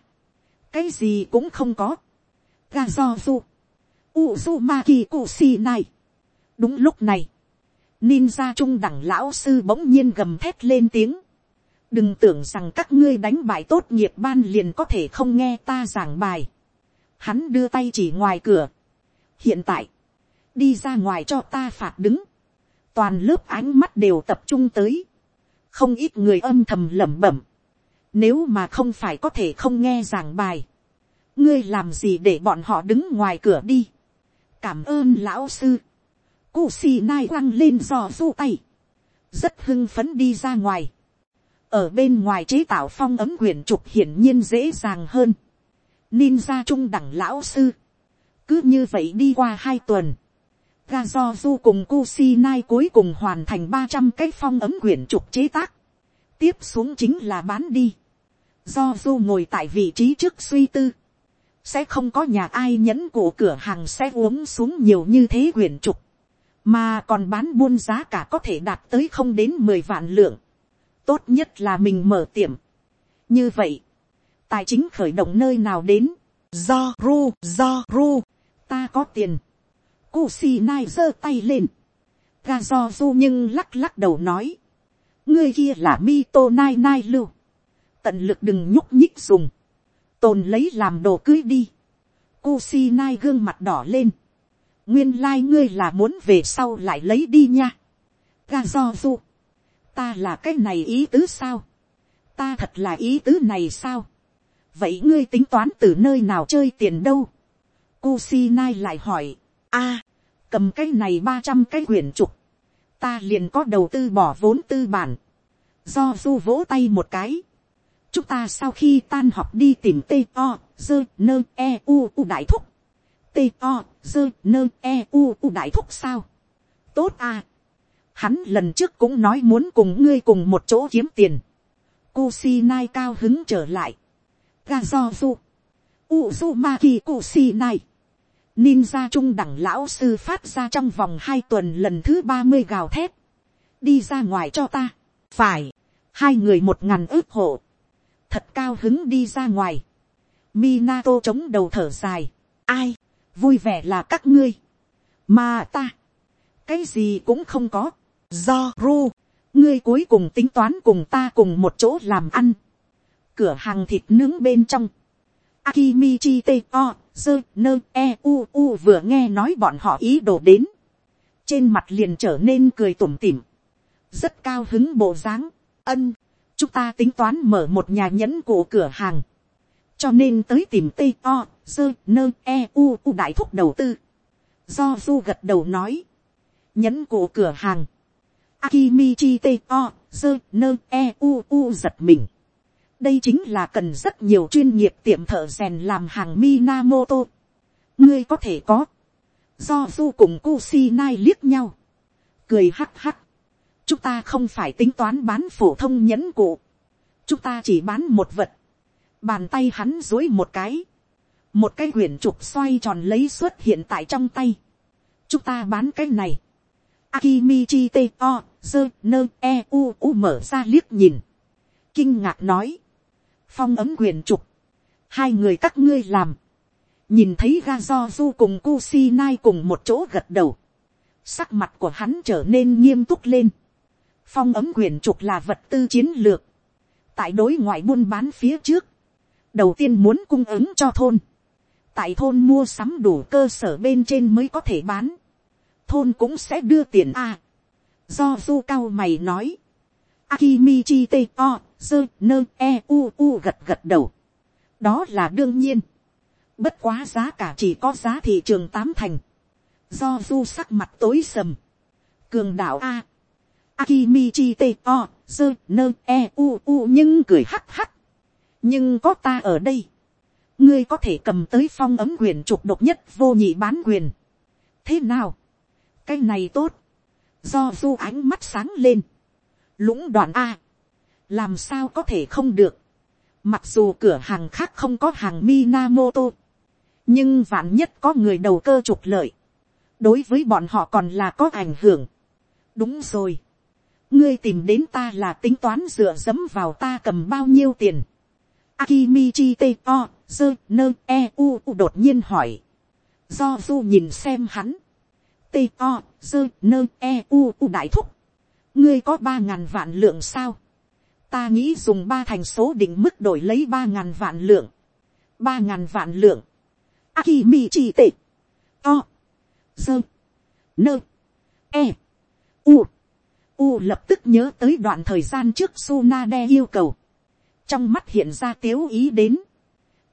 cái gì cũng không có, Gazozu. do du, Uzumaki Kusinai. đúng lúc này, ninja trung đẳng lão sư bỗng nhiên gầm thét lên tiếng, đừng tưởng rằng các ngươi đánh bài tốt nghiệp ban liền có thể không nghe ta giảng bài, hắn đưa tay chỉ ngoài cửa, hiện tại, đi ra ngoài cho ta phạt đứng, toàn lớp ánh mắt đều tập trung tới, không ít người âm thầm lẩm bẩm, nếu mà không phải có thể không nghe giảng bài, ngươi làm gì để bọn họ đứng ngoài cửa đi, cảm ơn lão sư, cụ xì nai quăng lên dò du tay, rất hưng phấn đi ra ngoài, ở bên ngoài chế tạo phong ấm quyển trục hiển nhiên dễ dàng hơn, ninja trung đẳng lão sư, cứ như vậy đi qua hai tuần, ga do du cùng Kusinai cuối cùng hoàn thành ba trăm cái phong ấm quyển trục chế tác. Tiếp xuống chính là bán đi. Do du ngồi tại vị trí trước suy tư. sẽ không có nhà ai nhẫn cổ cửa hàng sẽ uống xuống nhiều như thế quyển trục, mà còn bán buôn giá cả có thể đạt tới không đến mười vạn lượng, tốt nhất là mình mở tiệm. như vậy, tài chính khởi động nơi nào đến, do ru do ru, ta có tiền, Kusinai giơ tay lên, ga do du nhưng lắc lắc đầu nói, ngươi kia là mi tô nai nai lưu, tận lực đừng nhúc nhích dùng, tồn lấy làm đồ cưới đi, Kusinai gương mặt đỏ lên, nguyên lai ngươi là muốn về sau lại lấy đi nha, ga do du, ta là cái này ý tứ sao, ta thật là ý tứ này sao, vậy ngươi tính toán từ nơi nào chơi tiền đâu, Kusinai lại hỏi, a, cầm cái này ba trăm cái quyển trục, ta liền có đầu tư bỏ vốn tư bản, do du vỗ tay một cái, chúng ta sau khi tan học đi tìm t o dơ nơ e u u đại thúc, t o dơ nơ e u u đại thúc sao, tốt à, hắn lần trước cũng nói muốn cùng ngươi cùng một chỗ kiếm tiền, Kusinai cao hứng trở lại, ga do du, Uzumaki Kusinai, ninja trung đẳng lão sư phát ra trong vòng hai tuần lần thứ ba mươi gào thét, đi ra ngoài cho ta, phải, hai người một ngàn ước hộ, thật cao hứng đi ra ngoài, Minato chống đầu thở dài, ai, vui vẻ là các ngươi, mà ta, cái gì cũng không có, do ru, ngươi cuối cùng tính toán cùng ta cùng một chỗ làm ăn, cửa hàng thịt nướng bên trong, Akimichi T O dơ nơ e u u vừa nghe nói bọn họ ý đồ đến. Trên mặt liền trở nên cười tủm tỉm. Rất cao hứng bộ dáng. Ân, chúng ta tính toán mở một nhà nhẫn cổ cửa hàng. Cho nên tới tìm T O dơ nơ e u u đại thúc đầu tư. Do du gật đầu nói. Nhẫn cổ cửa hàng. Akimichi T O dơ nơ e u u giật mình đây chính là cần rất nhiều chuyên nghiệp tiệm thợ rèn làm hàng Minamoto. ngươi có thể có, do du cùng Kusinai liếc nhau, cười hắc hắc, chúng ta không phải tính toán bán phổ thông nhẫn cụ, chúng ta chỉ bán một vật, bàn tay hắn dối một cái, một cái quyển trục xoay tròn lấy xuất hiện tại trong tay, chúng ta bán cái này, Akimichi T.O. Dơ Nơ E U U mở ra liếc nhìn, kinh ngạc nói, phong ấm quyền trục, hai người các ngươi làm, nhìn thấy ga do du cùng Kusinai cùng một chỗ gật đầu, sắc mặt của hắn trở nên nghiêm túc lên, phong ấm quyền trục là vật tư chiến lược, tại đối ngoại buôn bán phía trước, đầu tiên muốn cung ứng cho thôn, tại thôn mua sắm đủ cơ sở bên trên mới có thể bán, thôn cũng sẽ đưa tiền a. do du cao mày nói, Akimichi T o, dơ nơ e u u gật gật đầu. đó là đương nhiên. bất quá giá cả chỉ có giá thị trường tám thành. do du sắc mặt tối sầm. cường đạo a. Akimichi T o, dơ nơ e u u nhưng cười hắc hắc. nhưng có ta ở đây. ngươi có thể cầm tới phong ấm quyền trục độc nhất vô nhị bán quyền. thế nào. cái này tốt. do du ánh mắt sáng lên lũng đoạn a, làm sao có thể không được, mặc dù cửa hàng khác không có hàng Minamoto, nhưng vạn nhất có người đầu cơ trục lợi, đối với bọn họ còn là có ảnh hưởng. đúng rồi, ngươi tìm đến ta là tính toán dựa dẫm vào ta cầm bao nhiêu tiền. Akimichi t o, dơ nơ e u u đột nhiên hỏi. Do du nhìn xem hắn. t o, dơ nơ e u u đại thúc ngươi có ba ngàn vạn lượng sao, ta nghĩ dùng ba thành số định mức đổi lấy ba ngàn vạn lượng, ba ngàn vạn lượng, aki mi chi tệ, to, dơ, nơ, e, u, u lập tức nhớ tới đoạn thời gian trước Sunade yêu cầu, trong mắt hiện ra tiếu ý đến,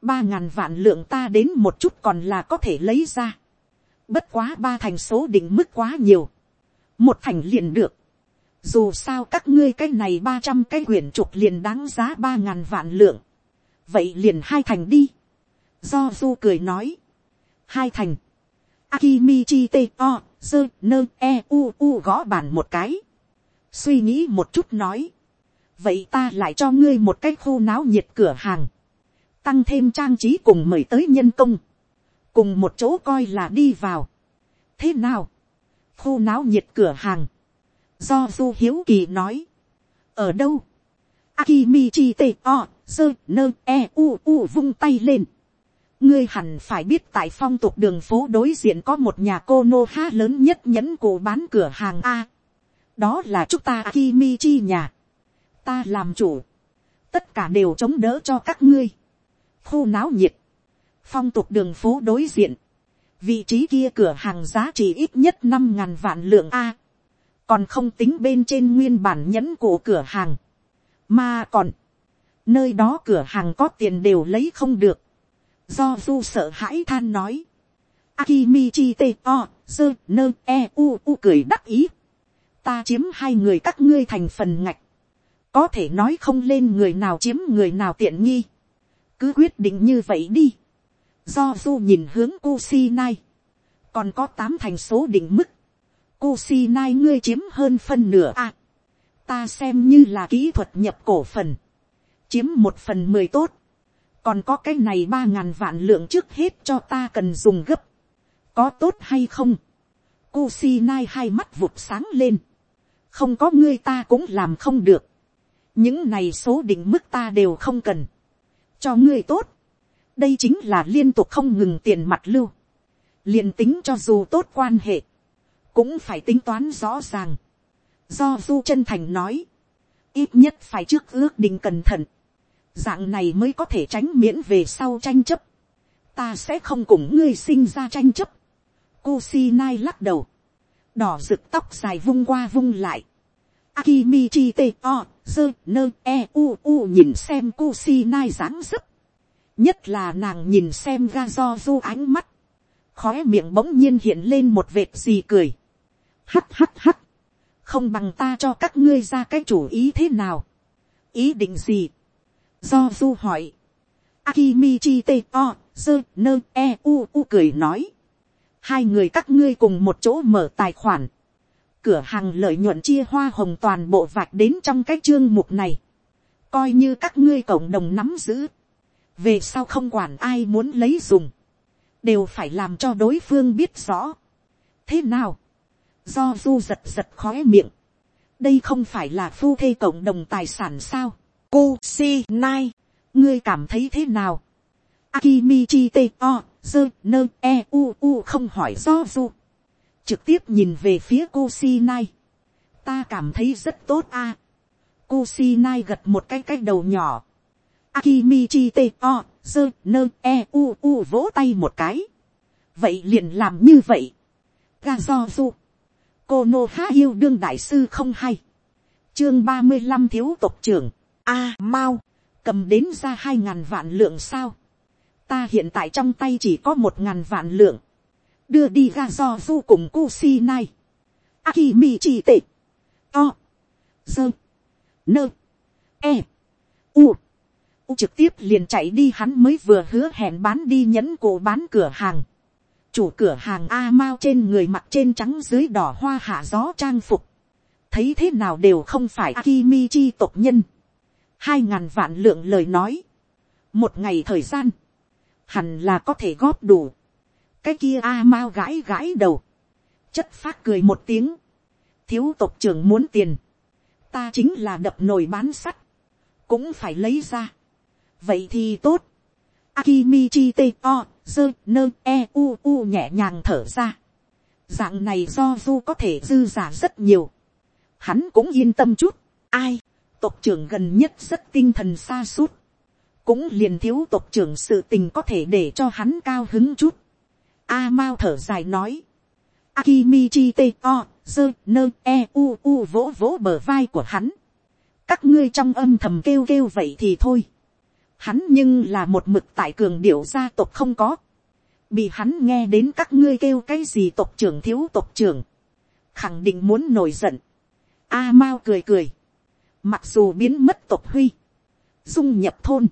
ba ngàn vạn lượng ta đến một chút còn là có thể lấy ra, bất quá ba thành số định mức quá nhiều, một thành liền được, dù sao các ngươi cái này ba trăm cái quyển trục liền đáng giá ba ngàn vạn lượng. vậy liền hai thành đi. do du cười nói. hai thành. Akimichi t o, dơ nơ e u u gõ bàn một cái. suy nghĩ một chút nói. vậy ta lại cho ngươi một cái khu náo nhiệt cửa hàng. tăng thêm trang trí cùng mời tới nhân công, cùng một chỗ coi là đi vào. thế nào, khu náo nhiệt cửa hàng, do du hiếu kỳ nói, ở đâu, Akimichi t o, sơ nơ e u u vung tay lên. ngươi hẳn phải biết tại phong tục đường phố đối diện có một nhà cô nô ha lớn nhất nhẫn cổ bán cửa hàng a. đó là chúng ta Akimichi nhà. ta làm chủ. tất cả đều chống đỡ cho các ngươi. khu náo nhiệt. phong tục đường phố đối diện. vị trí kia cửa hàng giá trị ít nhất năm ngàn vạn lượng a còn không tính bên trên nguyên bản nhẫn cổ cửa hàng mà còn, nơi đó cửa hàng có tiền đều lấy không được. Do du sợ hãi than nói. Akimichi te o, sơ nơ e u u cười đắc ý. Ta chiếm hai người các ngươi thành phần ngạch. Có thể nói không lên người nào chiếm người nào tiện nghi. Cứ quyết định như vậy đi. Do du nhìn hướng Kusinai. Còn có tám thành số định mức. Kusinai ngươi chiếm hơn phân nửa à? Ta xem như là kỹ thuật nhập cổ phần, chiếm một phần mười tốt, còn có cái này ba ngàn vạn lượng trước hết cho ta cần dùng gấp, có tốt hay không, Kusi nai hai mắt vụt sáng lên, không có ngươi ta cũng làm không được, những này số định mức ta đều không cần, cho ngươi tốt, đây chính là liên tục không ngừng tiền mặt lưu, liền tính cho dù tốt quan hệ, cũng phải tính toán rõ ràng, do du chân thành nói, ít nhất phải trước ước định cẩn thận, dạng này mới có thể tránh miễn về sau tranh chấp, ta sẽ không cùng ngươi sinh ra tranh chấp, Kusinai lắc đầu, đỏ rực tóc dài vung qua vung lại, Akimichi t o, dơ nơ e u u nhìn xem Kusinai dáng dấp, nhất là nàng nhìn xem ga do du ánh mắt, khóe miệng bỗng nhiên hiện lên một vệt gì cười, hắt hắt hắt, không bằng ta cho các ngươi ra cái chủ ý thế nào, ý định gì, do du hỏi, Akimichi t o, dơ nơ e u u cười nói, hai người các ngươi cùng một chỗ mở tài khoản, cửa hàng lợi nhuận chia hoa hồng toàn bộ vạch đến trong cái chương mục này, coi như các ngươi cộng đồng nắm giữ, về sau không quản ai muốn lấy dùng, đều phải làm cho đối phương biết rõ. thế nào, do du giật giật khói miệng, đây không phải là phu thê cộng đồng tài sản sao, cô si nai, ngươi cảm thấy thế nào, Akimichi t o, dơ nơ e u u không hỏi do du, trực tiếp nhìn về phía cô si nai, ta cảm thấy rất tốt a, cô si nai gật một cái cái đầu nhỏ, Akimichi t o, dơ nơ e u u vỗ tay một cái, vậy liền làm như vậy, ga do du, cô nô há yêu đương đại sư không hay. chương ba mươi năm thiếu tộc trưởng, a mau, cầm đến ra hai ngàn vạn lượng sao. ta hiện tại trong tay chỉ có một ngàn vạn lượng. đưa đi ga do du cùng cu si nai. aki mi chi tệ. to. dơ. nơ. e. u. u trực tiếp liền chạy đi hắn mới vừa hứa hẹn bán đi nhẫn cổ bán cửa hàng chủ cửa hàng a mao trên người mặt trên trắng dưới đỏ hoa hạ gió trang phục, thấy thế nào đều không phải Akimichi tộc nhân, hai ngàn vạn lượng lời nói, một ngày thời gian, hẳn là có thể góp đủ, cái kia a mao gãi gãi đầu, chất phát cười một tiếng, thiếu tộc trưởng muốn tiền, ta chính là đập nồi bán sắt, cũng phải lấy ra, vậy thì tốt, Akimichi tê o, dơ nơ e u u nhẹ nhàng thở ra. Dạng này do du có thể dư giả rất nhiều. Hắn cũng yên tâm chút. Ai, tộc trưởng gần nhất rất tinh thần xa suốt. Cũng liền thiếu tộc trưởng sự tình có thể để cho hắn cao hứng chút. A Mao thở dài nói. Akimichi te o, dơ nơ e u u vỗ vỗ bờ vai của hắn. Các ngươi trong âm thầm kêu kêu vậy thì thôi hắn nhưng là một mực tại cường điệu gia tộc không có, bị hắn nghe đến các ngươi kêu cái gì tộc trưởng thiếu tộc trưởng, khẳng định muốn nổi giận. A Mao cười cười, mặc dù biến mất tộc huy, dung nhập thôn,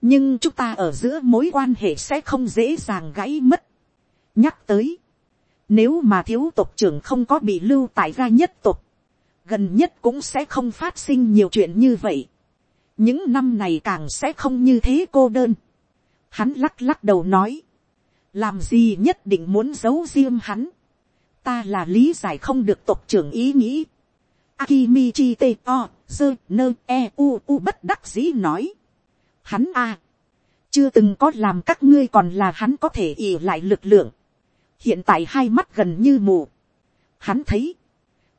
nhưng chúng ta ở giữa mối quan hệ sẽ không dễ dàng gãy mất. nhắc tới, nếu mà thiếu tộc trưởng không có bị lưu tại ra nhất tộc, gần nhất cũng sẽ không phát sinh nhiều chuyện như vậy những năm này càng sẽ không như thế cô đơn. Hắn lắc lắc đầu nói. Làm gì nhất định muốn giấu riêng hắn. Ta là lý giải không được tộc trưởng ý nghĩ. Akimichi te o, dơ, nơ, e, u, u bất đắc dĩ nói. Hắn a Chưa từng có làm các ngươi còn là hắn có thể ỉ lại lực lượng. Hiện tại hai mắt gần như mù. Hắn thấy.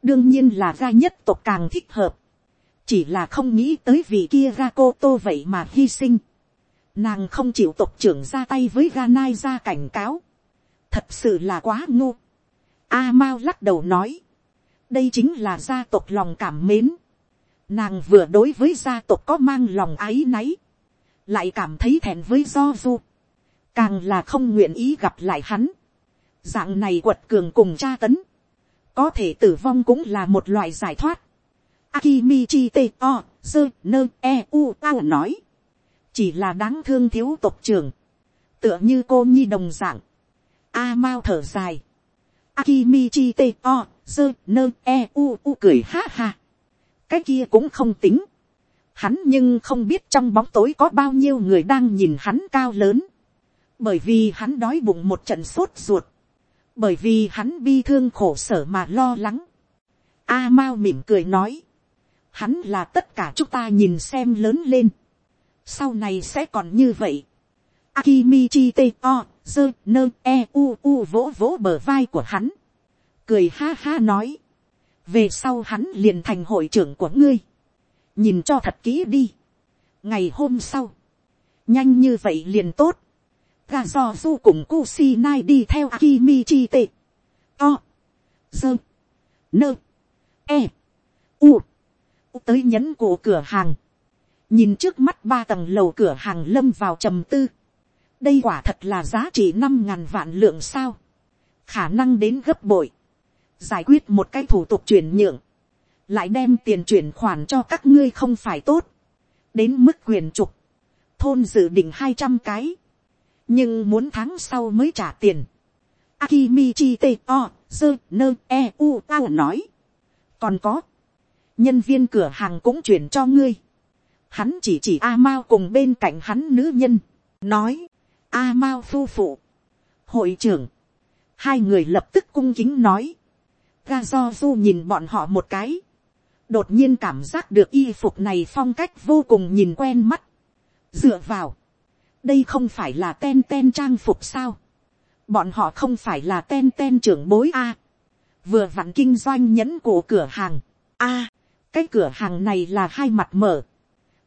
Đương nhiên là gia nhất tộc càng thích hợp. Chỉ là không nghĩ tới vị kia ra cô tô vậy mà hy sinh Nàng không chịu tộc trưởng ra tay với Ganai ra cảnh cáo. Thật sự là quá ngu. A Mao lắc đầu nói. Đây chính là gia tộc lòng cảm mến. Nàng vừa đối với gia tộc có mang lòng ái náy. Lại cảm thấy thẹn với do du. Càng là không nguyện ý gặp lại hắn. Dạng này quật cường cùng tra tấn. Có thể tử vong cũng là một loại giải thoát. Akimichi te o, dơ, nơ, e, u, a nói. Chỉ là đáng thương thiếu tộc trưởng, tựa như cô nhi đồng dạng, a mau thở dài, akimichi te o, dơ nơ e u u cười ha ha, cái kia cũng không tính, hắn nhưng không biết trong bóng tối có bao nhiêu người đang nhìn hắn cao lớn, bởi vì hắn đói bụng một trận sốt ruột, bởi vì hắn bi thương khổ sở mà lo lắng. A Mao mỉm cười nói, hắn là tất cả chúng ta nhìn xem lớn lên sau này sẽ còn như vậy. Akimichi t o dơ, nơ, e, u, u vỗ vỗ bờ vai của hắn. Cười ha ha nói. Về sau hắn liền thành hội trưởng của ngươi. Nhìn cho thật kỹ đi. Ngày hôm sau. Nhanh như vậy liền tốt. Gà do du cùng Kusinai đi theo Akimichi t O. Dơ. Nơ. E. U. Tới nhấn cổ cửa hàng. Nhìn trước mắt ba tầng lầu cửa hàng lâm vào trầm tư, đây quả thật là giá trị năm ngàn vạn lượng sao, khả năng đến gấp bội, giải quyết một cái thủ tục chuyển nhượng, lại đem tiền chuyển khoản cho các ngươi không phải tốt, đến mức quyền trục, thôn dự định hai trăm cái, nhưng muốn tháng sau mới trả tiền. Akimichi T O, dơ, nơ, e, u, ao nói. còn có, nhân viên cửa hàng cũng chuyển cho ngươi. Hắn chỉ chỉ a mao cùng bên cạnh hắn nữ nhân, nói, a mao phu phụ, hội trưởng, hai người lập tức cung kính nói, ga do du nhìn bọn họ một cái, đột nhiên cảm giác được y phục này phong cách vô cùng nhìn quen mắt, dựa vào, đây không phải là ten ten trang phục sao, bọn họ không phải là ten ten trưởng bối a, vừa vặn kinh doanh nhẫn cổ cửa hàng, a, cái cửa hàng này là hai mặt mở,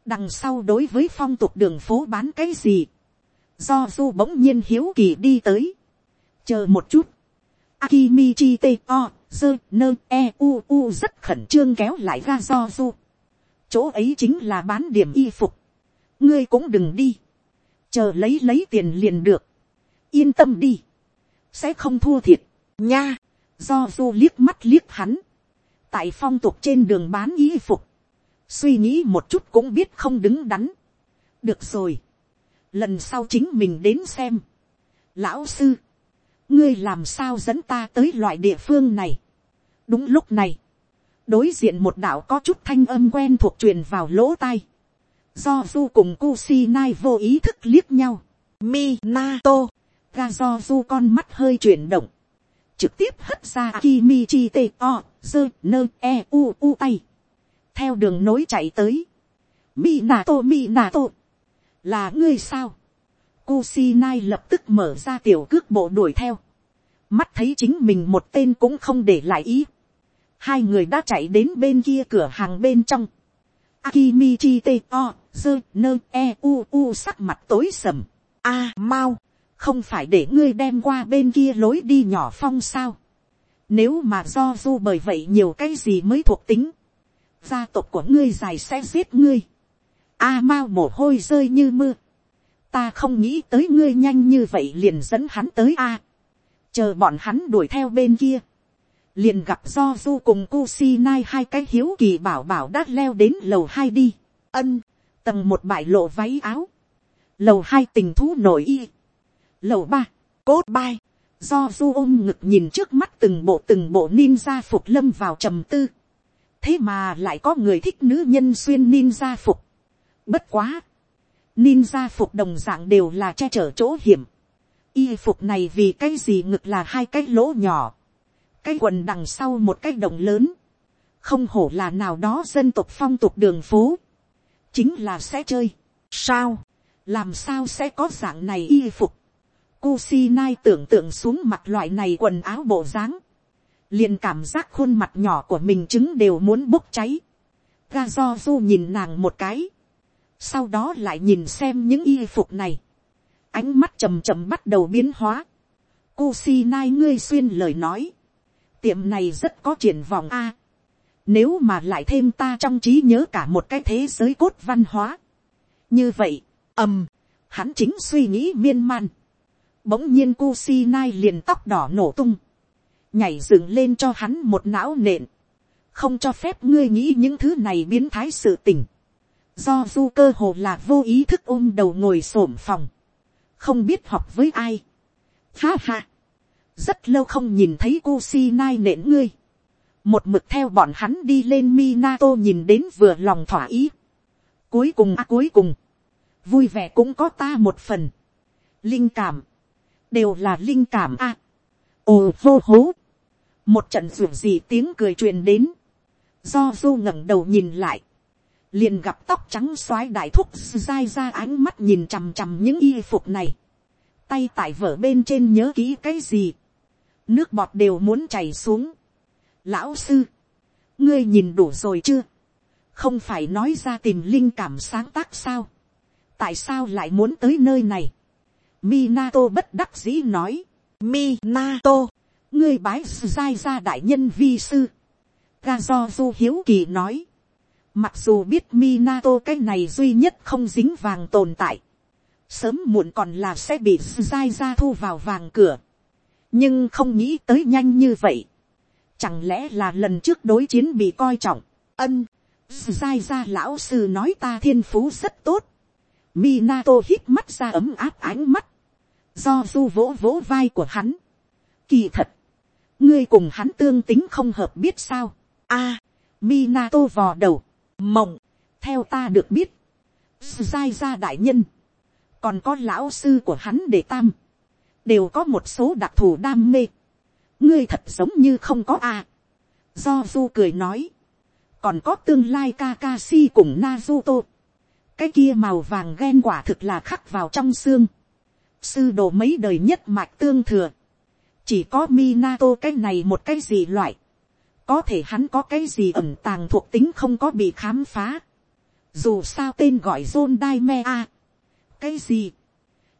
đằng sau đối với phong tục đường phố bán cái gì, do du bỗng nhiên hiếu kỳ đi tới, chờ một chút, Akimichi t o, dơ nơ e u u rất khẩn trương kéo lại ra do du. Chỗ ấy chính là bán điểm y phục. Ngươi cũng đừng đi. Chờ lấy lấy tiền liền được. Yên tâm đi. Sẽ không thua thiệt. Nha. Do du liếc mắt liếc hắn. Tại phong tục trên đường bán y phục suy nghĩ một chút cũng biết không đứng đắn. được rồi, lần sau chính mình đến xem. lão sư, ngươi làm sao dẫn ta tới loại địa phương này. đúng lúc này, đối diện một đạo có chút thanh âm quen thuộc truyền vào lỗ tai. do du cùng Kusinai vô ý thức liếc nhau. Minato, ga do du con mắt hơi chuyển động trực tiếp hất ra Kimichi t o, dơ nơ e u u tay theo đường nối chạy tới. Mi nà tô mi nà tô. Là ngươi sao? Kusinai lập tức mở ra tiểu cước bộ đuổi theo. Mắt thấy chính mình một tên cũng không để lại ý. Hai người đã chạy đến bên kia cửa hàng bên trong. Akimichi t o, dơ, nơ, e, u, u sắc mặt tối sầm. A, mau, không phải để ngươi đem qua bên kia lối đi nhỏ phong sao. Nếu mà do du bởi vậy nhiều cái gì mới thuộc tính gia tộc của ngươi dài sẽ giết ngươi. A Mao mồ hôi rơi như mưa. Ta không nghĩ tới ngươi nhanh như vậy liền dẫn hắn tới A. Chờ bọn hắn đuổi theo bên kia. Liền gặp do du cùng u si nai hai cái hiếu kỳ bảo bảo đã leo đến lầu hai đi. Ân, tầng một bại lộ váy áo. Lầu hai tình thú nổi y. Lầu ba, cốt bai. Do du ôm ngực nhìn trước mắt từng bộ từng bộ ninja phục lâm vào trầm tư. Thế mà lại có người thích nữ nhân xuyên ninja phục. Bất quá. ninja phục đồng dạng đều là che chở chỗ hiểm, y phục này vì cái gì ngực là hai cái lỗ nhỏ, cái quần đằng sau một cái đồng lớn, không hổ là nào đó dân tộc phong tục đường phố, chính là sẽ chơi, sao, làm sao sẽ có dạng này y phục, Kusinai tưởng tượng xuống mặt loại này quần áo bộ dáng, liền cảm giác khuôn mặt nhỏ của mình trứng đều muốn bốc cháy. Ga do du nhìn nàng một cái, sau đó lại nhìn xem những y phục này, ánh mắt chầm chầm bắt đầu biến hóa. Kusinai ngươi xuyên lời nói, tiệm này rất có triển vọng a. nếu mà lại thêm ta trong trí nhớ cả một cái thế giới cốt văn hóa. như vậy, ầm, hắn chính suy nghĩ miên man bỗng nhiên Kusinai liền tóc đỏ nổ tung, nhảy dựng lên cho hắn một não nện, không cho phép ngươi nghĩ những thứ này biến thái sự tình. do du cơ hồ là vô ý thức ôm đầu ngồi s ổ m phòng, không biết học với ai. Ha ha, rất lâu không nhìn thấy Kusinai nện ngươi. Một mực theo bọn hắn đi lên Minato nhìn đến vừa lòng thỏa ý. Cuối cùng à cuối cùng, vui vẻ cũng có ta một phần. Linh cảm, đều là linh cảm a. À, ồ hô hố. Một trận ruộng gì tiếng cười truyền đến. Do du ngẩng đầu nhìn lại. Liền gặp tóc trắng xoái đại thúc dai ra ánh mắt nhìn chằm chằm những y phục này. Tay tại vở bên trên nhớ kỹ cái gì nước bọt đều muốn chảy xuống. lão sư, ngươi nhìn đủ rồi chưa, không phải nói ra tìm linh cảm sáng tác sao, tại sao lại muốn tới nơi này. Minato bất đắc dĩ nói, Minato, ngươi bái giai ra đại nhân vi sư. Gazozu hiếu kỳ nói, mặc dù biết Minato cái này duy nhất không dính vàng tồn tại, sớm muộn còn là sẽ bị giai ra thu vào vàng cửa nhưng không nghĩ tới nhanh như vậy. Chẳng lẽ là lần trước đối chiến bị coi trọng, ân, dai ra lão sư nói ta thiên phú rất tốt. Minato hít mắt ra ấm áp ánh mắt, do du vỗ vỗ vai của hắn. Kỳ thật, ngươi cùng hắn tương tính không hợp biết sao. a, Minato vò đầu, mộng, theo ta được biết, dai ra đại nhân, còn có lão sư của hắn để tam đều có một số đặc thù đam mê. ngươi thật giống như không có a. do du cười nói, còn có tương lai Kakashi cùng Naruto cái kia màu vàng ghen quả thực là khắc vào trong xương. sư đồ mấy đời nhất mạch tương thừa. chỉ có Minato cái này một cái gì loại. có thể hắn có cái gì ẩn tàng thuộc tính không có bị khám phá. dù sao tên gọi John Daime a. cái gì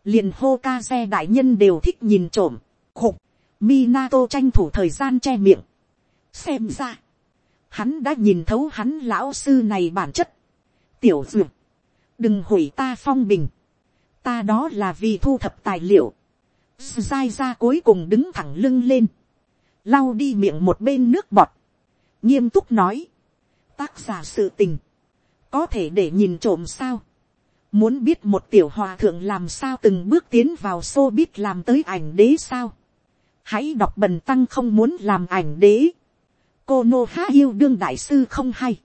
liền hô ca xe đại nhân đều thích nhìn trộm, khục, Minato tranh thủ thời gian che miệng. xem ra, hắn đã nhìn thấu hắn lão sư này bản chất. tiểu duyệt, đừng hủy ta phong bình, ta đó là vì thu thập tài liệu, dai ra cuối cùng đứng thẳng lưng lên, lau đi miệng một bên nước bọt, nghiêm túc nói, tác giả sự tình, có thể để nhìn trộm sao, Muốn biết một tiểu hòa thượng làm sao từng bước tiến vào xô biết làm tới ảnh đế sao. Hãy đọc bần tăng không muốn làm ảnh đế. Cô Nô Há yêu đương đại sư không hay.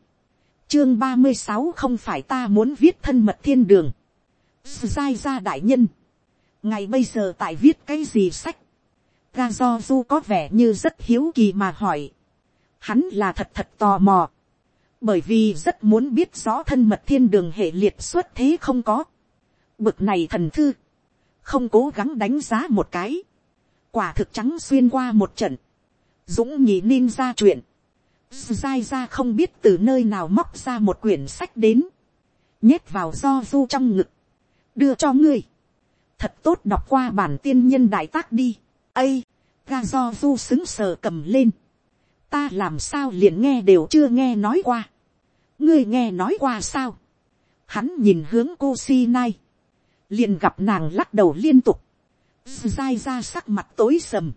Chương ba mươi sáu không phải ta muốn viết thân mật thiên đường. Giai ra đại nhân. Ngày bây giờ tại viết cái gì sách. Ga do du có vẻ như rất hiếu kỳ mà hỏi. Hắn là thật thật tò mò bởi vì rất muốn biết rõ thân mật thiên đường hệ liệt xuất thế không có. Bực này thần thư, không cố gắng đánh giá một cái, quả thực trắng xuyên qua một trận, dũng nhị ninh ra chuyện, dai ra không biết từ nơi nào móc ra một quyển sách đến, nhét vào do du trong ngực, đưa cho ngươi, thật tốt đọc qua bản tiên nhân đại tác đi, ây, ga do du xứng sờ cầm lên, ta làm sao liền nghe đều chưa nghe nói qua. Ngươi nghe nói qua sao, hắn nhìn hướng cô si nai, liền gặp nàng lắc đầu liên tục, dai ra sắc mặt tối sầm,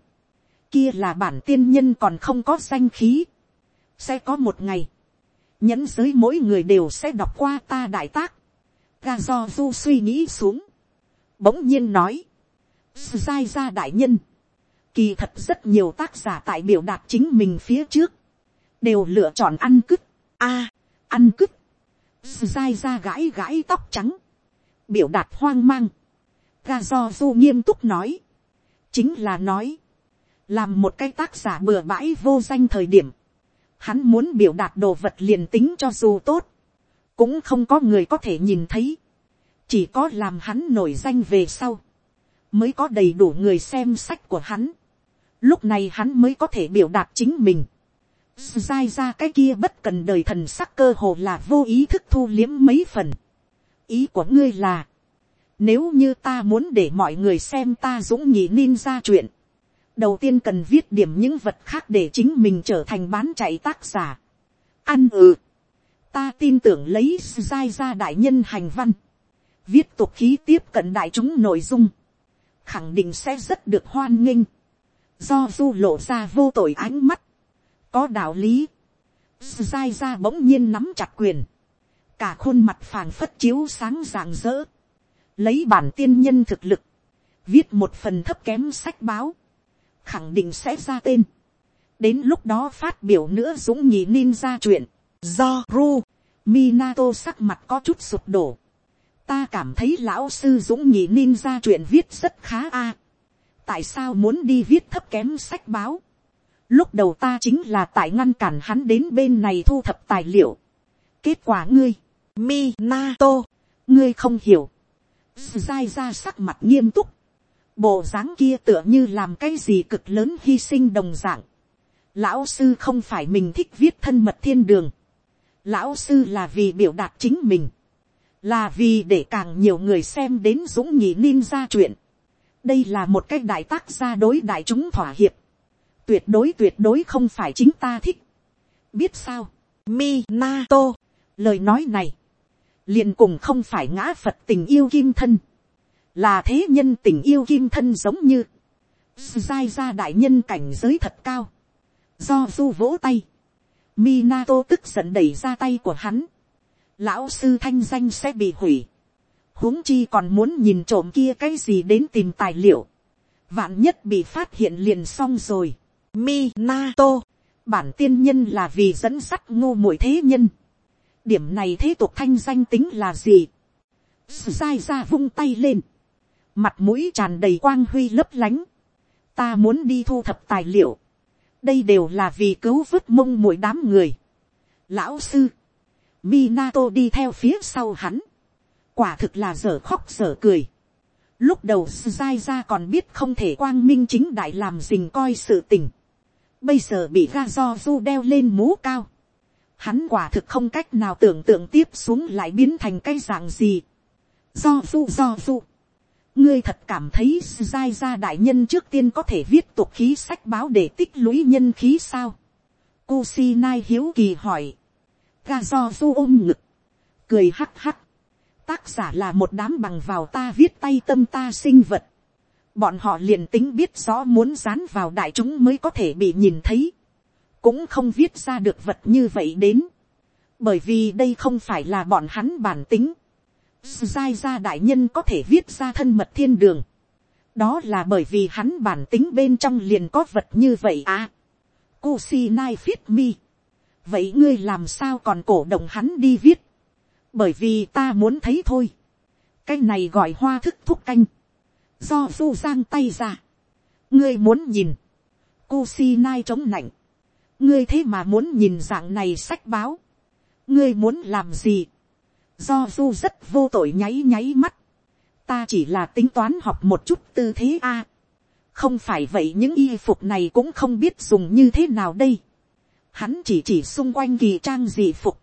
kia là bản tiên nhân còn không có danh khí, sẽ có một ngày, nhẫn giới mỗi người đều sẽ đọc qua ta đại tác, ga do du suy nghĩ xuống, bỗng nhiên nói, sai ra đại nhân, kỳ thật rất nhiều tác giả tại biểu đạt chính mình phía trước, đều lựa chọn ăn cứt, a, ăn cứt, sai ra gãi gãi tóc trắng, biểu đạt hoang mang, ga do du nghiêm túc nói, chính là nói, làm một cái tác giả bừa bãi vô danh thời điểm, hắn muốn biểu đạt đồ vật liền tính cho dù tốt, cũng không có người có thể nhìn thấy, chỉ có làm hắn nổi danh về sau, mới có đầy đủ người xem sách của hắn, lúc này hắn mới có thể biểu đạt chính mình, dai ra cái kia bất cần đời thần sắc cơ hồ là vô ý thức thu liếm mấy phần, ý của ngươi là, nếu như ta muốn để mọi người xem ta dũng nhị ninja chuyện, đầu tiên cần viết điểm những vật khác để chính mình trở thành bán chạy tác giả. ăn ừ, ta tin tưởng lấy giai ra đại nhân hành văn, viết tục khí tiếp cận đại chúng nội dung, khẳng định sẽ rất được hoan nghênh, do du lộ ra vô tội ánh mắt, có đạo lý, giai ra bỗng nhiên nắm chặt quyền, cả khuôn mặt phàng phất chiếu sáng rạng rỡ, lấy bản tiên nhân thực lực, viết một phần thấp kém sách báo, khẳng định sẽ ra tên. đến lúc đó phát biểu nữa dũng nhì ninja chuyện, do ru, Minato sắc mặt có chút sụp đổ. ta cảm thấy lão sư dũng nhì ninja chuyện viết rất khá a. tại sao muốn đi viết thấp kém sách báo. lúc đầu ta chính là tại ngăn cản hắn đến bên này thu thập tài liệu. kết quả ngươi, Minato, ngươi không hiểu. dai ra sắc mặt nghiêm túc bộ dáng kia tựa như làm cái gì cực lớn hy sinh đồng dạng. lão sư không phải mình thích viết thân mật thiên đường. lão sư là vì biểu đạt chính mình. là vì để càng nhiều người xem đến dũng nhị ninja chuyện. đây là một cái đại tác gia đối đại chúng thỏa hiệp. tuyệt đối tuyệt đối không phải chính ta thích. biết sao. Minato, lời nói này, liền cùng không phải ngã phật tình yêu kim thân là thế nhân tình yêu kim thân giống như, sai ra đại nhân cảnh giới thật cao, do du vỗ tay, Minato tức giận đẩy ra tay của hắn, lão sư thanh danh sẽ bị hủy, huống chi còn muốn nhìn trộm kia cái gì đến tìm tài liệu, vạn nhất bị phát hiện liền xong rồi, Minato, bản tiên nhân là vì dẫn sắt ngô muội thế nhân, điểm này thế tục thanh danh tính là gì, Sai ra vung tay lên, mặt mũi tràn đầy quang huy lấp lánh, ta muốn đi thu thập tài liệu, đây đều là vì cứu vớt mông mỗi đám người. Lão sư, Minato đi theo phía sau hắn, quả thực là dở khóc dở cười. Lúc đầu Sai ra còn biết không thể quang minh chính đại làm dình coi sự tình. Bây giờ bị ga do du đeo lên mũ cao. Hắn quả thực không cách nào tưởng tượng tiếp xuống lại biến thành cái dạng gì. Do du do du ngươi thật cảm thấy giai gia đại nhân trước tiên có thể viết tục khí sách báo để tích lũy nhân khí sao. Kusinai hiếu kỳ hỏi. Ga do du ôm ngực. Cười hắc hắc. Tác giả là một đám bằng vào ta viết tay tâm ta sinh vật. Bọn họ liền tính biết rõ muốn dán vào đại chúng mới có thể bị nhìn thấy. Cũng không viết ra được vật như vậy đến. Bởi vì đây không phải là bọn hắn bản tính giai gia đại nhân có thể viết ra thân mật thiên đường. đó là bởi vì hắn bản tính bên trong liền có vật như vậy à. Kusinai viết mi. vậy ngươi làm sao còn cổ động hắn đi viết. bởi vì ta muốn thấy thôi. cái này gọi hoa thức thúc canh. do du giang tay ra. ngươi muốn nhìn. Kusinai chống nạnh. ngươi thế mà muốn nhìn dạng này sách báo. ngươi muốn làm gì do du rất vô tội nháy nháy mắt, ta chỉ là tính toán học một chút tư thế a. không phải vậy những y phục này cũng không biết dùng như thế nào đây. hắn chỉ chỉ xung quanh kỳ trang dị phục.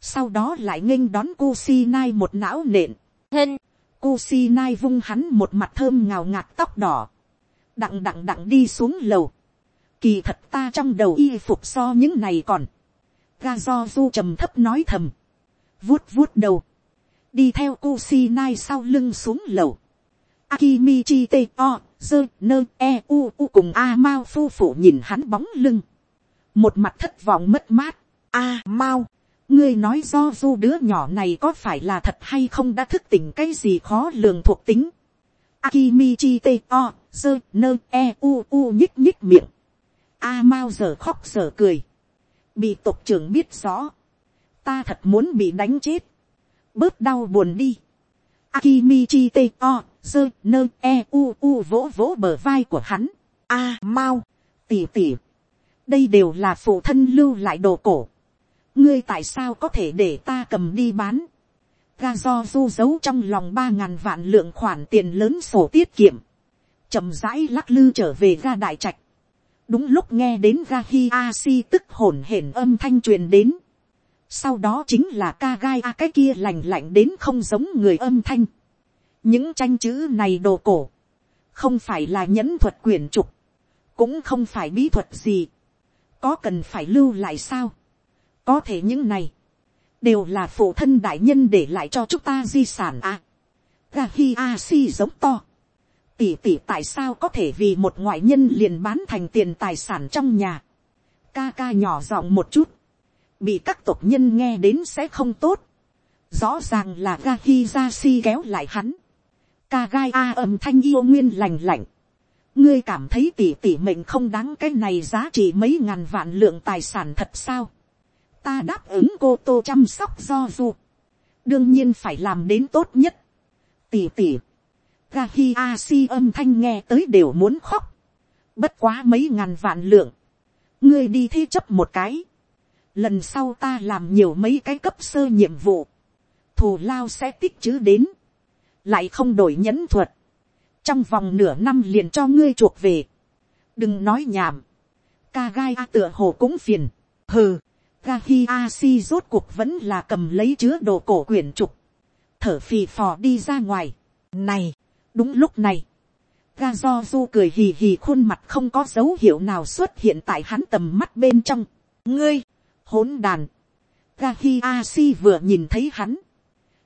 sau đó lại nghênh đón Kusinai một não nện. hên, Kusinai vung hắn một mặt thơm ngào ngạt tóc đỏ. đặng đặng đặng đi xuống lầu. kỳ thật ta trong đầu y phục so những này còn. ga do du trầm thấp nói thầm vuốt vuốt đầu, đi theo Kusinai sau lưng xuống lầu. Akimichi te o, dơ nơ e u u cùng A Mao phu phụ nhìn hắn bóng lưng. Một mặt thất vọng mất mát. A Mao, ngươi nói do du đứa nhỏ này có phải là thật hay không đã thức tỉnh cái gì khó lường thuộc tính. Akimichi te o, dơ nơ e u u nhích nhích miệng. A Mao giờ khóc giờ cười. Bị tộc trưởng biết rõ ta thật muốn bị đánh chết, bớt đau buồn đi. Akimichi t o, dơ nơ e u u vỗ vỗ bờ vai của hắn. A mau. Tỉ tỉ. Đây đều là phụ thân lưu lại đồ cổ. Ngươi tại sao có thể để ta cầm đi bán? Ga do du giấu trong lòng ba ngàn vạn lượng khoản tiền lớn sổ tiết kiệm. chậm rãi lắc lư trở về ga đại trạch. Đúng lúc nghe đến ga hi a si tức hổn hển âm thanh truyền đến. Sau đó chính là ca gai a cái kia lành lạnh đến không giống người âm thanh. Những tranh chữ này đồ cổ, không phải là nhẫn thuật quyển trục, cũng không phải bí thuật gì, có cần phải lưu lại sao, có thể những này, đều là phụ thân đại nhân để lại cho chúng ta di sản à. Gahi a si giống to, tỉ tỉ tại sao có thể vì một ngoại nhân liền bán thành tiền tài sản trong nhà, ca ca nhỏ giọng một chút, bị các tộc nhân nghe đến sẽ không tốt, rõ ràng là gahi kéo lại hắn, kagai a âm thanh yêu nguyên lành lạnh. ngươi cảm thấy tỷ tỷ mệnh không đáng cái này giá trị mấy ngàn vạn lượng tài sản thật sao. ta đáp ứng cô tô chăm sóc do dù. đương nhiên phải làm đến tốt nhất. tỷ tỷ gahi a si âm thanh nghe tới đều muốn khóc. bất quá mấy ngàn vạn lượng. ngươi đi thế chấp một cái lần sau ta làm nhiều mấy cái cấp sơ nhiệm vụ. thù lao sẽ tích chứ đến. Lại không đổi nhẫn thuật, trong vòng nửa năm liền cho ngươi chuộc về, đừng nói nhảm, ca gai a tựa hồ cũng phiền, hừ, ga hi a si rốt cuộc vẫn là cầm lấy chứa đồ cổ quyển trục, thở phì phò đi ra ngoài, này, đúng lúc này, ga do du cười hì hì khuôn mặt không có dấu hiệu nào xuất hiện tại hắn tầm mắt bên trong, ngươi, hỗn đàn, Gahi Asi vừa nhìn thấy hắn,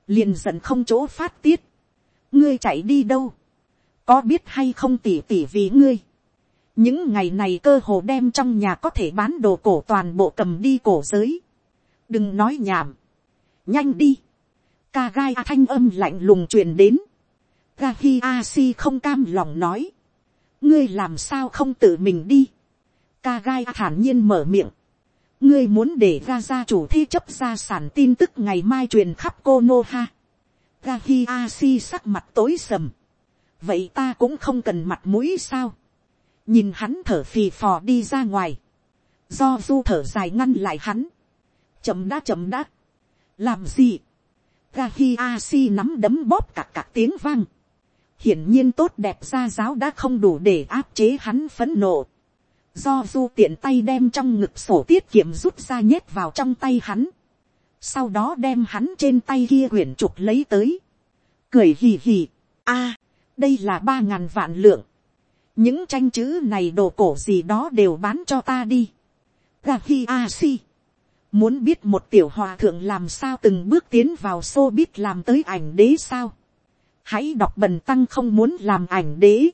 liền giận không chỗ phát tiết, ngươi chạy đi đâu, có biết hay không tỉ tỉ vì ngươi, những ngày này cơ hồ đem trong nhà có thể bán đồ cổ toàn bộ cầm đi cổ giới, đừng nói nhảm, nhanh đi, ca gai thanh âm lạnh lùng truyền đến, Gahi Asi không cam lòng nói, ngươi làm sao không tự mình đi, ca gai thản nhiên mở miệng, ngươi muốn để ra gia chủ thi chấp gia sản tin tức ngày mai truyền khắp cô nô ha, ga hi a si sắc mặt tối sầm. vậy ta cũng không cần mặt mũi sao. nhìn hắn thở phì phò đi ra ngoài. do du thở dài ngăn lại hắn. chậm đã chậm đã. làm gì. ga hi a si nắm đấm bóp cả cả tiếng vang. hiển nhiên tốt đẹp gia giáo đã không đủ để áp chế hắn phấn nộ do du tiện tay đem trong ngực sổ tiết kiệm rút ra nhét vào trong tay hắn. Sau đó đem hắn trên tay kia quyển trục lấy tới, cười hì hì, a, đây là ba ngàn vạn lượng, những tranh chữ này đồ cổ gì đó đều bán cho ta đi, ga hi a si, muốn biết một tiểu hòa thượng làm sao từng bước tiến vào xô biết làm tới ảnh đế sao, hãy đọc bần tăng không muốn làm ảnh đế,